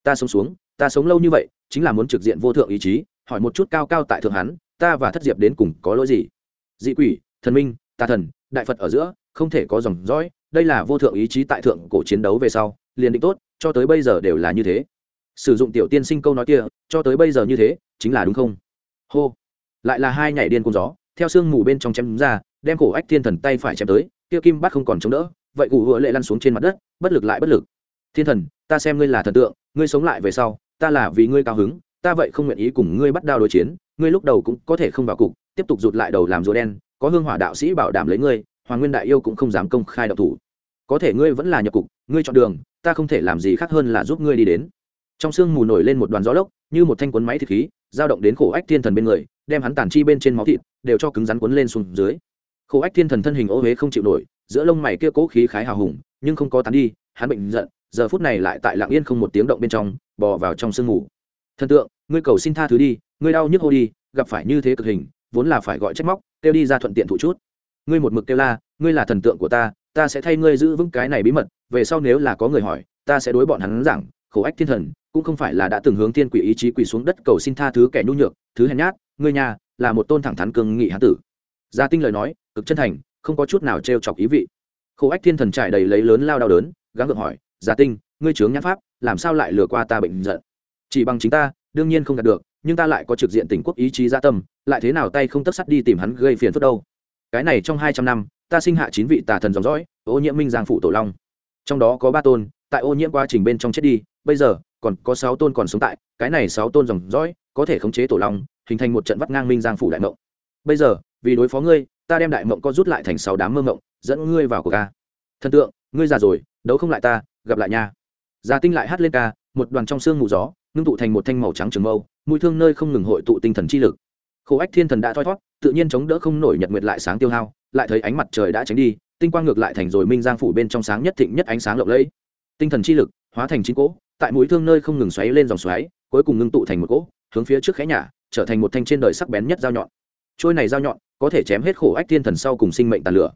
S1: Ta sống xuống, ta sống lâu như vậy, chính là muốn trực diện vô thượng ý chí, hỏi một chút cao cao tại thượng hắn, ta và thất diệp đến cùng có lỗi gì? Dị quỷ, thần minh, tà thần, đại phật ở giữa, không thể có dòng dõi, đây là vô thượng ý chí tại thượng cổ chiến đấu về sau liền định tốt, cho tới bây giờ đều là như thế. Sử dụng tiểu tiên sinh câu nói kia, cho tới bây giờ như thế, chính là đúng không? Hô. Lại là hai nhảy điên cùng gió, theo sương mù bên trong chém ra, đem cổ ách thiên thần tay phải chém tới, kia kim bắt không còn chống đỡ, vậy cụ hựa lệ lăn xuống trên mặt đất, bất lực lại bất lực. Thiên thần, ta xem ngươi là thần tượng, ngươi sống lại về sau, ta là vì ngươi cao hứng, ta vậy không nguyện ý cùng ngươi bắt đao đối chiến, ngươi lúc đầu cũng có thể không vào cục, tiếp tục rụt lại đầu làm rùa đen, có hương hỏa đạo sĩ bảo đảm lấy ngươi, hoàng nguyên đại yêu cũng không dám công khai độc thủ có thể ngươi vẫn là nhập cục, ngươi chọn đường, ta không thể làm gì khác hơn là giúp ngươi đi đến. Trong sương mù nổi lên một đoàn gió lốc, như một thanh quấn máy thịt khí, dao động đến khổ ách thiên thần bên người, đem hắn tàn chi bên trên máu thịt đều cho cứng rắn quấn lên xuống dưới. Khổ ách thiên thần thân hình ô huế không chịu nổi, giữa lông mày kia cố khí khái hào hùng, nhưng không có tán đi, hắn bệnh giận, giờ phút này lại tại lặng yên không một tiếng động bên trong, bò vào trong sương mù. Thần tượng, ngươi cầu xin tha thứ đi, ngươi đau nhức hô đi, gặp phải như thế cực hình, vốn là phải gọi trách móc, kêu đi ra thuận tiện thụ chút. Ngươi một mực kêu la, ngươi là thần tượng của ta ta sẽ thay ngươi giữ vững cái này bí mật, về sau nếu là có người hỏi, ta sẽ đối bọn hắn rằng khổ ách thiên thần, cũng không phải là đã từng hướng thiên quỷ ý chí quỳ xuống đất cầu xin tha thứ kẻ nhu nhược, thứ hèn nhát, ngươi nhà, là một tôn thẳng thắn cường nghị hán tử. Gia tinh lời nói, cực chân thành, không có chút nào trêu chọc ý vị. Khổ ách thiên thần trải đầy lấy lớn lao đau đớn, gắng gượng hỏi, gia tinh, ngươi chướng nhãn pháp, làm sao lại lừa qua ta bệnh giận? Chỉ bằng chính ta, đương nhiên không đạt được, nhưng ta lại có trực diện tỉnh quốc ý chí gia tâm, lại thế nào tay không tất sắt đi tìm hắn gây phiền phức đâu? Cái này trong hai trăm năm ta sinh hạ chín vị tà thần dòng dõi, ô nhiễm minh giang phụ tổ long. Trong đó có ba tôn, tại ô nhiễm quá trình bên trong chết đi, bây giờ, còn có sáu tôn còn sống tại, cái này sáu tôn dòng dõi, có thể khống chế tổ long, hình thành một trận vắt ngang minh giang phủ đại mộng. Bây giờ, vì đối phó ngươi, ta đem đại mộng co rút lại thành sáu đám mơ mộng, dẫn ngươi vào cuộc ca. Thần tượng, ngươi già rồi, đấu không lại ta, gặp lại nha. Già tinh lại hát lên ca, một đoàn trong xương mù gió, ngưng tụ thành một thanh màu trắng trường mâu, mũi thương nơi không ngừng hội tụ tinh thần chi lực khổ ách thiên thần đã thoi thót tự nhiên chống đỡ không nổi nhật nguyệt lại sáng tiêu hao, lại thấy ánh mặt trời đã tránh đi, tinh quang ngược lại thành rồi minh giang phủ bên trong sáng nhất thịnh nhất ánh sáng lộng lẫy. Tinh thần chi lực hóa thành chín cỗ, tại mũi thương nơi không ngừng xoáy lên dòng xoáy, cuối cùng ngưng tụ thành một cỗ, hướng phía trước khẽ nhả, trở thành một thanh trên đời sắc bén nhất dao nhọn. Trôi này dao nhọn có thể chém hết khổ ách thiên thần sau cùng sinh mệnh tàn lửa.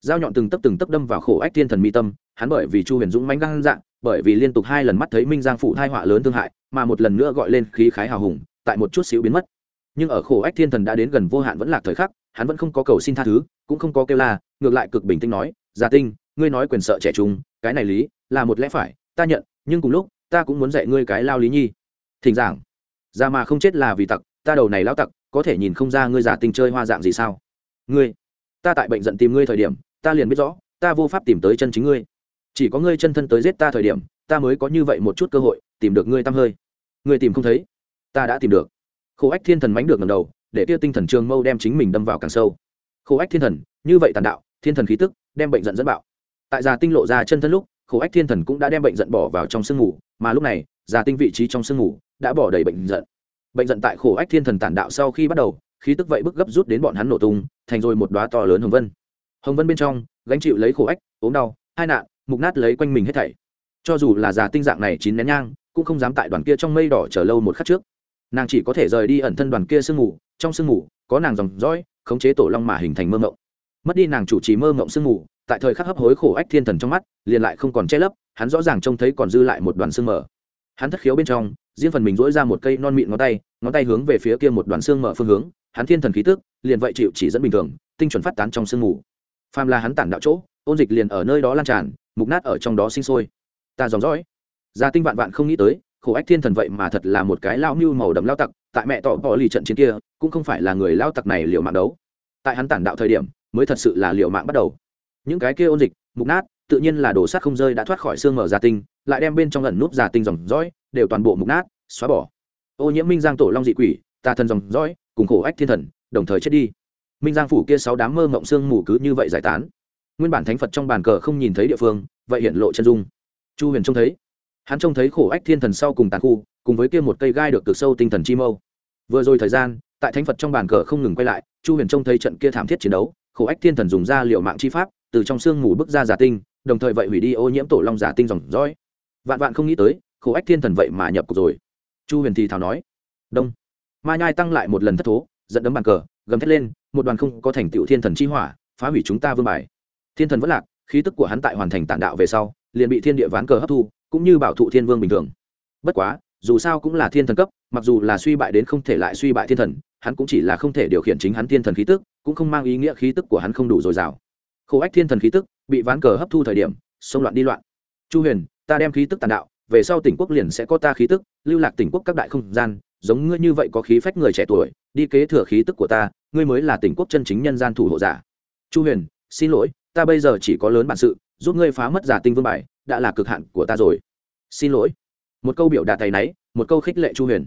S1: Dao nhọn từng tấc từng tấc đâm vào khổ ách thiên thần mi tâm, hắn bởi vì chu huyền dũng mánh gan dạng, bởi vì liên tục hai lần mắt thấy minh giang phụ thai họa lớn thương hại, mà một lần nữa gọi lên khí khái hào hùng, tại một chút xíu biến mất nhưng ở khổ ách thiên thần đã đến gần vô hạn vẫn lạc thời khắc, hắn vẫn không có cầu xin tha thứ, cũng không có kêu la, ngược lại cực bình tĩnh nói gia tinh, ngươi nói quyền sợ trẻ trung, cái này lý, là một lẽ phải, ta nhận, nhưng cùng lúc, ta cũng muốn dạy ngươi cái lao lý nhi. Thỉnh giảng. Ra mà không chết là vì tặc, ta đầu này lao tặc, có thể nhìn không ra ngươi giả tinh chơi hoa dạng gì sao? Ngươi, ta tại bệnh giận tìm ngươi thời điểm, ta liền biết rõ, ta vô pháp tìm tới chân chính ngươi. Chỉ có ngươi chân thân tới giết ta thời điểm, ta mới có như vậy một chút cơ hội, tìm được ngươi tăm hơi. Ngươi tìm không thấy, ta đã tìm được khổ ách thiên thần mánh được ngầm đầu để kia tinh thần trường mâu đem chính mình đâm vào càng sâu. Khổ ách thiên thần như vậy tàn đạo thiên thần khí tức đem bệnh giận dẫn bạo. Tại già tinh lộ ra chân thân lúc khổ ách thiên thần cũng đã đem bệnh giận bỏ vào trong sương ngủ, mà lúc này già tinh vị trí trong sương ngủ đã bỏ đầy bệnh giận. Bệnh giận tại khổ ách thiên thần tản đạo sau khi bắt đầu khí tức vậy bức gấp rút đến bọn hắn nổ tung thành rồi một đoá to lớn hồng vân. Hồng vân bên trong gánh chịu lấy khổ ách ốm đau hai nạn mục nát lấy quanh mình hết thảy. Cho dù là già tinh dạng này chín nén nhang cũng không dám tại đoàn kia trong mây đỏ chờ lâu một khắc trước nàng chỉ có thể rời đi ẩn thân đoàn kia sương mù, trong sương mù, có nàng dòng dõi, khống chế tổ long mà hình thành mơ mộng. Mất đi nàng chủ trì mơ mộng sương mù, tại thời khắc hấp hối khổ ách thiên thần trong mắt, liền lại không còn che lấp, hắn rõ ràng trông thấy còn dư lại một đoàn sương mở hắn thất khiếu bên trong, riêng phần mình dỗi ra một cây non mịn ngón tay ngón tay hướng về phía kia một đoàn xương mở phương hướng, hắn thiên thần khí tức, liền vậy chịu chỉ dẫn bình thường, tinh chuẩn phát tán trong sương mù. Phàm là hắn tản đạo chỗ, ôn dịch liền ở nơi đó lan tràn, mục nát ở trong đó sinh sôi. Ta dòng dõi. Gia tinh vạn vạn không nghĩ tới khổ ách thiên thần vậy mà thật là một cái lao mưu màu đậm lao tặc, tại mẹ tỏ bỏ lì trận chiến kia, cũng không phải là người lao tặc này liệu mạng đấu. Tại hắn tản đạo thời điểm, mới thật sự là liệu mạng bắt đầu. Những cái kia ôn dịch, mục nát, tự nhiên là đổ sát không rơi đã thoát khỏi xương mở gia tinh, lại đem bên trong ẩn núp gia tinh dòng dõi, đều toàn bộ mục nát, xóa bỏ. Ô nhiễm minh giang tổ long dị quỷ, tà thần dòng dõi, cùng khổ ách thiên thần, đồng thời chết đi. Minh giang phủ kia sáu đám mơ mộng xương mù cứ như vậy giải tán. Nguyên bản thánh phật trong bàn cờ không nhìn thấy địa phương, vậy hiện lộ chân dung. Chu huyền trông thấy hắn trông thấy khổ ách thiên thần sau cùng tàn khu, cùng với kia một cây gai được cực sâu tinh thần chi mâu. Vừa rồi thời gian, tại thánh phật trong bàn cờ không ngừng quay lại, chu huyền trông thấy trận kia thảm thiết chiến đấu, khổ ách thiên thần dùng ra liệu mạng chi pháp, từ trong sương mù bước ra giả tinh, đồng thời vậy hủy đi ô nhiễm tổ long giả tinh dòng dõi. Vạn vạn không nghĩ tới, khổ ách thiên thần vậy mà nhập cuộc rồi. Chu huyền thì thảo nói, đông. Ma nhai tăng lại một lần thất thố, dẫn đấm bàn cờ, gầm thét lên, một đoàn không có thành tựu thiên thần chi hỏa, phá hủy chúng ta vương bài. Thiên thần vẫn lạc, khí tức của hắn tại hoàn thành tản đạo về sau, liền bị thiên địa ván cờ hấp thu cũng như bảo thụ thiên vương bình thường. Bất quá, dù sao cũng là thiên thần cấp, mặc dù là suy bại đến không thể lại suy bại thiên thần, hắn cũng chỉ là không thể điều khiển chính hắn thiên thần khí tức, cũng không mang ý nghĩa khí tức của hắn không đủ dồi dào. Khổ ách thiên thần khí tức, bị ván cờ hấp thu thời điểm, xông loạn đi loạn. Chu huyền, ta đem khí tức tàn đạo, về sau tỉnh quốc liền sẽ có ta khí tức, lưu lạc tỉnh quốc các đại không gian, giống ngươi như vậy có khí phách người trẻ tuổi, đi kế thừa khí tức của ta, ngươi mới là tỉnh quốc chân chính nhân gian thủ hộ giả. Chu huyền, xin lỗi, ta bây giờ chỉ có lớn bản sự, giúp ngươi phá mất giả tinh vương bài đã là cực hạn của ta rồi. Xin lỗi. Một câu biểu đạt tay náy, một câu khích lệ chu huyền.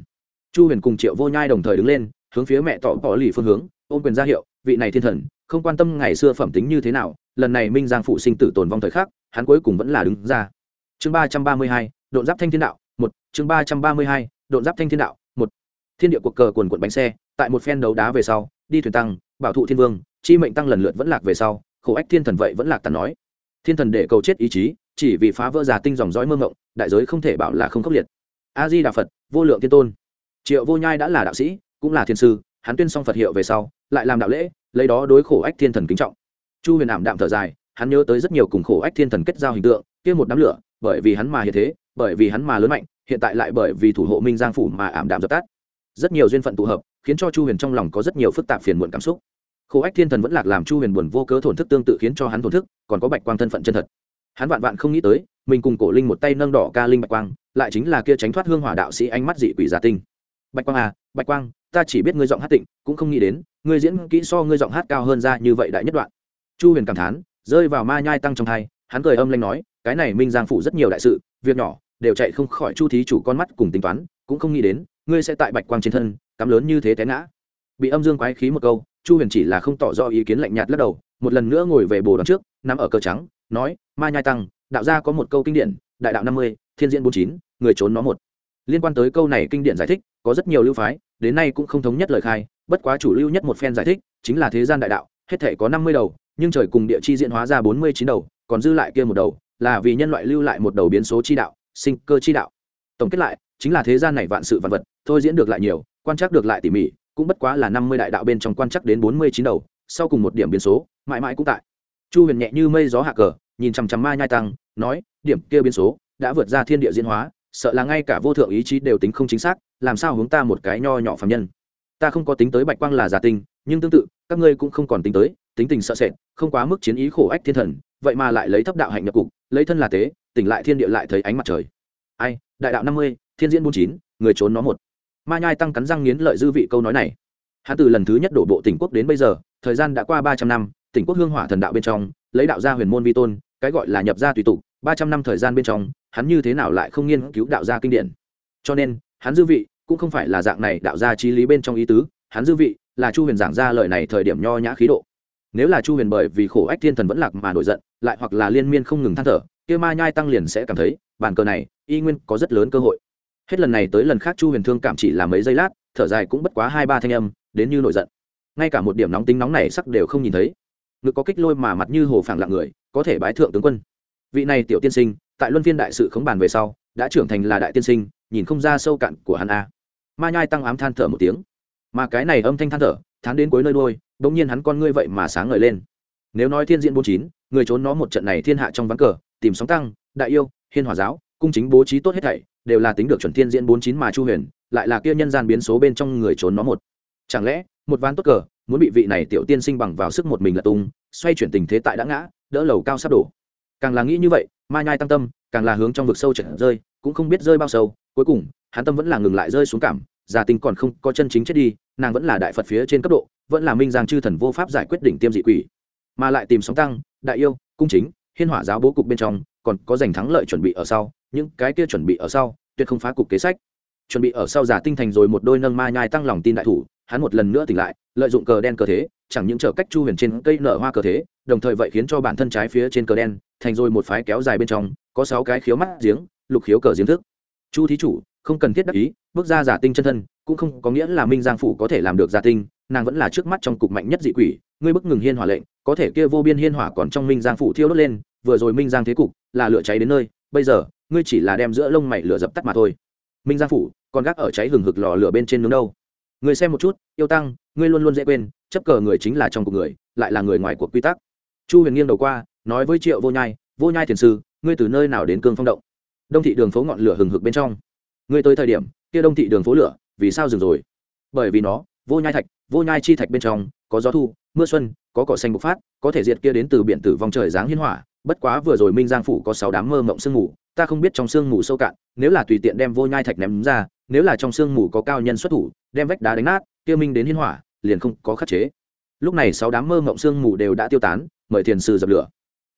S1: Chu huyền cùng triệu vô nhai đồng thời đứng lên, hướng phía mẹ tỏ bỏ lì phương hướng, ôm quyền ra hiệu, vị này thiên thần, không quan tâm ngày xưa phẩm tính như thế nào, lần này minh giang phụ sinh tử tồn vong thời khắc, hắn cuối cùng vẫn là đứng ra. Chương ba trăm ba mươi hai, độn giáp thanh thiên đạo, một. Chương ba trăm ba mươi hai, độn giáp thanh thiên đạo, một. Thiên địa cuộc cờ quần quận bánh xe, tại một phen đấu đá về sau, đi thuyền tăng, bảo thụ thiên vương, chi mệnh tăng lần lượt vẫn lạc về sau, khổ ách thiên thần vậy vẫn lạc tàn nói. Thiên thần để cầu chết ý chí chỉ vì phá vỡ giả tinh dòng dõi mơ ngộng đại giới không thể bảo là không khốc liệt. A di đà phật, vô lượng thiên tôn. Triệu vô nhai đã là đạo sĩ, cũng là thiên sư, hắn tuyên xong phật hiệu về sau, lại làm đạo lễ, lấy đó đối khổ ách thiên thần kính trọng. Chu huyền ảm đạm thở dài, hắn nhớ tới rất nhiều cùng khổ ách thiên thần kết giao hình tượng, kia một đám lửa, bởi vì hắn mà hiện thế, bởi vì hắn mà lớn mạnh, hiện tại lại bởi vì thủ hộ minh giang phủ mà ảm đạm dập tắt. Rất nhiều duyên phận tụ hợp, khiến cho chu huyền trong lòng có rất nhiều phức tạp phiền muộn cảm xúc. Khổ ách thiên thần vẫn lạc làm chu huyền buồn vô cớ thổn thức tương tự khiến cho hắn thổn thức, còn có bạch quang thân phận chân thật hắn vạn vạn không nghĩ tới, mình cùng cổ linh một tay nâng đỏ ca linh bạch quang, lại chính là kia tránh thoát hương hỏa đạo sĩ ánh mắt dị quỷ giả tinh. Bạch quang à bạch quang, ta chỉ biết ngươi giọng hát tịnh, cũng không nghĩ đến, ngươi diễn kỹ so ngươi giọng hát cao hơn ra như vậy đại nhất đoạn. Chu huyền cảm thán, rơi vào ma nhai tăng trong thai, hắn cười âm lanh nói, cái này minh giang phủ rất nhiều đại sự, việc nhỏ, đều chạy không khỏi chu thí chủ con mắt cùng tính toán, cũng không nghĩ đến, ngươi sẽ tại bạch quang trên thân, cắm lớn như thế té ngã. Bị âm dương quái khí một câu, chu huyền chỉ là không tỏ rõ ý kiến lạnh nhạt lắc đầu, một lần nữa ngồi về bồ đón trước, nằm ở cờ trắng nói, ma nhai tăng, đạo gia có một câu kinh điển, đại đạo năm mươi, thiên diễn bốn chín, người trốn nó một. Liên quan tới câu này kinh điển giải thích, có rất nhiều lưu phái, đến nay cũng không thống nhất lời khai, bất quá chủ lưu nhất một phen giải thích, chính là thế gian đại đạo, hết thể có năm mươi đầu, nhưng trời cùng địa chi diễn hóa ra bốn mươi chín đầu, còn dư lại kia một đầu, là vì nhân loại lưu lại một đầu biến số chi đạo, sinh cơ chi đạo. Tổng kết lại, chính là thế gian này vạn sự vạn vật, thôi diễn được lại nhiều, quan trắc được lại tỉ mỉ, cũng bất quá là năm mươi đại đạo bên trong quan trắc đến bốn mươi chín đầu, sau cùng một điểm biến số, mãi mãi cũng tại. Chu huyền nhẹ như mây gió hạ cờ nhìn chằm chằm ma nhai tăng, nói, điểm kia biến số đã vượt ra thiên địa diễn hóa, sợ là ngay cả vô thượng ý chí đều tính không chính xác, làm sao hướng ta một cái nho nhỏ phạm nhân? Ta không có tính tới bạch quang là giả tinh nhưng tương tự, các ngươi cũng không còn tính tới, tính tình sợ sệt, không quá mức chiến ý khổ ách thiên thần, vậy mà lại lấy thấp đạo hạnh nhập cục, lấy thân là tế, tỉnh lại thiên địa lại thấy ánh mặt trời. Ai, đại đạo năm mươi, thiên diễn bốn chín, người trốn nó một. Ma nhai tăng cắn răng nghiến lợi dư vị câu nói này. Hắn từ lần thứ nhất đổ bộ tỉnh quốc đến bây giờ, thời gian đã qua ba trăm năm, tỉnh quốc hương hỏa thần đạo bên trong lấy đạo gia huyền môn vi tôn, cái gọi là nhập gia tùy tục, ba trăm năm thời gian bên trong, hắn như thế nào lại không nghiên cứu đạo gia kinh điển? Cho nên, hắn dư vị, cũng không phải là dạng này đạo gia trí lý bên trong ý tứ, hắn dư vị là chu huyền giảng ra lời này thời điểm nho nhã khí độ. Nếu là chu huyền bởi vì khổ ách thiên thần vẫn lạc mà nổi giận, lại hoặc là liên miên không ngừng than thở, kia ma nhai tăng liền sẽ cảm thấy, bàn cờ này, y nguyên có rất lớn cơ hội. Hết lần này tới lần khác chu huyền thương cảm chỉ là mấy giây lát, thở dài cũng bất quá hai ba thanh âm, đến như nổi giận. Ngay cả một điểm nóng tính nóng này sắc đều không nhìn thấy ngực có kích lôi mà mặt như hồ phẳng lặng người, có thể bái thượng tướng quân. Vị này tiểu tiên sinh, tại luân phiên đại sự khống bàn về sau, đã trưởng thành là đại tiên sinh, nhìn không ra sâu cạn của hắn a. Ma nhai tăng ám than thở một tiếng. Mà cái này âm thanh than thở, thán đến cuối nơi đôi bỗng nhiên hắn con ngươi vậy mà sáng ngời lên. Nếu nói thiên diễn bốn chín, người trốn nó một trận này thiên hạ trong ván cờ, tìm sóng tăng, đại yêu, hiên hòa giáo, cung chính bố trí tốt hết thảy, đều là tính được chuẩn thiên diễn bốn chín mà chu huyền, lại là kia nhân gian biến số bên trong người trốn nó một. Chẳng lẽ, một ván tốt cờ muốn bị vị này tiểu tiên sinh bằng vào sức một mình là tung, xoay chuyển tình thế tại đã ngã, đỡ lầu cao sắp đổ. Càng là nghĩ như vậy, ma nhai tăng tâm, càng là hướng trong vực sâu trận rơi, cũng không biết rơi bao sâu, cuối cùng, hắn tâm vẫn là ngừng lại rơi xuống cảm gia tình còn không có chân chính chết đi, nàng vẫn là đại phật phía trên cấp độ, vẫn là minh giang chư thần vô pháp giải quyết đỉnh tiêm dị quỷ. Mà lại tìm sóng tăng, đại yêu, cung chính, hiên hỏa giáo bố cục bên trong, còn có giành thắng lợi chuẩn bị ở sau, những cái kia chuẩn bị ở sau, tuyệt không phá cục kế sách. Chuẩn bị ở sau giả tinh thành rồi một đôi nâng ma nhai tăng lòng tin đại thủ hắn một lần nữa tỉnh lại, lợi dụng cờ đen cờ thế, chẳng những trở cách chu huyền trên cây nở hoa cờ thế, đồng thời vậy khiến cho bản thân trái phía trên cờ đen, thành rồi một phái kéo dài bên trong, có sáu cái khiếu mắt giếng, lục khiếu cờ giếng thức. Chu thí chủ, không cần thiết đắc ý, bước ra giả tinh chân thân, cũng không có nghĩa là minh giang phủ có thể làm được giả tinh, nàng vẫn là trước mắt trong cục mạnh nhất dị quỷ, ngươi bức ngừng hiên hỏa lệnh, có thể kia vô biên hiên hỏa còn trong minh giang phủ thiêu đốt lên, vừa rồi minh giang thế cục là lửa cháy đến nơi, bây giờ, ngươi chỉ là đem giữa lông mày lửa dập tắt mà thôi. Minh giang phủ còn gác ở cháy hừng hực lò lửa bên trên nướng đâu? Ngươi xem một chút, yêu tăng, ngươi luôn luôn dễ quên, chấp cờ người chính là trong cuộc người, lại là người ngoài cuộc quy tắc. Chu huyền nghiêng đầu qua, nói với triệu vô nhai vô nhai thiền sư, ngươi từ nơi nào đến cương phong động? Đông thị đường phố ngọn lửa hừng hực bên trong. Ngươi tới thời điểm, kia đông thị đường phố lửa, vì sao dừng rồi? Bởi vì nó, vô nhai thạch, vô nhai chi thạch bên trong, có gió thu, mưa xuân, có cỏ xanh bộc phát, có thể diệt kia đến từ biển tử vong trời dáng hiên hỏa, bất quá vừa rồi minh giang phủ có sáu đám mơ mộng sương mù, ta không biết trong sương mù sâu cạn, nếu là tùy tiện đem vô nhai thạch ném ra nếu là trong sương mù có cao nhân xuất thủ, đem vách đá đánh nát, kia minh đến hiên hỏa, liền không có khắc chế. Lúc này sáu đám mơ mộng sương mù đều đã tiêu tán, mời thiền sư dập lửa.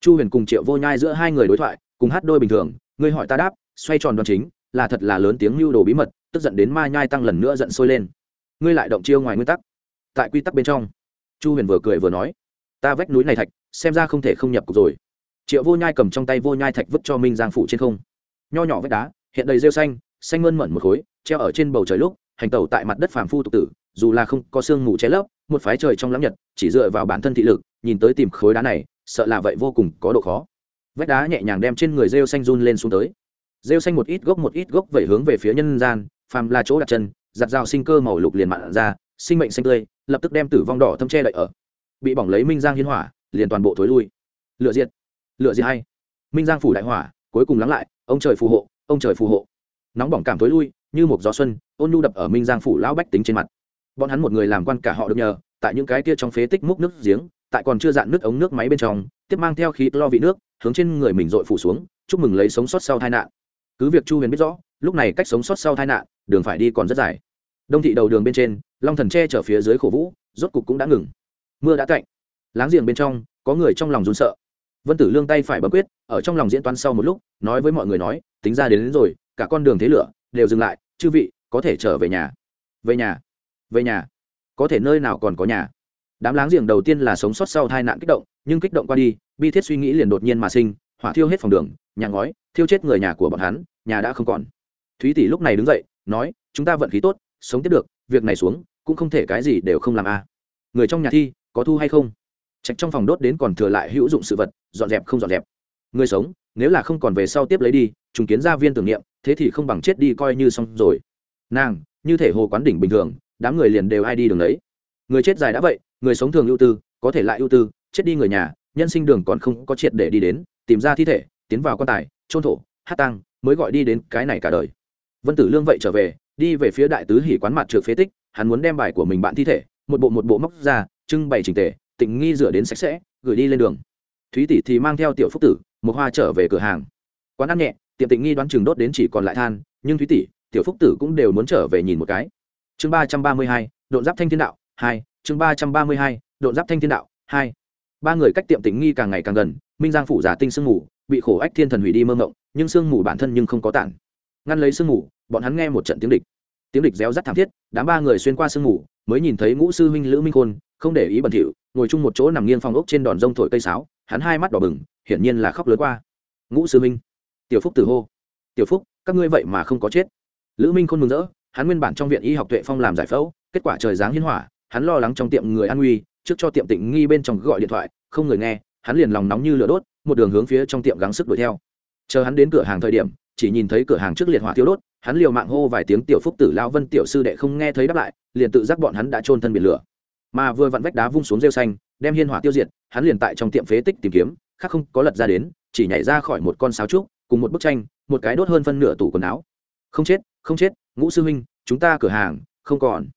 S1: Chu huyền cùng triệu vô nhai giữa hai người đối thoại, cùng hát đôi bình thường, ngươi hỏi ta đáp, xoay tròn đoan chính, là thật là lớn tiếng lưu đồ bí mật, tức giận đến ma nhai tăng lần nữa giận sôi lên. Ngươi lại động chiêu ngoài nguyên tắc. Tại quy tắc bên trong, chu huyền vừa cười vừa nói, ta vách núi này thạch, xem ra không thể không nhập cục rồi. Triệu vô nhai cầm trong tay vô nhai thạch vứt cho minh giang phủ trên không. Nho nhỏ vách đá, hiện đầy rêu xanh xanh mơn mận một khối, treo ở trên bầu trời lúc, hành tẩu tại mặt đất phàm phu tục tử, dù là không có sương mù che lấp, một phái trời trong lắm nhật, chỉ dựa vào bản thân thị lực, nhìn tới tìm khối đá này, sợ là vậy vô cùng có độ khó. Vách đá nhẹ nhàng đem trên người rêu xanh run lên xuống tới. Rêu xanh một ít gốc một ít gốc vẩy hướng về phía nhân gian, phàm là chỗ đặt chân, giặt rào sinh cơ màu lục liền mặn ra, sinh mệnh xanh tươi, lập tức đem tử vong đỏ thâm che đậy ở. Bị bỏng lấy minh giang hiến hỏa, liền toàn bộ thối lui. Lựa diệt. Lựa diệt hay. Minh giang phủ đại hỏa, cuối cùng lắng lại, ông trời phù hộ, ông trời phù hộ nóng bỏng cảm tối lui như một gió xuân ôn nhu đập ở minh giang phủ lão bách tính trên mặt. Bọn hắn một người làm quan cả họ được nhờ tại những cái kia trong phế tích múc nước giếng tại còn chưa dạn nước ống nước máy bên trong tiếp mang theo khí lo vị nước hướng trên người mình dội phủ xuống chúc mừng lấy sống sót sau tai nạn. Cứ việc chu huyền biết rõ lúc này cách sống sót sau tai nạn đường phải đi còn rất dài. Đông thị đầu đường bên trên long thần tre chở phía dưới khổ vũ rốt cục cũng đã ngừng. Mưa đã cạnh láng giềng bên trong có người trong lòng run sợ. Vân tử lương tay phải bấm quyết ở trong lòng diễn toán sau một lúc nói với mọi người nói tính ra đến, đến rồi cả con đường thế lửa đều dừng lại, chư vị, có thể trở về nhà. Về nhà về nhà, có thể nơi nào còn có nhà? Đám láng giềng đầu tiên là sống sót sau tai nạn kích động, nhưng kích động qua đi, bi thiết suy nghĩ liền đột nhiên mà sinh, hỏa thiêu hết phòng đường, nhà ngói, thiêu chết người nhà của bọn hắn, nhà đã không còn. Thúy tỷ lúc này đứng dậy, nói, chúng ta vận khí tốt, sống tiếp được, việc này xuống, cũng không thể cái gì đều không làm a người trong nhà thi, có thu hay không? Trạch trong phòng đốt đến còn thừa lại hữu dụng sự vật, dọn dẹp không dọn dẹp. Người sống, nếu là không còn về sau tiếp lấy đi, trùng kiến gia viên tưởng niệm thế thì không bằng chết đi coi như xong rồi. Nàng, như thể hồ quán đỉnh bình thường, đám người liền đều ai đi đường đấy. Người chết dài đã vậy, người sống thường ưu tư, có thể lại ưu tư, chết đi người nhà, nhân sinh đường còn không có triệt để đi đến, tìm ra thi thể, tiến vào quan tài, trôn thổ, hát tăng mới gọi đi đến cái này cả đời. Vân tử lương vậy trở về, đi về phía đại tứ hỉ quán mặt trượt phế tích, hắn muốn đem bài của mình bạn thi thể, một bộ một bộ móc ra, trưng bày trình tề, tịnh nghi rửa đến sạch sẽ, gửi đi lên đường. Thúy tỷ thì mang theo tiểu phúc tử một hoa trở về cửa hàng. Quán ăn nhẹ tiệm tịnh nghi đoán chừng đốt đến chỉ còn lại than, nhưng thúy tỷ, tiểu phúc tử cũng đều muốn trở về nhìn một cái. Chương ba trăm ba mươi hai, độn giáp thanh thiên đạo, hai, chương ba trăm ba mươi hai, độn giáp thanh thiên đạo, hai. Ba người cách tiệm tịnh nghi càng ngày càng gần, minh giang phủ giả tinh sương mù, bị khổ ách thiên thần hủy đi mơ ngộng nhưng sương mù bản thân nhưng không có tản. Ngăn lấy sương mù, bọn hắn nghe một trận tiếng địch. Tiếng địch réo rắt thảm thiết, đám ba người xuyên qua sương mù, mới nhìn thấy ngũ sư huynh lữ minh khôn, không để ý bẩn thỉu, ngồi chung một chỗ nằm nghiêng phòng ốc trên đòn rông thổi cây sáo, hắn hai mắt đỏ bừng, hiển nhiên là khóc lớn qua. Ngũ sư huynh tiểu phúc tử hô, tiểu phúc, các ngươi vậy mà không có chết. Lữ minh khôn mừng rỡ, hắn nguyên bản trong viện y học tuệ phong làm giải phẫu, kết quả trời giáng hiên hỏa, hắn lo lắng trong tiệm người an nguy, trước cho tiệm tịnh nghi bên trong gọi điện thoại, không người nghe, hắn liền lòng nóng như lửa đốt, một đường hướng phía trong tiệm gắng sức đuổi theo. Chờ hắn đến cửa hàng thời điểm, chỉ nhìn thấy cửa hàng trước liệt hỏa tiêu đốt, hắn liều mạng hô vài tiếng, tiểu phúc tử lao vân tiểu sư đệ không nghe thấy đáp lại, liền tự giác bọn hắn đã trôn thân biển lửa. Mà vừa vặn vách đá vung xuống rêu xanh, đem hiên hỏa tiêu diệt, hắn liền tại trong tiệm phế tích tìm kiếm, khác không có lật ra đến, chỉ nhảy ra khỏi một con sáo trúc cùng một bức tranh, một cái đốt hơn phân nửa tủ quần áo. Không chết không chết, ngũ sư huynh, chúng ta cửa hàng, không còn.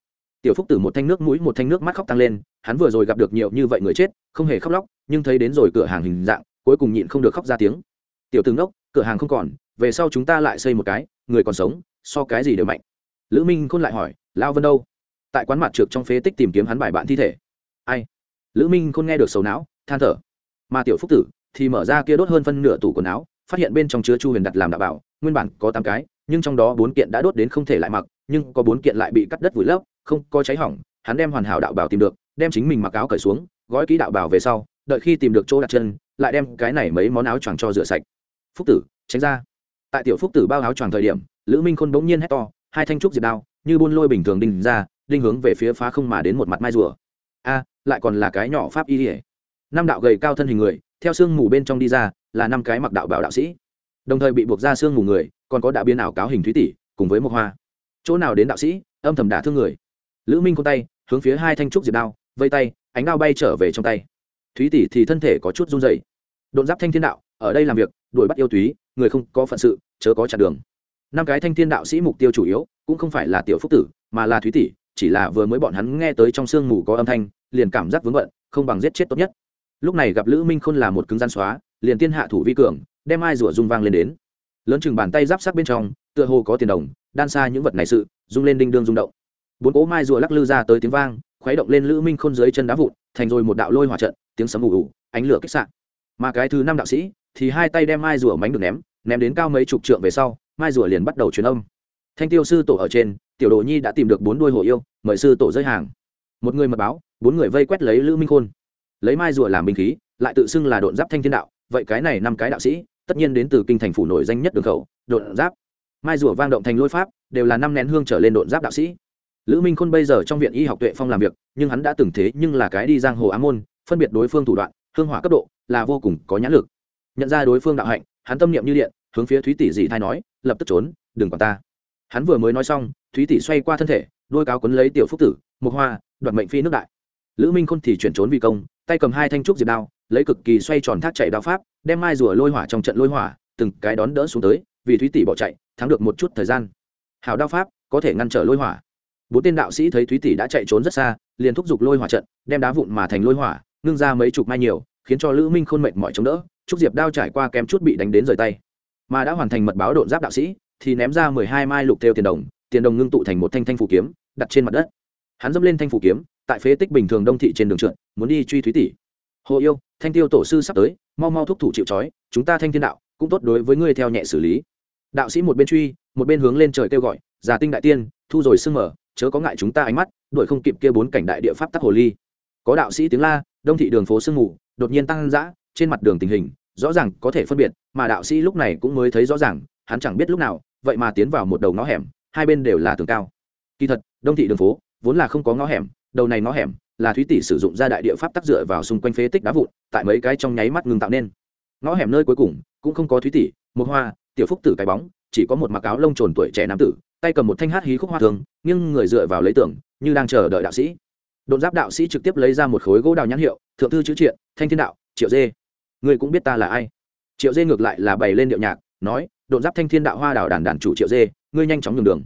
S1: Tiểu phúc tử một thanh nước mũi, một thanh nước mắt khóc tăng lên, hắn vừa rồi gặp được nhiều như vậy người chết, không hề khóc lóc, nhưng thấy đến rồi cửa hàng hình dạng, cuối cùng nhịn không được khóc ra tiếng. Tiểu tướng đốc cửa hàng không còn, về sau chúng ta lại xây một cái, người còn sống, so cái gì đều mạnh. Lữ minh khôn lại hỏi lao vân đâu? Tại quán mặt trượt trong phế tích tìm kiếm hắn bài bạn thi thể. Ai? Lữ minh khôn nghe được sầu não, than thở. Mà tiểu phúc tử thì mở ra kia đốt hơn phân nửa tủ quần áo phát hiện bên trong chứa chu huyền đặt làm đạo bảo, nguyên bản có tám cái, nhưng trong đó bốn kiện đã đốt đến không thể lại mặc, nhưng có bốn kiện lại bị cắt đất vùi lấp, không có cháy hỏng, hắn đem hoàn hảo đạo bảo tìm được, đem chính mình mặc áo cởi xuống, gói kỹ đạo bảo về sau, đợi khi tìm được chỗ đặt chân, lại đem cái này mấy món áo choàng cho rửa sạch. Phúc tử, tránh ra. Tại tiểu phúc tử bao áo choàng thời điểm, lữ minh khôn bỗng nhiên hét to, hai thanh trúc diệt đao, như buôn lôi bình thường đinh ra, đinh hướng về phía phá không mà đến một mặt mai rùa. A, lại còn là cái nhỏ pháp y ỉa năm đạo gầy cao thân hình người, theo sương mù bên trong đi ra là năm cái mặc đạo bảo đạo sĩ. Đồng thời bị buộc ra xương mù người, còn có đạo biên ảo cáo hình thúy tỷ, cùng với một hoa. Chỗ nào đến đạo sĩ, âm thầm đả thương người. Lữ minh con tay, hướng phía hai thanh trúc diệt đao, vây tay, ánh đao bay trở về trong tay. Thúy tỷ thì thân thể có chút run dày đột giáp thanh thiên đạo, ở đây làm việc, đuổi bắt yêu túy, người không có phận sự, chớ có chặn đường. Năm cái thanh thiên đạo sĩ mục tiêu chủ yếu, cũng không phải là tiểu phúc tử, mà là thúy tỷ, chỉ là vừa mới bọn hắn nghe tới trong sương mù có âm thanh, liền cảm giác vướng bận, không bằng giết chết tốt nhất. Lúc này gặp lữ minh khôn là một cứng gian xóa liền tiên hạ thủ vi cường, đem ai rủa rung vang lên đến. Lớn chừng bàn tay giáp sát bên trong, tựa hồ có tiền đồng, đan xa những vật này sự, rung lên đinh đương rung động. Bốn cỗ mai rùa lắc lư ra tới tiếng vang, khuấy động lên lữ minh khôn dưới chân đá vụn, thành rồi một đạo lôi hỏa trận, tiếng sấm ù ù, ánh lửa kích sạn mà cái thứ năm đạo sĩ, thì hai tay đem mai rùa mánh được ném ném đến cao mấy chục trượng về sau, mai rùa liền bắt đầu truyền âm. Thanh tiêu sư tổ ở trên, tiểu đồ nhi đã tìm được bốn đuôi hồ yêu, mời sư tổ rơi hàng. Một người mật báo, bốn người vây quét lấy lữ minh khôn. Lấy mai rùa làm binh khí, lại tự xưng là độn giáp thanh thiên đạo vậy cái này năm cái đạo sĩ, tất nhiên đến từ kinh thành phủ nổi danh nhất đường khẩu, độn giáp. Mai rùa vang động thành lôi pháp, đều là năm nén hương trở lên độn giáp đạo sĩ. Lữ minh khôn bây giờ trong viện y học tuệ phong làm việc, nhưng hắn đã từng thế nhưng là cái đi giang hồ á môn, phân biệt đối phương thủ đoạn, hương hỏa cấp độ, là vô cùng có nhãn lực. Nhận ra đối phương đạo hạnh, hắn tâm niệm như điện, hướng phía thúy tỷ dị thai nói, lập tức trốn, đừng còn ta. Hắn vừa mới nói xong, thúy tỷ xoay qua thân thể, đôi cáo quấn lấy tiểu phúc tử một hoa, đoạt mệnh phi nước đại. Lữ minh khôn thì chuyển trốn vì công tay cầm hai thanh trúc diệp đao, lấy cực kỳ xoay tròn thác chạy đao pháp, đem mai rùa lôi hỏa trong trận lôi hỏa, từng cái đón đỡ xuống tới, vì thúy tỷ bỏ chạy, thắng được một chút thời gian. Hào đao pháp, có thể ngăn trở lôi hỏa. Bốn tên đạo sĩ thấy thúy tỷ đã chạy trốn rất xa, liền thúc giục lôi hỏa trận, đem đá vụn mà thành lôi hỏa, ngưng ra mấy chục mai nhiều, khiến cho lữ minh khôn mệt mỏi chống đỡ, trúc diệp đao trải qua kém chút bị đánh đến rời tay. Mà đã hoàn thành mật báo độn giáp đạo sĩ, thì ném ra mười hai mai lục theo tiền đồng tiền đồng ngưng tụ thành một thanh thanh phủ kiếm, đặt trên mặt đất. Hắn dẫm lên thanh phủ kiếm tại phế tích bình thường đông thị trên đường trượt, muốn đi truy thúy tỷ. Hồ yêu, thanh tiêu tổ sư sắp tới, mau mau thúc thủ chịu trói, chúng ta thanh thiên đạo cũng tốt đối với ngươi theo nhẹ xử lý. Đạo sĩ một bên truy, một bên hướng lên trời kêu gọi giả tinh đại tiên, thu rồi sưng mở chớ có ngại chúng ta ánh mắt, đuổi không kịp kia bốn cảnh đại địa pháp tắc hồ ly. Có đạo sĩ tiếng la, đông thị đường phố sương mù, đột nhiên tăng dã, trên mặt đường tình hình, rõ ràng có thể phân biệt, mà đạo sĩ lúc này cũng mới thấy rõ ràng, hắn chẳng biết lúc nào, vậy mà tiến vào một đầu ngõ hẻm, hai bên đều là tường cao. Kỳ thật, đông thị đường phố vốn là không có ngõ hẻm đầu này ngõ hẻm là thúy tỷ sử dụng ra đại địa pháp tác dựa vào xung quanh phế tích đá vụn, tại mấy cái trong nháy mắt ngừng tạo nên. Ngõ hẻm nơi cuối cùng cũng không có thúy tỷ, một hoa, tiểu phúc tử cái bóng, chỉ có một mặc áo lông trồn tuổi trẻ nam tử, tay cầm một thanh hát hí khúc hoa thường nhưng người dựa vào lấy tưởng như đang chờ đợi đạo sĩ. Đột giáp đạo sĩ trực tiếp lấy ra một khối gỗ đào nhãn hiệu, thượng thư chữ triện, thanh thiên đạo, triệu dê. Người cũng biết ta là ai? Triệu dê ngược lại là bày lên điệu nhạc, nói đột giáp thanh thiên đạo hoa đào đàn đàn chủ triệu dê, ngươi nhanh chóng nhường đường.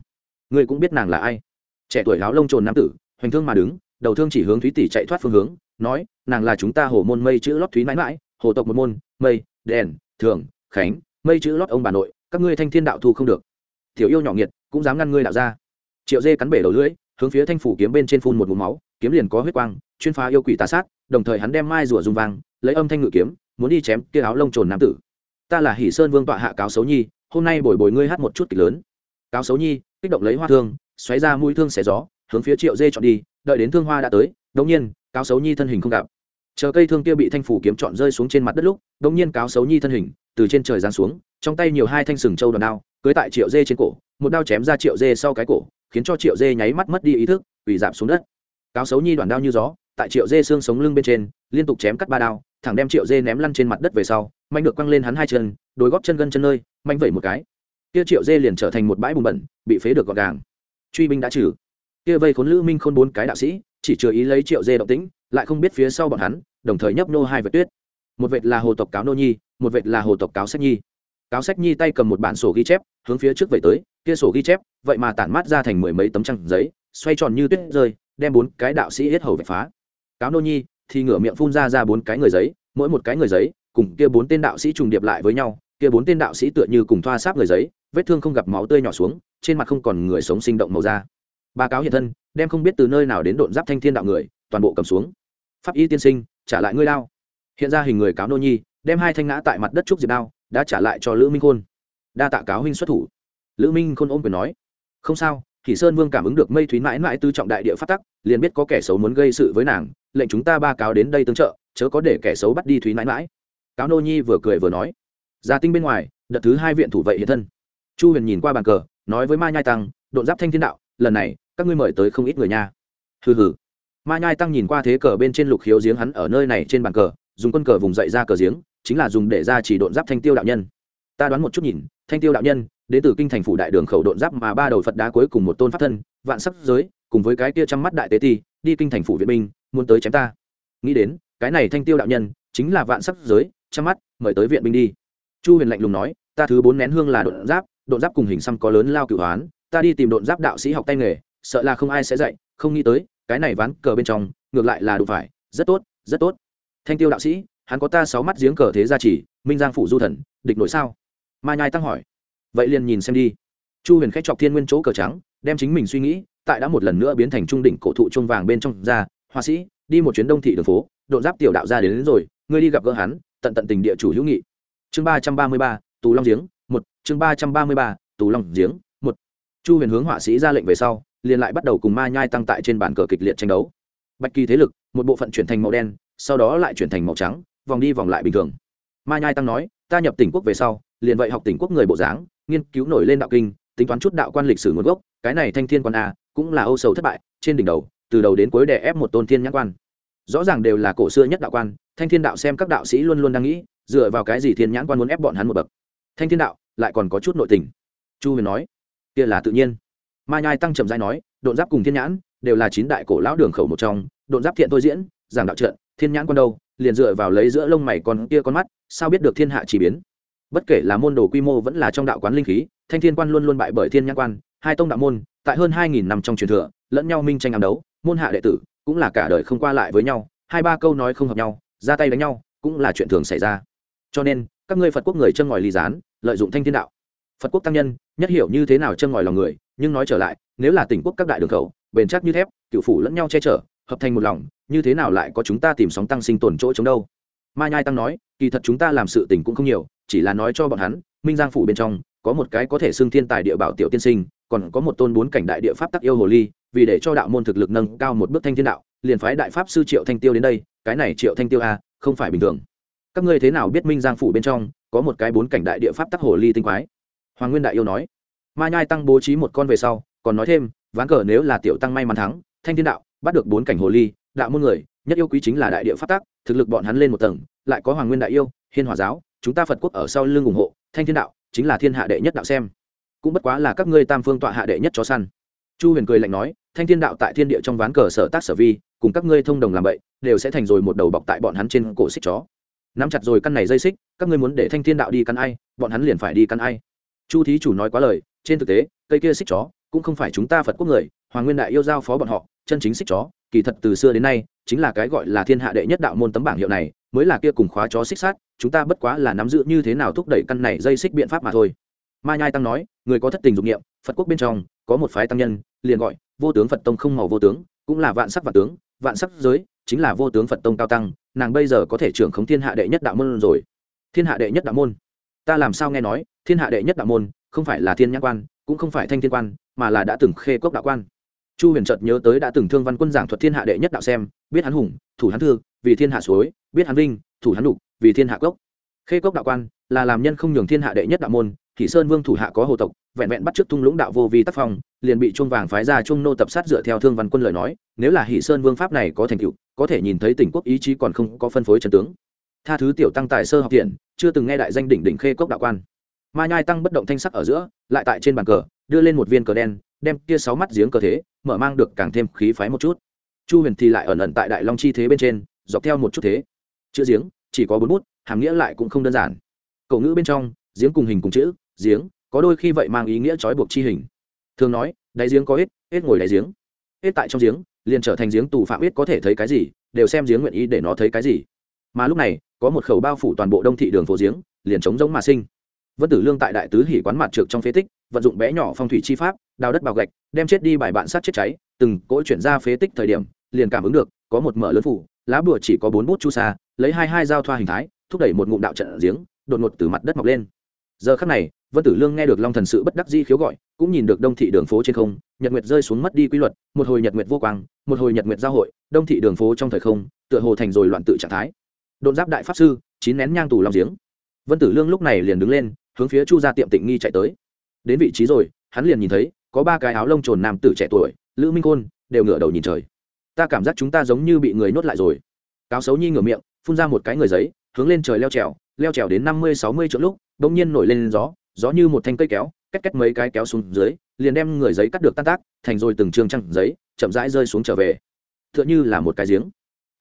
S1: Ngươi cũng biết nàng là ai? Trẻ tuổi áo lông trồn nam tử hoành thương mà đứng, đầu thương chỉ hướng thúy tỷ chạy thoát phương hướng, nói, nàng là chúng ta hồ môn mây chữ lót thúy mãi mãi, hồ tộc một môn, mây, đèn, thường, khánh, mây chữ lót ông bà nội, các ngươi thanh thiên đạo thu không được. Tiểu yêu nhỏ nghiệt, cũng dám ngăn ngươi đạo ra. Triệu dê cắn bể đầu lưỡi, hướng phía thanh phủ kiếm bên trên phun một mũ máu, kiếm liền có huyết quang, chuyên phá yêu quỷ tà sát, đồng thời hắn đem mai rùa dùng vàng lấy âm thanh ngự kiếm, muốn đi chém kia áo lông trồn nam tử. Ta là hỷ sơn vương tọa hạ cáo xấu nhi, hôm nay bồi bồi ngươi hát một chút kịch lớn. Cáo xấu nhi, kích động lấy hoa thương, xoáy ra mũi thương xẻ gió hướng phía triệu dê chọn đi, đợi đến thương hoa đã tới, đống nhiên, cáo xấu nhi thân hình không gặp. Chờ cây thương kia bị thanh phủ kiếm chọn rơi xuống trên mặt đất lúc, đống nhiên cáo xấu nhi thân hình, từ trên trời giáng xuống, trong tay nhiều hai thanh sừng trâu đòn đao, cưới tại triệu dê trên cổ, một đao chém ra triệu dê sau cái cổ, khiến cho triệu dê nháy mắt mất đi ý thức, quỳ giảm xuống đất. Cáo xấu nhi đoàn đao như gió, tại triệu dê xương sống lưng bên trên, liên tục chém cắt ba đao, thẳng đem triệu dê ném lăn trên mặt đất về sau mạnh được quăng lên hắn hai chân, đôi góp chân gân chân nơi mạnh vẩy một cái. Kia triệu dê liền trở thành một bãi bùn bẩn, bị phế được gọn gàng. Truy binh đã trừ kia vây khốn lữ minh khôn bốn cái đạo sĩ, chỉ chưa ý lấy triệu dê động tĩnh, lại không biết phía sau bọn hắn, đồng thời nhấp nô hai vệt tuyết. Một vệt là hồ tộc cáo nô nhi, một vệt là hồ tộc cáo sách nhi. Cáo sách nhi tay cầm một bản sổ ghi chép, hướng phía trước vậy tới, kia sổ ghi chép, vậy mà tản mát ra thành mười mấy tấm trăng giấy, xoay tròn như tuyết rơi, đem bốn cái đạo sĩ hết hầu vạch phá. Cáo nô nhi thì ngửa miệng phun ra ra bốn cái người giấy, mỗi một cái người giấy, cùng kia bốn tên đạo sĩ trùng điệp lại với nhau, kia bốn tên đạo sĩ tựa như cùng thoa sáp người giấy, vết thương không gặp máu tươi nhỏ xuống, trên mặt không còn người sống sinh động màu da ba cáo hiện thân, đem không biết từ nơi nào đến độn giáp thanh thiên đạo người, toàn bộ cầm xuống. Pháp y tiên sinh, trả lại ngươi đao. Hiện ra hình người cáo nô nhi, đem hai thanh ngã tại mặt đất trúc diệp đao, đã trả lại cho lữ minh khôn. Đa tạ cáo huynh xuất thủ. Lữ minh khôn ôm quyền nói. Không sao thì sơn vương cảm ứng được mây thúy mãi mãi tư trọng đại địa phát tắc, liền biết có kẻ xấu muốn gây sự với nàng, lệnh chúng ta ba cáo đến đây tương trợ, chớ có để kẻ xấu bắt đi thúy mãi mãi. Cáo nô nhi vừa cười vừa nói. Gia tinh bên ngoài, đợt thứ hai viện thủ vệ hiện thân. Chu huyền nhìn qua bàn cờ, nói với ma nhai tăng, độn giáp thanh thiên đạo, lần này các ngươi mời tới không ít người nha. Hừ hừ. Ma nhai tăng nhìn qua thế cờ bên trên lục khiếu giếng hắn ở nơi này trên bàn cờ, dùng quân cờ vùng dậy ra cờ giếng, chính là dùng để ra chỉ độn giáp thanh tiêu đạo nhân. Ta đoán một chút nhìn, thanh tiêu đạo nhân, đến từ kinh thành phủ đại đường khẩu độn giáp mà ba đầu phật đá cuối cùng một tôn pháp thân, vạn sắc giới, cùng với cái kia trăm mắt đại tế ti, đi kinh thành phủ viện binh, muốn tới chém ta. Nghĩ đến, cái này thanh tiêu đạo nhân, chính là vạn sắc giới, trăm mắt, mời tới viện binh đi. Chu huyền lạnh lùng nói, ta thứ bốn nén hương là độn giáp độn giáp cùng hình xăm có lớn lao cửu hoán, ta đi tìm độn giáp đạo sĩ học tay nghề sợ là không ai sẽ dạy không nghĩ tới cái này ván cờ bên trong ngược lại là đủ phải rất tốt rất tốt. Thanh tiêu đạo sĩ hắn có ta sáu mắt giếng cờ thế gia chỉ minh giang phủ du thần địch nội sao? Ma nhai tăng hỏi. Vậy liền nhìn xem đi. Chu huyền khách chọc thiên nguyên chỗ cờ trắng đem chính mình suy nghĩ tại đã một lần nữa biến thành trung đỉnh cổ thụ chuông vàng bên trong ra hoa sĩ đi một chuyến đông thị đường phố độn giáp tiểu đạo ra đến, đến rồi ngươi đi gặp gỡ hắn tận tận tình địa chủ hữu nghị. Chương ba trăm ba mươi ba tù long giếng một. Chương ba trăm ba mươi ba tù long giếng một. Chu huyền hướng họa sĩ ra lệnh về sau liền lại bắt đầu cùng ma nhai tăng tại trên bàn cờ kịch liệt tranh đấu. Bạch kỳ thế lực, một bộ phận chuyển thành màu đen, sau đó lại chuyển thành màu trắng, vòng đi vòng lại bình thường. Ma nhai tăng nói, ta nhập tỉnh quốc về sau, liền vậy học tỉnh quốc người bộ dáng, nghiên cứu nổi lên đạo kinh, tính toán chút đạo quan lịch sử nguồn gốc, cái này thanh thiên quan a, cũng là âu sầu thất bại, trên đỉnh đầu, từ đầu đến cuối đè ép một tôn thiên nhãn quan. Rõ ràng đều là cổ xưa nhất đạo quan, thanh thiên đạo xem các đạo sĩ luôn luôn đang nghĩ, dựa vào cái gì thiên nhãn quan muốn ép bọn hắn một bậc. Thanh thiên đạo, lại còn có chút nội tình. Chu huyền nói, kia là tự nhiên ma nhai tăng trầm dai nói, độn giáp cùng thiên nhãn đều là chín đại cổ lão đường khẩu một trong, độn giáp thiện tôi diễn, giảng đạo trận, thiên nhãn quan đâu, liền dựa vào lấy giữa lông mày con kia con mắt, sao biết được thiên hạ chỉ biến? Bất kể là môn đồ quy mô vẫn là trong đạo quán linh khí, thanh thiên quan luôn luôn bại bởi thiên nhãn quan, hai tông đạo môn, tại hơn hai nghìn năm trong truyền thừa, lẫn nhau minh tranh ám đấu, môn hạ đệ tử cũng là cả đời không qua lại với nhau, hai ba câu nói không hợp nhau, ra tay đánh nhau cũng là chuyện thường xảy ra. Cho nên, các ngươi phật quốc người chân ngòi ly gián, lợi dụng thanh thiên đạo. Phật quốc tăng nhân, nhất hiểu như thế nào chân ngòi lòng người nhưng nói trở lại, nếu là tỉnh quốc các đại đường khẩu, bền chắc như thép, cựu phủ lẫn nhau che chở, hợp thành một lòng, như thế nào lại có chúng ta tìm sóng tăng sinh tồn chỗ chống đâu? Ma nhai tăng nói, kỳ thật chúng ta làm sự tình cũng không nhiều, chỉ là nói cho bọn hắn, minh giang phủ bên trong, có một cái có thể xưng thiên tài địa bảo tiểu tiên sinh, còn có một tôn bốn cảnh đại địa pháp tắc yêu hồ ly, vì để cho đạo môn thực lực nâng cao một bước thanh thiên đạo, liền phái đại pháp sư triệu thanh tiêu đến đây, cái này triệu thanh tiêu a không phải bình thường. Các ngươi thế nào biết minh giang phủ bên trong, có một cái bốn cảnh đại địa pháp tắc hồ ly tinh quái? Hoàng nguyên đại yêu nói ma nhai tăng bố trí một con về sau còn nói thêm ván cờ nếu là tiểu tăng may mắn thắng thanh thiên đạo bắt được bốn cảnh hồ ly đạo môn người nhất yêu quý chính là đại địa pháp Tác, thực lực bọn hắn lên một tầng lại có hoàng nguyên đại yêu hiên hòa giáo chúng ta phật quốc ở sau lưng ủng hộ thanh thiên đạo chính là thiên hạ đệ nhất đạo xem. Cũng bất quá là các ngươi tam phương tọa hạ đệ nhất chó săn. Chu huyền cười lạnh nói thanh thiên đạo tại thiên địa trong ván cờ sở tác sở vi cùng các ngươi thông đồng làm vậy đều sẽ thành rồi một đầu bọc tại bọn hắn trên cổ xích chó. Nắm chặt rồi căn này dây xích các ngươi muốn để thanh thiên đạo đi căn ai bọn hắn liền phải đi căn ai. Chu thí chủ nói quá lời trên thực tế, cây kia xích chó cũng không phải chúng ta phật quốc người, hoàng nguyên đại yêu giao phó bọn họ, chân chính xích chó, kỳ thật từ xưa đến nay, chính là cái gọi là thiên hạ đệ nhất đạo môn tấm bảng hiệu này, mới là kia cùng khóa chó xích sát, chúng ta bất quá là nắm giữ như thế nào thúc đẩy căn này dây xích biện pháp mà thôi. Ma nhai tăng nói, người có thất tình dục nghiệm phật quốc bên trong có một phái tăng nhân, liền gọi vô tướng phật tông không màu vô tướng, cũng là vạn sắc vạn tướng, vạn sắc giới, chính là vô tướng phật tông cao tăng, nàng bây giờ có thể trưởng khống thiên hạ đệ nhất đạo môn rồi. Thiên hạ đệ nhất đạo môn. Ta làm sao nghe nói, thiên hạ đệ nhất đạo môn không phải là thiên nhã quan, cũng không phải thanh thiên quan, mà là đã từng khê cốc đạo quan. Chu huyền chợt nhớ tới đã từng thương văn quân giảng thuật thiên hạ đệ nhất đạo xem, biết hắn hùng, thủ hắn thương vì thiên hạ suối, biết hắn vinh, thủ hắn đục vì thiên hạ cốc. Khê cốc đạo quan là làm nhân không nhường thiên hạ đệ nhất đạo môn thì sơn vương thủ hạ có hồ tộc, vẹn vẹn bắt trước Thung lũng đạo vô vi tác phong, liền bị chuông vàng phái ra chuông nô tập sát dựa theo thương văn quân lời nói, nếu là hỷ sơn vương pháp này có thành tựu, có thể nhìn thấy tỉnh quốc ý chí còn không có phân phối trần tướng. Tha thứ tiểu tăng tài sơ học thiện chưa từng nghe đại danh đỉnh đỉnh khê cốc đạo quan ma nhai tăng bất động thanh sắc ở giữa, lại tại trên bàn cờ, đưa lên một viên cờ đen, đem kia sáu mắt giếng cờ thế, mở mang được càng thêm khí phái một chút. Chu huyền thì lại ẩn ẩn tại đại long chi thế bên trên, dọc theo một chút thế. Chữ giếng, chỉ có bốn bút, hàm nghĩa lại cũng không đơn giản. Cậu ngữ bên trong, giếng cùng hình cùng chữ, giếng, có đôi khi vậy mang ý nghĩa trói buộc chi hình. Thường nói, đáy giếng có hết hết ngồi đáy giếng. Hết tại trong giếng, liền trở thành giếng tù phạm ít có thể thấy cái gì, đều xem giếng nguyện ý để nó thấy cái gì. Mà lúc này, có một khẩu bao phủ toàn bộ đông thị đường phố giếng, liền chống giống mà sinh vân tử lương tại đại tứ hỉ quán mặt trượt trong phế tích, vận dụng bé nhỏ phong thủy chi pháp, đào đất bào gạch, đem chết đi bài bạn sát chết cháy, từng cỗ chuyển ra phế tích thời điểm, liền cảm ứng được, có một mở lớn phủ, lá bùa chỉ có bốn bút chu sa, lấy hai hai dao thoa hình thái, thúc đẩy một ngụm đạo trận giếng, đột ngột từ mặt đất mọc lên. Giờ khắc này, vân tử lương nghe được long thần sự bất đắc di khiếu gọi, cũng nhìn được đông thị đường phố trên không, nhật nguyệt rơi xuống mất đi quy luật, một hồi nhật nguyệt vô quang, một hồi nhật nguyệt giao hội, đông thị đường phố trong thời không, tựa hồ thành rồi loạn tự trạng thái. Đột giáp đại pháp sư, chín nén nhang tù lòng giếng. Vân tử lương lúc này liền đứng lên hướng phía chu gia tiệm tịnh nghi chạy tới. Đến vị trí rồi, hắn liền nhìn thấy, có ba cái áo lông trồn nam tử trẻ tuổi, lữ minh khôn, đều ngửa đầu nhìn trời. Ta cảm giác chúng ta giống như bị người nhốt lại rồi. Cáo xấu nhi ngửa miệng, phun ra một cái người giấy, hướng lên trời leo trèo leo trèo đến năm mươi sáu mươi chỗ lúc đ ỗ n g nhiên nổi lên gió gió như một thanh cây kéo cách cách mấy cái kéo xuống dưới, liền đem người giấy cắt được tan tác, thành rồi từng trường trăng giấy, chậm rãi rơi xuống trở về. T h ư ợ n h ư là một cái giếng.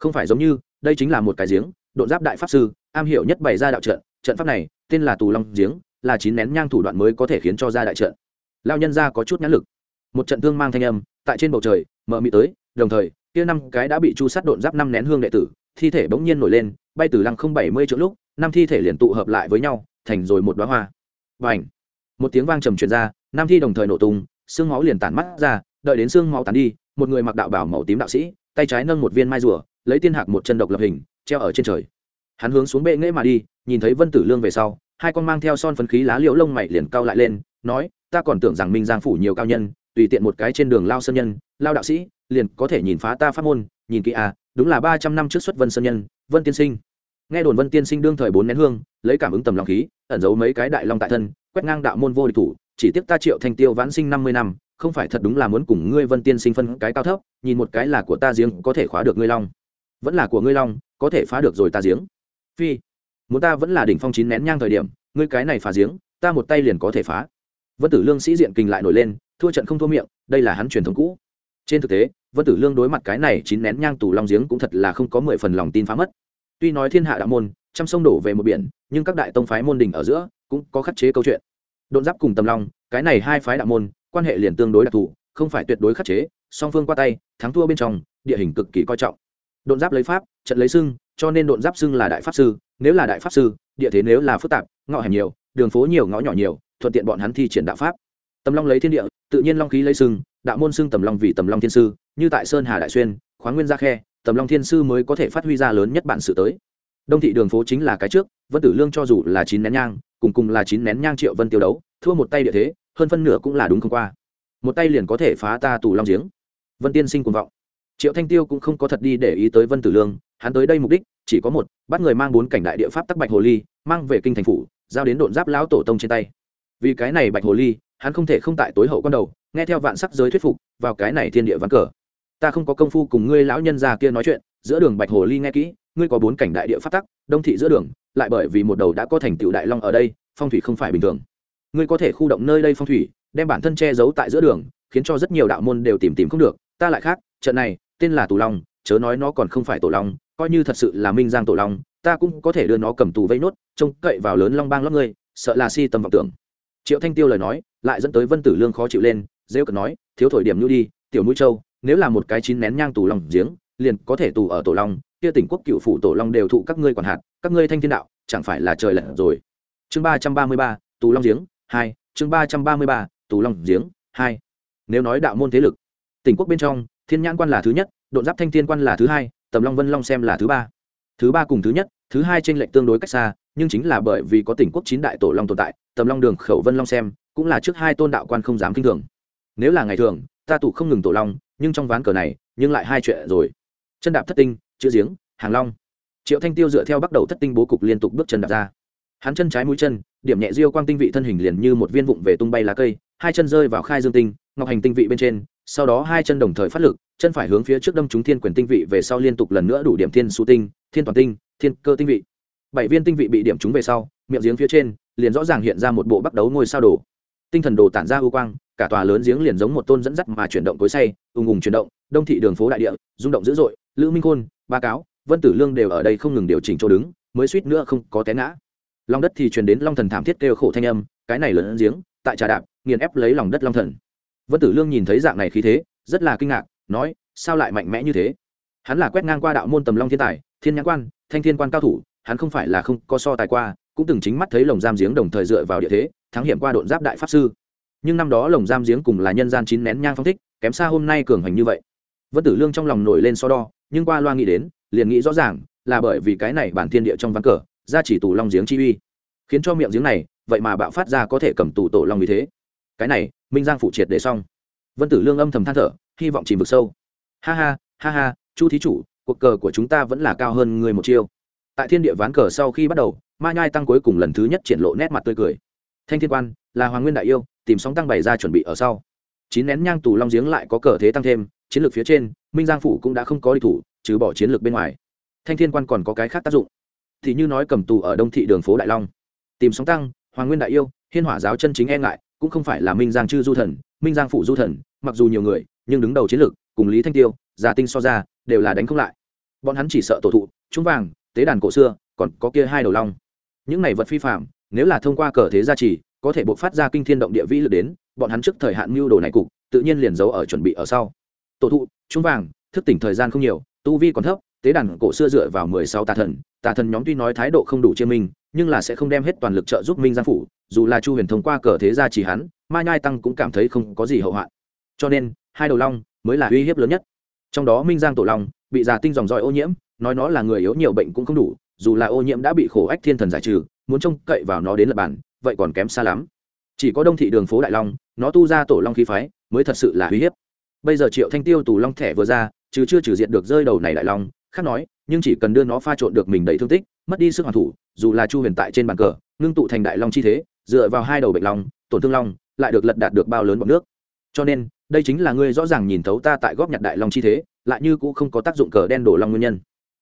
S1: Không phải giống như, đây chính là một cái giếng, độn giáp đại pháp sư, am hiểu nhất bày ra đạo trận trận pháp này, tên là tù long giếng, là chín nén nhang thủ đoạn mới có thể khiến cho ra đại trận. Lao nhân ra có chút nhãn lực. Một trận thương mang thanh âm, tại trên bầu trời, mở mị tới, đồng thời, kia năm cái đã bị chu sát độn giáp năm nén hương đệ tử, thi thể bỗng nhiên nổi lên, bay từ lăng không bảy mươi chỗ lúc, năm thi thể liền tụ hợp lại với nhau, thành rồi một đoá hoa. Và ảnh một tiếng vang trầm truyền ra nam thi đồng thời nổ tung, xương máu liền tản mắt ra, đợi đến xương máu tàn đi, một người mặc đạo bảo màu tím đạo sĩ, tay trái nâng một viên mai rùa, lấy tiên hạc một chân độc lập hình, treo ở trên trời hắn hướng xuống bệ nghễ mà đi, nhìn thấy vân tử lương về sau, hai con mang theo son phấn khí lá liễu lông mày liền cao lại lên, nói, ta còn tưởng rằng minh giang phủ nhiều cao nhân, tùy tiện một cái trên đường lao sơn nhân, lao đạo sĩ, liền có thể nhìn phá ta pháp môn, nhìn kỹ à đúng là ba trăm năm trước xuất vân sơn nhân, vân tiên sinh. Nghe đồn vân tiên sinh đương thời bốn nén hương, lấy cảm ứng tầm lòng khí, ẩn giấu mấy cái đại long tại thân, quét ngang đạo môn vô địch thủ, chỉ tiếc ta triệu thanh tiêu vãn sinh năm mươi năm, không phải thật đúng là muốn cùng ngươi vân tiên sinh phân cái cao thấp, nhìn một cái là của ta giếng có thể khóa được ngươi long. Vẫn là của ngươi long, có thể phá được rồi ta giếng phi, muốn ta vẫn là đỉnh phong chín nén nhang thời điểm, ngươi cái này phá giếng, ta một tay liền có thể phá. Vân tử lương sĩ diện kình lại nổi lên, thua trận không thua miệng, đây là hắn truyền thống cũ. Trên thực tế, vân tử lương đối mặt cái này chín nén nhang tù long giếng cũng thật là không có mười phần lòng tin phá mất. Tuy nói thiên hạ đạo môn, trăm sông đổ về một biển, nhưng các đại tông phái môn đình ở giữa cũng có khắc chế câu chuyện. Đột giáp cùng tầm long, cái này hai phái đạo môn, quan hệ liền tương đối đặc thù, không phải tuyệt đối khắc chế, song phương qua tay, thắng thua bên trong, địa hình cực kỳ coi trọng. Đột giáp lấy pháp, trận lấy xưng cho nên độn giáp xưng là đại pháp sư, nếu là đại pháp sư, địa thế nếu là phức tạp, ngõ hẻm nhiều, đường phố nhiều, ngõ nhỏ nhiều, thuận tiện bọn hắn thi triển đạo pháp. Tầm long lấy thiên địa, tự nhiên long khí lấy xưng, đạo môn xưng tầm long vì tầm long thiên sư, như tại sơn hà đại xuyên, khoáng nguyên ra khe, tầm long thiên sư mới có thể phát huy ra lớn nhất bản sự tới. Đông thị đường phố chính là cái trước, vân tử lương cho dù là chín nén nhang, cùng cùng là chín nén nhang triệu vân tiêu đấu, thua một tay địa thế, hơn phân nửa cũng là đúng không qua. Một tay liền có thể phá ta tù long giếng. Vân tiên sinh cuồng vọng. Triệu thanh tiêu cũng không có thật đi để ý tới vân tử lương hắn tới đây mục đích chỉ có một, bắt người mang bốn cảnh đại địa pháp tắc bạch hồ ly, mang về kinh thành phủ, giao đến độn giáp lão tổ tông trên tay. Vì cái này bạch hồ ly, hắn không thể không tại tối hậu con đầu, nghe theo vạn sắc giới thuyết phục, vào cái này thiên địa ván cờ. Ta không có công phu cùng ngươi lão nhân già kia nói chuyện, giữa đường bạch hồ ly nghe kỹ, ngươi có bốn cảnh đại địa pháp tắc, đông thị giữa đường, lại bởi vì một đầu đã có thành tựu đại long ở đây, phong thủy không phải bình thường. Ngươi có thể khu động nơi đây phong thủy, đem bản thân che giấu tại giữa đường, khiến cho rất nhiều đạo môn đều tìm tìm không được. Ta lại khác, trận này, tên là tù long, chớ nói nó còn không phải tổ long coi như thật sự là minh giang tổ long, ta cũng có thể đưa nó cầm tù vây nốt, trông cậy vào lớn long bang lót ngươi, sợ là si tâm vọng tưởng. Triệu thanh tiêu lời nói, lại dẫn tới vân tử lương khó chịu lên, rêu cật nói, thiếu thổi điểm nhu đi, tiểu mũi châu nếu là một cái chín nén nhang tù lòng giếng, liền có thể tù ở tổ long, kia tỉnh quốc cựu phủ tổ long đều thụ các ngươi quản hạt, các ngươi thanh thiên đạo, chẳng phải là trời lận rồi. Chương ba trăm ba mươi ba, tù long giếng, hai, chương ba trăm ba mươi ba, tù long giếng, hai. Nếu nói đạo môn thế lực, tỉnh quốc bên trong, thiên nhãn quan là thứ nhất, độn giáp thanh thiên quan là thứ hai tầm long vân long xem là thứ ba. Thứ ba cùng thứ nhất, thứ hai t r ê n lệch tương đối cách xa, nhưng chính là bởi vì có tỉnh quốc chín đại tổ long tồn tại, tầm long đường khẩu vân long xem, cũng là trước hai tôn đạo quan không dám kinh thường. Nếu là ngày thường, ta tụ không ngừng tổ long, nhưng trong ván cờ này, nhưng lại hai chuyện rồi. Chân đạp thất tinh, chữ giếng, hàng long. Triệu thanh tiêu dựa theo bắt đầu thất tinh bố cục liên tục bước chân đạp ra. Hắn chân trái mũi chân, điểm nhẹ diêu quang tinh vị thân hình liền như một viên vụng về tung bay lá cây, hai chân rơi vào khai dương tinh, ngọc hành tinh vị bên trên sau đó hai chân đồng thời phát lực, chân phải hướng phía trước đâm trúng thiên quyền tinh vị về sau liên tục lần nữa đủ điểm thiên su tinh, thiên toàn tinh, thiên cơ tinh vị. Bảy viên tinh vị bị điểm trúng về sau, miệng giếng phía trên liền rõ ràng hiện ra một bộ bắt đấu ngôi sao đồ. Tinh thần đồ tản ra ưu quang, cả tòa lớn giếng liền giống một tôn dẫn dắt mà chuyển động cối say ùng ùng chuyển động, đông thị đường phố đại địa, rung động dữ dội, lữ minh khôn, ba cáo, vân tử lương đều ở đây không ngừng điều chỉnh chỗ đứng, mới suýt nữa không có té ngã. Lòng đất thì truyền đến long thần thảm thiết kêu khổ thanh âm, cái này lớn giếng, tại trà đạp, nghiền ép lấy lòng đất long thần vân tử lương nhìn thấy dạng này khí thế, rất là kinh ngạc, nói, sao lại mạnh mẽ như thế? Hắn là quét ngang qua đạo môn tầm long thiên tài, thiên nhãn quan, thanh thiên quan cao thủ, hắn không phải là không có so tài qua, cũng từng chính mắt thấy lồng giam giếng đồng thời dựa vào địa thế, thắng hiểm qua độn giáp đại pháp sư. Nhưng năm đó lồng giam giếng cùng là nhân gian chín nén nhang phong thích, kém xa hôm nay cường hành như vậy. Vân tử lương trong lòng nổi lên so đo, nhưng qua loa nghĩ đến, liền nghĩ rõ ràng, là bởi vì cái này bản thiên địa trong ván cờ, ra chỉ tù long giếng chi uy. Khiến cho miệng giếng này, vậy mà bạo phát ra có thể cầm tù tổ long vì thế cái này, minh giang phụ triệt để xong. Vân tử lương âm thầm than thở, hy vọng chìm vực sâu. Ha ha ha ha, chu thí chủ, cuộc cờ của chúng ta vẫn là cao hơn người một chiêu. Tại thiên địa ván cờ sau khi bắt đầu, ma nhai tăng cuối cùng lần thứ nhất triển lộ nét mặt tươi cười. Thanh thiên quan, là hoàng nguyên đại yêu, tìm sóng tăng bày ra chuẩn bị ở sau. Chín nén nhang tù long giếng lại có cờ thế tăng thêm, chiến lược phía trên, minh giang phủ cũng đã không có đi thủ, trừ bỏ chiến lược bên ngoài. Thanh thiên quan còn có cái khác tác dụng. Thì như nói cầm tù ở đông thị đường phố đại long. Tìm sóng tăng, hoàng nguyên đại yêu, hiên hỏa giáo chân chính e ngại cũng không phải là minh giang chư du thần, minh giang phụ du thần, mặc dù nhiều người, nhưng đứng đầu chiến lược, cùng lý thanh tiêu, già tinh so ra, đều là đánh không lại. Bọn hắn chỉ sợ tổ thụ trúng vàng, tế đàn cổ xưa, còn có kia hai đầu long. Những này vật phi phạm nếu là thông qua cờ thế gia trì, có thể buộc phát ra kinh thiên động địa vĩ lực đến, bọn hắn trước thời hạn mưu đồ này cục, tự nhiên liền giấu ở chuẩn bị ở sau. Tổ thụ trúng vàng, thức tỉnh thời gian không nhiều, tu vi còn thấp tế đàn cổ xưa dựa vào mười sáu tà thần tà thần nhóm tuy nói thái độ không đủ chiêm minh, nhưng là sẽ không đem hết toàn lực trợ giúp minh giang phủ, dù là chu huyền thông qua cờ thế gia chỉ hắn, ma nhai tăng cũng cảm thấy không có gì hậu hoạn. Cho nên, hai đầu long mới là uy hiếp lớn nhất. Trong đó minh giang tổ long bị già tinh dòng dòi ô nhiễm, nói nó là người yếu nhiều bệnh cũng không đủ, dù là ô nhiễm đã bị khổ ách thiên thần giải trừ, muốn trông cậy vào nó đến lập bản, vậy còn kém xa lắm. Chỉ có đông thị đường phố đại long, nó tu ra tổ long khí phái, mới thật sự là uy hiếp. Bây giờ triệu thanh tiêu tù long thẻ vừa ra, chứ chưa trừ diện được rơi đầu này đại long khác nói, nhưng chỉ cần đưa nó pha trộn được mình đầy thương tích, mất đi sức hoàn thủ, dù là chu huyền tại trên bàn cờ, ngưng tụ thành đại long chi thế, dựa vào hai đầu bệnh long, tổn thương long, lại được lật đạt được bao lớn bọn nước. Cho nên, đây chính là ngươi rõ ràng nhìn thấu ta tại góp nhặt đại long chi thế, lại như cũng không có tác dụng cờ đen đổ long nguyên nhân.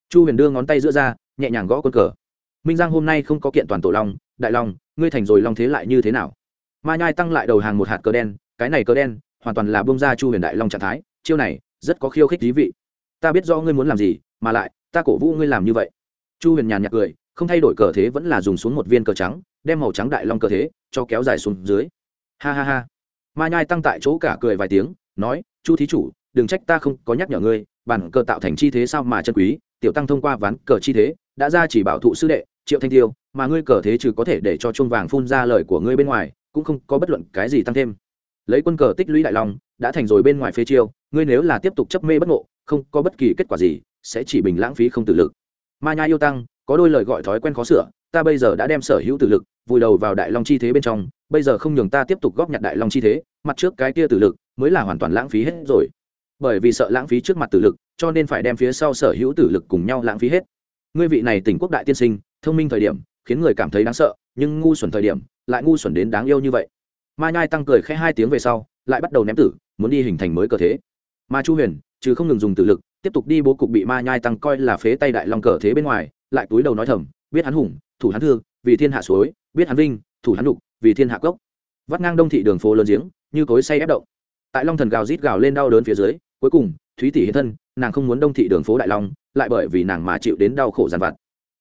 S1: Chu huyền đưa ngón tay giữa ra, nhẹ nhàng gõ con cờ. Minh giang hôm nay không có kiện toàn tổ long, đại long, ngươi thành rồi long thế lại như thế nào? Ma nhai tăng lại đầu hàng một hạt cờ đen, cái này cờ đen, hoàn toàn là bông ra chu huyền đại long trạng thái, chiêu này, rất có khiêu khích thí vị ta biết do ngươi muốn làm gì, mà lại, ta cổ vũ ngươi làm như vậy. Chu huyền nhàn nhạt cười, không thay đổi cờ thế vẫn là dùng xuống một viên cờ trắng, đem màu trắng đại long cờ thế cho kéo dài xuống dưới. Ha ha ha. Ma nhai tăng tại chỗ cả cười vài tiếng, nói, chu thí chủ, đừng trách ta không có nhắc nhở ngươi, bản cờ tạo thành chi thế sao mà chân quý, tiểu tăng thông qua ván cờ chi thế, đã ra chỉ bảo thụ sư đệ, triệu thanh tiêu, mà ngươi cờ thế trừ có thể để cho chuông vàng phun ra lời của ngươi bên ngoài, cũng không có bất luận cái gì tăng thêm. Lấy quân cờ tích lũy đại long, đã thành rồi bên ngoài phê chiêu ngươi nếu là tiếp tục chấp mê bất ngộ, không có bất kỳ kết quả gì, sẽ chỉ bình lãng phí không tự lực. Ma nhai yêu tăng, có đôi lời gọi thói quen khó sửa, ta bây giờ đã đem sở hữu tự lực, vùi đầu vào đại long chi thế bên trong, bây giờ không nhường ta tiếp tục góp nhặt đại long chi thế, mặt trước cái kia tự lực, mới là hoàn toàn lãng phí hết rồi. Bởi vì sợ lãng phí trước mặt tử lực, cho nên phải đem phía sau sở hữu tử lực cùng nhau lãng phí hết. Ngươi vị này tỉnh quốc đại tiên sinh, thông minh thời điểm, khiến người cảm thấy đáng sợ, nhưng ngu xuẩn thời điểm, lại ngu xuẩn đến đáng yêu như vậy. Ma nhai tăng cười khẽ hai tiếng về sau, lại bắt đầu ném tử, muốn đi hình thành mới cơ thế ma chu huyền, chứ không ngừng dùng tử lực, tiếp tục đi bố cục bị ma nhai tăng coi là phế tay đại long cờ thế bên ngoài, lại túi đầu nói thầm, biết hắn hùng, thủ hắn thương vì thiên hạ suối, biết hắn vinh, thủ hắn đục vì thiên hạ cốc vắt ngang đông thị đường phố lớn giếng, như cối say ép động. Tại long thần gào rít gào lên đau đớn phía dưới, cuối cùng, thúy tỷ hiện thân, nàng không muốn đông thị đường phố đại long, lại bởi vì nàng mà chịu đến đau khổ giàn vặt.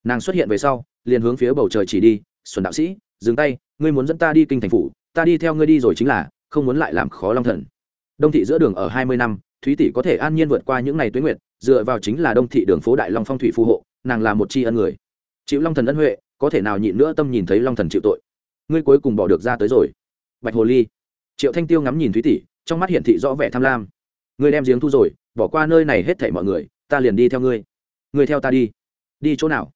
S1: Nàng xuất hiện về sau, liền hướng phía bầu trời chỉ đi, xuân đạo sĩ, dừng tay, ngươi muốn dẫn ta đi kinh thành phủ, ta đi theo ngươi đi rồi chính là, không muốn lại làm khó long thần. Đông thị giữa đường ở hai mươi năm thúy tỷ có thể an nhiên vượt qua những ngày tuế nguyệt, dựa vào chính là đông thị đường phố đại long phong thủy phù hộ, nàng là một tri ân người. Chịu long thần ân huệ, có thể nào nhịn nữa tâm nhìn thấy long thần chịu tội? Ngươi cuối cùng bỏ được ra tới rồi. Bạch hồ ly. Triệu thanh tiêu ngắm nhìn thúy tỷ, trong mắt hiển thị rõ vẻ tham lam. Ngươi đem giếng thu rồi, bỏ qua nơi này hết thảy mọi người, ta liền đi theo ngươi. Ngươi theo ta đi. Đi chỗ nào?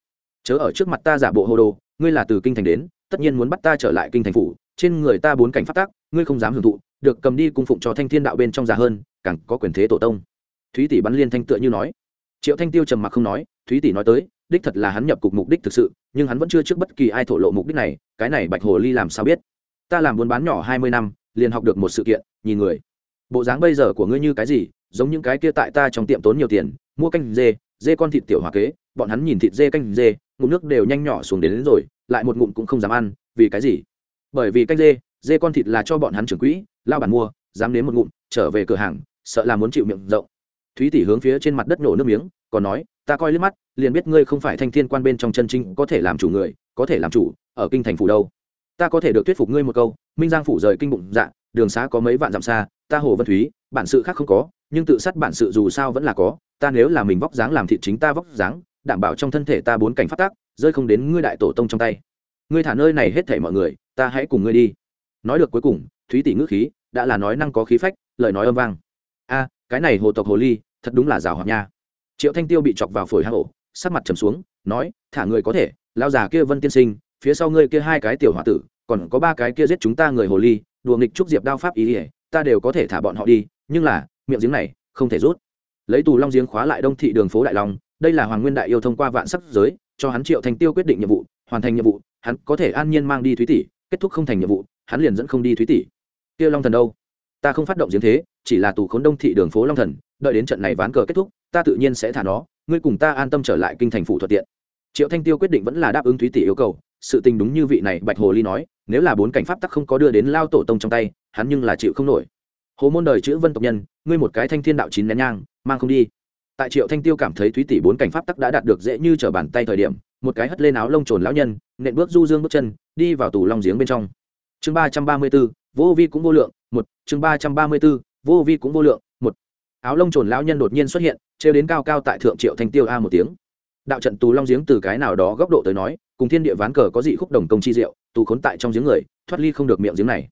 S1: Chớ ở trước mặt ta giả bộ hồ đồ, ngươi là từ kinh thành đến, tất nhiên muốn bắt ta trở lại kinh thành phủ, trên người ta bốn cảnh phát tác ngươi không dám hưởng thụ, được cầm đi cung phụng cho thanh thiên đạo bên trong già hơn càng có quyền thế tổ tông. Thúy tỷ bắn liên thanh tựa như nói. Triệu thanh tiêu trầm mặc không nói thúy tỷ nói tới đích thật là hắn nhập cục mục đích thực sự nhưng hắn vẫn chưa trước bất kỳ ai thổ lộ mục đích này cái này bạch hồ ly làm sao biết? Ta làm buôn bán nhỏ hai mươi năm liền học được một sự kiện nhìn người. Bộ dáng bây giờ của ngươi như cái gì giống những cái kia tại ta trong tiệm tốn nhiều tiền mua canh dê dê con thịt tiểu hòa kế bọn hắn nhìn thịt dê canh dê ngụm nước đều nhanh nhỏ xuống đến, đến rồi lại một ngụm cũng không dám ăn vì cái gì? Bởi vì canh dê dê con thịt là cho bọn hắn trưởng quỹ lao bản mua dám đến một ngụm trở về cửa hàng sợ là muốn chịu miệng rộng. Thúy tỷ hướng phía trên mặt đất nổ nước miếng, còn nói, ta coi liếc mắt, liền biết ngươi không phải thanh thiên quan bên trong chân chính có thể làm chủ người, có thể làm chủ, ở kinh thành phủ đâu. Ta có thể được thuyết phục ngươi một câu, minh giang phủ rời kinh bụng dạ đường xá có mấy vạn dặm xa, ta hồ vân thúy, bản sự khác không có, nhưng tự sát bản sự dù sao vẫn là có, ta nếu là mình vóc dáng làm thị chính ta vóc dáng, đảm bảo trong thân thể ta bốn cảnh phát tác rơi không đến ngươi đại tổ tông trong tay. Ngươi thả nơi này hết thảy mọi người, ta hãy cùng ngươi đi. Nói được cuối cùng, thúy tỷ ngữ khí, đã là nói năng có khí phách, lời nói âm vang a, cái này hồ tộc hồ ly, thật đúng là rào hoạt nha. Triệu thanh tiêu bị chọc vào phổi hang ổ, sắc mặt trầm xuống, nói, thả người có thể lao già kia vân tiên sinh, phía sau ngươi kia hai cái tiểu h o a tử, còn có ba cái kia giết chúng ta người hồ ly, đùa nghịch trúc diệp đao pháp ý ỉa ta đều có thể thả bọn họ đi, nhưng là, miệng giếng này, không thể rút. Lấy tù long giếng khóa lại đông thị đường phố đại long, đây là hoàng nguyên đại yêu thông qua vạn sắc giới, cho hắn triệu Thanh tiêu quyết định nhiệm vụ, hoàn thành nhiệm vụ, hắn có thể an nhiên mang đi thúy tỷ, kết thúc không thành nhiệm vụ, hắn liền dẫn không đi thúy tỷ. Kia long thần đâu? Ta không phát động giếng thế, chỉ là tù khốn đông thị đường phố long thần, đợi đến trận này ván cờ kết thúc, ta tự nhiên sẽ thả nó, ngươi cùng ta an tâm trở lại kinh thành phủ thuận tiện. Triệu thanh tiêu quyết định vẫn là đáp ứng thúy tỷ yêu cầu, sự tình đúng như vị này bạch hồ ly nói, nếu là bốn cảnh pháp tắc không có đưa đến lao tổ tông trong tay, hắn nhưng là chịu không nổi. Hồ môn đời chữ vân tộc nhân, ngươi một cái thanh thiên đạo chín nén nhang, mang không đi. Tại triệu thanh tiêu cảm thấy thúy tỷ bốn cảnh pháp tắc đã đạt được dễ như trở bàn tay thời điểm, một cái hất lên áo lông trồn lão nhân, nện bước du dương bước chân, đi vào tù long giếng bên trong chương ba trăm ba mươi b ố vô vi cũng vô lượng, một. Chương ba trăm ba mươi b ố vô vi cũng vô lượng, một. Áo lông trồn lão nhân đột nhiên xuất hiện, trêu đến cao cao tại thượng triệu thanh tiêu a một tiếng. Đạo trận tù long giếng từ cái nào đó góc độ tới nói, cùng thiên địa ván cờ có dị khúc đồng công chi diệu, tù khốn tại trong giếng người, thoát ly không được miệng giếng này.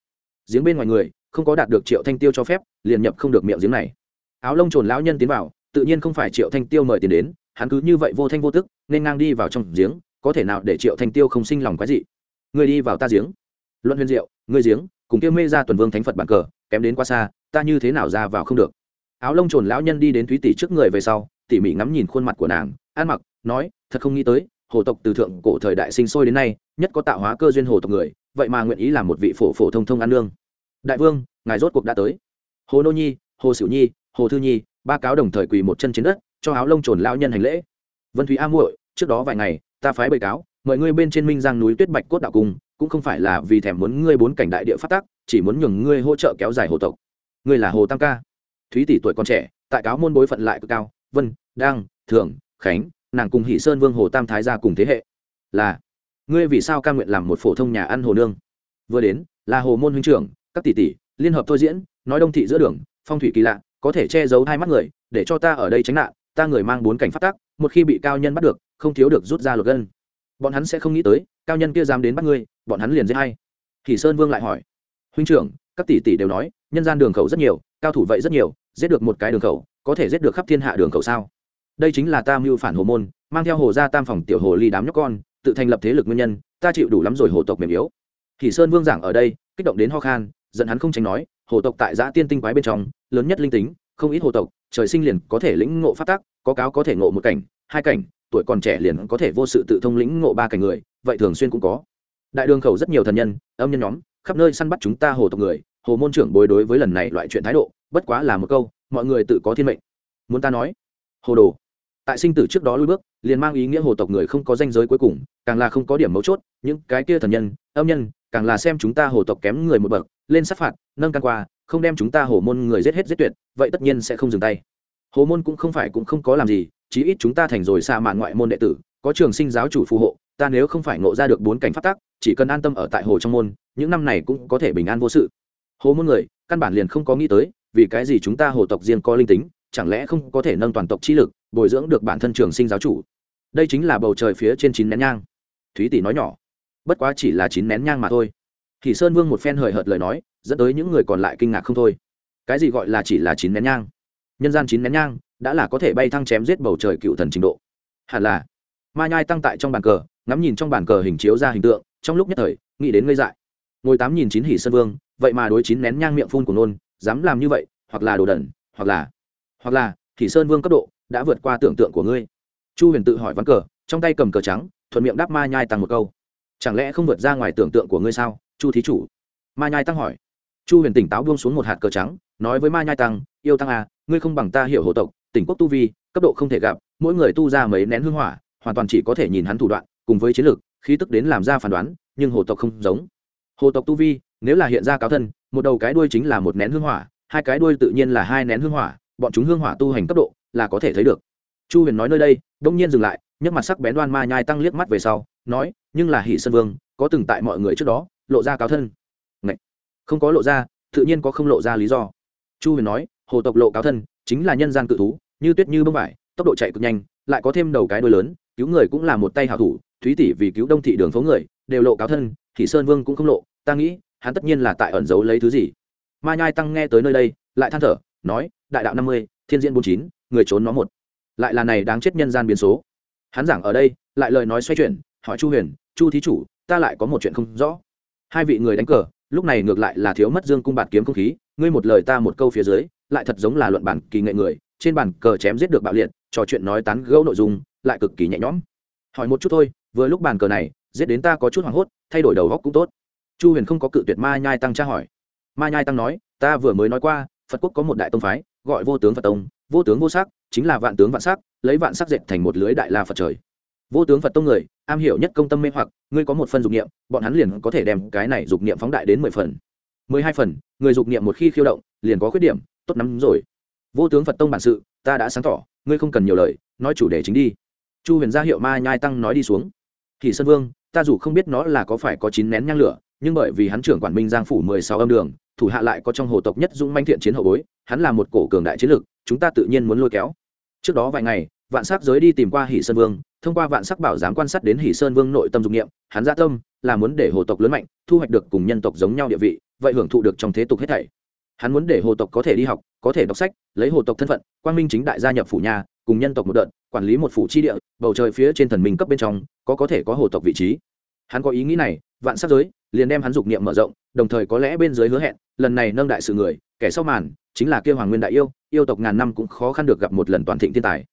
S1: Giếng bên ngoài người, không có đạt được triệu thanh tiêu cho phép, liền nhập không được miệng giếng này. Áo lông trồn lão nhân tiến vào, tự nhiên không phải triệu thanh tiêu mời tiền đến, hắn cứ như vậy vô thanh vô tức, nên ngang đi vào trong giếng, có thể nào để triệu thanh tiêu không sinh lòng quái dị? Người đi vào ta giếng luận huyền diệu, ngươi giếng, cùng tiêu mê ra tuần vương thánh phật bàn cờ, kém đến quá xa, ta như thế nào ra vào không được. Áo lông trồn lão nhân đi đến thúy tỷ trước người về sau, tỉ mỉ ngắm nhìn khuôn mặt của nàng, ăn mặc, nói, thật không nghĩ tới, hồ tộc từ thượng cổ thời đại sinh sôi đến nay, nhất có tạo hóa cơ duyên hồ tộc người, vậy mà nguyện ý làm một vị phổ phổ thông thông an lương. Đại vương, ngài rốt cuộc đã tới. Hồ nô nhi, hồ sửu nhi, hồ thư nhi, ba cáo đồng thời quỳ một chân trên đất, cho áo lông trồn Lão nhân hành lễ. Vân thúy a muội, trước đó vài ngày, ta phái bày cáo, mời ngươi bên trên minh giang núi tuyết bạch cốt đạo cung cũng không phải là vì thèm muốn ngươi bốn cảnh đại địa phát tác chỉ muốn nhường ngươi hỗ trợ kéo dài hồ tộc. Ngươi là hồ tam ca. Thúy tỷ tuổi còn trẻ, tại cáo môn bối phận lại cực cao, vân đang thường khánh, nàng cùng hỷ sơn vương hồ tam thái gia cùng thế hệ. Là, ngươi vì sao ca nguyện làm một phổ thông nhà ăn hồ nương? Vừa đến, là hồ môn huynh trưởng, các tỷ tỷ, liên hợp thôi diễn, nói đông thị giữa đường, phong thủy kỳ lạ, có thể che giấu hai mắt người, để cho ta ở đây tránh nạn, ta người mang bốn cảnh phát tác một khi bị cao nhân bắt được, không thiếu được rút ra luật gân. Bọn hắn sẽ không nghĩ tới cao nhân kia dám đến bắt ngươi, bọn hắn liền dễ hay. Thì sơn vương lại hỏi. Huynh trưởng, các tỷ tỷ đều nói, nhân gian đường khẩu rất nhiều, cao thủ vậy rất nhiều, giết được một cái đường khẩu, có thể giết được khắp thiên hạ đường khẩu sao? Đây chính là ta mưu phản hồ môn, mang theo hồ gia tam phòng tiểu hồ ly đám nhóc con, tự thành lập thế lực nguyên nhân, ta chịu đủ lắm rồi hồ tộc mềm yếu. Thì sơn vương giảng ở đây, kích động đến ho khan, giận hắn không tránh nói, hồ tộc tại giã tiên tinh quái bên trong, lớn nhất linh tính, không ít hồ tộc, trời sinh liền có thể lĩnh ngộ phát tác có cáo có thể ngộ một cảnh, hai cảnh tuổi còn trẻ liền có thể vô sự tự thông lĩnh ngộ ba cảnh người, vậy thường xuyên cũng có. Đại đường khẩu rất nhiều thần nhân, âm nhân nhóm, khắp nơi săn bắt chúng ta hồ tộc người, hồ môn trưởng bối đối với lần này loại chuyện thái độ, bất quá là một câu, mọi người tự có thiên mệnh. Muốn ta nói, hồ đồ, tại sinh tử trước đó lui bước, liền mang ý nghĩa hồ tộc người không có danh giới cuối cùng, càng là không có điểm mấu chốt, những cái kia thần nhân, âm nhân, càng là xem chúng ta hồ tộc kém người một bậc, lên sát phạt, nâng căn qua, không đem chúng ta hồ môn người giết hết giết tuyệt, vậy tất nhiên sẽ không dừng tay. Hồ môn cũng không phải cũng không có làm gì chí ít chúng ta thành rồi xa mạn ngoại môn đệ tử, có trường sinh giáo chủ phù hộ, ta nếu không phải ngộ ra được bốn cảnh phát tác chỉ cần an tâm ở tại hồ trong môn, những năm này cũng có thể bình an vô sự. Hồ môn người, căn bản liền không có nghĩ tới, vì cái gì chúng ta hồ tộc riêng có linh tính, chẳng lẽ không có thể nâng toàn tộc trí lực, bồi dưỡng được bản thân trường sinh giáo chủ? Đây chính là bầu trời phía trên chín nén nhang. Thúy tỷ nói nhỏ. Bất quá chỉ là chín nén nhang mà thôi. Thì sơn vương một phen hời hợt lời nói, dẫn tới những người còn lại kinh ngạc không thôi. Cái gì gọi là chỉ là chín nén nhang? Nhân gian chín nén nhang đã là có thể bay thăng chém giết bầu trời cựu thần trình độ. Hẳn là, ma nhai tăng tại trong bàn cờ, ngắm nhìn trong bàn cờ hình chiếu ra hình tượng, trong lúc nhất thời, nghĩ đến ngây dại. Ngồi tám nhìn chín hỉ sơn vương, vậy mà đối chín nén nhang miệng phun của nôn, dám làm như vậy, hoặc là đồ đẩn hoặc là hoặc là, hỉ sơn vương cấp độ, đã vượt qua tưởng tượng của ngươi. Chu huyền tự hỏi ván cờ, trong tay cầm cờ trắng, thuận miệng đáp ma nhai tăng một câu. Chẳng lẽ không vượt ra ngoài tưởng tượng của ngươi sao, chu thí chủ? Ma nhai tăng hỏi. Chu huyền tỉnh táo buông xuống một hạt cờ trắng, nói với ma nhai tăng, yêu tăng à ngươi không bằng ta hiểu hộ tộc tỉnh quốc tu vi, cấp độ không thể gặp, mỗi người tu ra mấy nén hương hỏa, hoàn toàn chỉ có thể nhìn hắn thủ đoạn, cùng với chiến lược, khí tức đến làm ra phán đoán, nhưng hồ tộc không giống. Hồ tộc tu vi, nếu là hiện ra cáo thân, một đầu cái đuôi chính là một nén hương hỏa, hai cái đuôi tự nhiên là hai nén hương hỏa, bọn chúng hương hỏa tu hành cấp độ, là có thể thấy được. Chu huyền nói nơi đây, đông nhiên dừng lại, nhấc mặt sắc bén đoan ma nhai tăng liếc mắt về sau, nói, nhưng là hỷ sơn vương, có từng tại mọi người trước đó, lộ ra cáo thân. Ngậy! không có lộ ra, tự nhiên có không lộ ra lý do. Chu huyền nói, hồ tộc lộ cáo thân chính là nhân gian cự thú, như tuyết như bông vải, tốc độ chạy cực nhanh, lại có thêm đầu cái đuôi lớn, cứu người cũng là một tay hảo thủ, thúy tỷ vì cứu đông thị đường phố người, đều lộ cáo thân, thì sơn vương cũng không lộ, ta nghĩ, hắn tất nhiên là tại ẩn giấu lấy thứ gì. Ma nhai tăng nghe tới nơi đây, lại than thở, nói, đại đạo năm mươi, thiên diễn bốn chín, người trốn nó một. Lại là này đáng chết nhân gian biến số. Hắn giảng ở đây, lại lời nói xoay chuyển, hỏi chu huyền, chu thí chủ, ta lại có một chuyện không rõ. Hai vị người đánh cờ, lúc này ngược lại là thiếu mất dương cung bạt kiếm không khí, ngươi một lời ta một câu phía dưới lại thật giống là luận bản kỳ nghệ người, trên bàn cờ chém giết được bạo liệt, trò chuyện nói tán gẫu nội dung, lại cực kỳ nhẹ nhõm. Hỏi một chút thôi, vừa lúc bàn cờ này, giết đến ta có chút hoảng hốt, thay đổi đầu góc cũng tốt. Chu huyền không có cự tuyệt ma nhai tăng tra hỏi. Ma nhai tăng nói, ta vừa mới nói qua, phật quốc có một đại tông phái, gọi vô tướng phật tông. Vô tướng vô sắc chính là vạn tướng vạn sắc, lấy vạn sắc dệt thành một lưới đại la phật trời. Vô tướng phật tông người, am hiểu nhất công tâm mê hoặc, ngươi có một phần dục niệm, bọn hắn liền có thể đem cái này dục niệm phóng đại đến mười phần. Mười hai phần, người dục niệm một khi khiêu động, liền có khuyết điểm tốt lắm rồi. Vô tướng phật tông bản sự, ta đã sáng tỏ, ngươi không cần nhiều lời, nói chủ đề chính đi. Chu huyền gia hiệu ma nhai tăng nói đi xuống. Kỳ sơn vương, ta dù không biết nó là có phải có chín nén nhang lửa, nhưng bởi vì hắn trưởng quản minh giang phủ mười sáu âm đường, thủ hạ lại có trong hồ tộc nhất dũng manh thiện chiến hậu bối, hắn là một cổ cường đại chiến lược chúng ta tự nhiên muốn lôi kéo. Trước đó vài ngày, vạn sắc giới đi tìm qua hỷ sơn vương, thông qua vạn sắc bảo giám quan sát đến hỷ sơn vương nội tâm dục nghiệm hắn gia tâm là muốn để hồ tộc lớn mạnh, thu hoạch được cùng nhân tộc giống nhau địa vị, vậy hưởng thụ được trong thế tục hết thảy hắn muốn để hồ tộc có thể đi học, có thể đọc sách, lấy hồ tộc thân phận, quang minh chính đại gia nhập phủ nhà, cùng nhân tộc một đợt, quản lý một phủ chi địa, bầu trời phía trên thần minh cấp bên trong, có có thể có hồ tộc vị trí. Hắn có ý nghĩ này, vạn sắc giới, liền đem hắn dục niệm mở rộng, đồng thời có lẽ bên dưới hứa hẹn, lần này nâng đại sự người, kẻ sau màn, chính là kêu hoàng nguyên đại yêu yêu tộc ngàn năm cũng khó khăn được gặp một lần toàn thịnh thiên tài.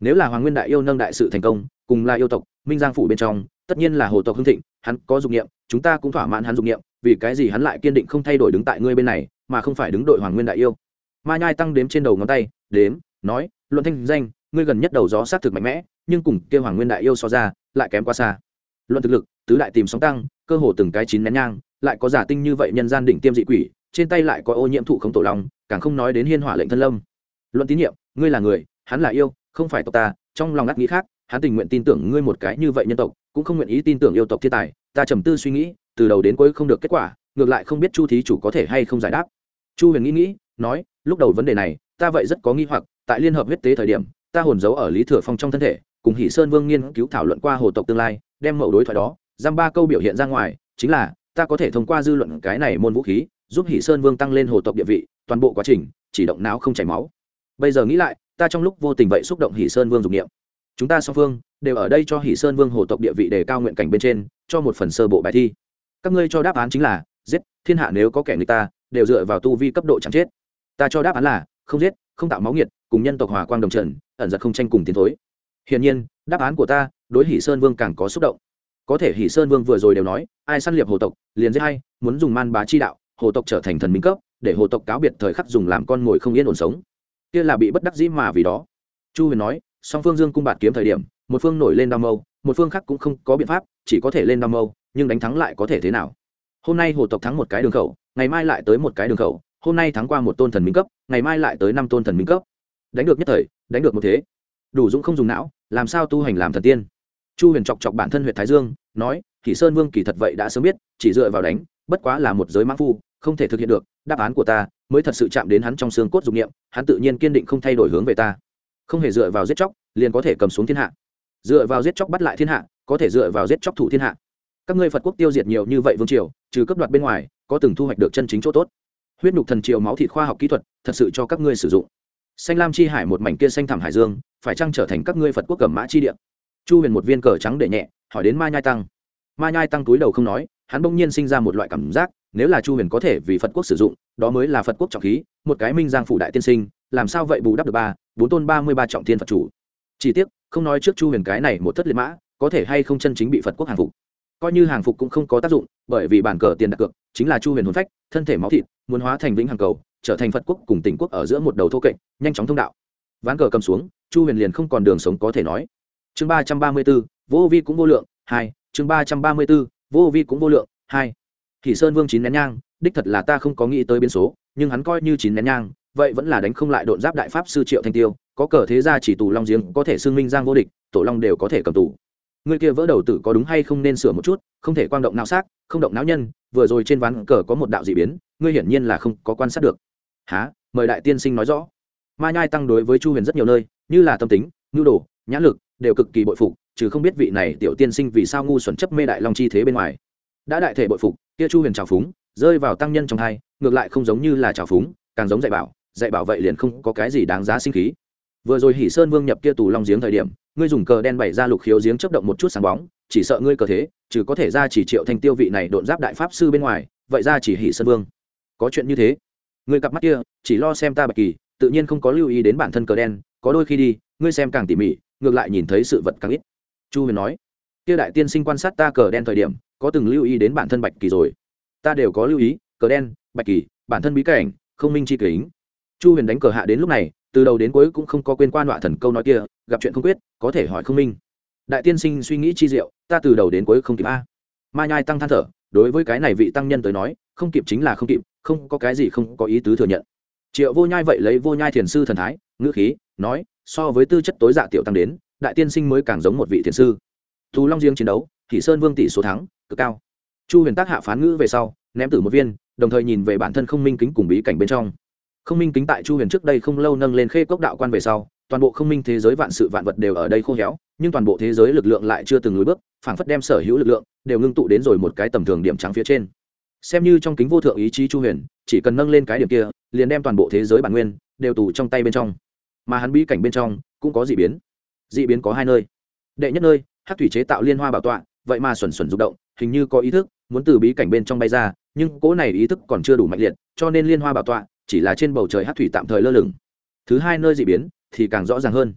S1: Nếu là hoàng nguyên đại yêu nâng đại sự thành công, cùng là yêu tộc, minh giang phủ bên trong, tất nhiên là hồ tộc hưng thịnh hắn có dục niệm, chúng ta cũng thỏa mãn hắn dục niệm, vì cái gì hắn lại kiên định không thay đổi đứng tại ngươi bên này, mà không phải đứng đội hoàng nguyên đại yêu? Ma nhai tăng đếm trên đầu ngón tay, đếm, nói, luận thanh danh, ngươi gần nhất đầu gió sát thực mạnh mẽ, nhưng cùng kia hoàng nguyên đại yêu so ra, lại kém quá xa. Luận thực lực, tứ đại tìm sóng tăng, cơ hồ từng cái chín nén nhang, lại có giả tinh như vậy nhân gian đỉnh tiêm dị quỷ, trên tay lại có ô nhiễm thụ không tổ lòng càng không nói đến hiên hỏa lệnh thân lâm. Luận tín nhiệm, ngươi là người, hắn là yêu, không phải tộc ta, trong lòng ngắt nghĩ khác, hắn tình nguyện tin tưởng ngươi một cái như vậy nhân tộc cũng không nguyện ý tin tưởng yêu tộc thiên tài, ta trầm tư suy nghĩ, từ đầu đến cuối không được kết quả, ngược lại không biết chu thí chủ có thể hay không giải đáp. Chu huyền nghĩ nghĩ, nói, lúc đầu vấn đề này, ta vậy rất có nghi hoặc, tại liên hợp huyết tế thời điểm, ta hồn giấu ở lý thừa phong trong thân thể, cùng hỷ sơn vương nghiên cứu thảo luận qua hồ tộc tương lai, đem mẫu đối thoại đó, giam ba câu biểu hiện ra ngoài, chính là, ta có thể thông qua dư luận cái này môn vũ khí, giúp hỷ sơn vương tăng lên hồ tộc địa vị, toàn bộ quá trình, chỉ động não không chảy máu. Bây giờ nghĩ lại, ta trong lúc vô tình vậy xúc động hỷ sơn vương dục niệm chúng ta song phương đều ở đây cho hỷ sơn vương hồ tộc địa vị đề cao nguyện cảnh bên trên, cho một phần sơ bộ bài thi. Các ngươi cho đáp án chính là, giết, thiên hạ nếu có kẻ người ta, đều dựa vào tu vi cấp độ chẳng chết. Ta cho đáp án là, không giết, không tạo máu nghiệt, cùng nhân tộc hòa quang đồng trần, ẩn giật không tranh cùng tiến thối. Hiển nhiên, đáp án của ta đối hỷ sơn vương càng có xúc động. Có thể hỷ sơn vương vừa rồi đều nói, ai săn liệp hồ tộc, liền giết hay muốn dùng man bá chi đạo, hồ tộc trở thành thần minh cấp, để hồ tộc cáo biệt thời khắc dùng làm con mồi không yên ổn sống. Kia là bị bất đắc dĩ mà vì đó. Chu huyền nói song phương dương cung bạt kiếm thời điểm, một phương nổi lên đao mâu, một phương khác cũng không có biện pháp, chỉ có thể lên đao mâu, nhưng đánh thắng lại có thể thế nào? Hôm nay hồ tộc thắng một cái đường khẩu, ngày mai lại tới một cái đường khẩu, hôm nay thắng qua một tôn thần minh cấp, ngày mai lại tới năm tôn thần minh cấp. Đánh được nhất thời, đánh được một thế. Đủ dũng không dùng não, làm sao tu hành làm thần tiên? Chu huyền chọc chọc bản thân huyện thái dương, nói thì sơn vương kỳ thật vậy đã sớm biết, chỉ dựa vào đánh, bất quá là một giới mãn phu, không thể thực hiện được, đáp án của ta mới thật sự chạm đến hắn trong xương cốt dục nghiệm hắn tự nhiên kiên định không thay đổi hướng về ta không hề dựa vào giết chóc, liền có thể cầm xuống thiên hạ. Dựa vào giết chóc bắt lại thiên hạ, có thể dựa vào giết chóc thủ thiên hạ. Các ngươi phật quốc tiêu diệt nhiều như vậy vương triều, trừ cấp đoạt bên ngoài, có từng thu hoạch được chân chính chỗ tốt. Huyết nhục thần triều máu thịt khoa học kỹ thuật, thật sự cho các ngươi sử dụng. Xanh lam chi hải một mảnh kia xanh thảm hải dương, phải chăng trở thành các ngươi phật quốc cầm mã chi địa? Chu huyền một viên cờ trắng để nhẹ, hỏi đến ma nhai tăng. Ma nhai tăng túi đầu không nói, hắn bỗng nhiên sinh ra một loại cảm giác, nếu là chu huyền có thể vì phật quốc sử dụng, đó mới là phật quốc trọng khí, một cái minh giang phủ đại tiên sinh, làm sao vậy bù đắp được ba? Bốn tôn ba mươi ba trọng thiên phật chủ. Chỉ tiếc, không nói trước chu huyền cái này một thất liệt mã, có thể hay không chân chính bị phật quốc hàng phục. Coi như hàng phục cũng không có tác dụng, bởi vì bản cờ tiền đặt cược chính là chu huyền hồn phách, thân thể máu thịt, muốn hóa thành vĩnh hằng cầu, trở thành phật quốc cùng tỉnh quốc ở giữa một đầu thô kệch, nhanh chóng thông đạo. Ván cờ cầm xuống, chu huyền liền không còn đường sống có thể nói. Chương ba trăm ba mươi b ố vô vi cũng vô lượng, hai. Chương ba trăm ba mươi b ố vô vi cũng vô lượng, hai. Thì sơn vương chín nén nhang, đích thật là ta không có nghĩ tới biến số, nhưng hắn coi như chín nén nhang vậy vẫn là đánh không lại độn giáp đại pháp sư triệu thanh tiêu, có cờ thế ra chỉ tù long giếng, có thể xưng minh giang vô địch, tổ long đều có thể cầm tù. Người kia vỡ đầu tử có đúng hay không nên sửa một chút, không thể quang động não xác, không động não nhân, vừa rồi trên ván cờ có một đạo dị biến, ngươi hiển nhiên là không có quan sát được. Há mời đại tiên sinh nói rõ. Ma nhai tăng đối với chu huyền rất nhiều nơi, như là tâm tính, nhu đồ nhãn lực, đều cực kỳ bội phục chứ không biết vị này tiểu tiên sinh vì sao ngu xuẩn chấp mê đại long chi thế bên ngoài. Đã đại thể bội phục, kia chu huyền trào phúng, rơi vào tăng nhân trong hai, ngược lại không giống như là trào phúng, càng giống dạy bảo dạy bảo vậy liền không có cái gì đáng giá sinh khí. Vừa rồi hỷ sơn vương nhập kia tù long giếng thời điểm, ngươi dùng cờ đen bày ra lục khiếu giếng chấp động một chút sáng bóng, chỉ sợ ngươi cờ thế chứ có thể ra chỉ triệu thành tiêu vị này độn giáp đại pháp sư bên ngoài, vậy ra chỉ hỷ sơn vương. Có chuyện như thế, ngươi cặp mắt kia, chỉ lo xem ta bạch kỳ, tự nhiên không có lưu ý đến bản thân cờ đen, có đôi khi đi, ngươi xem càng tỉ mỉ, ngược lại nhìn thấy sự vật càng ít. Chu huyền nói, kia đại tiên sinh quan sát ta cờ đen thời điểm, có từng lưu ý đến bản thân bạch kỳ rồi. Ta đều có lưu ý, cờ đen, bạch kỳ, bản thân bí cảnh, không minh chi kính chu huyền đánh cờ hạ đến lúc này, từ đầu đến cuối cũng không có quên qua nọa thần câu nói kia, gặp chuyện không quyết, có thể hỏi không minh. Đại tiên sinh suy nghĩ chi diệu, ta từ đầu đến cuối không kịp a. Ma nhai tăng than thở, đối với cái này vị tăng nhân tới nói, không kịp chính là không kịp, không có cái gì không có ý tứ thừa nhận. Triệu vô nhai vậy lấy vô nhai thiền sư thần thái, ngữ khí, nói, so với tư chất tối dạ tiểu tăng đến, đại tiên sinh mới càng giống một vị thiền sư. Thù long riêng chiến đấu thì sơn vương tỷ số thắng, cực cao. Chu huyền tác hạ phán ngữ về sau, ném tử một viên, đồng thời nhìn về bản thân không minh kính cùng bí cảnh bên trong không minh kính tại chu huyền trước đây không lâu nâng lên khê cốc đạo quan về sau, toàn bộ không minh thế giới vạn sự vạn vật đều ở đây khô héo, nhưng toàn bộ thế giới lực lượng lại chưa từng lùi bước, phảng phất đem sở hữu lực lượng đều ngưng tụ đến rồi một cái tầm thường điểm trắng phía trên. Xem như trong kính vô thượng ý chí chu huyền, chỉ cần nâng lên cái điểm kia, liền đem toàn bộ thế giới bản nguyên đều tù trong tay bên trong. Mà hắn bí cảnh bên trong cũng có d ị biến. D ị biến có hai nơi. Đệ nhất nơi hát thủy chế tạo liên hoa bảo tọa, vậy mà xuẩn xuẩn r ụ c động, hình như có ý thức muốn từ bí cảnh bên trong bay ra, nhưng cỗ này ý thức còn chưa đủ mạnh liệt, cho nên liên hoa bảo tọa chỉ là trên bầu trời hát thủy tạm thời lơ lửng. Thứ hai nơi d ị biến thì càng rõ ràng hơn.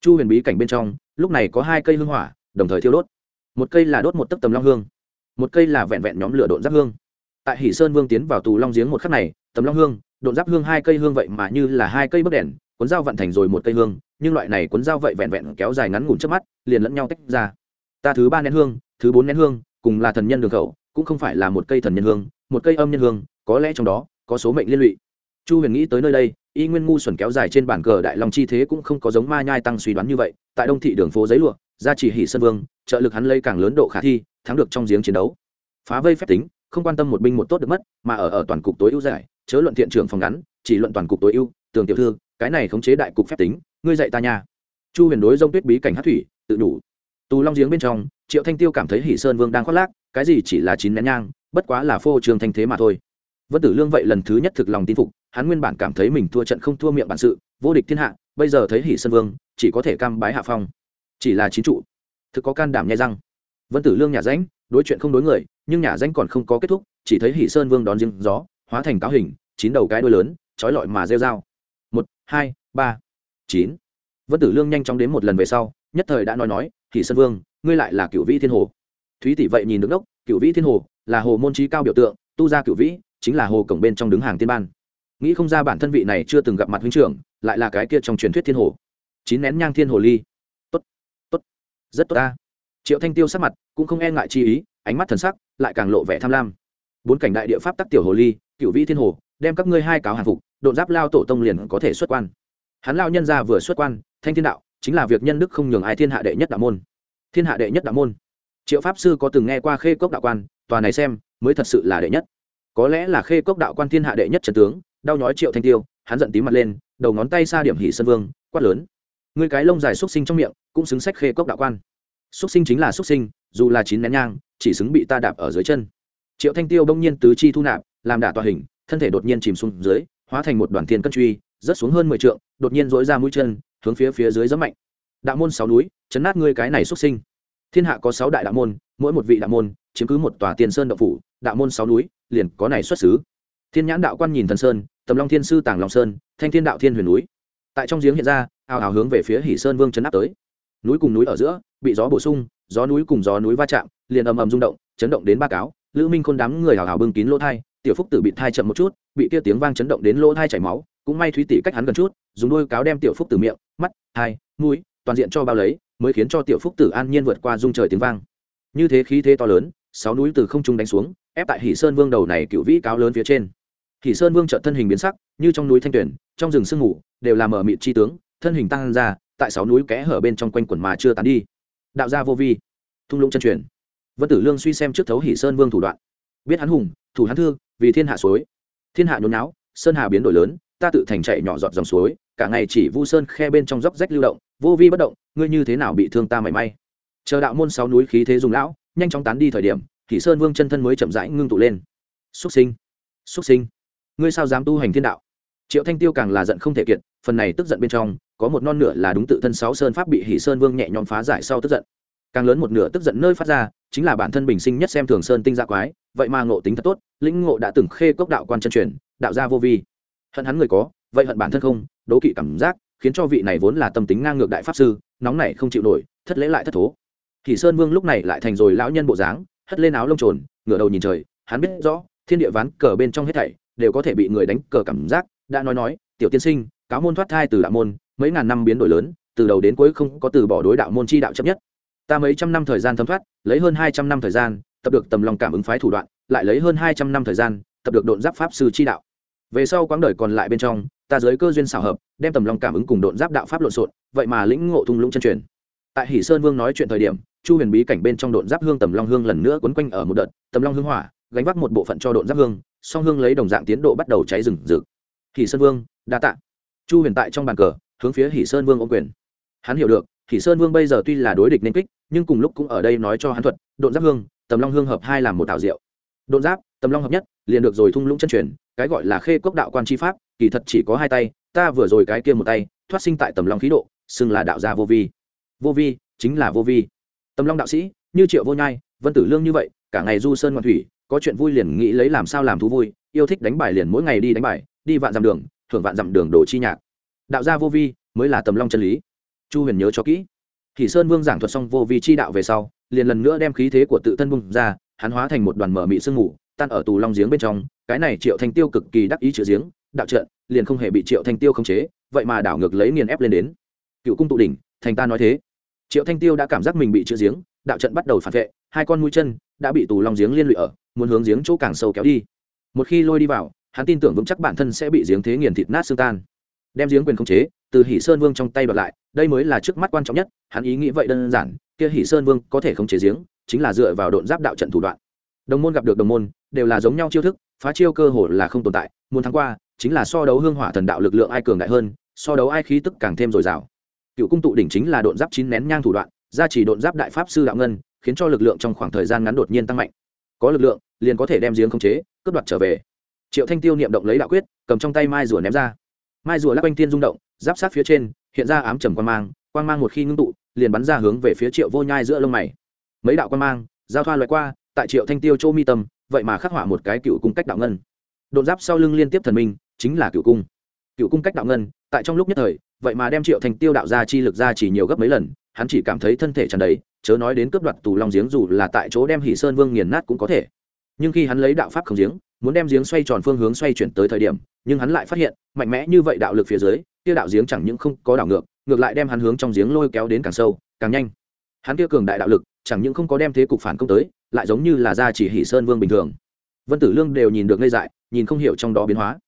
S1: Chu huyền bí cảnh bên trong, lúc này có hai cây hương hỏa, đồng thời thiêu đốt. Một cây là đốt một tấc tầm long hương, một cây là vẹn vẹn nhóm lửa độn giáp hương. Tại hỷ sơn vương tiến vào tù long giếng một khắc này, tầm long hương, độn giáp hương hai cây hương vậy mà như là hai cây bấc đèn, cuốn dao vận thành rồi một cây hương, nhưng loại này cuốn dao vậy vẹn vẹn kéo dài ngắn ngủn trước mắt, liền lẫn nhau tách ra. Ta thứ ba nén hương, thứ bốn nén hương, cùng là thần nhân đường khẩu, cũng không phải là một cây thần nhân hương, một cây âm nhân hương, có lẽ trong đó có số mệnh liên lụy chu huyền nghĩ tới nơi đây, y nguyên ngu xuẩn kéo dài trên bản cờ đại long chi thế cũng không có giống ma nhai tăng suy đoán như vậy, tại đông thị đường phố giấy lụa gia chỉ hỷ sơn vương, trợ lực hắn lấy càng lớn độ khả thi, thắng được trong giếng chiến đấu. Phá vây phép tính, không quan tâm một binh một tốt được mất, mà ở ở toàn cục tối ưu giải, chớ luận thiện trưởng phòng ngắn, chỉ luận toàn cục tối ưu, tường tiểu thư, cái này khống chế đại cục phép tính, ngươi dạy ta nha. Chu huyền đối dông tuyết bí cảnh hát thủy, tự đủ. Tù long giếng bên trong, triệu thanh tiêu cảm thấy hỷ sơn vương đang khoác lác, cái gì chỉ là chín nén nhang, bất quá là phô trường thanh thế mà thôi. Vân tử lương vậy lần thứ nhất thực lòng tin phục hắn nguyên bản cảm thấy mình thua trận không thua miệng bản sự, vô địch thiên hạ, bây giờ thấy hỷ sơn vương, chỉ có thể cam bái hạ phong. Chỉ là chín trụ. Thực có can đảm nhai răng. Vân tử lương nhà ránh đối chuyện không đối người, nhưng nhà ránh còn không có kết thúc, chỉ thấy hỷ sơn vương đón riêng gió, hóa thành cáo hình, chín đầu cái đuôi lớn, trói lọi mà rêu dao một, hai, ba, chín. Vân tử lương nhanh chóng đến một lần về sau, nhất thời đã nói nói, hỷ sơn vương, ngươi lại là cựu vĩ thiên hồ. Thúy tỷ vậy nhìn đứng đốc cựu vĩ thiên hồ là hồ môn trí cao biểu tượng, tu gia cựu vĩ, chính là hồ cổng bên trong đứng hàng tiên ban nghĩ không ra bản thân vị này chưa từng gặp mặt huynh trưởng, lại là cái kia trong truyền thuyết thiên hồ. Chín nén nhang thiên hồ ly. Tốt tốt, rất tốt ta. Triệu thanh tiêu sắc mặt cũng không e ngại chi ý, ánh mắt thần sắc lại càng lộ vẻ tham lam. Bốn cảnh đại địa pháp tắc tiểu hồ ly cựu vĩ thiên hồ, đem các ngươi hai cáo hàng phục, độn giáp lao tổ tông liền có thể xuất quan. Hắn lao nhân ra vừa xuất quan, thanh thiên đạo, chính là việc nhân đức không nhường ai thiên hạ đệ nhất đạo môn. Thiên hạ đệ nhất đạo môn. Triệu pháp sư có từng nghe qua khê cốc đạo quan, tòa này xem, mới thật sự là đệ nhất. Có lẽ là khê cốc đạo quan thiên hạ đệ nhất trần tướng đau nhói triệu thanh tiêu, hắn giận tím mặt lên, đầu ngón tay xa điểm hỷ sơn vương, quát lớn. Người cái lông dài xúc sinh trong miệng, cũng xứng sách khê cốc đạo quan. Xúc sinh chính là xúc sinh, dù là chín nén nhang, chỉ xứng bị ta đạp ở dưới chân. Triệu thanh tiêu bỗng nhiên tứ chi thu nạp, làm đả tòa hình, thân thể đột nhiên chìm xuống dưới, hóa thành một đoàn thiên cân truy, rớt xuống hơn mười trượng, đột nhiên dối ra mũi chân, hướng phía phía dưới rất mạnh. Đạo môn sáu núi, chấn nát ngươi cái này xuất sinh. Thiên hạ có sáu đại đạo môn, mỗi một vị đạo môn, chiếm cứ một tòa tiền sơn đạo phủ, đạo môn sáu núi, liền có này xuất xứ. Thiên nhãn đạo quan nhìn thần sơn tầm long thiên sư tàng long sơn, thanh thiên đạo thiên huyền núi. Tại trong giếng hiện ra, ào ào hướng về phía hỷ sơn vương chấn áp tới. Núi cùng núi ở giữa, bị gió bổ sung, gió núi cùng gió núi va chạm, liền ầm ầm rung động, chấn động đến ba cáo. Lữ minh khôn đám người hào hào bưng kín lỗ thai, tiểu phúc tử bị thai chậm một chút, bị kia tiếng vang chấn động đến lỗ thai chảy máu, cũng may thúy tỷ cách hắn gần chút, dùng đôi cáo đem tiểu phúc tử miệng, mắt, hai, mũi, toàn diện cho bao lấy, mới khiến cho tiểu phúc tử an nhiên vượt qua dung trời tiếng vang. Như thế khí thế to lớn, sáu núi từ không trung đánh xuống, ép tại hỷ sơn vương đầu này cựu vĩ cáo lớn phía trên hỷ sơn vương trợ thân hình biến sắc như trong núi thanh tuyển trong rừng sương ngủ đều là mở mịt chi tướng thân hình tăng ra tại sáu núi kẽ hở bên trong quanh quần mà chưa tán đi. Đạo gia vô vi thung lũng chân truyền. Vân tử lương suy xem trước thấu hỷ sơn vương thủ đoạn. Biết hắn hùng thủ hắn thương, vì thiên hạ suối. Thiên hạ nhốn náo sơn hà biến đổi lớn ta tự thành chạy nhỏ giọt dòng suối cả ngày chỉ vu sơn khe bên trong dốc rách lưu động vô vi bất động ngươi như thế nào bị thương ta mảy may. Chờ đạo môn sáu núi khí thế dùng lão nhanh chóng tán đi thời điểm Hỉ sơn vương chân thân mới chậm rãi ngưng tụ lên. Xuất sinh xuất sinh ngươi sao dám tu hành thiên đạo? Triệu thanh tiêu càng là giận không thể kiệt, phần này tức giận bên trong, có một non nửa là đúng tự thân sáu sơn pháp bị hỷ sơn vương nhẹ nhõm phá giải sau tức giận. Càng lớn một nửa tức giận nơi phát ra, chính là bản thân bình sinh nhất xem thường sơn tinh gia quái, vậy mà ngộ tính thật tốt, lĩnh ngộ đã từng khê cốc đạo quan chân truyền, đạo gia vô vi. Hận hắn người có, vậy hận bản thân không, đố kỵ cảm giác, khiến cho vị này vốn là tâm tính ngang ngược đại pháp sư, nóng này không chịu nổi, thất lễ lại thất thố. Thì sơn vương lúc này lại thành rồi lão nhân bộ dáng, hất lên áo lông trồn, ngửa đầu nhìn trời, hắn biết rõ, thiên địa ván cờ bên trong hết thảy đều có thể bị người đánh cờ cảm giác, đã nói nói, tiểu tiên sinh, cáo môn thoát thai từ đạo môn, mấy ngàn năm biến đổi lớn, từ đầu đến cuối không có từ bỏ đối đạo môn chi đạo chấp nhất. Ta mấy trăm năm thời gian thấm thoát, lấy hơn hai trăm năm thời gian, tập được tầm lòng cảm ứng phái thủ đoạn, lại lấy hơn hai trăm năm thời gian, tập được độn giáp pháp sư chi đạo. Về sau quãng đời còn lại bên trong, ta giới cơ duyên xảo hợp, đem tầm lòng cảm ứng cùng độn giáp đạo pháp lộn xộn, vậy mà lĩnh ngộ thung lũng chân truyền. Tại hỷ sơn vương nói chuyện thời điểm, chu huyền bí cảnh bên trong độn giáp hương tầm long hương lần nữa quấn quanh ở một đợt, tầm long hương hỏa, gánh vác một bộ phận cho độn giáp hương song hương lấy đồng dạng tiến độ bắt đầu cháy rừng rực. Hỷ sơn vương, đa tạ. Chu huyền tại trong bàn cờ, hướng phía hỷ sơn vương ô quyền. Hắn hiểu được, hỷ sơn vương bây giờ tuy là đối địch nên kích, nhưng cùng lúc cũng ở đây nói cho hắn thuật, độn giáp hương, tầm long hương hợp hai làm một tạo rượu. độn giáp, tầm long hợp nhất, liền được rồi thung lũng chân truyền, cái gọi là khê cốc đạo quan chi pháp, kỳ thật chỉ có hai tay, ta vừa rồi cái kia một tay, thoát sinh tại tầm long khí độ, xưng là đạo gia vô vi. Vô vi, chính là vô vi. Tầm long đạo sĩ, như triệu vô nhai, vân tử lương như vậy, cả ngày du sơn ngoan thủy có chuyện vui liền nghĩ lấy làm sao làm thú vui yêu thích đánh bài liền mỗi ngày đi đánh bài đi vạn dặm đường thưởng vạn dặm đường đồ chi nhạc. Đạo gia vô vi mới là tầm long chân lý. Chu huyền nhớ cho kỹ. Thì sơn vương giảng thuật xong vô vi chi đạo về sau liền lần nữa đem khí thế của tự thân bung ra hắn hóa thành một đoàn mở mị sương ngủ, tan ở tù long giếng bên trong cái này triệu thanh tiêu cực kỳ đắc ý chữa giếng đạo trận liền không hề bị triệu thanh tiêu khống chế vậy mà đảo ngược lấy nghiền ép lên đến. Cựu cung tụ đỉnh thành ta nói thế. Triệu thanh tiêu đã cảm giác mình bị chữa giếng đạo trận bắt đầu phản vệ hai con mũi chân đã bị tù long giếng liên lụy ở, muốn hướng giếng chỗ càng sâu kéo đi. Một khi lôi đi vào, hắn tin tưởng vững chắc bản thân sẽ bị giếng thế nghiền thịt nát xương tan. Đem giếng quyền khống chế, từ hỷ sơn vương trong tay bật lại, đây mới là trước mắt quan trọng nhất, hắn ý nghĩ vậy đơn giản, kia hỷ sơn vương có thể khống chế giếng, chính là dựa vào độn giáp đạo trận thủ đoạn. Đồng môn gặp được đồng môn, đều là giống nhau chiêu thức, phá chiêu cơ hồ là không tồn tại, muốn thắng qua, chính là so đấu hương hỏa thần đạo lực lượng ai cường đại hơn, so đấu ai khí tức càng thêm dồi dào. Cựu cung tụ đỉnh chính là độn giáp chín nén nhang thủ đoạn, gia trì độn giáp đại pháp sư đạo ngân khiến cho lực lượng trong khoảng thời gian ngắn đột nhiên tăng mạnh. Có lực lượng, liền có thể đem giếng khống chế, cướp đoạt trở về. Triệu thanh tiêu niệm động lấy đạo quyết, cầm trong tay mai rùa ném ra. Mai rùa lắc quanh thiên rung động, giáp sát phía trên, hiện ra ám trầm quan mang quan mang một khi ngưng tụ, liền bắn ra hướng về phía triệu vô nhai giữa lông mày. Mấy đạo quan mang, giao thoa loại qua, tại triệu thanh tiêu châu mi tâm, vậy mà khắc họa một cái cựu cung cách đạo ngân. Đột giáp sau lưng liên tiếp thần minh, chính là cựu cung. Cựu cung cách đạo ngân, tại trong lúc nhất thời, vậy mà đem triệu thanh tiêu đạo ra chi lực ra chỉ nhiều gấp mấy lần, hắn chỉ cảm thấy thân thể tràn đầy chớ nói đến cướp đoạt tù long giếng dù là tại chỗ đem hỷ sơn vương nghiền nát cũng có thể. Nhưng khi hắn lấy đạo pháp không giếng, muốn đem giếng xoay tròn phương hướng xoay chuyển tới thời điểm, nhưng hắn lại phát hiện, mạnh mẽ như vậy đạo lực phía dưới, kia đạo giếng chẳng những không có đảo ngược ngược lại đem hắn hướng trong giếng lôi kéo đến càng sâu, càng nhanh. Hắn kia cường đại đạo lực, chẳng những không có đem thế cục phản công tới, lại giống như là ra chỉ hỷ sơn vương bình thường. Vân tử lương đều nhìn được ngây dại, nhìn không hiểu trong đó biến hóa.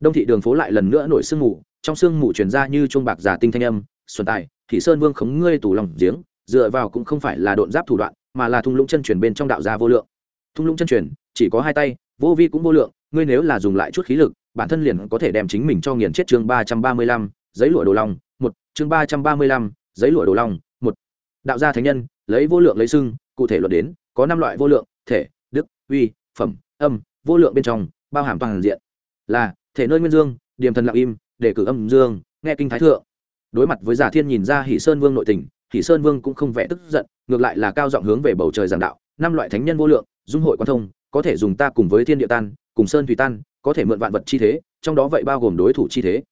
S1: Đông thị đường phố lại lần nữa nổi sương mù, trong sương mù truyền ra như chuông bạc giả tinh thanh âm, xuân tài, hỷ sơn vương khống ngươi tủ lòng giếng dựa vào cũng không phải là độn giáp thủ đoạn, mà là thung lũng chân truyền bên trong đạo gia vô lượng. Thung lũng chân truyền, chỉ có hai tay, vô vi cũng vô lượng, ngươi nếu là dùng lại chút khí lực, bản thân liền có thể đem chính mình cho nghiền chết chương ba trăm ba mươi lăm, giấy lụa đồ long, một, chương ba trăm ba mươi lăm, giấy lụa đồ long, một. Đạo gia thánh nhân, lấy vô lượng lấy xưng, cụ thể luận đến, có năm loại vô lượng, thể, đức, uy, phẩm, âm, vô lượng bên trong, bao hàm toàn diện. Là, thể nơi nguyên dương điềm thần lặng im để cử âm dương, nghe kinh thái thượng. Đối mặt với giả thiên nhìn ra hỷ sơn vương nội tình thì sơn vương cũng không vẻ tức giận, ngược lại là cao giọng hướng về bầu trời giảng đạo, năm loại thánh nhân vô lượng, dung hội quan thông, có thể dùng ta cùng với thiên địa tan, cùng sơn thủy tan, có thể mượn vạn vật chi thế, trong đó vậy bao gồm đối thủ chi thế.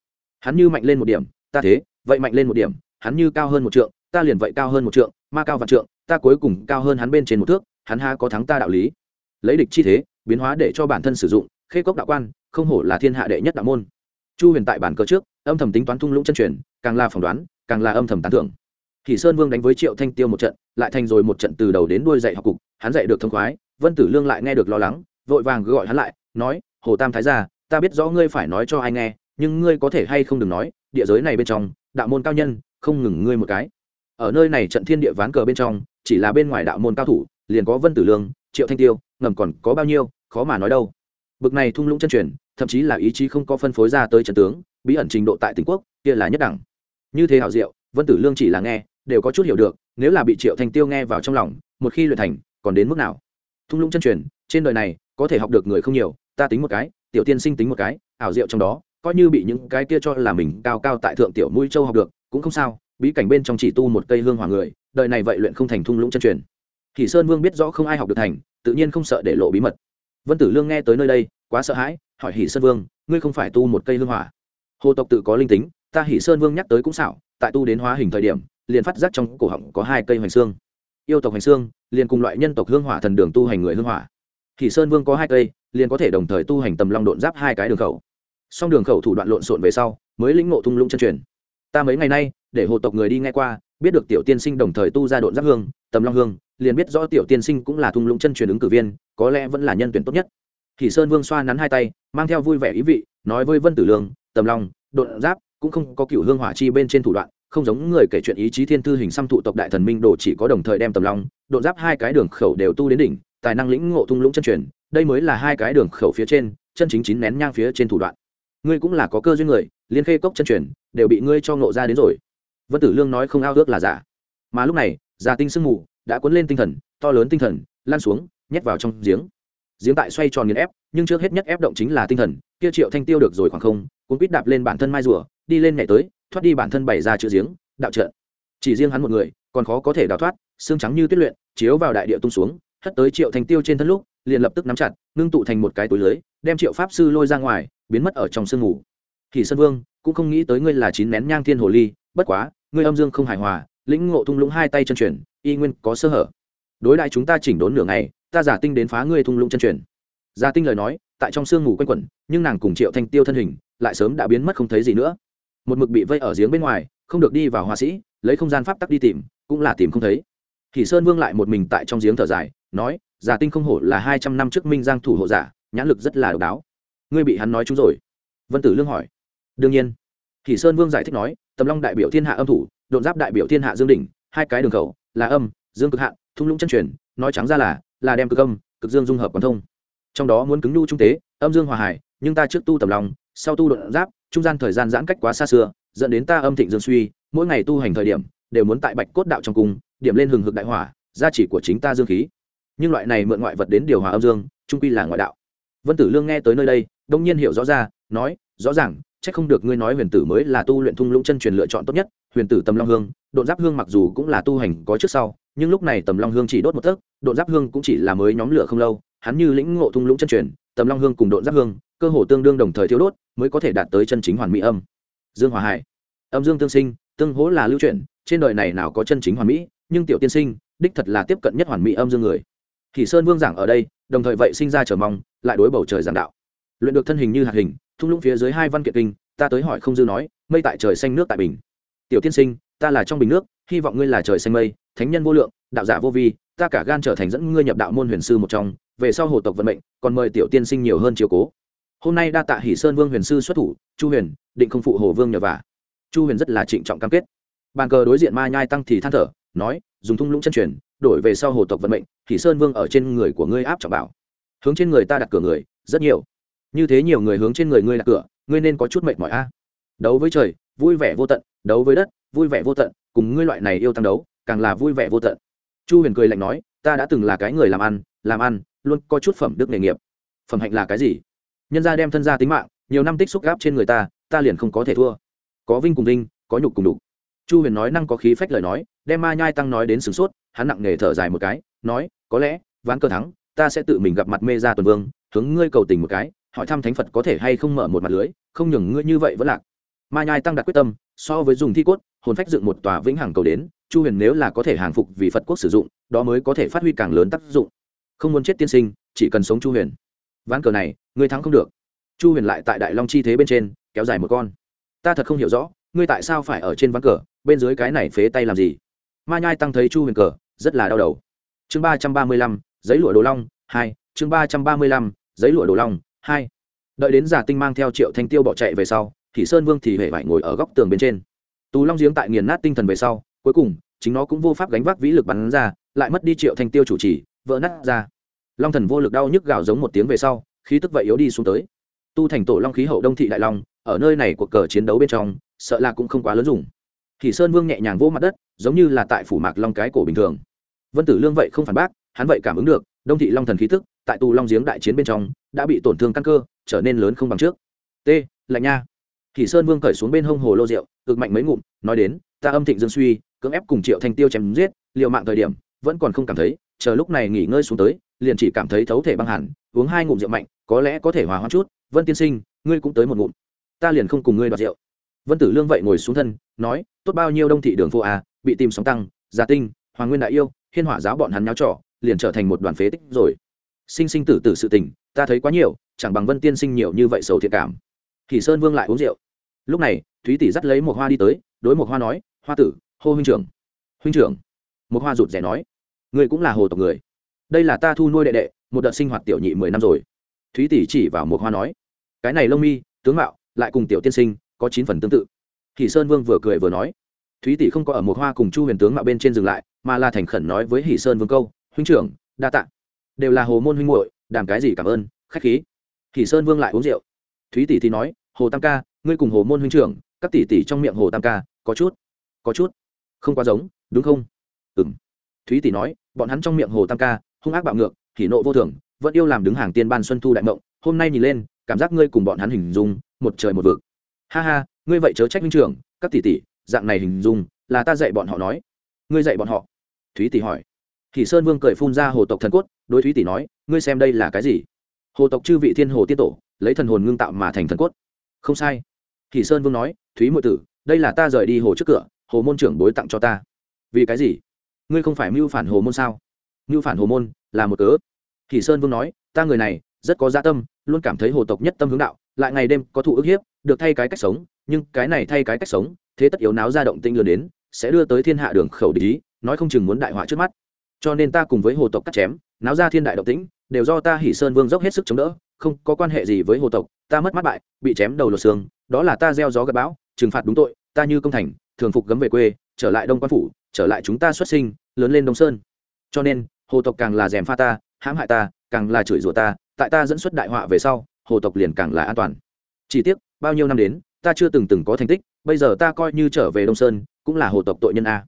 S1: Hắn như mạnh lên một điểm, ta thế, vậy mạnh lên một điểm, hắn như cao hơn một trượng, ta liền vậy cao hơn một trượng, ma cao vạn trượng, ta cuối cùng cao hơn hắn bên trên một thước, hắn ha có thắng ta đạo lý. Lấy địch chi thế, biến hóa để cho bản thân sử dụng khê cốc đạo quan, không hổ là thiên hạ đệ nhất đạo môn. Chu huyền tại bản cờ trước, âm thầm tính toán thung lũng chân truyền, càng là phỏng đoán, càng là âm thầm tán thưởng thì sơn vương đánh với triệu thanh tiêu một trận, lại thành rồi một trận từ đầu đến đuôi dạy học cục. Hắn dạy được thông khoái, vân tử lương lại nghe được lo lắng, vội vàng gọi hắn lại, nói, hồ tam thái gia, ta biết rõ ngươi phải nói cho ai nghe, nhưng ngươi có thể hay không đừng nói, địa giới này bên trong, đạo môn cao nhân, không ngừng ngươi một cái. Ở nơi này trận thiên địa ván cờ bên trong, chỉ là bên ngoài đạo môn cao thủ, liền có vân tử lương, triệu thanh tiêu, ngầm còn có bao nhiêu, khó mà nói đâu. Bực này thung lũng chân truyền, thậm chí là ý chí không có phân phối ra tới trận tướng, bí ẩn trình độ tại tỉnh quốc, kia là nhất đẳng. Như thế hảo diệu, vân tử lương chỉ là nghe đều có chút hiểu được, nếu là bị triệu thanh tiêu nghe vào trong lòng, một khi luyện thành, còn đến mức nào? Thung lũng chân truyền, trên đời này, có thể học được người không nhiều, ta tính một cái, tiểu tiên sinh tính một cái, ảo diệu trong đó, coi như bị những cái kia cho là mình cao cao tại thượng tiểu mũi châu học được, cũng không sao, bí cảnh bên trong chỉ tu một cây hương hỏa người, đời này vậy luyện không thành thung lũng chân truyền. Thì sơn vương biết rõ không ai học được thành, tự nhiên không sợ để lộ bí mật. Vân tử lương nghe tới nơi đây, quá sợ hãi, hỏi hỷ sơn vương, ngươi không phải tu một cây hương hỏa? Hồ tộc tự có linh tính, ta hỷ sơn vương nhắc tới cũng xảo, tại tu đến hóa hình thời điểm liền phát giác trong cổ họng có hai cây hoành xương. Yêu tộc hoành xương, liền cùng loại nhân tộc hương hỏa thần đường tu hành người hương hỏa. Thì sơn vương có hai cây, liền có thể đồng thời tu hành tầm long độn giáp hai cái đường khẩu. Song đường khẩu thủ đoạn lộn xộn về sau, mới lĩnh ngộ thung lũng chân truyền. Ta mấy ngày nay, để hộ tộc người đi nghe qua, biết được tiểu tiên sinh đồng thời tu ra độn giáp hương, tầm long hương, liền biết rõ tiểu tiên sinh cũng là thung lũng chân truyền ứng cử viên, có lẽ vẫn là nhân tuyển tốt nhất. Thì sơn vương xoa nắn hai tay, mang theo vui vẻ ý vị, nói với vân tử lương, tầm long, độn giáp cũng không có cựu hương hỏa chi bên trên thủ đoạn không giống người kể chuyện ý chí thiên thư hình xăm thụ tộc đại thần minh đồ chỉ có đồng thời đem tầm long độn giáp hai cái đường khẩu đều tu đến đỉnh, tài năng lĩnh ngộ thung lũng chân truyền, đây mới là hai cái đường khẩu phía trên, chân chính chín nén nhang phía trên thủ đoạn. Ngươi cũng là có cơ duyên người, liên khê cốc chân truyền, đều bị ngươi cho ngộ ra đến rồi. Vân tử lương nói không ao ước là giả. Mà lúc này, già tinh sương mù đã cuốn lên tinh thần, to lớn tinh thần, lan xuống, nhét vào trong giếng. Giếng tại xoay tròn nghiền ép, nhưng trước hết nhất ép động chính là tinh thần, kia triệu thanh tiêu được rồi khoảng không cũng quýt đạp lên bản thân mai rùa, đi lên nhảy tới thoát đi bản thân bày ra chữ giếng, đạo trợ chỉ riêng hắn một người, còn khó có thể đào thoát, xương trắng như tuyết luyện, chiếu vào đại địa tung xuống, hất tới triệu thanh tiêu trên thân lúc, liền lập tức nắm chặt, ngưng tụ thành một cái túi lưới, đem triệu pháp sư lôi ra ngoài, biến mất ở trong sương ngủ thì sơn vương, cũng không nghĩ tới ngươi là chín nén nhang thiên hồ ly, bất quá, ngươi âm dương không hài hòa, lĩnh ngộ thung lũng hai tay chân truyền, y nguyên có sơ hở. Đối đại chúng ta chỉnh đốn nửa ngày, ta giả tinh đến phá ngươi thung lũng chân truyền. Giả tinh lời nói, tại trong sương ngủ quanh quẩn, nhưng nàng cùng triệu thanh tiêu thân hình, lại sớm đã biến mất không thấy gì nữa một mực bị vây ở giếng bên ngoài, không được đi vào họa sĩ, lấy không gian pháp tắc đi tìm, cũng là tìm không thấy. Thì sơn vương lại một mình tại trong giếng thở dài, nói, giả tinh không hổ là hai trăm năm trước minh giang thủ hộ giả, nhãn lực rất là độc đáo. Ngươi bị hắn nói chúng rồi? Vân tử lương hỏi. Đương nhiên. Thì sơn vương giải thích nói, tầm long đại biểu thiên hạ âm thủ đột giáp đại biểu thiên hạ dương đỉnh, hai cái đường khẩu, là âm, dương cực hạ thung lũng chân truyền, nói trắng ra là là đem cực âm, cực dương dung hợp quán thông. Trong đó muốn cứng nhu trung tế, âm dương hòa hải, nhưng ta trước tu tầm lòng sau tu đột giáp trung gian thời gian giãn cách quá xa xưa, dẫn đến ta âm thịnh dương suy, mỗi ngày tu hành thời điểm, đều muốn tại bạch cốt đạo trong cung, điểm lên hừng hực đại hỏa, gia chỉ của chính ta dương khí. Nhưng loại này mượn ngoại vật đến điều hòa âm dương, trung quy là ngoại đạo. Vân tử lương nghe tới nơi đây, đông nhiên hiểu rõ ra, nói, rõ ràng c h ắ c không được ngươi nói huyền tử mới là tu luyện thung lũng chân truyền lựa chọn tốt nhất, huyền tử tầm long hương, độn giáp hương mặc dù cũng là tu hành có trước sau, nhưng lúc này tầm long hương chỉ đốt một tấc, độn giáp hương cũng chỉ là mới nhóm lửa không lâu, hắn như lĩnh ngộ thung lũng chân truyền, tầm long hương cùng độn giáp hương, cơ hồ tương đương đồng thời thiếu đốt mới có thể đạt tới chân chính hoàn mỹ âm. Dương hòa hải. Âm dương tương sinh, tương hỗ là lưu chuyển, trên đời này nào có chân chính hoàn mỹ, nhưng tiểu tiên sinh, đích thật là tiếp cận nhất hoàn mỹ âm dương người. Thì sơn vương giảng ở đây, đồng thời vậy sinh ra trở mong, lại đối bầu trời giảng đạo. Luyện được thân hình như hạt hình, thung lũng phía dưới hai văn kiện kinh, ta tới hỏi không dư nói, mây tại trời xanh nước tại bình. Tiểu tiên sinh, ta là trong bình nước, hy vọng ngươi là trời xanh mây, thánh nhân vô lượng, đạo giả vô vi, ta cả gan trở thành dẫn ngươi nhập đạo môn huyền sư một trong, về sau hồ tộc vận mệnh, còn mời tiểu tiên sinh nhiều hơn chiều cố hôm nay đa tạ hỷ sơn vương huyền sư xuất thủ, chu huyền, định không phụ hồ vương nhờ vả. chu huyền rất là trịnh trọng cam kết. bàn cờ đối diện ma nhai tăng thì than thở, nói, dùng thung lũng chân truyền, đổi về sau hồ tộc vận mệnh, hỷ sơn vương ở trên người của ngươi áp trọng bảo. hướng trên người ta đặt cửa người, rất nhiều. như thế nhiều người hướng trên người ngươi đặt cửa, ngươi nên có chút mệt mỏi a. đấu với trời, vui vẻ vô tận, đấu với đất, vui vẻ vô tận, cùng ngươi loại này yêu tăng đấu, càng là vui vẻ vô tận. chu huyền cười lạnh nói, ta đã từng là cái người làm ăn làm ăn, luôn có chút phẩm đức nghề nghiệp. phẩm hạnh là cái gì? Nhân gia đem thân gia tính mạng, nhiều năm tích xúc gáp trên người ta ta liền không có thể thua. Có vinh cùng vinh, có nhục cùng đục chu huyền nói năng có khí phách lời nói, đem ma nhai tăng nói đến sửng sốt, hắn nặng nề thở dài một cái, nói, có lẽ, ván cơ thắng, ta sẽ tự mình gặp mặt mê gia tuần vương, hướng ngươi cầu tình một cái, hỏi thăm thánh phật có thể hay không mở một mặt lưới, không nhường ngươi như vậy vẫn lạc. Ma nhai tăng đặt quyết tâm, so với dùng thi cốt, hồn phách dựng một tòa vĩnh hằng cầu đến, chu huyền nếu là có thể hàng phục vì phật quốc sử dụng, đó mới có thể phát huy càng lớn tác dụng. Không muốn chết tiên sinh, chỉ cần sống chu huyền ván cờ này, ngươi thắng không được. Chu huyền lại tại đại long chi thế bên trên, kéo dài một con. Ta thật không hiểu rõ, ngươi tại sao phải ở trên ván cờ, bên dưới cái này phế tay làm gì? Ma nhai tăng thấy chu huyền cờ, rất là đau đầu. Chương ba trăm ba mươi lăm, giấy lụa đồ long, hai, chương ba trăm ba mươi lăm, giấy lụa đồ long, hai. Đợi đến giả tinh mang theo triệu thanh tiêu bỏ chạy về sau, thì sơn vương thì hề phải ngồi ở góc tường bên trên. Tù long giếng tại nghiền nát tinh thần về sau, cuối cùng, chính nó cũng vô pháp gánh vác vĩ lực bắn ra, lại mất đi triệu thanh tiêu chủ trì, vỡ nát ra long thần vô lực đau nhức gào giống một tiếng về sau, khí tức vậy yếu đi xuống tới. Tu thành tổ long khí hậu đông thị đại long, ở nơi này cuộc cờ chiến đấu bên trong, sợ là cũng không quá lớn dùng. Thì sơn vương nhẹ nhàng vỗ mặt đất, giống như là tại phủ mạc long cái cổ bình thường. Vân tử lương vậy không phản bác, hắn vậy cảm ứng được, đông thị long thần khí tức, tại tù long giếng đại chiến bên trong, đã bị tổn thương căn cơ, trở nên lớn không bằng trước. T, lạnh nha. Thì sơn vương cởi xuống bên hông hồ lô rượu cực mạnh mấy ngụm, nói đến, ta âm thịnh dương suy, cưỡng ép cùng triệu thanh tiêu chém giết liệu mạng thời điểm, vẫn còn không cảm thấy, chờ lúc này nghỉ ngơi xuống tới liền chỉ cảm thấy thấu thể băng hẳn, uống hai ngụm rượu mạnh, có lẽ có thể hòa hoãn chút, vân tiên sinh, ngươi cũng tới một ngụm. Ta liền không cùng ngươi đoạt rượu. Vân tử lương vậy ngồi xuống thân, nói, tốt bao nhiêu đông thị đường phố à bị tìm sóng tăng gia tinh, hoàng nguyên đại yêu, hiên hỏa giáo bọn hắn nháo trỏ liền trở thành một đoàn phế tích rồi. Sinh sinh tử tử sự tình, ta thấy quá nhiều, chẳng bằng vân tiên sinh nhiều như vậy sầu thiệt cảm. Thì sơn vương lại uống rượu. Lúc này, thúy tỷ dắt lấy một hoa đi tới, đối một hoa nói, hoa tử, hô huynh trưởng. Huynh trưởng? Một hoa rụt rè nói người cũng là hồ tộc người đây là ta thu nuôi đệ đệ một đợt sinh hoạt tiểu nhị mười năm rồi. Thúy tỷ chỉ vào một hoa nói cái này lông mi tướng mạo lại cùng tiểu tiên sinh có chín phần tương tự. Thì sơn vương vừa cười vừa nói thúy tỷ không có ở một hoa cùng chu huyền tướng mạo bên trên dừng lại mà là thành khẩn nói với hỷ sơn vương câu huynh trưởng đa tạ. Đều là hồ môn huynh muội đàm cái gì cảm ơn khách khí. Hỷ sơn vương lại uống rượu. Thúy tỷ thì nói hồ tam ca ngươi cùng hồ môn huynh trưởng các tỷ tỷ trong miệng hồ tam ca có chút có chút không quá giống đúng không? Ừm, thúy tỷ nói bọn hắn trong miệng hồ tam ca hung ác bạo ngược, hỉ nộ vô thường, vẫn yêu làm đứng hàng tiên ban xuân thu đại mộng. Hôm nay nhìn lên, cảm giác ngươi cùng bọn hắn hình dung, một trời một vực. Ha ha, ngươi vậy chớ trách minh trưởng, các tỷ tỷ, dạng này hình dung, là ta dạy bọn họ nói. Ngươi dạy bọn họ? Thúy tỷ hỏi. Thì sơn vương cười phun ra hồ tộc thần cốt, đối thúy tỷ nói, ngươi xem đây là cái gì? Hồ tộc chư vị thiên hồ tiết tổ, lấy thần hồn ngưng tạo mà thành thần cốt. Không sai. Thì sơn vương nói, thúy muội tử, đây là ta rời đi hồ trước cửa, hồ môn trưởng bối tặng cho ta. Vì cái gì? Ngươi không phải mưu phản hồ môn sao? Mưu phản hồ môn, là một cớ. Thì sơn vương nói, ta người này, rất có gia tâm, luôn cảm thấy hồ tộc nhất tâm hướng đạo, lại ngày đêm có thụ ức hiếp, được thay cái cách sống, nhưng cái này thay cái cách sống, thế tất yếu náo ra động tinh lừa đến, sẽ đưa tới thiên hạ đường khẩu lý nói không chừng muốn đại họa trước mắt. Cho nên ta cùng với hồ tộc cắt chém, náo ra thiên đại động tĩnh, đều do ta hỉ sơn vương dốc hết sức chống đỡ, không có quan hệ gì với hồ tộc, ta mất mắt bại, bị chém đầu lột xương, đó là ta gieo gió gặp bão, trừng phạt đúng tội, ta như công thành, thường phục gấm về quê, trở lại đông quan phủ, trở lại chúng ta xuất sinh, lớn lên đông sơn. Cho nên hồ tộc càng là rèm pha ta, hãm hại ta, càng là chửi rủa ta, tại ta dẫn xuất đại họa về sau, hồ tộc liền càng là an toàn. Chỉ tiếc, bao nhiêu năm đến, ta chưa từng từng có thành tích, bây giờ ta coi như trở về đông sơn, cũng là hồ tộc tội nhân a.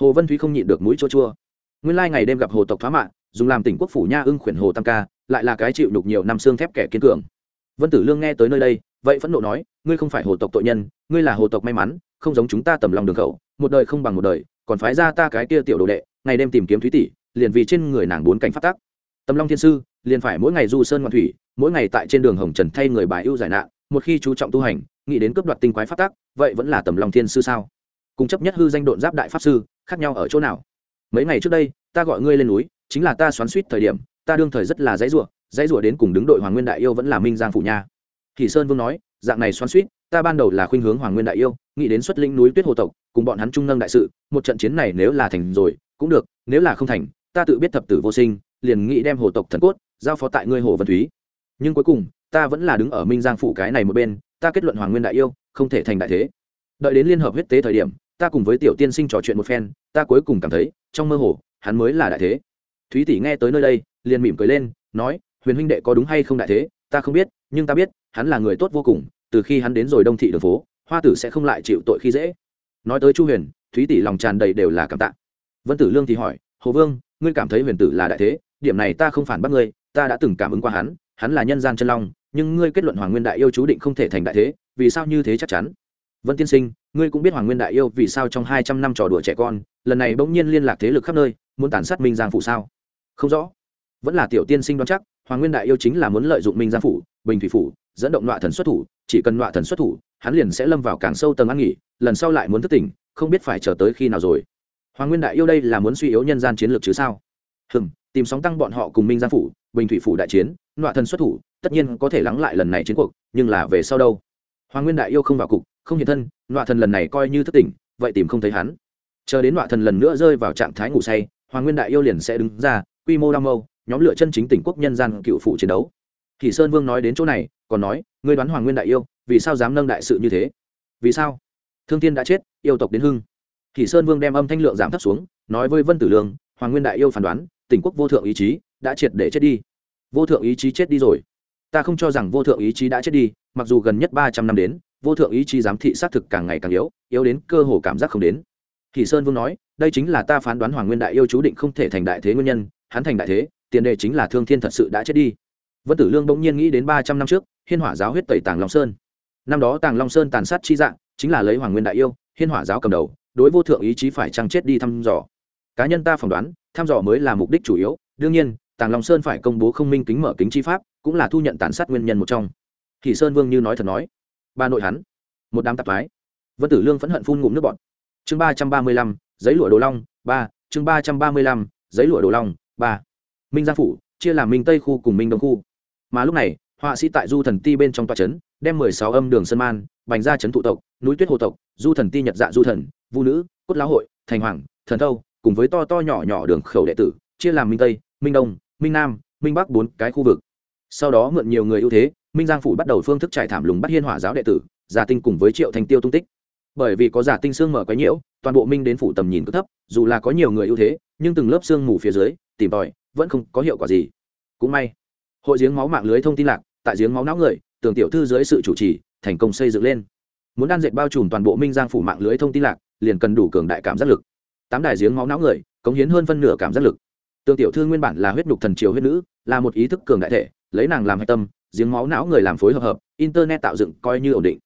S1: Hồ vân thúy không nhịn được mũi chua chua. Nguyên lai ngày đêm gặp hồ tộc thoá mạng, dùng làm tỉnh quốc phủ nha ưng khuyển hồ tam ca, lại là cái chịu nhục nhiều năm xương thép kẻ kiên cường. Vân tử lương nghe tới nơi đây, vậy phẫn nộ nói, ngươi không phải hồ tộc tội nhân, ngươi là hồ tộc may mắn, không giống chúng ta tầm lòng đường khẩu, một đời không bằng một đời, còn phái ra ta cái kia tiểu đồ đệ, ngày đêm tìm kiếm thúy tỷ liền vì trên người nàng bốn cảnh phát tác. Tâm long thiên sư, liền phải mỗi ngày du sơn ngoạn thủy, mỗi ngày tại trên đường hồng trần thay người bài ưu giải nạn, một khi chú trọng tu hành, nghĩ đến cướp đoạt tinh quái phát tác, vậy vẫn là tầm long thiên sư sao? Cùng chấp nhất hư danh độn giáp đại pháp sư, khác nhau ở chỗ nào? Mấy ngày trước đây, ta gọi ngươi lên núi, chính là ta xoắn suýt thời điểm, ta đương thời rất là dãy rủa dãy rủa đến cùng đứng đội hoàng nguyên đại yêu vẫn là minh giang phủ nha. Kỳ sơn vương nói, dạng này xoắn suýt, ta ban đầu là khuynh hướng hoàng nguyên đại yêu, nghĩ đến xuất linh núi tuyết hồ tộc, cùng bọn hắn trung nâng đại sự, một trận chiến này nếu là thành rồi, cũng được, nếu là không thành ta tự biết thập tử vô sinh, liền nghĩ đem hồ tộc thần cốt giao phó tại ngươi hồ vân thúy. Nhưng cuối cùng, ta vẫn là đứng ở minh giang phủ cái này một bên, ta kết luận hoàng nguyên đại yêu, không thể thành đại thế. Đợi đến liên hợp huyết tế thời điểm, ta cùng với tiểu tiên sinh trò chuyện một phen, ta cuối cùng cảm thấy, trong mơ hồ, hắn mới là đại thế. Thúy tỷ nghe tới nơi đây, liền mỉm cười lên, nói, huyền huynh đệ có đúng hay không đại thế, ta không biết, nhưng ta biết, hắn là người tốt vô cùng, từ khi hắn đến rồi đông thị đường phố, hoa tử sẽ không lại chịu tội khi dễ. Nói tới chu huyền, thúy tỷ lòng tràn đầy đều là cảm tạ. Vân tử lương thì hỏi hồ vương, ngươi cảm thấy huyền tử là đại thế, điểm này ta không phản bác ngươi, ta đã từng cảm ứng qua hắn hắn là nhân gian chân long, nhưng ngươi kết luận hoàng nguyên đại yêu chú định không thể thành đại thế, vì sao như thế chắc chắn? Vân tiên sinh, ngươi cũng biết hoàng nguyên đại yêu vì sao trong hai trăm năm trò đùa trẻ con, lần này bỗng nhiên liên lạc thế lực khắp nơi, muốn tàn sát minh giang phủ sao? Không rõ. Vẫn là tiểu tiên sinh đoán chắc, hoàng nguyên đại yêu chính là muốn lợi dụng minh giang phủ, bình thủy phủ, dẫn động nọa thần xuất thủ, chỉ cần nọa thần xuất thủ, hắn liền sẽ lâm vào càng sâu tầng ăn nghỉ, lần sau lại muốn thức tỉnh, không biết phải chờ tới khi nào rồi hoàng nguyên đại yêu đây là muốn suy yếu nhân gian chiến lược chứ sao? Hừm, tìm sóng tăng bọn họ cùng minh giang phủ, bình thủy phủ đại chiến, nọa thần xuất thủ, tất nhiên có thể lắng lại lần này chiến cuộc, nhưng là về sau đâu? Hoàng nguyên đại yêu không vào cục, không hiện thân, nọa thần lần này coi như thất tỉnh vậy tìm không thấy hắn. Chờ đến nọa thần lần nữa rơi vào trạng thái ngủ say, hoàng nguyên đại yêu liền sẽ đứng ra, quy mô đam mâu, nhóm lựa chân chính tỉnh quốc nhân gian cựu phụ chiến đấu. Thì sơn vương nói đến chỗ này, còn nói, ngươi đoán hoàng nguyên đại yêu, vì sao dám nâng đại sự như thế? Vì sao? Thương tiên đã chết, yêu tộc đến hưng thì sơn vương đem âm thanh lượng giảm thấp xuống, nói với vân tử lương, hoàng nguyên đại yêu phán đoán tỉnh quốc vô thượng ý chí đã triệt để chết đi. Vô thượng ý chí chết đi rồi? Ta không cho rằng vô thượng ý chí đã chết đi, mặc dù gần nhất ba trăm năm đến, vô thượng ý chí giám thị xác thực càng ngày càng yếu yếu đến cơ hồ cảm giác không đến. Thì sơn vương nói, đây chính là ta phán đoán hoàng nguyên đại yêu chú định không thể thành đại thế nguyên nhân, hắn thành đại thế, tiền đề chính là thương thiên thật sự đã chết đi. Vân tử lương bỗng nhiên nghĩ đến ba trăm năm trước, hiên hỏa giáo huyết tẩy tàng long sơn. Năm đó tàng long sơn tàn sát chi dạng, chính là lấy hoàng nguyên đại yêu, hiên hỏa giáo cầm đầu đối vô thượng ý chí phải trăng chết đi thăm dò. Cá nhân ta phỏng đoán, thăm dò mới là mục đích chủ yếu, đương nhiên, tàng long sơn phải công bố không minh kính mở kính chi pháp, cũng là thu nhận tàn sát nguyên nhân một trong. Thì sơn vương như nói thật nói, ba nội hắn, một đám tạp thái vân tử lương phẫn hận phun ngụm nước bọt. Chương ba trăm ba mươi lăm, giấy lụa đồ long, ba, chương ba trăm ba mươi lăm, giấy lụa đồ long, ba. Minh giang phủ, chia làm minh tây khu cùng minh đông khu. Mà lúc này, họa sĩ tại du thần ti bên trong tòa trấn đem mười sáu âm đường sơn man, bành ra trấn thụ tộc, núi tuyết hồ tộc, du thần ti nhật dạ du thần, vu nữ, cốt lão hội, thành hoàng, thần thâu, cùng với to to nhỏ nhỏ đường khẩu đệ tử, chia làm minh tây, minh đông, minh nam, minh bắc bốn cái khu vực. Sau đó mượn nhiều người ưu thế, minh giang phủ bắt đầu phương thức trải thảm lùng bắt hiên hỏa giáo đệ tử, giả tinh cùng với triệu thành tiêu tung tích. Bởi vì có giả tinh xương mở quấy nhiễu, toàn bộ minh đến phủ tầm nhìn cứ thấp, dù là có nhiều người ưu thế, nhưng từng lớp xương mù phía dưới, tìm tòi, vẫn không có hiệu quả gì. Cũng may, hội giếng máu mạng lưới thông tin lạc, tại giếng máu não người tường tiểu thư dưới sự chủ trì, thành công xây dựng lên. Muốn đan dệt bao trùm toàn bộ minh giang phủ mạng lưới thông tin lạc, liền cần đủ cường đại cảm giác lực. Tám đài giếng máu não người, cống hiến hơn phân nửa cảm giác lực. Tường tiểu thư nguyên bản là huyết nhục thần triều huyết nữ, là một ý thức cường đại thể, lấy nàng làm hạch tâm, giếng máu não người làm phối hợp hợp, internet tạo dựng coi như ổn định.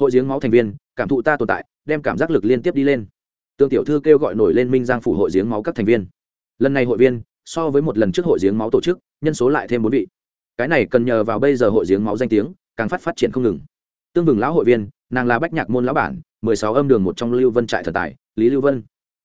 S1: Hội giếng máu thành viên, cảm thụ ta tồn tại, đem cảm giác lực liên tiếp đi lên. Tương tiểu thư kêu gọi nổi lên minh giang phủ hội giếng máu các thành viên. Lần này hội viên, so với một lần trước hội giếng máu tổ chức, nhân số lại thêm bốn vị. Cái này cần nhờ vào bây giờ hội giếng máu danh tiếng càng phát phát triển không ngừng. Tương vừng lão hội viên, nàng là bách nhạc môn lão bản, mười sáu âm đường một trong lưu vân trại thần tài, lý lưu vân.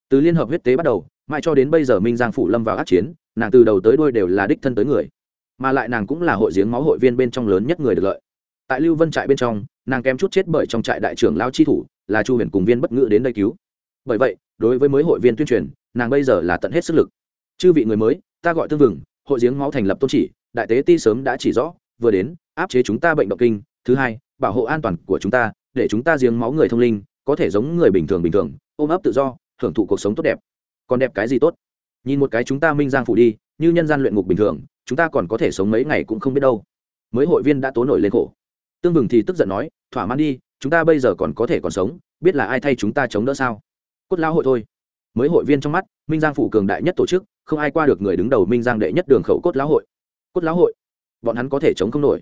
S1: Từ liên hợp huyết tế bắt đầu, mãi cho đến bây giờ minh giang phủ lâm vào át chiến, nàng từ đầu tới đuôi đều là đích thân tới người. Mà lại nàng cũng là hội giếng máu hội viên bên trong lớn nhất người được lợi. Tại lưu vân trại bên trong, nàng kém chút chết bởi trong trại đại trưởng lao chi thủ, là chu huyền cùng viên bất ngữ đến đây cứu. Bởi vậy, đối với mới hội viên tuyên truyền, nàng bây giờ là tận hết sức lực. Chư vị người mới, ta gọi tương vừng hội giếng máu thành lập tôn chỉ, đại tế ti sớm đã chỉ rõ vừa đến, áp chế chúng ta bệnh động kinh. Thứ hai, bảo hộ an toàn của chúng ta, để chúng ta giếng máu người thông linh, có thể giống người bình thường bình thường, ôm ấp tự do, hưởng thụ cuộc sống tốt đẹp. Còn đẹp cái gì tốt? Nhìn một cái chúng ta minh giang phủ đi, như nhân gian luyện ngục bình thường, chúng ta còn có thể sống mấy ngày cũng không biết đâu. Mới hội viên đã tố nổi lên khổ. Tương vừng thì tức giận nói, thỏa mãn đi, chúng ta bây giờ còn có thể còn sống, biết là ai thay chúng ta chống đỡ sao? Cốt lão hội thôi. Mới hội viên trong mắt, minh giang phủ cường đại nhất tổ chức, không ai qua được người đứng đầu minh giang đệ nhất đường khẩu cốt lão hội. Cốt lão hội bọn hắn có thể chống không nổi.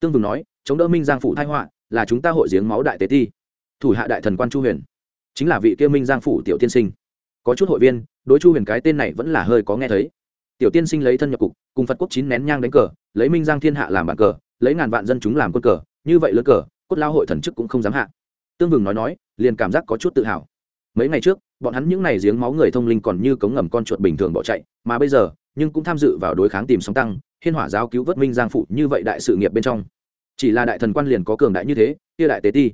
S1: Tương vừng nói, chống đỡ minh giang phủ thái họa là chúng ta hội giếng máu đại tế ti. Thủ hạ đại thần quan chu huyền, chính là vị kia minh giang phủ tiểu tiên sinh. Có chút hội viên, đối chu huyền cái tên này vẫn là hơi có nghe thấy. Tiểu tiên sinh lấy thân nhập cục, cùng phật quốc chín nén nhang đánh cờ, lấy minh giang thiên hạ làm bàn cờ, lấy ngàn vạn dân chúng làm quân cờ, như vậy lớn cờ, cốt lao hội thần chức cũng không dám hạ. Tương vừng nói nói, liền cảm giác có chút tự hào. Mấy ngày trước, bọn hắn những n à y giếng máu người thông linh còn như cống ngầm con chuột bình thường bỏ chạy, mà bây giờ, nhưng cũng tham dự vào đối kháng tìm sóng tăng hiên hỏa giáo cứu vớt minh giang phụ như vậy đại sự nghiệp bên trong. Chỉ là đại thần quan liền có cường đại như thế, kia đại tế ti.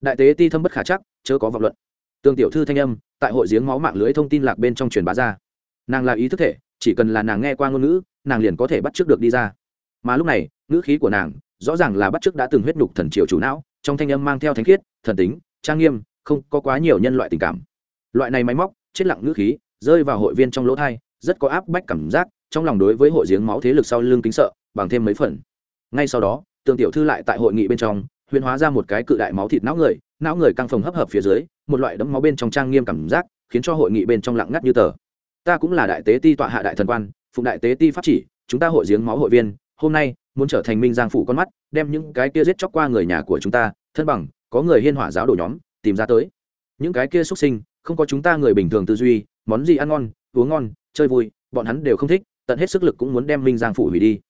S1: Đại tế ti thâm bất khả chắc, chớ có vọng luận. Tương tiểu thư thanh âm, tại hội giếng máu mạng lưới thông tin lạc bên trong truyền bá ra. Nàng là ý thức thể, chỉ cần là nàng nghe qua ngôn ngữ, nàng liền có thể bắt trước được đi ra. Mà lúc này, ngữ khí của nàng, rõ ràng là bắt trước đã từng huyết nhục thần triều chủ não, trong thanh âm mang theo thánh khiết, thần tính, trang nghiêm, không có quá nhiều nhân loại tình cảm. Loại này máy móc, chết lặng ngữ khí, rơi vào hội viên trong lỗ thai, rất có áp bách cảm giác trong lòng đối với hội giếng máu thế lực sau lưng kính sợ, bằng thêm mấy phần. Ngay sau đó, tường tiểu thư lại tại hội nghị bên trong, huyền hóa ra một cái cự đại máu thịt não người não người căng phồng hấp hợp phía dưới, một loại đấm máu bên trong trang nghiêm cảm giác, khiến cho hội nghị bên trong lặng ngắt như tờ. Ta cũng là đại tế ti tọa hạ đại thần quan, phụng đại tế ti pháp chỉ, chúng ta hội giếng máu hội viên, hôm nay, muốn trở thành minh giang phủ con mắt, đem những cái kia giết chóc qua người nhà của chúng ta, thân bằng, có người hiên hỏa giáo đổ nhóm, tìm ra tới. Những cái kia xuất sinh, không có chúng ta người bình thường tư duy, món gì ăn ngon, uống ngon, chơi vui, bọn hắn đều không thích tận hết sức lực cũng muốn đem minh giang phủ hủy đi.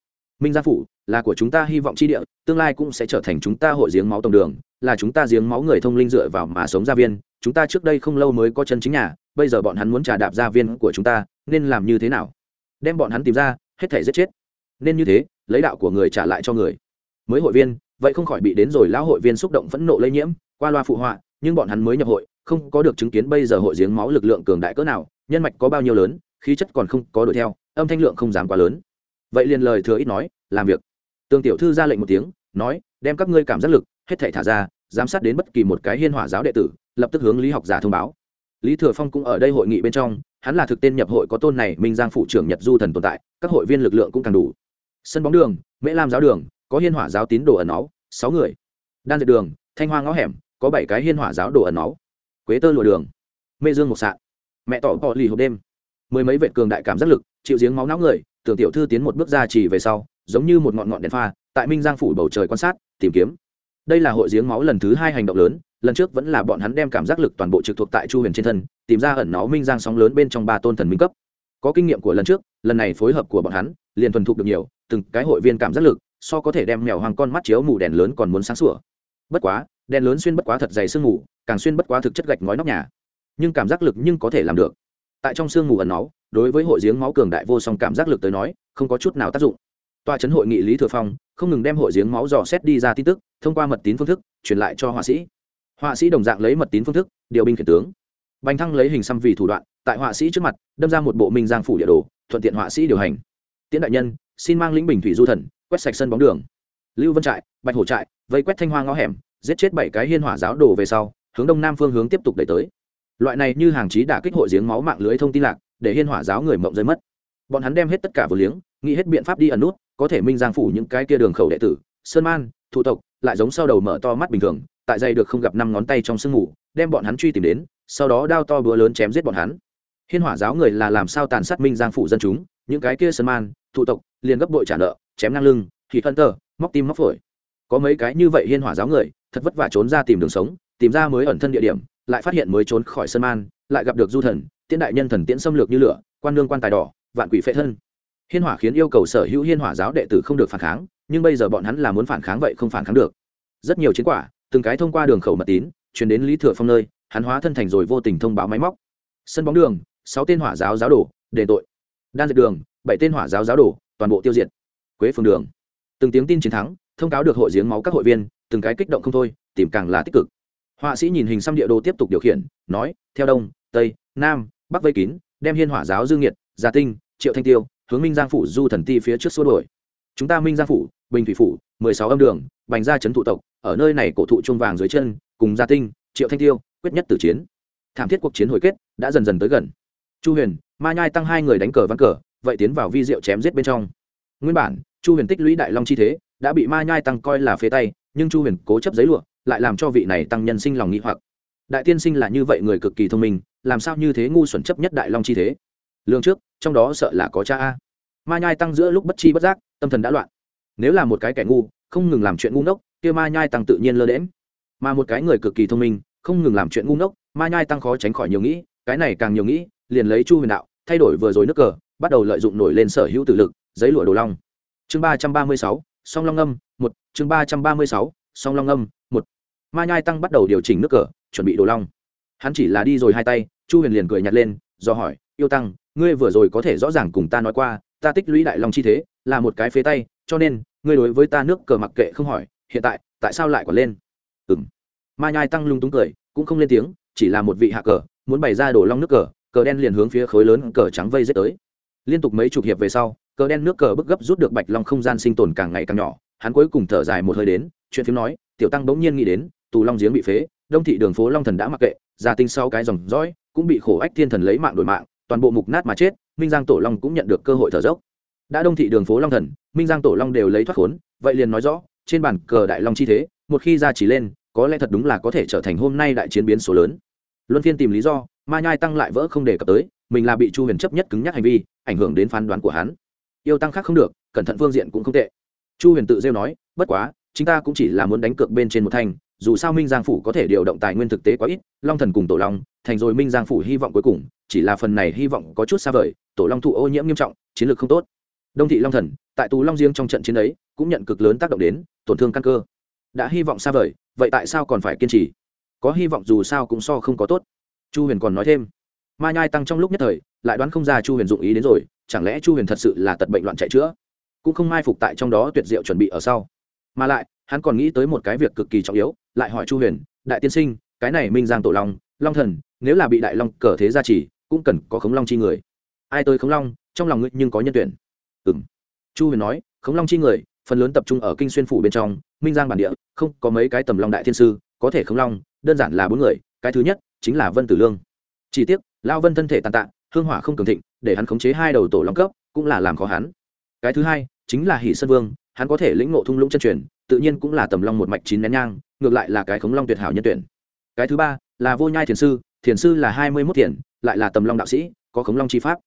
S1: Minh giang phủ là của chúng ta hy vọng chi địa, tương lai cũng sẽ trở thành chúng ta hội giếng máu tổng đường, là chúng ta giếng máu người thông linh dựa vào mà sống gia viên. Chúng ta trước đây không lâu mới có chân chính nhà, bây giờ bọn hắn muốn trà đạp gia viên của chúng ta, nên làm như thế nào? Đem bọn hắn tìm ra, hết thể giết chết. Nên như thế, lấy đạo của người trả lại cho người. Mới hội viên, vậy không khỏi bị đến rồi lão hội viên xúc động phẫn nộ lây nhiễm, qua loa phụ họa, nhưng bọn hắn mới nhập hội, không có được chứng kiến bây giờ hội giếng máu lực lượng cường đại cỡ nào, nhân mạch có bao nhiêu lớn khí chất còn không có đuổi theo, âm thanh lượng không dám quá lớn. Vậy liền lời thừa ít nói, làm việc. Tương tiểu thư ra lệnh một tiếng, nói, đem các ngươi cảm giác lực, hết thể thả ra, giám sát đến bất kỳ một cái hiên hỏa giáo đệ tử, lập tức hướng lý học giả thông báo. Lý thừa phong cũng ở đây hội nghị bên trong, hắn là thực tên nhập hội có tôn này minh giang phụ trưởng nhật du thần tồn tại, các hội viên lực lượng cũng càng đủ. Sân bóng đường, mễ lam giáo đường, có hiên hỏa giáo tín đồ ẩn náu, sáu người. Đan dệt đường, thanh hoa ngõ hẻm, có bảy cái hiên hỏa giáo đồ ẩn náu. Quế tơ lụa đường mê dương một sạn. Mẹ tỏ bọ lì hộp đêm mười mấy vệ cường đại cảm giác lực, chịu giếng máu não người, tưởng tiểu thư tiến một bước ra chỉ về sau, giống như một ngọn ngọn đèn pha, tại minh giang phủ bầu trời quan sát, tìm kiếm. Đây là hội giếng máu lần thứ hai hành động lớn, lần trước vẫn là bọn hắn đem cảm giác lực toàn bộ trực thuộc tại chu huyền trên thân, tìm ra ẩn nó minh giang sóng lớn bên trong ba tôn thần minh cấp. Có kinh nghiệm của lần trước, lần này phối hợp của bọn hắn, liền thuần thục được nhiều, từng cái hội viên cảm giác lực, so có thể đem mèo hoàng con mắt chiếu mù đèn lớn còn muốn sáng sủa. Bất quá, đèn lớn xuyên bất quá thật dày sương mù, càng xuyên bất quá thực chất gạch ngói nóc nhà. Nhưng cảm giác lực nhưng có thể làm được tại trong sương mù ẩn náu, đối với hội giếng máu cường đại vô song cảm giác lực tới nói, không có chút nào tác dụng. Tòa chấn hội nghị lý thừa phong không ngừng đem hội giếng máu dò xét đi ra tin tức, thông qua mật tín phương thức, truyền lại cho họa sĩ. Họa sĩ đồng dạng lấy mật tín phương thức, điều binh khiển tướng. Bành thăng lấy hình xăm vì thủ đoạn, tại họa sĩ trước mặt, đâm ra một bộ minh giang phủ địa đồ, thuận tiện họa sĩ điều hành. Tiễn đại nhân, xin mang lĩnh bình thủy du thần, quét sạch sân bóng đường. Lưu vân trại, bạch hổ trại, vây quét thanh hoa ngõ hẻm, giết chết bảy cái hiên hỏa giáo đồ về sau, hướng đông nam phương hướng tiếp tục đẩy tới loại này như hàng chí đả kích hội giếng máu mạng lưới thông tin lạc, để hiên hỏa giáo người mộng rơi mất. Bọn hắn đem hết tất cả vừa liếng, nghĩ hết biện pháp đi ẩn nút, có thể minh giang phủ những cái kia đường khẩu đệ tử, sơn man thủ tộc, lại giống sau đầu mở to mắt bình thường, tại dây được không gặp năm ngón tay trong sương mù, đem bọn hắn truy tìm đến, sau đó đao to búa lớn chém giết bọn hắn. Hiên hỏa giáo người là làm sao tàn sát minh giang phủ dân chúng, những cái kia sơn man thủ tộc, liền gấp bội trả nợ, chém ngang lưng, thì phân tờ, móc tim móc phổi. Có mấy cái như vậy hiên hỏa giáo người, thật vất vả trốn ra tìm đường sống, tìm ra mới ẩn thân địa điểm lại phát hiện mới trốn khỏi sân man, lại gặp được du thần, tiễn đại nhân thần tiễn xâm lược như lửa, quan nương quan tài đỏ, vạn quỷ phệ thân. Hiên hỏa khiến yêu cầu sở hữu hiên hỏa giáo đệ tử không được phản kháng, nhưng bây giờ bọn hắn là muốn phản kháng vậy không phản kháng được. Rất nhiều chiến quả, từng cái thông qua đường khẩu mật tín chuyển đến lý thừa phong nơi, hắn hóa thân thành rồi vô tình thông báo máy móc. Sân bóng đường, sáu tên hỏa giáo giáo đổ đền tội. Đan dệt đường, bảy tên hỏa giáo giáo đổ toàn bộ tiêu diệt. Quế phường đường. Từng tiếng tin chiến thắng, thông cáo được hội giếng máu các hội viên, từng cái kích động không thôi, tìm càng là tích cực họa sĩ nhìn hình xăm địa đồ tiếp tục điều khiển, nói, theo đông, tây, nam, bắc vây kín, đem hiên hỏa giáo dương nhiệt gia tinh, triệu thanh tiêu, hướng minh giang phủ du thần ti phía trước xua đổi chúng ta minh giang phủ, bình thủy phủ, mười sáu âm đường, bành gia trấn thụ tộc, ở nơi này cổ thụ chuông vàng dưới chân, cùng gia tinh, triệu thanh tiêu, quyết nhất tử chiến. Thảm thiết cuộc chiến hồi kết đã dần dần tới gần. Chu huyền, ma nhai tăng hai người đánh cờ văn cờ, vậy tiến vào vi diệu chém giết bên trong. Nguyên bản, chu huyền tích lũy đại long chi thế, đã bị ma nhai tăng coi là phế tay, nhưng chu huyền cố chấp giấy lụa lại làm cho vị này tăng nhân sinh lòng nghĩ hoặc. Đại tiên sinh là như vậy người cực kỳ thông minh, làm sao như thế ngu xuẩn chấp nhất đại long chi thế? Lương trước, trong đó sợ là có cha a. Ma nhai tăng giữa lúc bất chi bất giác, tâm thần đã loạn. Nếu là một cái kẻ ngu, không ngừng làm chuyện ngu ngốc, kia ma nhai tăng tự nhiên lơ đễm mà một cái người cực kỳ thông minh, không ngừng làm chuyện ngu ngốc, ma nhai tăng khó tránh khỏi nhiều nghĩ, cái này càng nhiều nghĩ, liền lấy chu huyền đạo, thay đổi vừa rồi nước cờ, bắt đầu lợi dụng nổi lên sở hữu tự lực, giấy lụa đồ long. Chương ba trăm ba mươi sáu, song long âm, một, chương ba trăm ba mươi sáu, song long âm, một ma nhai tăng bắt đầu điều chỉnh nước cờ, chuẩn bị đồ long. Hắn chỉ là đi rồi hai tay, chu huyền liền cười nhặt lên, do hỏi, yêu tăng, ngươi vừa rồi có thể rõ ràng cùng ta nói qua, ta tích lũy đại long chi thế, là một cái phế tay, cho nên, ngươi đối với ta nước cờ mặc kệ không hỏi, hiện tại tại sao lại còn lên? Ừng ma nhai tăng lung túng cười, cũng không lên tiếng, chỉ là một vị hạ cờ, muốn bày ra đổ long nước cờ cờ đen liền hướng phía khối lớn cờ trắng vây giết tới. Liên tục mấy chục hiệp về sau, cờ đen nước cờ bức gấp rút được bạch long không gian sinh tồn càng ngày càng nhỏ, hắn cuối cùng thở dài một hơi đến, chuyện phim nói, tiểu tăng bỗng nhiên nghĩ đến tù long giếng bị phế, đông thị đường phố long thần đã mặc kệ, gia tinh sau cái dòng dõi cũng bị khổ ách thiên thần lấy mạng đổi mạng, toàn bộ mục nát mà chết, minh giang tổ long cũng nhận được cơ hội thở dốc. Đã đông thị đường phố long thần, minh giang tổ long đều lấy thoát khốn, vậy liền nói rõ, trên bản cờ đại long chi thế, một khi ra chỉ lên, có lẽ thật đúng là có thể trở thành hôm nay đại chiến biến số lớn. Luân phiên tìm lý do, ma nhai tăng lại vỡ không đề cập tới, mình là bị chu huyền chấp nhất cứng nhắc hành vi, ảnh hưởng đến phán đoán của hắn. Yêu tăng khác không được, cẩn thận phương diện cũng không tệ. Chu huyền tự rêu nói, bất quá chúng ta cũng chỉ là muốn đánh cược bên trên một thanh dù sao minh giang phủ có thể điều động tài nguyên thực tế quá ít, long thần cùng tổ long, thành rồi minh giang phủ hy vọng cuối cùng, chỉ là phần này hy vọng có chút xa vời, tổ long thụ ô nhiễm nghiêm trọng, chiến lược không tốt. Đông thị long thần, tại tù long riêng trong trận chiến ấy, cũng nhận cực lớn tác động đến, tổn thương căn cơ. Đã hy vọng xa vời, vậy tại sao còn phải kiên trì? Có hy vọng dù sao cũng so không có tốt. Chu huyền còn nói thêm, ma nhai tăng trong lúc nhất thời, lại đoán không ra chu huyền dụng ý đến rồi, chẳng lẽ chu huyền thật sự là tật bệnh loạn chạy chữa? Cũng không mai phục tại trong đó tuyệt diệu chuẩn bị ở sau. Mà lại, hắn còn nghĩ tới một cái việc cực kỳ trọng yếu lại hỏi chu huyền, đại tiên sinh, cái này minh giang tổ long long thần, nếu là bị đại long cờ thế gia trì, cũng cần có khống long chi người. Ai tới khống long, trong lòng ngươi nhưng có nhân tuyển. Ừ m chu huyền nói, khống long chi người, phần lớn tập trung ở kinh xuyên phủ bên trong, minh giang bản địa, không có mấy cái tầm long đại thiên sư, có thể khống long, đơn giản là bốn người, cái thứ nhất chính là vân tử lương. Chỉ tiếc, lao vân thân thể tàn tạ, hương hỏa không cường thịnh, để hắn khống chế hai đầu tổ long cấp, cũng là làm khó hắn. Cái thứ hai chính là hỷ sơn vương hắn có thể lĩnh ngộ thung lũng chân truyền, tự nhiên cũng là tầm long một mạch chín nén nhang, ngược lại là cái khống long tuyệt hảo nhân tuyển. Cái thứ ba là vô nhai thiền sư thiền sư là hai mươi mốt thiền, lại là tầm long đạo sĩ, có khống long chi pháp.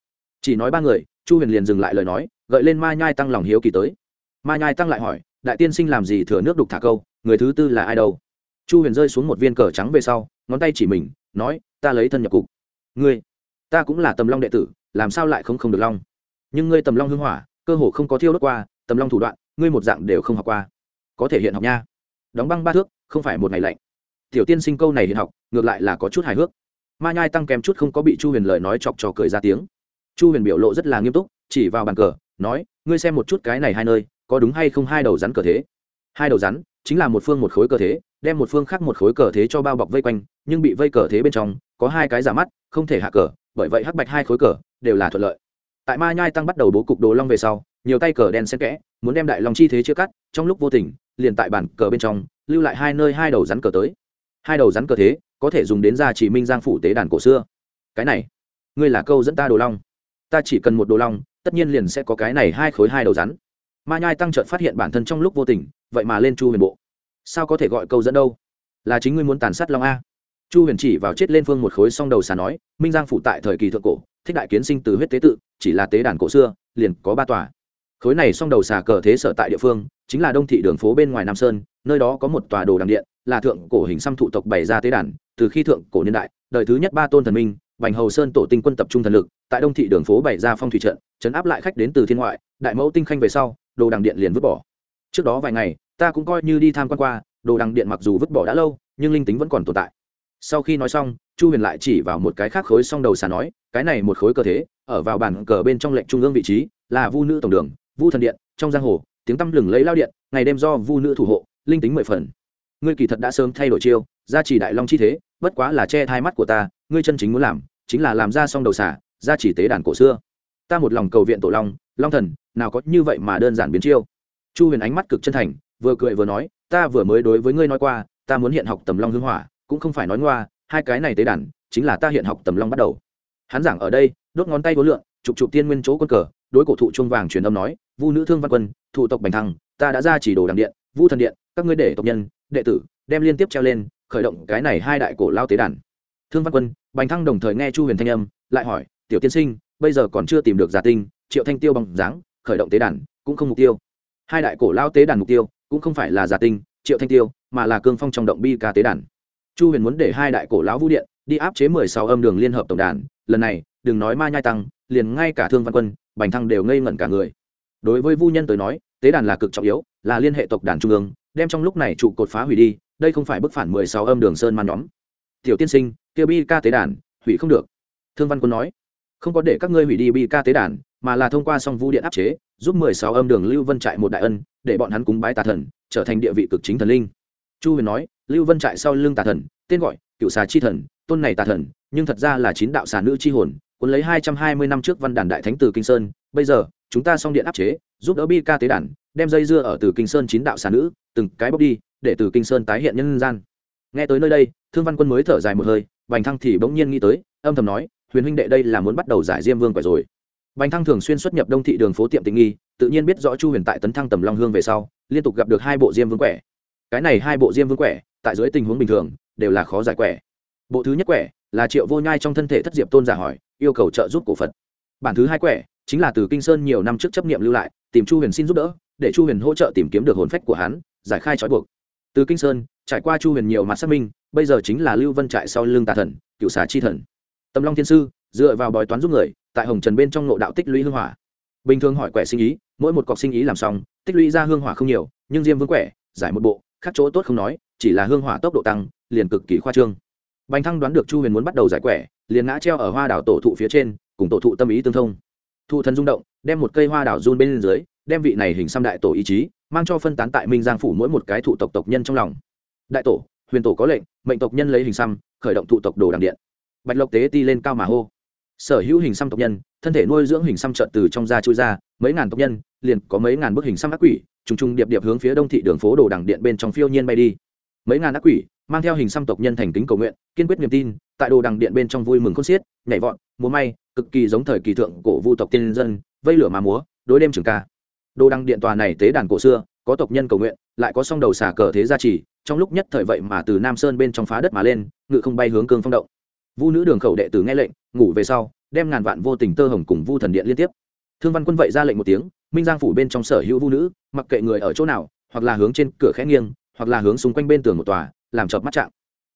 S1: Chỉ nói ba người, chu huyền liền dừng lại lời nói, gợi lên ma nhai tăng lòng hiếu kỳ tới. Ma nhai tăng lại hỏi, đại tiên sinh làm gì thừa nước đục thả câu, người thứ tư là ai đâu? Chu huyền rơi xuống một viên cờ trắng về sau, ngón tay chỉ mình, nói, ta lấy thân nhập cục. Ngươi, ta cũng là tầm long đệ tử, làm sao lại không không được long? Nhưng ngươi tầm long hưng hỏa, cơ hồ không có thiêu đốt qua, tầm long thủ đoạn ngươi một dạng đều không học qua. Có thể hiện học nha. Đóng băng ba thước, không phải một ngày lạnh. Tiểu tiên sinh câu này hiện học, ngược lại là có chút hài hước. Ma nhai tăng kém chút không có bị chu huyền lời nói chọc trò cười ra tiếng. Chu huyền biểu lộ rất là nghiêm túc, chỉ vào bàn cờ, nói, ngươi xem một chút cái này hai nơi, có đúng hay không hai đầu rắn cờ thế? Hai đầu rắn, chính là một phương một khối cờ thế, đem một phương khác một khối cờ thế cho bao bọc vây quanh, nhưng bị vây cờ thế bên trong, có hai cái giả mắt, không thể hạ cờ, bởi vậy hắc bạch hai khối cờ, đều là thuận lợi. Tại ma nhai tăng bắt đầu bố cục đồ long về sau nhiều tay cờ đen xen kẽ, muốn đem đại long chi thế chia cắt, trong lúc vô tình, liền tại bản cờ bên trong, lưu lại hai nơi hai đầu rắn cờ tới. Hai đầu rắn cờ thế, có thể dùng đến ra chỉ minh giang phủ tế đàn cổ xưa. Cái này, ngươi là câu dẫn ta đồ long. Ta chỉ cần một đồ long, tất nhiên liền sẽ có cái này hai khối hai đầu rắn. Ma nhai tăng trợt phát hiện bản thân trong lúc vô tình, vậy mà lên chu huyền bộ. Sao có thể gọi câu dẫn đâu? Là chính ngươi muốn tàn sát long a. Chu huyền chỉ vào chết lên phương một khối song đầu xà nói, minh giang phủ tại thời kỳ thượng cổ, thích đại kiến sinh từ huyết tế tự, chỉ là tế đàn cổ xưa, liền có ba tòa khối này song đầu xà cờ thế sở tại địa phương, chính là đông thị đường phố bên ngoài nam sơn, nơi đó có một tòa đồ đằng điện, là thượng cổ hình xăm thụ tộc bày ra tế đàn, từ khi thượng cổ niên đại, đời thứ nhất ba tôn thần minh, bành hầu sơn tổ tinh quân tập trung thần lực, tại đông thị đường phố bày ra phong thủy trận, chấn áp lại khách đến từ thiên ngoại, đại mẫu tinh khanh về sau, đồ đằng điện liền vứt bỏ. Trước đó vài ngày, ta cũng coi như đi tham quan qua, đồ đằng điện mặc dù vứt bỏ đã lâu, nhưng linh tính vẫn còn tồn tại. Sau khi nói xong, chu huyền lại chỉ vào một cái khác khối song đầu xà nói, cái này một khối cơ thế, ở vào bản cờ bên trong lệnh trung ương vị trí, là vu nữ tổng đường vu thần điện, trong giang hồ, tiếng tăm lừng lấy lao điện, ngày đêm do vu nữ thủ hộ, linh tính mười phần. Ngươi kỳ thật đã sớm thay đổi chiêu, gia trì đại long chi thế, bất quá là che hai mắt của ta, ngươi chân chính muốn làm, chính là làm ra song đầu xả, gia trì tế đàn cổ xưa. Ta một lòng cầu viện tổ long long thần, nào có như vậy mà đơn giản biến chiêu. Chu huyền ánh mắt cực chân thành, vừa cười vừa nói, ta vừa mới đối với ngươi nói qua, ta muốn hiện học tầm long hưng hỏa, cũng không phải nói ngoa, hai cái này tế đàn, chính là ta hiện học tầm long bắt đầu. Hắn giảng ở đây, đốt ngón tay vô lượng, chụp chụp tiên nguyên chỗ quân cờ, đối cổ thụ chuông vàng truyền âm nói vu nữ thương văn quân, thụ tộc bành thăng, ta đã ra chỉ đồ đằng điện, vu thần điện, các ngươi để tộc nhân, đệ tử, đem liên tiếp treo lên, khởi động cái này hai đại cổ lao tế đàn. Thương văn quân, bành thăng đồng thời nghe chu huyền thanh âm, lại hỏi, tiểu tiên sinh, bây giờ còn chưa tìm được giả tinh, triệu thanh tiêu bằng dáng, khởi động tế đàn, cũng không mục tiêu. Hai đại cổ lao tế đàn mục tiêu, cũng không phải là giả tinh, triệu thanh tiêu, mà là cương phong trong động bi ca tế đàn. Chu huyền muốn để hai đại cổ lão vũ điện, đi áp chế mười sáu âm đường liên hợp tổng đàn, lần này, đừng nói ma nhai tăng, liền ngay cả thương văn quân, bành thăng đều ngây ngẩn cả người đối với vu nhân tới nói, tế đàn là cực trọng yếu, là liên hệ tộc đàn trung ương, đem trong lúc này trụ cột phá hủy đi, đây không phải bức phản mười sáu âm đường sơn man nhóm. Tiểu tiên sinh, kia bi ca tế đàn, hủy không được. Thương văn quân nói, không có để các ngươi hủy đi bi ca tế đàn, mà là thông qua song vu điện áp chế, giúp mười sáu âm đường lưu vân trại một đại ân, để bọn hắn cúng bái tà thần, trở thành địa vị cực chính thần linh. Chu huyền nói, lưu vân trại sau lưng tà thần, tên gọi, cựu xà chi thần, tôn này tà thần, nhưng thật ra là chín đạo xà nữ chi hồn, cuốn lấy hai trăm hai mươi năm trước văn đàn đại thánh từ kinh sơn, bây giờ chúng ta xong điện áp chế, giúp đỡ bi ca tế đàn, đem dây dưa ở từ kinh sơn chín đạo xà nữ, từng cái bốc đi, để từ kinh sơn tái hiện nhân gian. Nghe tới nơi đây, thương văn quân mới thở dài một hơi, bành thăng thì bỗng nhiên nghĩ tới, âm thầm nói, huyền huynh đệ đây là muốn bắt đầu giải diêm vương quẻ rồi. Bành thăng thường xuyên xuất nhập đông thị đường phố tiệm tình nghi, tự nhiên biết rõ chu huyền tại tấn thăng tầm long hương về sau, liên tục gặp được hai bộ diêm vương quẻ. Cái này hai bộ diêm vương quẻ, tại dưới tình huống bình thường, đều là khó giải quẻ. Bộ thứ nhất quẻ là triệu vô nhai trong thân thể thất diệp tôn giả hỏi, yêu cầu trợ giúp cổ phật. Bản thứ hai quẻ chính là từ kinh sơn nhiều năm trước chấp nghiệm lưu lại, tìm chu huyền xin giúp đỡ, để chu huyền hỗ trợ tìm kiếm được hồn phách của hắn, giải khai trói buộc. Từ kinh sơn, trải qua chu huyền nhiều mặt xác minh, bây giờ chính là lưu vân trại sau lưng tà thần cựu xà chi thần. Tâm long thiên sư, dựa vào bói toán giúp người, tại hồng trần bên trong nộ đạo tích lũy hương hỏa. Bình thường hỏi quẻ sinh ý, mỗi một cọc sinh ý làm xong, tích lũy ra hương hỏa không nhiều, nhưng diêm vương quẻ, giải một bộ, khác chỗ tốt không nói, chỉ là hương hỏa tốc độ tăng, liền cực kỳ khoa trương. Bành thăng đoán được chu huyền muốn bắt đầu giải quẻ, liền ngã treo ở hoa đảo tổ thụ phía trên, cùng tổ thụ tâm ý tương thông thụ thần rung động, đem một cây hoa đảo run bên dưới, đem vị này hình xăm đại tổ ý chí, mang cho phân tán tại minh giang phủ mỗi một cái thụ tộc tộc nhân trong lòng. Đại tổ, huyền tổ có lệnh, mệnh tộc nhân lấy hình xăm, khởi động thụ tộc đồ đằng điện. Bạch lộc tế ti lên cao mà hô. Sở hữu hình xăm tộc nhân, thân thể nuôi dưỡng hình xăm trợn từ trong da chui ra, mấy ngàn tộc nhân, liền có mấy ngàn bức hình xăm ác quỷ, trùng trùng điệp điệp hướng phía đông thị đường phố đồ đằng điện bên trong phiêu nhiên bay đi. Mấy ngàn ác quỷ, mang theo hình xăm tộc nhân thành kính cầu nguyện, kiên quyết niềm tin, tại đồ đằng điện bên trong vui mừng khôn xiết, nhảy vọt, múa may cực kỳ giống thời kỳ thượng cổ vu tộc tiên dân, vây lửa mà múa, đối đêm trường ca. Đồ đăng điện tòa này tế đàn cổ xưa, có tộc nhân cầu nguyện, lại có song đầu xà cờ thế gia trì, trong lúc nhất thời vậy mà từ nam sơn bên trong phá đất mà lên, ngự không bay hướng cương phong động. Vu nữ đường khẩu đệ tử nghe lệnh, ngủ về sau, đem ngàn vạn vô tình tơ hồng cùng vu thần điện liên tiếp. Thương văn quân vậy ra lệnh một tiếng, minh giang phủ bên trong sở hữu vu nữ, mặc kệ người ở chỗ nào, hoặc là hướng trên cửa khẽ nghiêng, hoặc là hướng xung quanh bên tường một tòa, làm chợp mắt chạm.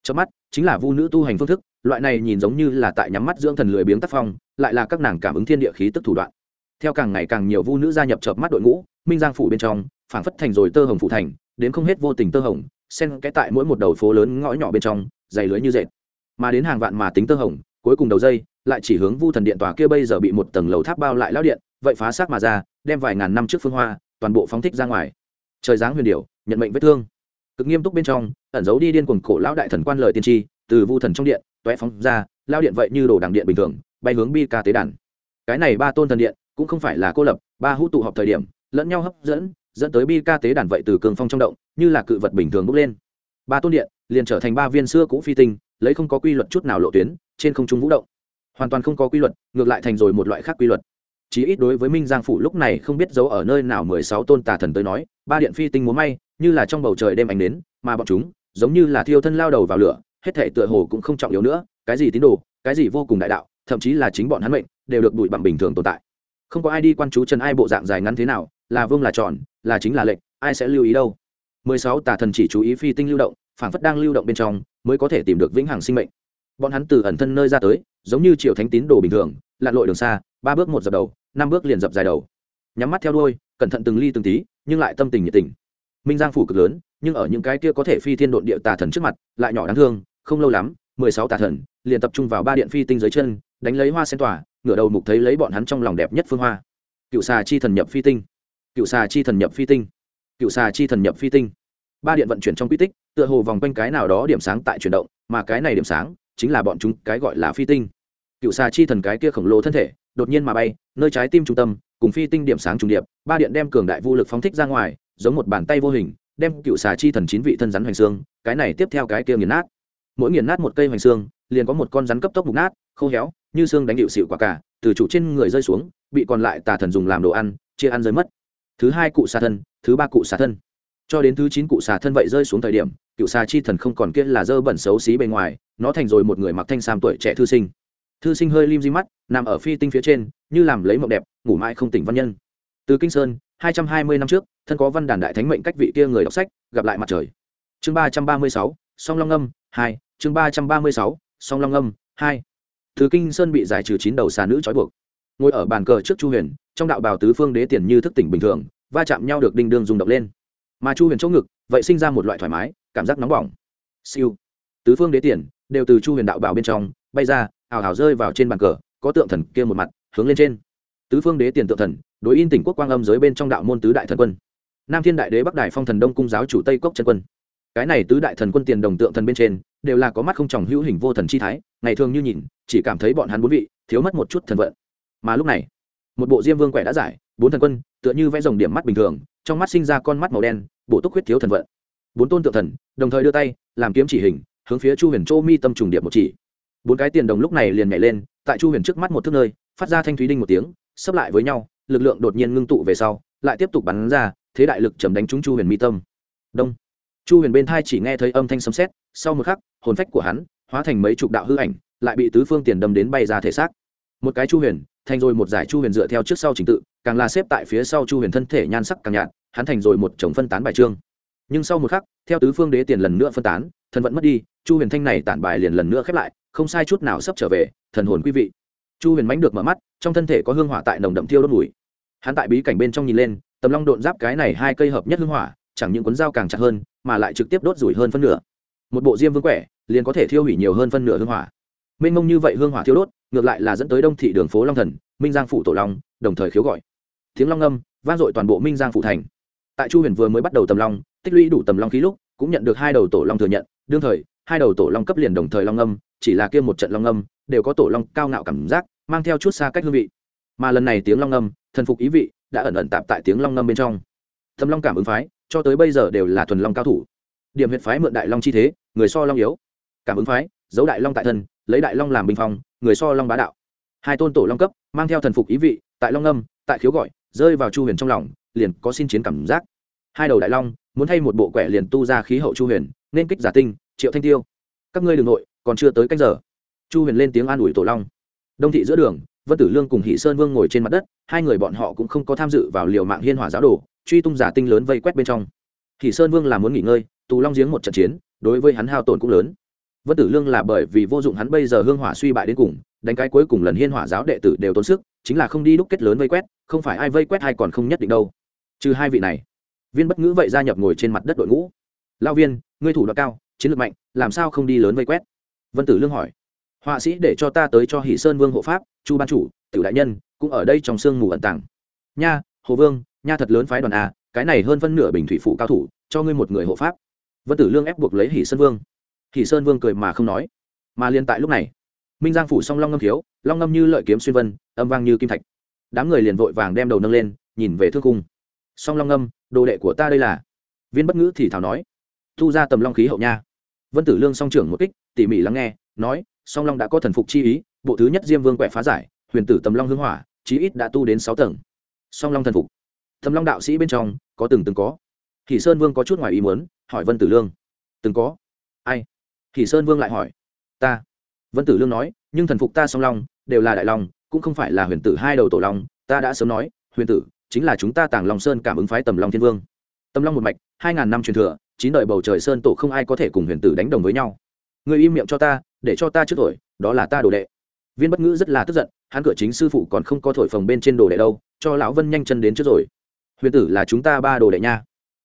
S1: Chợp mắt, chính là vu nữ tu hành phương thức loại này nhìn giống như là tại nhắm mắt dưỡng thần lười biếng tác phong, lại là các nàng cảm ứng thiên địa khí tức thủ đoạn. Theo càng ngày càng nhiều vu nữ gia nhập chợp mắt đội ngũ, minh giang phủ bên trong, phảng phất thành rồi tơ hồng phủ thành, đến không hết vô tình tơ hồng, xen cái tại mỗi một đầu phố lớn ngõ nhỏ bên trong, dày lưới như dệt. Mà đến hàng vạn mà tính tơ hồng, cuối cùng đầu dây, lại chỉ hướng vu thần điện tòa kia bây giờ bị một tầng lầu tháp bao lại lao điện, vậy phá xác mà ra, đem vài ngàn năm trước phương hoa, toàn bộ phóng thích ra ngoài. Trời giáng huyền điệu nhận mệnh vết thương. Cực nghiêm túc bên trong, ẩn giấu đi điên cuồng cổ lão đại thần quan lời tiên tri, từ vu thần trong điện toé phóng ra, lao điện vậy như đồ đằng điện bình thường, bay hướng bi ca tế đàn. Cái này ba tôn thần điện, cũng không phải là cô lập, ba hữu tụ họp thời điểm, lẫn nhau hấp dẫn dẫn tới bi ca tế đàn vậy từ cường phong trong động, như là cự vật bình thường bốc lên. Ba tôn điện, liền trở thành ba viên xưa cũ phi tinh, lấy không có quy luật chút nào lộ tuyến, trên không trung vũ động. Hoàn toàn không có quy luật, ngược lại thành rồi một loại khác quy luật. Chí ít đối với minh giang phủ lúc này không biết giấu ở nơi nào mười sáu tôn tà thần tới nói, ba điện phi tinh múa may, như là trong bầu trời đêm ánh đến mà bọn chúng, giống như là thiêu thân lao đầu vào lửa hết thể tựa hồ cũng không trọng yếu nữa, cái gì tín đồ, cái gì vô cùng đại đạo, thậm chí là chính bọn hắn mệnh, đều được bụi bằng bình thường tồn tại. Không có ai đi quan chú trần ai bộ dạng dài ngắn thế nào, là vương là tròn, là chính là lệnh, ai sẽ lưu ý đâu. Mười sáu tà thần chỉ chú ý phi tinh lưu động, phảng phất đang lưu động bên trong, mới có thể tìm được vĩnh hằng sinh mệnh. Bọn hắn từ ẩn thân nơi ra tới, giống như triều thánh tín đồ bình thường, lặn lội đường xa, ba bước một dập đầu, năm bước liền dập dài đầu. Nhắm mắt theo đuôi, cẩn thận từng ly từng tí, nhưng lại tâm tình nhiệt tình. Minh giang phủ cực lớn, nhưng ở những cái kia có thể phi thiên độn địa tà thần trước mặt, lại nhỏ đáng thương không lâu lắm, mười sáu tà thần liền tập trung vào ba điện phi tinh dưới chân, đánh lấy hoa sen tỏa, ngửa đầu mục thấy lấy bọn hắn trong lòng đẹp nhất phương hoa. Cựu xà chi thần nhập phi tinh. Cựu xà chi thần nhập phi tinh. Cựu xà chi thần nhập phi tinh. Ba điện vận chuyển trong quy tích, tựa hồ vòng quanh cái nào đó điểm sáng tại chuyển động, mà cái này điểm sáng chính là bọn chúng cái gọi là phi tinh. Cựu xà chi thần cái kia khổng lồ thân thể, đột nhiên mà bay, nơi trái tim trung tâm, cùng phi tinh điểm sáng trùng điệp, ba điện đem cường đại vô lực phóng thích ra ngoài, giống một bàn tay vô hình, đem cựu xà chi thần chín vị thân rắn hoành xương, cái này tiếp theo cái kia nghiền nát mỗi nghiền nát một cây hoành xương, liền có một con rắn cấp tốc mục nát, khô héo, như xương đánh điệu xịu quả cả, từ chủ trên người rơi xuống, bị còn lại tà thần dùng làm đồ ăn, chia ăn rơi mất. Thứ hai cụ xà thân, thứ ba cụ xà thân. Cho đến thứ chín cụ xà thân vậy rơi xuống thời điểm, cựu xà chi thần không còn kia là dơ bẩn xấu xí bề ngoài, nó thành rồi một người mặc thanh sam tuổi trẻ thư sinh. Thư sinh hơi lim di mắt, nằm ở phi tinh phía trên, như làm lấy mộng đẹp, ngủ mãi không tỉnh văn nhân. Từ kinh sơn, hai trăm hai mươi năm trước, thân có văn đàn đại thánh mệnh cách vị kia người đọc sách, gặp lại mặt trời. Chương ba trăm ba mươi sáu, song long âm, hai chương ba trăm ba mươi sáu, song long âm, hai. Thứ kinh sơn bị giải trừ chín đầu xà nữ trói buộc. Ngồi ở bàn cờ trước chu huyền, trong đạo bào tứ phương đế tiền như thức tỉnh bình thường, va chạm nhau được đinh đương dùng động lên. Mà chu huyền chỗ ngực, vậy sinh ra một loại thoải mái, cảm giác nóng bỏng. Siêu. Tứ phương đế tiền đều từ chu huyền đạo bào bên trong bay ra ảo ảo rơi vào trên bàn cờ, có tượng thần kia một mặt, hướng lên trên. Tứ phương đế tiền tượng thần, đối in tỉnh quốc quang âm giới bên trong đạo môn tứ đại thần quân. Nam thiên đại đế bắc đại phong thần đông cung giáo chủ tây cốc chân quân. Cái này tứ đại thần quân tiền đồng tượng thần bên trên đều là có mắt không tròng hữu hình vô thần chi thái, ngày thường như nhìn, chỉ cảm thấy bọn hắn bốn vị thiếu mất một chút thần vận. Mà lúc này, một bộ diêm vương quẻ đã giải, bốn thần quân, tựa như vẽ dòng điểm mắt bình thường, trong mắt sinh ra con mắt màu đen bộ túc huyết thiếu thần vận. Bốn tôn tượng thần, đồng thời đưa tay, làm kiếm chỉ hình, hướng phía chu huyền châu mi tâm trùng điệp một chỉ. Bốn cái tiền đồng lúc này liền nhảy lên, tại chu huyền trước mắt một thước nơi, phát ra thanh thúy đinh một tiếng, sấp lại với nhau, lực lượng đột nhiên ngưng tụ về sau, lại tiếp tục bắn ra, thế đại lực chầm đánh trúng chu huyền mi tâm. Đông. Chu huyền bên thai chỉ nghe thấy âm thanh sấm sét, sau một khắc hồn phách của hắn, hóa thành mấy chục đạo hư ảnh, lại bị tứ phương tiền đâm đến bay ra thể xác. Một cái chu huyền, thành rồi một giải chu huyền dựa theo trước sau trình tự, càng là xếp tại phía sau chu huyền thân thể nhan sắc càng nhạt, hắn thành rồi một chồng phân tán bài trương nhưng sau một khắc, theo tứ phương đế tiền lần nữa phân tán thần vẫn mất đi, chu huyền thanh này tản bài liền lần nữa khép lại, không sai chút nào sắp trở về, thần hồn quý vị. Chu huyền mánh được mở mắt, trong thân thể có hương hỏa tại nồng đậm thiêu đốt mùi. Hắn tại bí cảnh bên trong nhìn lên, tầm long độn giáp cái này hai cây hợp nhất hương hỏa, chẳng những cuốn dao càng chặt hơn, mà lại trực tiếp đốt rủi hơn phân nửa. Một bộ diêm vương quẻ liền có thể thiêu hủy nhiều hơn phân nửa hương hỏa. Mênh mông như vậy hương hỏa thiêu đốt, ngược lại là dẫn tới đông thị đường phố long thần, minh giang phủ tổ long, đồng thời khiếu gọi. Tiếng long âm vang dội toàn bộ minh giang phủ thành. Tại chu huyền vừa mới bắt đầu tầm long, tích lũy đủ tầm long khí lúc, cũng nhận được hai đầu tổ long thừa nhận, đương thời, hai đầu tổ long cấp liền đồng thời long âm, chỉ là kia một trận long âm, đều có tổ long cao ngạo cảm giác, mang theo chút xa cách hương vị. Mà lần này tiếng long âm, thần phục ý vị, đã ẩn ẩn tạp tại tiếng long âm bên trong. Thầm long cảm ứng phái, cho tới bây giờ đều là thuần long cao thủ. Điểm huyện phái mượn đại long chi thế, người so long yếu cảm ứng phái, giấu đại long tại thân, lấy đại long làm bình phong, người so long bá đạo. Hai tôn tổ long cấp, mang theo thần phục ý vị, tại long âm, tại khiếu gọi, rơi vào chu huyền trong lòng, liền có xin chiến cảm giác. Hai đầu đại long, muốn thay một bộ quẻ liền tu ra khí hậu chu huyền, nên kích giả tinh, triệu thanh tiêu. Các ngươi đ ừ n g nội, còn chưa tới cách giờ. Chu huyền lên tiếng an ủi tổ long. Đông thị giữa đường, vân tử lương cùng hỷ sơn vương ngồi trên mặt đất, hai người bọn họ cũng không có tham dự vào liều mạng hiên hỏa giáo đồ, truy tung giả tinh lớn vây quét bên trong. Hỷ sơn vương là muốn nghỉ ngơi, tù long giếng một trận chiến, đối với hắn hao tổn cũng lớn vân tử lương là bởi vì vô dụng hắn bây giờ hương hỏa suy bại đến cùng, đánh cái cuối cùng lần hiên hỏa giáo đệ tử đều tốn sức, chính là không đi đúc kết lớn vây quét, không phải ai vây quét hay còn không nhất định đâu. Trừ hai vị này, viên bất ngữ vậy gia nhập ngồi trên mặt đất đội ngũ. Lao viên, ngươi thủ đoạn cao, chiến lược mạnh, làm sao không đi lớn vây quét? Vân tử lương hỏi. Họa sĩ để cho ta tới cho hỷ sơn vương hộ pháp, chu ban chủ, tiểu đại nhân, cũng ở đây trong sương mù ẩn tàng. Nha, hồ vương, nha thật lớn phái đoàn a cái này hơn phân nửa bình thủy phụ cao thủ, cho ngươi một người hộ pháp. Vân tử lương ép buộc lấy hỷ sơn vương thì sơn vương cười mà không nói. Mà liên tại lúc này, minh giang phủ song long ngâm thiếu long ngâm như lợi kiếm xuyên vân, âm vang như kim thạch. Đám người liền vội vàng đem đầu nâng lên, nhìn về thương cung. Song long ngâm, đồ đệ của ta đây là? Viên bất ngữ thì thảo nói, thu ra tầm long khí hậu nha. Vân tử lương song trưởng một kích, tỉ mỉ lắng nghe, nói, song long đã có thần phục chi ý, bộ thứ nhất diêm vương quẹ phá giải, huyền tử tầm long hưng hỏa, chí ít đã tu đến sáu tầng. Song long thần phục. Tầm long đạo sĩ bên trong, có từng từng có. Thì sơn vương có chút ngoài ý muốn, hỏi vân tử lương, từng có? Ai? Thì sơn vương lại hỏi, ta? Vân tử lương nói, nhưng thần phục ta song long, đều là đại long, cũng không phải là huyền tử hai đầu tổ long. Ta đã sớm nói, huyền tử chính là chúng ta tàng long sơn cảm ứng phái tầm long thiên vương. Tầm long một mạch, hai ngàn năm truyền thừa, chín đời bầu trời sơn tổ không ai có thể cùng huyền tử đánh đồng với nhau. Người im miệng cho ta, để cho ta trước thổi đó là ta đồ đệ. Viên bất ngữ rất là tức giận, hắn cửa chính sư phụ còn không có thổi phồng bên trên đồ đệ đâu, cho lão vân nhanh chân đến trước rồi. Huyền tử là chúng ta ba đồ đệ nha.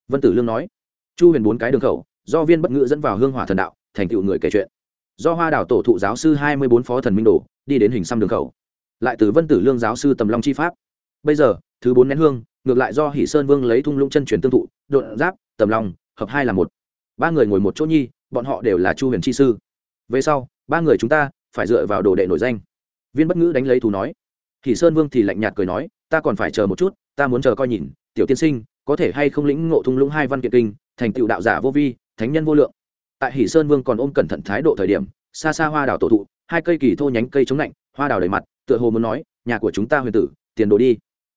S1: Vân tử lương nói, chu huyền bốn cái đường khẩu, do viên bất ngữ dẫn vào hương hỏa thần đạo thành tựu người kể chuyện. Do hoa đảo tổ thụ giáo sư hai mươi bốn phó thần minh đồ, đi đến hình xăm đường khẩu. Lại từ vân tử lương giáo sư tầm long chi pháp. Bây giờ, thứ bốn nén hương, ngược lại do hỷ sơn vương lấy thung lũng chân truyền tương thụ đột giáp, tầm long, hợp hai là một. Ba người ngồi một chỗ nhi, bọn họ đều là chu huyền chi sư. Về sau, ba người chúng ta phải dựa vào đồ đệ nổi danh. Viên bất ngữ đánh lấy thù nói. Hỷ sơn vương thì lạnh nhạt cười nói, ta còn phải chờ một chút, ta muốn chờ coi nhìn, tiểu tiên sinh, có thể hay không lĩnh ngộ thung lũng hai văn kiện kinh, thành tựu đạo giả vô vi, thánh nhân vô lượng tại hỷ sơn vương còn ôm cẩn thận thái độ thời điểm, xa xa hoa đào tổ thụ, hai cây kỳ thô nhánh cây chống lạnh, hoa đào đầy mặt, tựa hồ muốn nói, nhà của chúng ta huyền tử, tiền đồ đi.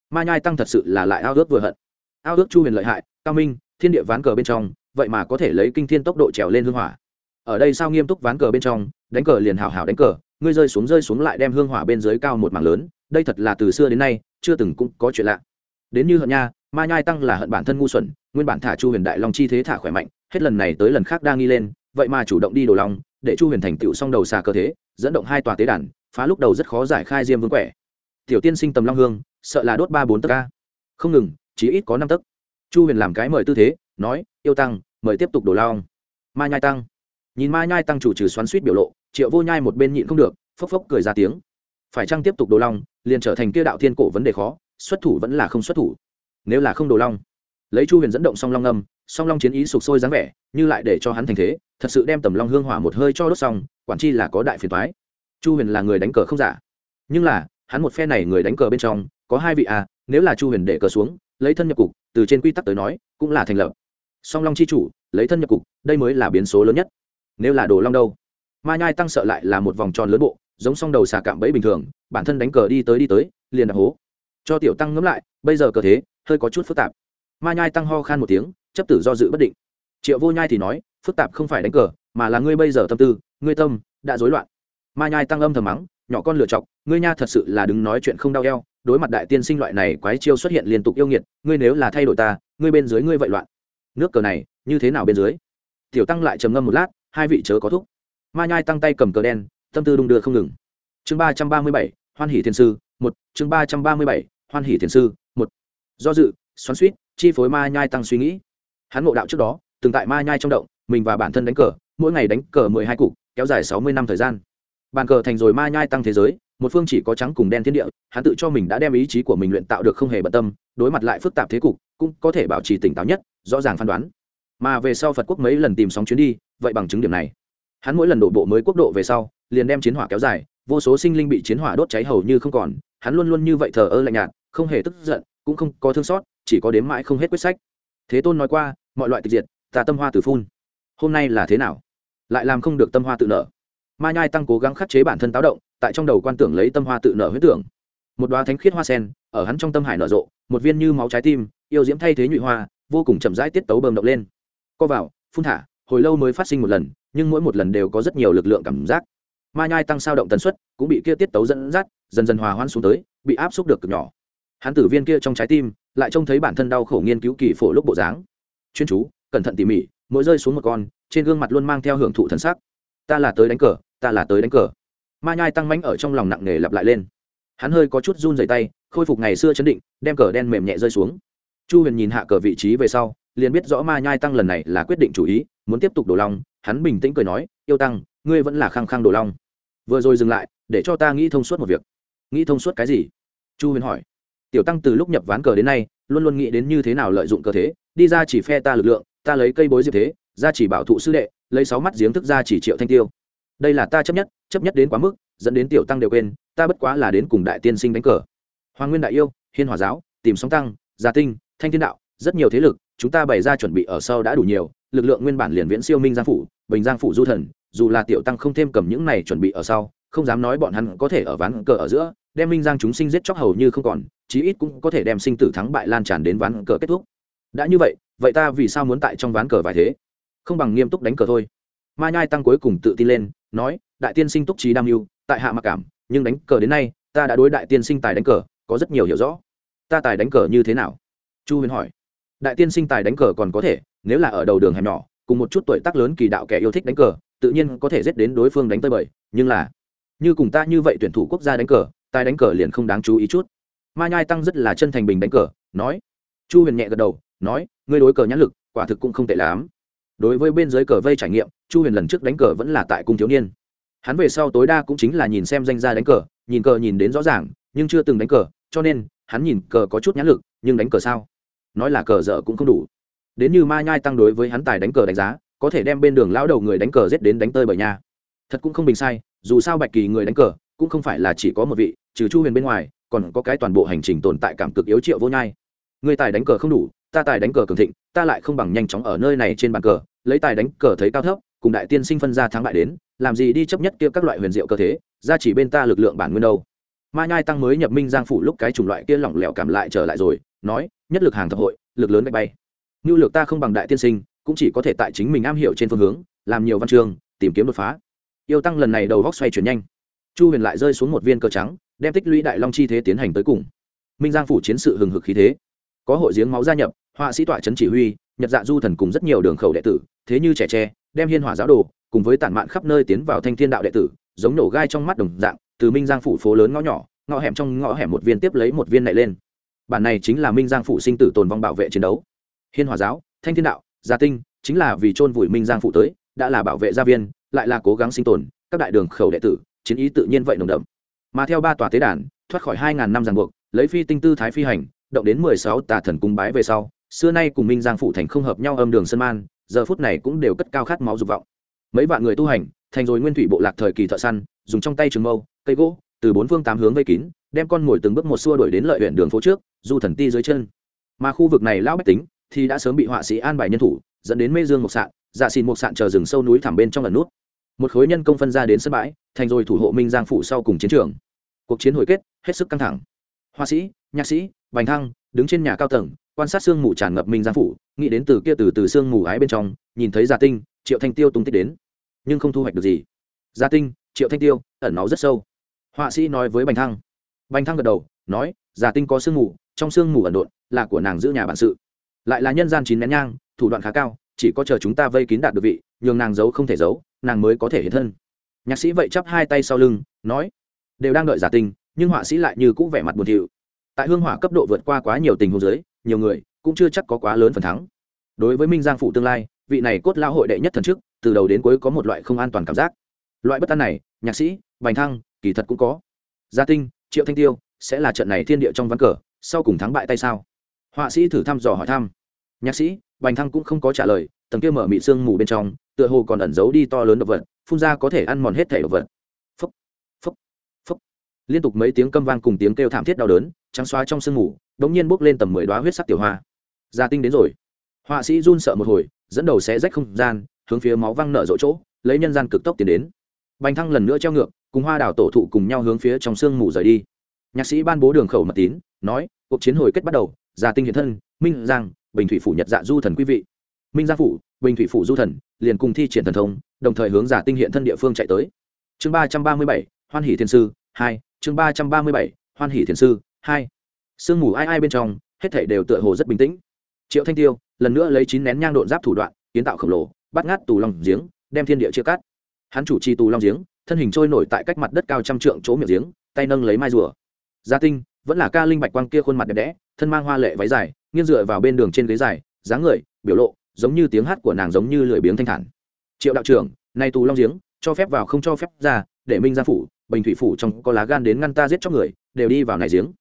S1: Ma nhai tăng thật sự là lại ao ước vừa hận. Ao ước chu huyền lợi hại, cao minh, thiên địa ván cờ bên trong, vậy mà có thể lấy kinh thiên tốc độ trèo lên hương hỏa. Ở đây sao nghiêm túc ván cờ bên trong, đánh cờ liền hảo hảo đánh cờ, ngươi rơi xuống rơi xuống lại đem hương hỏa bên dưới cao một mảng lớn, đây thật là từ xưa đến nay, chưa từng cũng có chuyện lạ. Đến như hận nha, ma nhai tăng là hận bản thân ngu xuẩn, nguyên bản thả chu huyền đại long chi thế thả khỏe mạnh hết lần này tới lần khác đang nghi lên, vậy mà chủ động đi đồ long để chu huyền thành tựu xong đầu xà cơ thế, dẫn động hai tòa tế đàn, phá lúc đầu rất khó giải khai diêm vương quẻ. Tiểu tiên sinh tầm long hương, sợ là đốt ba bốn tấc ca không ngừng chỉ ít có năm tấc. Chu huyền làm cái mời tư thế, nói, yêu tăng, mời tiếp tục đổ long ma nhai tăng. Nhìn ma nhai tăng chủ trừ xoắn suýt biểu lộ, triệu vô nhai một bên nhịn không được, phốc phốc cười ra tiếng. Phải chăng tiếp tục đồ long liền trở thành kia đạo thiên cổ vấn đề khó, xuất thủ vẫn là không xuất thủ. Nếu là không đồ long lấy chu huyền dẫn động song long âm, song long chiến ý sục sôi dáng vẻ, như lại để cho hắn thành thế, thật sự đem tầm long hương hỏa một hơi cho đốt xong, quản chi là có đại phiền thoái chu huyền là người đánh cờ không giả. Nhưng là, hắn một phe này người đánh cờ bên trong, có hai vị à nếu là chu huyền để cờ xuống, lấy thân nhập cục, từ trên quy tắc tới nói, cũng là thành lập. Song long chi chủ, lấy thân nhập cục, đây mới là biến số lớn nhất. Nếu là đồ long đâu? Ma nhai tăng sợ lại là một vòng tròn lớn bộ, giống song đầu xà cạm bẫy bình thường, bản thân đánh cờ đi tới đi tới, liền đạp hố. Cho tiểu tăng ngẫm lại, bây giờ cờ thế, hơi có chút phức tạp ma nhai tăng ho khan một tiếng, chấp tử do dự bất định. Triệu vô nhai thì nói, phức tạp không phải đánh cờ, mà là ngươi bây giờ tâm tư, ngươi tâm đã rối loạn. Ma nhai tăng âm thầm mắng, nhỏ con lựa chọc, ngươi nha thật sự là đứng nói chuyện không đau eo, đối mặt đại tiên sinh loại này quái chiêu xuất hiện liên tục yêu nghiệt, ngươi nếu là thay đổi ta, ngươi bên dưới ngươi vậy loạn. Nước cờ này, như thế nào bên dưới? Tiểu tăng lại trầm ngâm một lát, hai vị chớ có thúc. Ma nhai tăng tay cầm cờ đen, tâm tư đung đưa không ngừng. Chương ba trăm ba mươi bảy, hoan hỷ thiên sư, một. Chương ba trăm ba mươi bảy, hoan hỷ thiên sư, một. Do dự, xoắn suýt chi phối ma nhai tăng suy nghĩ. Hắn ngộ đạo trước đó, từng tại ma nhai trong động, mình và bản thân đánh cờ, mỗi ngày đánh cờ mười hai cục, kéo dài sáu mươi năm thời gian. Bàn cờ thành rồi ma nhai tăng thế giới, một phương chỉ có trắng cùng đen thiên địa, hắn tự cho mình đã đem ý chí của mình luyện tạo được không hề bận tâm, đối mặt lại phức tạp thế cục, cũng có thể bảo trì tỉnh táo nhất, rõ ràng phán đoán. Mà về sau phật quốc mấy lần tìm sóng chuyến đi, vậy bằng chứng điểm này. Hắn mỗi lần đổ bộ mới quốc độ về sau, liền đem chiến hỏa kéo dài, vô số sinh linh bị chiến hỏa đốt cháy hầu như không còn, hắn luôn luôn như vậy thờ ơ lạnh nhạt, không hề tức giận, cũng không có thương xót chỉ có đếm mãi không hết quyết sách. Thế tôn nói qua, mọi loại tịch diệt, ta tâm hoa tử phun. Hôm nay là thế nào? Lại làm không được tâm hoa tự nở ma nhai tăng cố gắng khắc chế bản thân táo động, tại trong đầu quan tưởng lấy tâm hoa tự nở huyết tưởng. Một đoá thánh khiết hoa sen, ở hắn trong tâm hải nở rộ, một viên như máu trái tim, yêu diễm thay thế nhụy hoa, vô cùng chậm rãi tiết tấu bơm động lên. Co vào, phun thả, hồi lâu mới phát sinh một lần, nhưng mỗi một lần đều có rất nhiều lực lượng cảm giác. Ma nhai tăng sao động tần suất, cũng bị kia tiết tấu dẫn dắt, dần dần hòa hoãn xuống tới, bị áp xúc được cực nhỏ hắn tử viên kia trong trái tim lại trông thấy bản thân đau khổ nghiên cứu kỳ phổ lúc bộ dáng. Chuyên chú, cẩn thận tỉ mỉ, mỗi rơi xuống một con, trên gương mặt luôn mang theo hưởng thụ thần sắc. Ta là tới đánh cờ, ta là tới đánh cờ. Ma nhai tăng mánh ở trong lòng nặng nề lặp lại lên. Hắn hơi có chút run dày tay, khôi phục ngày xưa chấn định, đem cờ đen mềm nhẹ rơi xuống. Chu huyền nhìn hạ cờ vị trí về sau, liền biết rõ ma nhai tăng lần này là quyết định chủ ý, muốn tiếp tục đổ long, hắn bình tĩnh cười nói, yêu tăng, ngươi vẫn là khăng khăng đổ long. Vừa rồi dừng lại, để cho ta nghĩ thông suốt một việc. Nghĩ thông suốt cái gì? Chu huyền hỏi tiểu tăng từ lúc nhập ván cờ đến nay, luôn luôn nghĩ đến như thế nào lợi dụng cơ thế, đi ra chỉ phe ta lực lượng, ta lấy cây bối diệp thế, ra chỉ bảo thụ sư đệ, lấy sáu mắt giếng thức ra chỉ triệu thanh tiêu. Đây là ta chấp nhất chấp nhất đến quá mức, dẫn đến tiểu tăng đều quên, ta bất quá là đến cùng đại tiên sinh đánh cờ. Hoàng nguyên đại yêu, hiên hòa giáo, tìm sóng tăng, gia tinh, thanh thiên đạo, rất nhiều thế lực, chúng ta bày ra chuẩn bị ở sau đã đủ nhiều, lực lượng nguyên bản liền viễn siêu minh giang phủ, bình giang phủ du thần, dù là tiểu tăng không thêm cầm những này chuẩn bị ở sau, không dám nói bọn hắn có thể ở ván cờ ở giữa đem minh giang chúng sinh giết chóc hầu như không còn, chí ít cũng có thể đem sinh tử thắng bại lan tràn đến ván cờ kết thúc. Đã như vậy vậy ta vì sao muốn tại trong ván cờ vài thế? Không bằng nghiêm túc đánh cờ thôi. Ma nhai tăng cuối cùng tự tin lên, nói, đại tiên sinh túc trí đam mưu, tại hạ mặc cảm, nhưng đánh cờ đến nay, ta đã đối đại tiên sinh tài đánh cờ, có rất nhiều hiểu rõ. Ta tài đánh cờ như thế nào? Chu huyền hỏi. Đại tiên sinh tài đánh cờ còn có thể, nếu là ở đầu đường hẻm nhỏ, cùng một chút tuổi tác lớn kỳ đạo kẻ yêu thích đánh cờ, tự nhiên có thể giết đến đối phương đánh tơi bời, nhưng là, như cùng ta như vậy tuyển thủ quốc gia đánh cờ tài đánh cờ liền không đáng chú ý chút. Ma nhai tăng rất là chân thành bình đánh cờ, nói. Chu huyền nhẹ gật đầu, nói, ngươi đối cờ nhãn lực, quả thực cũng không tệ lắm. Đối với bên dưới cờ vây trải nghiệm, chu huyền lần trước đánh cờ vẫn là tại cung thiếu niên. Hắn về sau tối đa cũng chính là nhìn xem danh gia đánh cờ, nhìn cờ nhìn đến rõ ràng, nhưng chưa từng đánh cờ, cho nên, hắn nhìn cờ có chút nhãn lực, nhưng đánh cờ sao? Nói là cờ dở cũng không đủ. Đến như ma nhai tăng đối với hắn tài đánh cờ đánh giá, có thể đem bên đường lão đầu người đánh cờ giết đến đánh tơi bởi nhà thật cũng không bình sai, dù sao bạch kỳ người đánh cờ cũng không phải là chỉ có một vị, trừ chu huyền bên ngoài, còn có cái toàn bộ hành trình tồn tại cảm cực yếu triệu vô nhai. Người tài đánh cờ không đủ, ta tài đánh cờ cường thịnh, ta lại không bằng nhanh chóng ở nơi này trên bàn cờ, lấy tài đánh cờ thấy cao thấp, cùng đại tiên sinh phân ra thắng bại đến, làm gì đi chấp nhất kia các loại huyền diệu cơ thế, ra chỉ bên ta lực lượng bản nguyên đâu. Ma nhai tăng mới nhập minh giang phủ lúc cái chủng loại kia lỏng lẻo cảm lại trở lại rồi, nói, nhất lực hàng thập hội, lực lớn bay bay. Như lược ta không bằng đại tiên sinh, cũng chỉ có thể tại chính mình am hiểu trên phương hướng, làm nhiều văn chương, tìm kiếm đột phá. Yêu tăng lần này đầu góc xoay chuyển nhanh chu huyền lại rơi xuống một viên cờ trắng, đem tích lũy đại long chi thế tiến hành tới cùng. Minh giang phủ chiến sự hừng hực khí thế. Có hội giếng máu gia nhập, họa sĩ tọa trấn chỉ huy, nhật dạ du thần cùng rất nhiều đường khẩu đệ tử, thế như trẻ tre, đem hiên hỏa giáo đồ, cùng với tản mạn khắp nơi tiến vào thanh thiên đạo đệ tử, giống nổ gai trong mắt đồng dạng, từ minh giang phủ phố lớn ngõ nhỏ, ngõ hẻm trong ngõ hẻm một viên tiếp lấy một viên này lên. Bản này chính là minh giang phủ sinh tử tồn vong bảo vệ chiến đấu. Hiên hòa giáo, thanh thiên đạo, gia tinh, chính là vì chôn vùi minh giang phủ tới, đã là bảo vệ gia viên, lại là cố gắng sinh tồn, các đại đường khẩu đệ tử chiến ý tự nhiên vậy nồng đậm. Mà theo ba tòa tế đàn, thoát khỏi hai ngàn năm ràng buộc, lấy phi tinh tư thái phi hành, động đến mười sáu tà thần cung bái về sau, xưa nay cùng minh giang phủ thành không hợp nhau âm đường sơn man, giờ phút này cũng đều cất cao khát máu dục vọng. Mấy vạn người tu hành, thành rồi nguyên thủy bộ lạc thời kỳ thợ săn, dùng trong tay trường mâu, cây gỗ, từ bốn phương tám hướng vây kín, đem con mồi từng bước một xua đuổi đến lợi huyện đường phố trước, du thần ti dưới chân. Mà khu vực này lão bách tính, thì đã sớm bị họa sĩ an bài nhân thủ, dẫn đến mê dương một sạn dạ xìn một sạn chờ rừng sâu núi thẳm bên trong lần nút một khối nhân công phân ra đến sân bãi, thành rồi thủ hộ minh giang phủ sau cùng chiến trường. Cuộc chiến hồi kết, hết sức căng thẳng. Họa sĩ, nhạc sĩ, bành thăng, đứng trên nhà cao tầng, quan sát sương mù tràn ngập minh giang phủ, nghĩ đến từ kia từ từ sương mù ái bên trong, nhìn thấy gia tinh, triệu thanh tiêu tung tích đến. Nhưng không thu hoạch được gì. Gia tinh, triệu thanh tiêu, ẩn náu rất sâu. Họa sĩ nói với bành thăng. Bành thăng gật đầu, nói, gia tinh có sương mù, trong sương mù ẩn độn, là của nàng giữ nhà bản sự. Lại là nhân gian chín nén nhang, thủ đoạn khá cao, chỉ có chờ chúng ta vây kín đạt được vị, nhường nàng giấu không thể giấu nàng mới có thể hiện thân. Nhạc sĩ vậy chắp hai tay sau lưng nói đều đang đợi giả tinh nhưng họa sĩ lại như cũ vẻ mặt buồn thiu. Tại hương hỏa cấp độ vượt qua quá nhiều tình huống giới nhiều người cũng chưa chắc có quá lớn phần thắng. Đối với minh giang phụ tương lai vị này cốt lao hội đệ nhất thần trước, từ đầu đến cuối có một loại không an toàn cảm giác. Loại bất an này nhạc sĩ bành thăng kỳ thật cũng có. Gia tinh triệu thanh tiêu sẽ là trận này thiên địa trong ván cờ sau cùng thắng bại tay sao? Họa sĩ thử thăm dò hỏi thăm. Nhạc sĩ bành thăng cũng không có trả lời tầng kia mở mị sương mù bên trong tựa hồ còn ẩn giấu đi to lớn độc vật, phun ra có thể ăn mòn hết thể độc vật. Phúc phúc phúc liên tục mấy tiếng câm vang cùng tiếng kêu thảm thiết đau đớn, trắng xóa trong sương mù, bỗng nhiên bốc lên tầm mười đoá huyết sắc tiểu hoa. Gia tinh đến rồi. Họa sĩ run sợ một hồi, dẫn đầu xé rách không gian, hướng phía máu văng nở rộ chỗ, lấy nhân gian cực tốc tiến đến. Bành thăng lần nữa treo ngược, cùng hoa đảo tổ thụ cùng nhau hướng phía trong sương mù rời đi. Nhạc sĩ ban bố đường khẩu mật tín, nói, cuộc chiến hồi kết bắt đầu, gia tinh hiện thân, minh giang, bình thủy phủ nhật dạ du thần quý vị. Minh giang phủ, bình thủy phủ du thần liền cùng thi triển thần thông, đồng thời hướng giả tinh hiện thân địa phương chạy tới. Chương ba trăm ba mươi bảy, hoan hỷ thiên sư, hai. Chương ba trăm ba mươi bảy, hoan hỷ thiên sư, hai. Sương mù ai ai bên trong, hết thảy đều tựa hồ rất bình tĩnh. Triệu thanh tiêu, lần nữa lấy chín nén nhang độn giáp thủ đoạn, kiến tạo khổng lồ, bắt ngát tù long giếng, đem thiên địa chia cắt. Hắn chủ trì tù long giếng, thân hình trôi nổi tại cách mặt đất cao trăm trượng chỗ miệng giếng, tay nâng lấy mai rùa. Gia tinh, vẫn là ca linh bạch quang kia khuôn mặt đẹp đẽ, thân mang hoa lệ váy dài, nghiêng dựa vào bên đường trên ghế dài, dáng người, biểu lộ giống như tiếng hát của nàng giống như lười biếng thanh thản. Triệu đạo trưởng, nay tù long giếng, cho phép vào không cho phép ra, để minh gia phủ, bình thủy phủ trong có lá gan đến ngăn ta giết cho người, đều đi vào này giếng.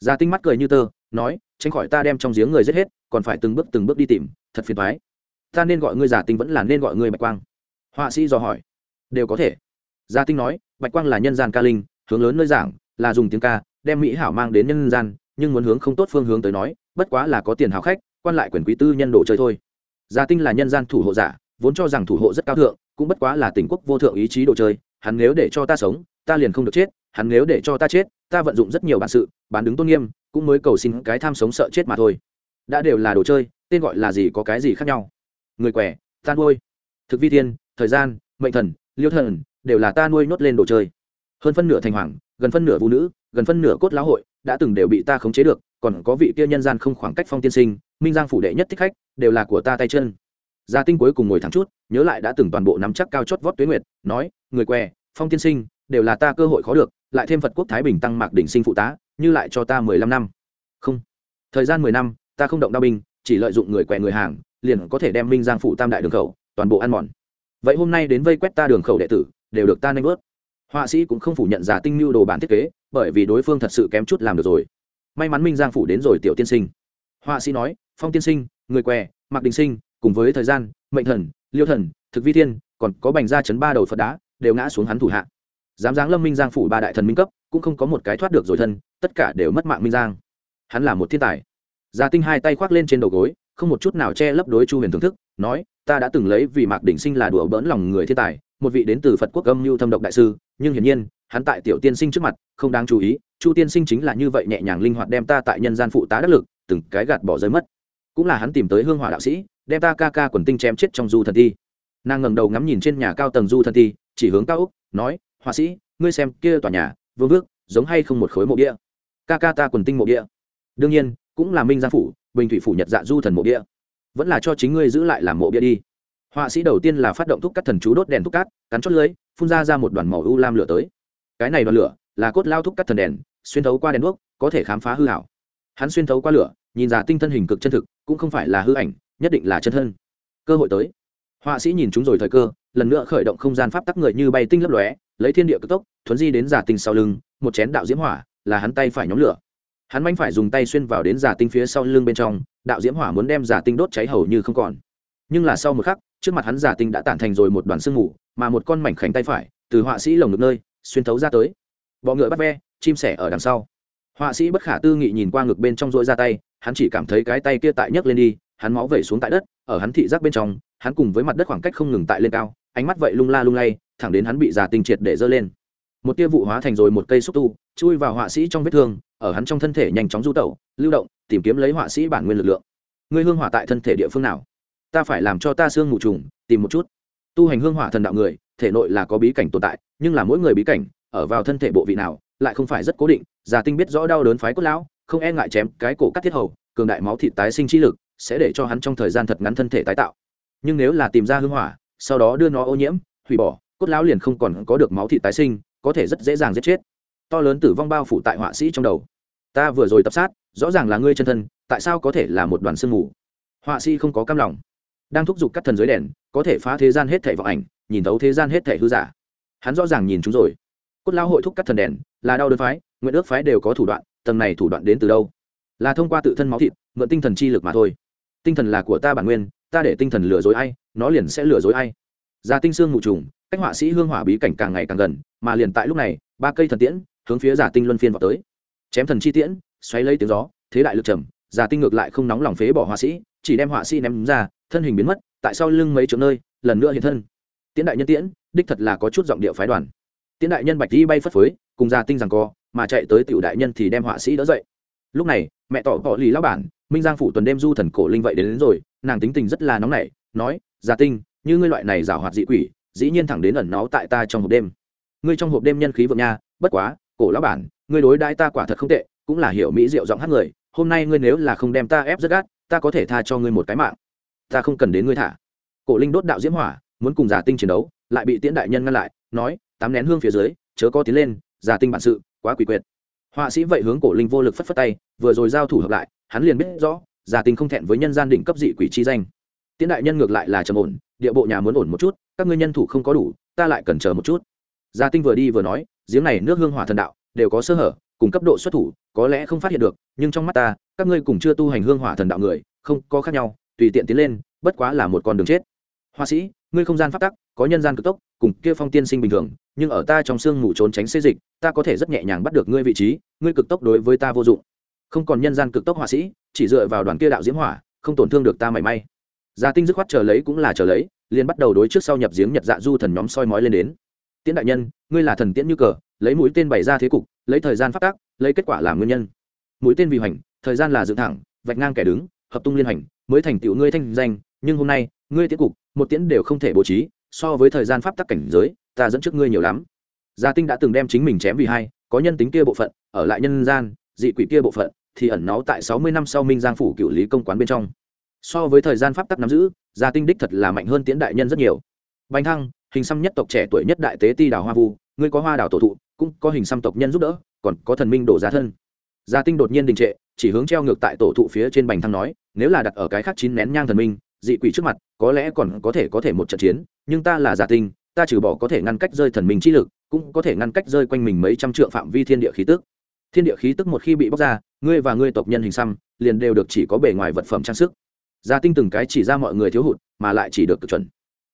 S1: Gia tinh mắt cười như tơ, nói, tránh khỏi ta đem trong giếng người giết hết, còn phải từng bước từng bước đi tìm, thật phiền thoái ta nên gọi ngươi giả tinh vẫn là nên gọi ngươi bạch quang. Họa sĩ dò hỏi. Đều có thể. Gia tinh nói, bạch quang là nhân gian ca linh, hướng lớn nơi giảng, là dùng tiếng ca, đem mỹ hảo mang đến nhân gian, nhưng muốn hướng không tốt phương hướng tới nói, bất quá là có tiền hào khách, quan lại quyền quý tư nhân đồ chơi thôi gia tinh là nhân gian thủ hộ giả, vốn cho rằng thủ hộ rất cao thượng, cũng bất quá là tỉnh quốc vô thượng ý chí đồ chơi, hắn nếu để cho ta sống, ta liền không được chết, hắn nếu để cho ta chết, ta vận dụng rất nhiều bản sự, bán đứng tôn nghiêm, cũng mới cầu xin cái tham sống sợ chết mà thôi. Đã đều là đồ chơi, tên gọi là gì có cái gì khác nhau? Người quẻ, ta nuôi. Thực vi thiên, thời gian, mệnh thần, liêu thần, đều là ta nuôi nhốt lên đồ chơi. Hơn phân nửa thành hoàng, gần phân nửa vũ nữ, gần phân nửa cốt lão hội, đã từng đều bị ta khống chế được, còn có vị kia nhân gian không khoảng cách phong tiên sinh minh giang phủ đệ nhất thích khách, đều là của ta tay chân. Gia tinh cuối cùng ngồi thẳng chút, nhớ lại đã từng toàn bộ nắm chắc cao chót vót tuế nguyệt, nói, người què, phong tiên sinh, đều là ta cơ hội khó được, lại thêm phật quốc thái bình tăng mạc đỉnh sinh phụ tá, như lại cho ta mười lăm năm. Không. Thời gian mười năm, ta không động đao binh, chỉ lợi dụng người què người hàng, liền có thể đem minh giang phủ tam đại đường khẩu, toàn bộ ăn mòn. Vậy hôm nay đến vây quét ta đường khẩu đệ tử, đều được ta nanh bớt họa sĩ cũng không phủ nhận giả tinh mưu đồ bản thiết kế, bởi vì đối phương thật sự kém chút làm được rồi. May mắn minh giang phủ đến rồi, tiểu tiên sinh. Họa sĩ nói phong tiên sinh, người què mặc đình sinh, cùng với thời gian, mệnh thần, liêu thần, thực vi thiên, còn có bành gia chấn ba đầu phật đá, đều ngã xuống hắn thủ hạ. Dám giáng lâm minh giang phủ ba đại thần minh cấp, cũng không có một cái thoát được rồi thân, tất cả đều mất mạng minh giang. Hắn là một thiên tài. Gia tinh hai tay khoác lên trên đầu gối, không một chút nào che lấp đối chu huyền thưởng thức, nói, ta đã từng lấy vì mạc đỉnh sinh là đùa bỡn lòng người thiên tài, một vị đến từ phật quốc âm mưu thâm độc đại sư, nhưng hiển nhiên, hắn tại tiểu tiên sinh trước mặt, không đáng chú ý, chu tiên sinh chính là như vậy nhẹ nhàng linh hoạt đem ta tại nhân gian phụ tá đắc lực, từng cái gạt bỏ rơi mất cũng là hắn tìm tới hương hỏa đạo sĩ, đem ta ca ca quần tinh chém chết trong du thần thi. Nàng ngẩng đầu ngắm nhìn trên nhà cao tầng du thần thi, chỉ hướng cao úc nói, họa sĩ, ngươi xem kia tòa nhà, vương vước, giống hay không một khối mộ địa? Ca ca ta quần tinh mộ địa. Đương nhiên, cũng là minh gia phủ, bình thủy phủ nhật dạ du thần mộ địa. vẫn là cho chính ngươi giữ lại làm mộ bia đi. Họa sĩ đầu tiên là phát động thúc cắt thần chú đốt đèn thúc cát cắn chốt lưới phun ra ra một đoàn màu u lam lửa tới. Cái này đoàn lửa là cốt lao thúc cắt thần đèn, xuyên thấu qua đèn đuốc, có thể khám phá hư hảo hắn xuyên thấu qua lửa nhìn ra tinh thân hình cực chân thực, cũng không phải là hư ảnh, nhất định là chân thân. Cơ hội tới. Họa sĩ nhìn chúng rồi thời cơ, lần nữa khởi động không gian pháp tắc người như bay tinh lấp lóe, lấy thiên địa cực tốc, thuấn di đến giả tinh sau lưng, một chén đạo diễm hỏa, là hắn tay phải nhóm lửa. Hắn manh phải dùng tay xuyên vào đến giả tinh phía sau lưng bên trong, đạo diễm hỏa muốn đem giả tinh đốt cháy hầu như không còn. Nhưng là sau một khắc, trước mặt hắn giả tinh đã tản thành rồi một đoàn sương mù, mà một con mảnh khảnh tay phải, từ họa sĩ lồng ngực nơi, xuyên thấu ra tới. Bọ ngựa bắt ve, chim sẻ ở đằng sau họa sĩ bất khả tư nghị nhìn qua ngực bên trong rỗi ra tay, hắn chỉ cảm thấy cái tay kia tại nhấc lên đi, hắn máu vẩy xuống tại đất, ở hắn thị giác bên trong, hắn cùng với mặt đất khoảng cách không ngừng tại lên cao, ánh mắt vậy lung la lung lay, thẳng đến hắn bị già tinh triệt để giơ lên. Một tia vụ hóa thành rồi một cây xúc tu, chui vào họa sĩ trong vết thương, ở hắn trong thân thể nhanh chóng du tẩu, lưu động, tìm kiếm lấy họa sĩ bản nguyên lực lượng. Ngươi hương hỏa tại thân thể địa phương nào? Ta phải làm cho ta xương ngủ trùng, tìm một chút. Tu hành hương hỏa thần đạo người, thể nội là có bí cảnh tồn tại, nhưng là mỗi người bí cảnh, ở vào thân thể bộ vị nào lại không phải rất cố định giả tinh biết rõ đau đớn phái cốt lão, không e ngại chém cái cổ cắt thiết hầu, cường đại máu thịt tái sinh trí lực, sẽ để cho hắn trong thời gian thật ngắn thân thể tái tạo. Nhưng nếu là tìm ra hương hỏa, sau đó đưa nó ô nhiễm, hủy bỏ, cốt lão liền không còn có được máu thịt tái sinh, có thể rất dễ dàng giết chết. To lớn tử vong bao phủ tại họa sĩ trong đầu. Ta vừa rồi tập sát, rõ ràng là ngươi chân thân, tại sao có thể là một đoàn sương mù? Họa sĩ không có cam lòng. Đang thúc giục các thần dưới đèn, có thể phá thế gian hết thể vọng ảnh, nhìn thấu thế gian hết thể hư giả. Hắn rõ ràng nhìn chúng rồi cốt lao hội thúc cắt thần đèn, là đau đớn phái, nguyện ước phái đều có thủ đoạn, tầng này thủ đoạn đến từ đâu? Là thông qua tự thân máu thịt, mượn tinh thần chi lực mà thôi. Tinh thần là của ta bản nguyên, ta để tinh thần lừa dối ai, nó liền sẽ lừa dối ai. Ra tinh xương mù trùng, cách họa sĩ hương hỏa bí cảnh càng ngày càng gần, mà liền tại lúc này, ba cây thần tiễn hướng phía giả tinh luân phiên vào tới. Chém thần chi tiễn, xoáy lấy tiếng gió, thế đại lực trầm giả tinh ngược lại không nóng lòng phế bỏ họa sĩ, chỉ đem họa sĩ ném ra, thân hình biến mất, tại sau lưng mấy chỗ nơi, lần nữa hiện thân. Tiễn đại nhân tiễn, đích thật là có chút giọng điệu phái đoàn tiễn đại nhân bạch đi bay phất phới cùng gia tinh rằng co mà chạy tới tiểu đại nhân thì đem họa sĩ đỡ dậy. Lúc này mẹ tỏ họ lì lão bản minh giang phủ tuần đêm du thần cổ linh vậy đến, đến rồi nàng tính tình rất là nóng nảy nói gia tinh như ngươi loại này giảo hoạt dị quỷ dĩ nhiên thẳng đến ẩn náu tại ta trong hộp đêm. Ngươi trong hộp đêm nhân khí vượng nha bất quá cổ lão bản ngươi đối đãi ta quả thật không tệ cũng là hiểu mỹ diệu giọng hát người hôm nay ngươi nếu là không đem ta ép rất gắt ta có thể tha cho ngươi một cái mạng. Ta không cần đến ngươi thả. Cổ linh đốt đạo diễm hỏa muốn cùng giả tinh chiến đấu lại bị tiễn đại nhân ngăn lại nói tám nén hương phía dưới, chớ có tiến lên giả tinh bản sự, quá quỷ quyệt. Họa sĩ vậy hướng cổ linh vô lực phất phất tay, vừa rồi giao thủ hợp lại, hắn liền biết rõ giả tinh không thẹn với nhân gian đỉnh cấp dị quỷ chi danh. Tiễn đại nhân ngược lại là trầm ổn, địa bộ nhà muốn ổn một chút, các ngươi nhân thủ không có đủ, ta lại cần chờ một chút. Gia tinh vừa đi vừa nói, giếng này nước hương hỏa thần đạo, đều có sơ hở, cùng cấp độ xuất thủ, có lẽ không phát hiện được, nhưng trong mắt ta, các ngươi cùng chưa tu hành hương hỏa thần đạo người, không có khác nhau, tùy tiện tiến lên, bất quá là một con đường chết. Hoa sĩ ngươi không gian phát tắc, có nhân gian cực tốc, cùng kia phong tiên sinh bình thường, nhưng ở ta trong sương mù trốn tránh xê dịch, ta có thể rất nhẹ nhàng bắt được ngươi vị trí, ngươi cực tốc đối với ta vô dụng. Không còn nhân gian cực tốc họa sĩ, chỉ dựa vào đoàn kia đạo diễm hỏa, không tổn thương được ta mảy may. Gia tinh dứt khoát chờ lấy cũng là chờ lấy, liền bắt đầu đối trước sau nhập giếng nhật dạ du thần nhóm soi mói lên đến. Tiễn đại nhân, ngươi là thần tiễn như cờ, lấy mũi tên bày ra thế cục, lấy thời gian phát tác lấy kết quả làm nguyên nhân. Mũi tên vì hoành, thời gian là dựng thẳng, vạch ngang kẻ đứng, hợp tung liên hành mới thành tựu ngươi thanh danh, nhưng hôm nay ngươi tiễn cục, một tiễn đều không thể bố trí, so với thời gian pháp tắc cảnh giới, ta dẫn trước ngươi nhiều lắm. Gia tinh đã từng đem chính mình chém vì hai, có nhân tính kia bộ phận, ở lại nhân gian, dị quỷ kia bộ phận, thì ẩn náu tại sáu mươi năm sau minh giang phủ cựu lý công quán bên trong. So với thời gian pháp tắc nắm giữ, gia tinh đích thật là mạnh hơn tiễn đại nhân rất nhiều. Bánh thăng, hình xăm nhất tộc trẻ tuổi nhất đại tế ti đào hoa vu, ngươi có hoa đào tổ thụ, cũng có hình xăm tộc nhân giúp đỡ, còn có thần minh đổ giá thân. Gia tinh đột nhiên đình trệ, chỉ hướng treo ngược tại tổ thụ phía trên bành thăng nói, nếu là đặt ở cái khác chín nén nhang thần minh dị quỷ trước mặt có lẽ còn có thể có thể một trận chiến nhưng ta là giả tinh ta trừ bỏ có thể ngăn cách rơi thần minh chi lực cũng có thể ngăn cách rơi quanh mình mấy trăm trượng phạm vi thiên địa khí tức. Thiên địa khí tức một khi bị bóc ra ngươi và ngươi tộc nhân hình xăm liền đều được chỉ có bề ngoài vật phẩm trang sức. Gia tinh từng cái chỉ ra mọi người thiếu hụt mà lại chỉ được cực chuẩn.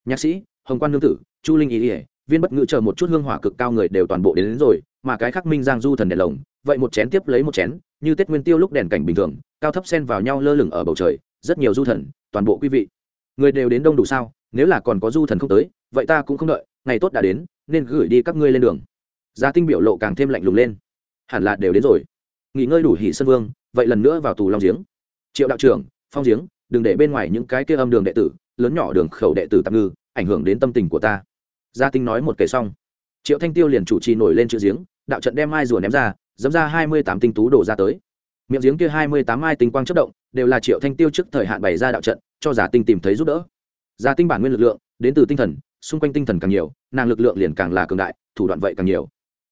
S1: Nhạc sĩ hồng quan nương tử chu linh ý ỉa viên bất ngữ chờ một chút hương hỏa cực cao người đều toàn bộ đến, đến rồi mà cái khắc minh giang du thần đèn lồng vậy một chén tiếp lấy một chén như tết nguyên tiêu lúc đèn cảnh bình thường cao thấp xen vào nhau lơ lửng ở bầu trời rất nhiều du thần, toàn bộ quý vị. Người đều đến đông đủ sao, nếu là còn có du thần không tới, vậy ta cũng không đợi, ngày tốt đã đến, nên gửi đi các ngươi lên đường. Gia tinh biểu lộ càng thêm lạnh lùng lên. Hẳn là đều đến rồi. Nghỉ ngơi đủ hỉ sân vương, vậy lần nữa vào tù long giếng. Triệu đạo trưởng, phong giếng, đừng để bên ngoài những cái kia âm đường đệ tử, lớn nhỏ đường khẩu đệ tử tạm ngư, ảnh hưởng đến tâm tình của ta. Gia tinh nói một kể xong. Triệu thanh tiêu liền chủ trì nổi lên chữ giếng, đạo trận đem mai rùa ném ra, dẫm ra hai mươi tám tinh tú đổ ra tới miệng giếng kia hai mươi tám mai tinh quang chất động, đều là triệu thanh tiêu trước thời hạn bày ra đạo trận, cho giả tinh tìm thấy giúp đỡ. Giả tinh bản nguyên lực lượng, đến từ tinh thần, xung quanh tinh thần càng nhiều, nàng lực lượng liền càng là cường đại, thủ đoạn vậy càng nhiều.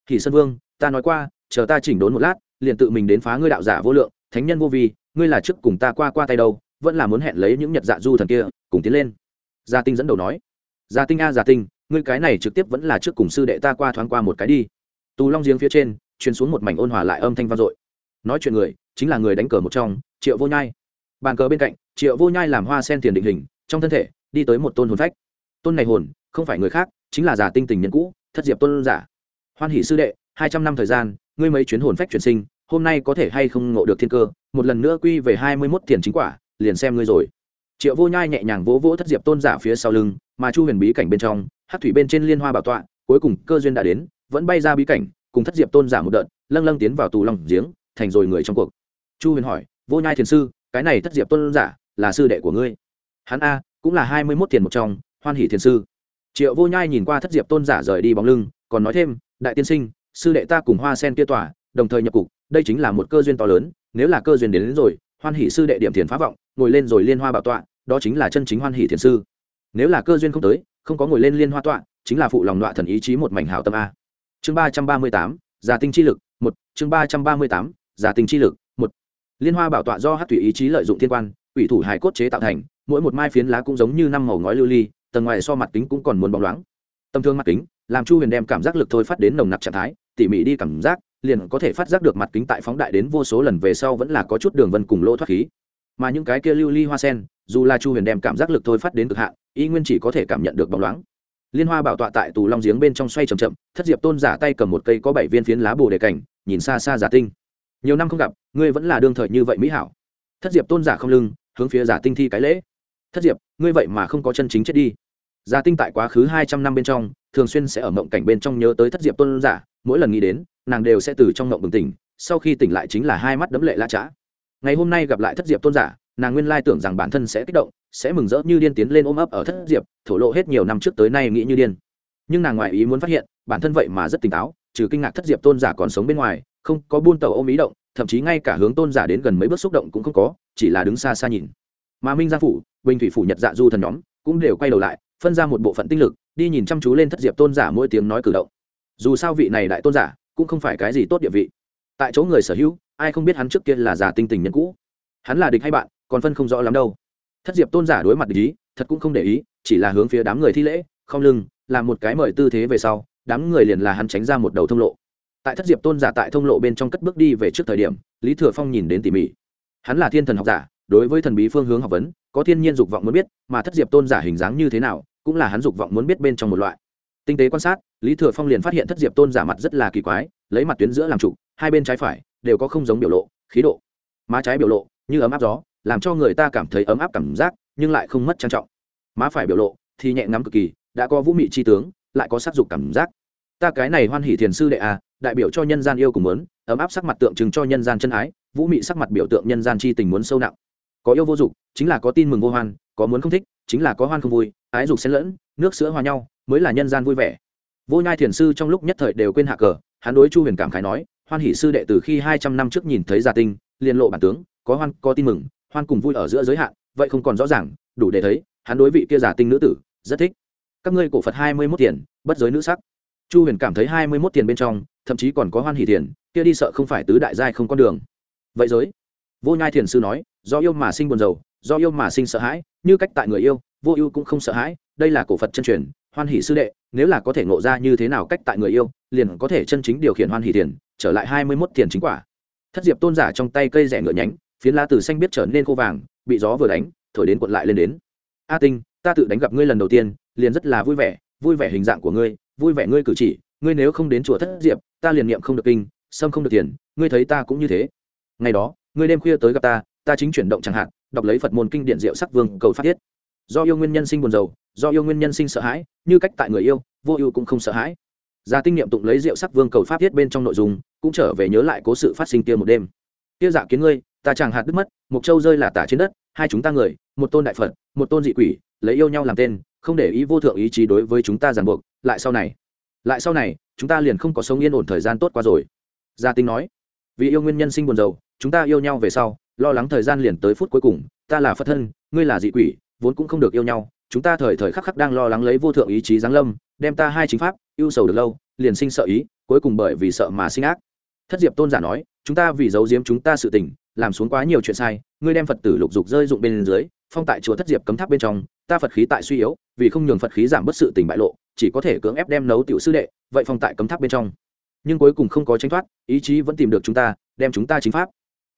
S1: Thì sơn vương, ta nói qua, chờ ta chỉnh đốn một lát, liền tự mình đến phá ngươi đạo giả vô lượng, thánh nhân vô vi, ngươi là trước cùng ta qua qua tay đâu, vẫn là muốn hẹn lấy những nhật dạ du thần kia, cùng tiến lên. Gia tinh dẫn đầu nói. Gia tinh a gia tinh, ngươi cái này trực tiếp vẫn là trước cùng sư đệ ta qua thoáng qua một cái đi. Tù long giếng phía trên, truyền xuống một mảnh ôn hòa lại âm thanh vang dội. Nói chuyện người chính là người đánh cờ một trong, triệu vô nhai. Bàn cờ bên cạnh, triệu vô nhai làm hoa sen tiền định hình, trong thân thể, đi tới một tôn hồn phách. Tôn này hồn, không phải người khác, chính là giả tinh tình nhân cũ, thất diệp tôn giả. Hoan hỷ sư đệ, hai trăm năm thời gian, ngươi mấy chuyến hồn phách chuyển sinh, hôm nay có thể hay không ngộ được thiên cơ, một lần nữa quy về hai mươi mốt tiền chính quả, liền xem ngươi rồi. Triệu vô nhai nhẹ nhàng vỗ vỗ thất diệp tôn giả phía sau lưng, mà chu huyền bí cảnh bên trong hát thủy bên trên liên hoa bảo tọa, cuối cùng cơ duyên đã đến, vẫn bay ra bí cảnh, cùng thất diệp tôn giả một đợt, lâng lâng tiến vào tù lòng giếng, thành rồi người trong cuộc chu huyền hỏi vô nhai thiền sư cái này thất diệp tôn giả là sư đệ của ngươi? Hắn a cũng là hai mươi mốt tiền một trong hoan hỷ thiền sư. Triệu vô nhai nhìn qua thất diệp tôn giả rời đi bóng lưng còn nói thêm đại tiên sinh sư đệ ta cùng hoa sen kia tỏa đồng thời nhập cục đây chính là một cơ duyên to lớn nếu là cơ duyên đến, đến rồi hoan hỷ sư đệ điểm thiền phá vọng ngồi lên rồi liên hoa bảo tọa đó chính là chân chính hoan hỷ thiền sư. Nếu là cơ duyên không tới không có ngồi lên liên hoa tọa chính là phụ lòng đọa thần ý chí một mảnh hảo tâm a. Chương ba trăm ba mươi tám giả tinh chi lực một chương ba trăm ba mươi tám giả tinh chi lực liên hoa bảo tọa do hát thủy ý chí lợi dụng thiên quan, ủy thủ hải cốt chế tạo thành, mỗi một mai phiến lá cũng giống như năm màu ngói lưu ly, tầng ngoài so mặt kính cũng còn muốn bóng loáng. Tầm thương mặt kính, làm chu huyền đem cảm giác lực thôi phát đến nồng nặc trạng thái, tỉ mỉ đi cảm giác, liền có thể phát giác được mặt kính tại phóng đại đến vô số lần về sau vẫn là có chút đường vân cùng lỗ thoát khí. Mà những cái kia lưu ly hoa sen, dù là chu huyền đem cảm giác lực thôi phát đến cực hạn, y nguyên chỉ có thể cảm nhận được bóng loáng. Liên hoa bảo tọa tại tù long giếng bên trong xoay c h ậ m chậm, thất diệp tôn giả tay cầm một cây có bảy viên phiến lá bồ đề cảnh, nhìn xa xa giả tinh nhiều năm không gặp, ngươi vẫn là đương thời như vậy mỹ hảo. Thất diệp tôn giả không lưng, hướng phía giả tinh thi cái lễ. Thất diệp, ngươi vậy mà không có chân chính chết đi. Giả tinh tại quá khứ hai trăm năm bên trong, thường xuyên sẽ ở mộng cảnh bên trong nhớ tới thất diệp tôn giả, mỗi lần nghĩ đến, nàng đều sẽ từ trong mộng bừng tỉnh, sau khi tỉnh lại chính là hai mắt đấm lệ la trá. Ngày hôm nay gặp lại thất diệp tôn giả, nàng nguyên lai tưởng rằng bản thân sẽ kích động, sẽ mừng rỡ như điên tiến lên ôm ấp ở thất diệp, thổ lộ hết nhiều năm trước tới nay nghĩ như điên. Nhưng nàng ngoại ý muốn phát hiện, bản thân vậy mà rất tỉnh táo, trừ kinh ngạc thất diệp tôn giả còn sống bên ngoài không có buôn tàu ôm ý động, thậm chí ngay cả hướng tôn giả đến gần mấy bước xúc động cũng không có, chỉ là đứng xa xa nhìn. Mà minh gia phủ, bình thủy phủ nhật dạ du thần nhóm cũng đều quay đầu lại, phân ra một bộ phận tinh lực, đi nhìn chăm chú lên thất diệp tôn giả mỗi tiếng nói cử động. Dù sao vị này đại tôn giả cũng không phải cái gì tốt địa vị. Tại chỗ người sở hữu, ai không biết hắn trước kia là giả tinh tình nhân cũ. Hắn là địch hay bạn, còn phân không rõ lắm đâu. Thất diệp tôn giả đối mặt địch ý, thật cũng không để ý, chỉ là hướng phía đám người thi lễ, không lưng, làm một cái mời tư thế về sau, đám người liền là hắn tránh ra một đầu thông lộ tại thất diệp tôn giả tại thông lộ bên trong cất bước đi về trước thời điểm, lý thừa phong nhìn đến tỉ mỉ. Hắn là thiên thần học giả, đối với thần bí phương hướng học vấn, có thiên nhiên dục vọng muốn biết, mà thất diệp tôn giả hình dáng như thế nào, cũng là hắn dục vọng muốn biết bên trong một loại. Tinh tế quan sát, lý thừa phong liền phát hiện thất diệp tôn giả mặt rất là kỳ quái, lấy mặt tuyến giữa làm trụ hai bên trái phải đều có không giống biểu lộ, khí độ. Má trái biểu lộ, như ấm áp gió, làm cho người ta cảm thấy ấm áp cảm giác, nhưng lại không mất trang trọng. Má phải biểu lộ thì nhẹ ngắm cực kỳ, đã có vũ mị chi tướng, lại có sắc dục cảm giác ta cái này hoan hỷ thiền sư đệ à đại biểu cho nhân gian yêu cùng muốn, ấm áp sắc mặt tượng trưng cho nhân gian chân ái, vũ mị sắc mặt biểu tượng nhân gian chi tình muốn sâu nặng. Có yêu vô dục, chính là có tin mừng vô hoan, có muốn không thích, chính là có hoan không vui, ái dục xen lẫn, nước sữa hòa nhau, mới là nhân gian vui vẻ. Vô nhai thiền sư trong lúc nhất thời đều quên hạ cờ, hắn đối chu huyền cảm khái nói, hoan hỷ sư đệ từ khi hai trăm năm trước nhìn thấy gia tinh liên lộ bản tướng, có hoan, có tin mừng, hoan cùng vui ở giữa giới hạn, vậy không còn rõ ràng, đủ để thấy, hắn đối vị kia giả tinh nữ tử, rất thích. Các ngươi cổ phật hai mươi mốt tiền, bất giới nữ sắc chu huyền cảm thấy hai mươi mốt tiền bên trong, thậm chí còn có hoan hỷ tiền, kia đi sợ không phải tứ đại giai không con đường. Vậy giới, vô nhai thiền sư nói, do yêu mà sinh buồn dầu do yêu mà sinh sợ hãi, như cách tại người yêu, vô yêu cũng không sợ hãi, đây là cổ phật chân truyền, hoan hỷ sư đệ, nếu là có thể ngộ ra như thế nào cách tại người yêu, liền có thể chân chính điều khiển hoan hỷ tiền, trở lại hai mươi mốt tiền chính quả. Thất diệp tôn giả trong tay cây rẻ ngựa nhánh, phiến lá từ xanh biết trở nên khô vàng, bị gió vừa đánh, thổi đến cuộn lại lên đến. A tinh, ta tự đánh gặp ngươi lần đầu tiên, liền rất là vui vẻ vui vẻ hình dạng của ngươi vui vẻ ngươi cử chỉ, ngươi nếu không đến chùa thất diệp, ta liền niệm không được kinh, sâm không được tiền, ngươi thấy ta cũng như thế. Ngày đó, ngươi đêm khuya tới gặp ta ta chính chuyển động chẳng hạn, đọc lấy phật môn kinh điện diệu sắc vương cầu phát thiết do yêu nguyên nhân sinh buồn rầu, do yêu nguyên nhân sinh sợ hãi, như cách tại người yêu, vô yêu cũng không sợ hãi. Gia tinh niệm tụng lấy diệu sắc vương cầu pháp thiết bên trong nội dung, cũng trở về nhớ lại cố sự phát sinh kia một đêm. Kia giả kiến ngươi, ta chàng hạt đứt mất mục châu rơi là tả trên đất, hai chúng ta người, một tôn đại phật, một tôn dị quỷ, lấy yêu nhau làm tên, không để ý vô thượng ý chí đối với chúng ta ràng buộc lại sau này. Lại sau này, chúng ta liền không có sống yên ổn thời gian tốt qua rồi. Gia tinh nói. Vì yêu nguyên nhân sinh buồn rầu, chúng ta yêu nhau về sau, lo lắng thời gian liền tới phút cuối cùng, ta là phật thân, ngươi là dị quỷ, vốn cũng không được yêu nhau, chúng ta thời thời khắc khắc đang lo lắng lấy vô thượng ý chí giáng lâm, đem ta hai chính pháp yêu sầu được lâu, liền sinh sợ ý, cuối cùng bởi vì sợ mà sinh ác. Thất diệp tôn giả nói, chúng ta vì giấu giếm chúng ta sự tình, làm xuống quá nhiều chuyện sai, ngươi đem phật tử lục dục rơi dụng bên dưới phong tại chùa thất diệp cấm tháp bên trong, ta phật khí tại suy yếu, vì không nhường phật khí giảm bất sự tình bại lộ, chỉ có thể cưỡng ép đem nấu tiểu sư đệ, vậy phong tại cấm tháp bên trong. Nhưng cuối cùng không có tranh thoát, ý chí vẫn tìm được chúng ta, đem chúng ta chính pháp.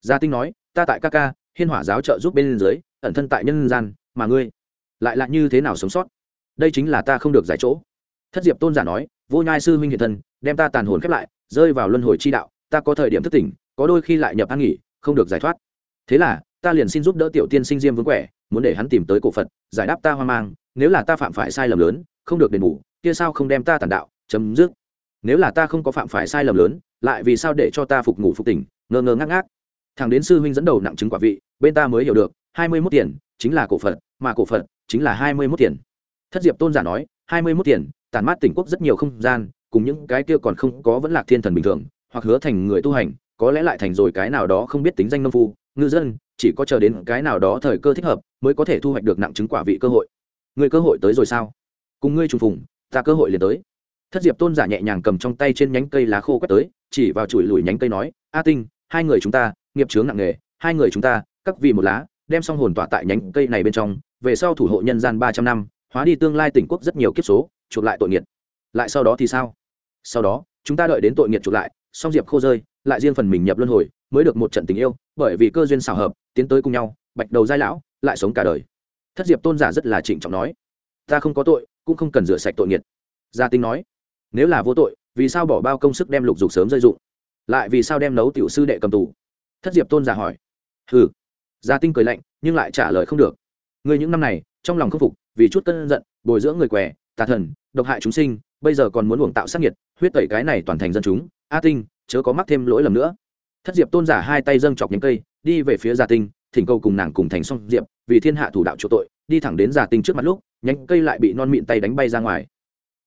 S1: Gia tinh nói, ta tại ca ca, hiên hỏa giáo trợ giúp bên dưới, ẩn thân tại nhân gian, mà ngươi lại là như thế nào sống sót? Đây chính là ta không được giải chỗ. Thất diệp tôn giả nói, vô nhai sư huynh hiện thân, đem ta tàn hồn khép lại, rơi vào luân hồi chi đạo, ta có thời điểm thất tỉnh, có đôi khi lại nhập an nghỉ, không được giải thoát. Thế là, ta liền xin giúp đỡ tiểu tiên sinh diêm vương quẻ muốn để hắn tìm tới cổ phật, giải đáp ta hoang mang, nếu là ta phạm phải sai lầm lớn, không được đền bù, kia sao không đem ta tàn đạo, chấm dứt. Nếu là ta không có phạm phải sai lầm lớn, lại vì sao để cho ta phục ngủ phục tỉnh, ngơ ngơ ngác ngác. Thằng đến sư huynh dẫn đầu nặng chứng quả vị, bên ta mới hiểu được, hai mươi mốt tiền chính là cổ phật, mà cổ phật chính là hai mươi mốt tiền. Thất diệp tôn giả nói, hai mươi mốt tiền tàn mát tỉnh quốc rất nhiều không gian, cùng những cái kia còn không có vẫn là thiên thần bình thường, hoặc hứa thành người tu hành, có lẽ lại thành rồi cái nào đó không biết tính danh nông phu, ngư dân, chỉ có chờ đến cái nào đó thời cơ thích hợp mới có thể thu hoạch được nặng chứng quả vị cơ hội. Người cơ hội tới rồi sao? Cùng ngươi trùng phùng, ta cơ hội liền tới. Thất diệp tôn giả nhẹ nhàng cầm trong tay trên nhánh cây lá khô quét tới, chỉ vào chùi lùi nhánh cây nói, a tinh, hai người chúng ta, nghiệp chướng nặng nghề hai người chúng ta cắt vì một lá, đem xong hồn tọa tại nhánh cây này bên trong, về sau thủ hộ nhân gian ba trăm năm, hóa đi tương lai tỉnh quốc rất nhiều kiếp số, chuộc lại tội nghiệt. Lại sau đó thì sao? Sau đó, chúng ta đợi đến tội nghiệt chuộc lại, xong diệp khô rơi, lại riêng phần mình nhập luân hồi, mới được một trận tình yêu, bởi vì cơ duyên xảo hợp, tiến tới cùng nhau, bạch đầu giai lão lại sống cả đời. Thất diệp tôn giả rất là trịnh trọng nói, ta không có tội, cũng không cần rửa sạch tội nghiệt. Gia tinh nói, nếu là vô tội, vì sao bỏ bao công sức đem lục dục sớm rơi dụng? Lại vì sao đem nấu tiểu sư đệ cầm tù? Thất diệp tôn giả hỏi ừ gia tinh cười lạnh, nhưng lại trả lời không được. Người những năm này, trong lòng không phục, vì chút cân giận, bồi dưỡng người què, tà thần, độc hại chúng sinh, bây giờ còn muốn luồng tạo sát nhiệt huyết tẩy cái này toàn thành dân chúng, a tinh, chớ có mắc thêm lỗi lầm nữa. Thất diệp tôn giả hai tay dâng chọc nhánh cây, đi về phía gia tinh thỉnh cầu cùng nàng cùng thành song diệp, vì thiên hạ thủ đạo chỗ tội, đi thẳng đến già tinh trước mặt lúc, nhánh cây lại bị non mịn tay đánh bay ra ngoài.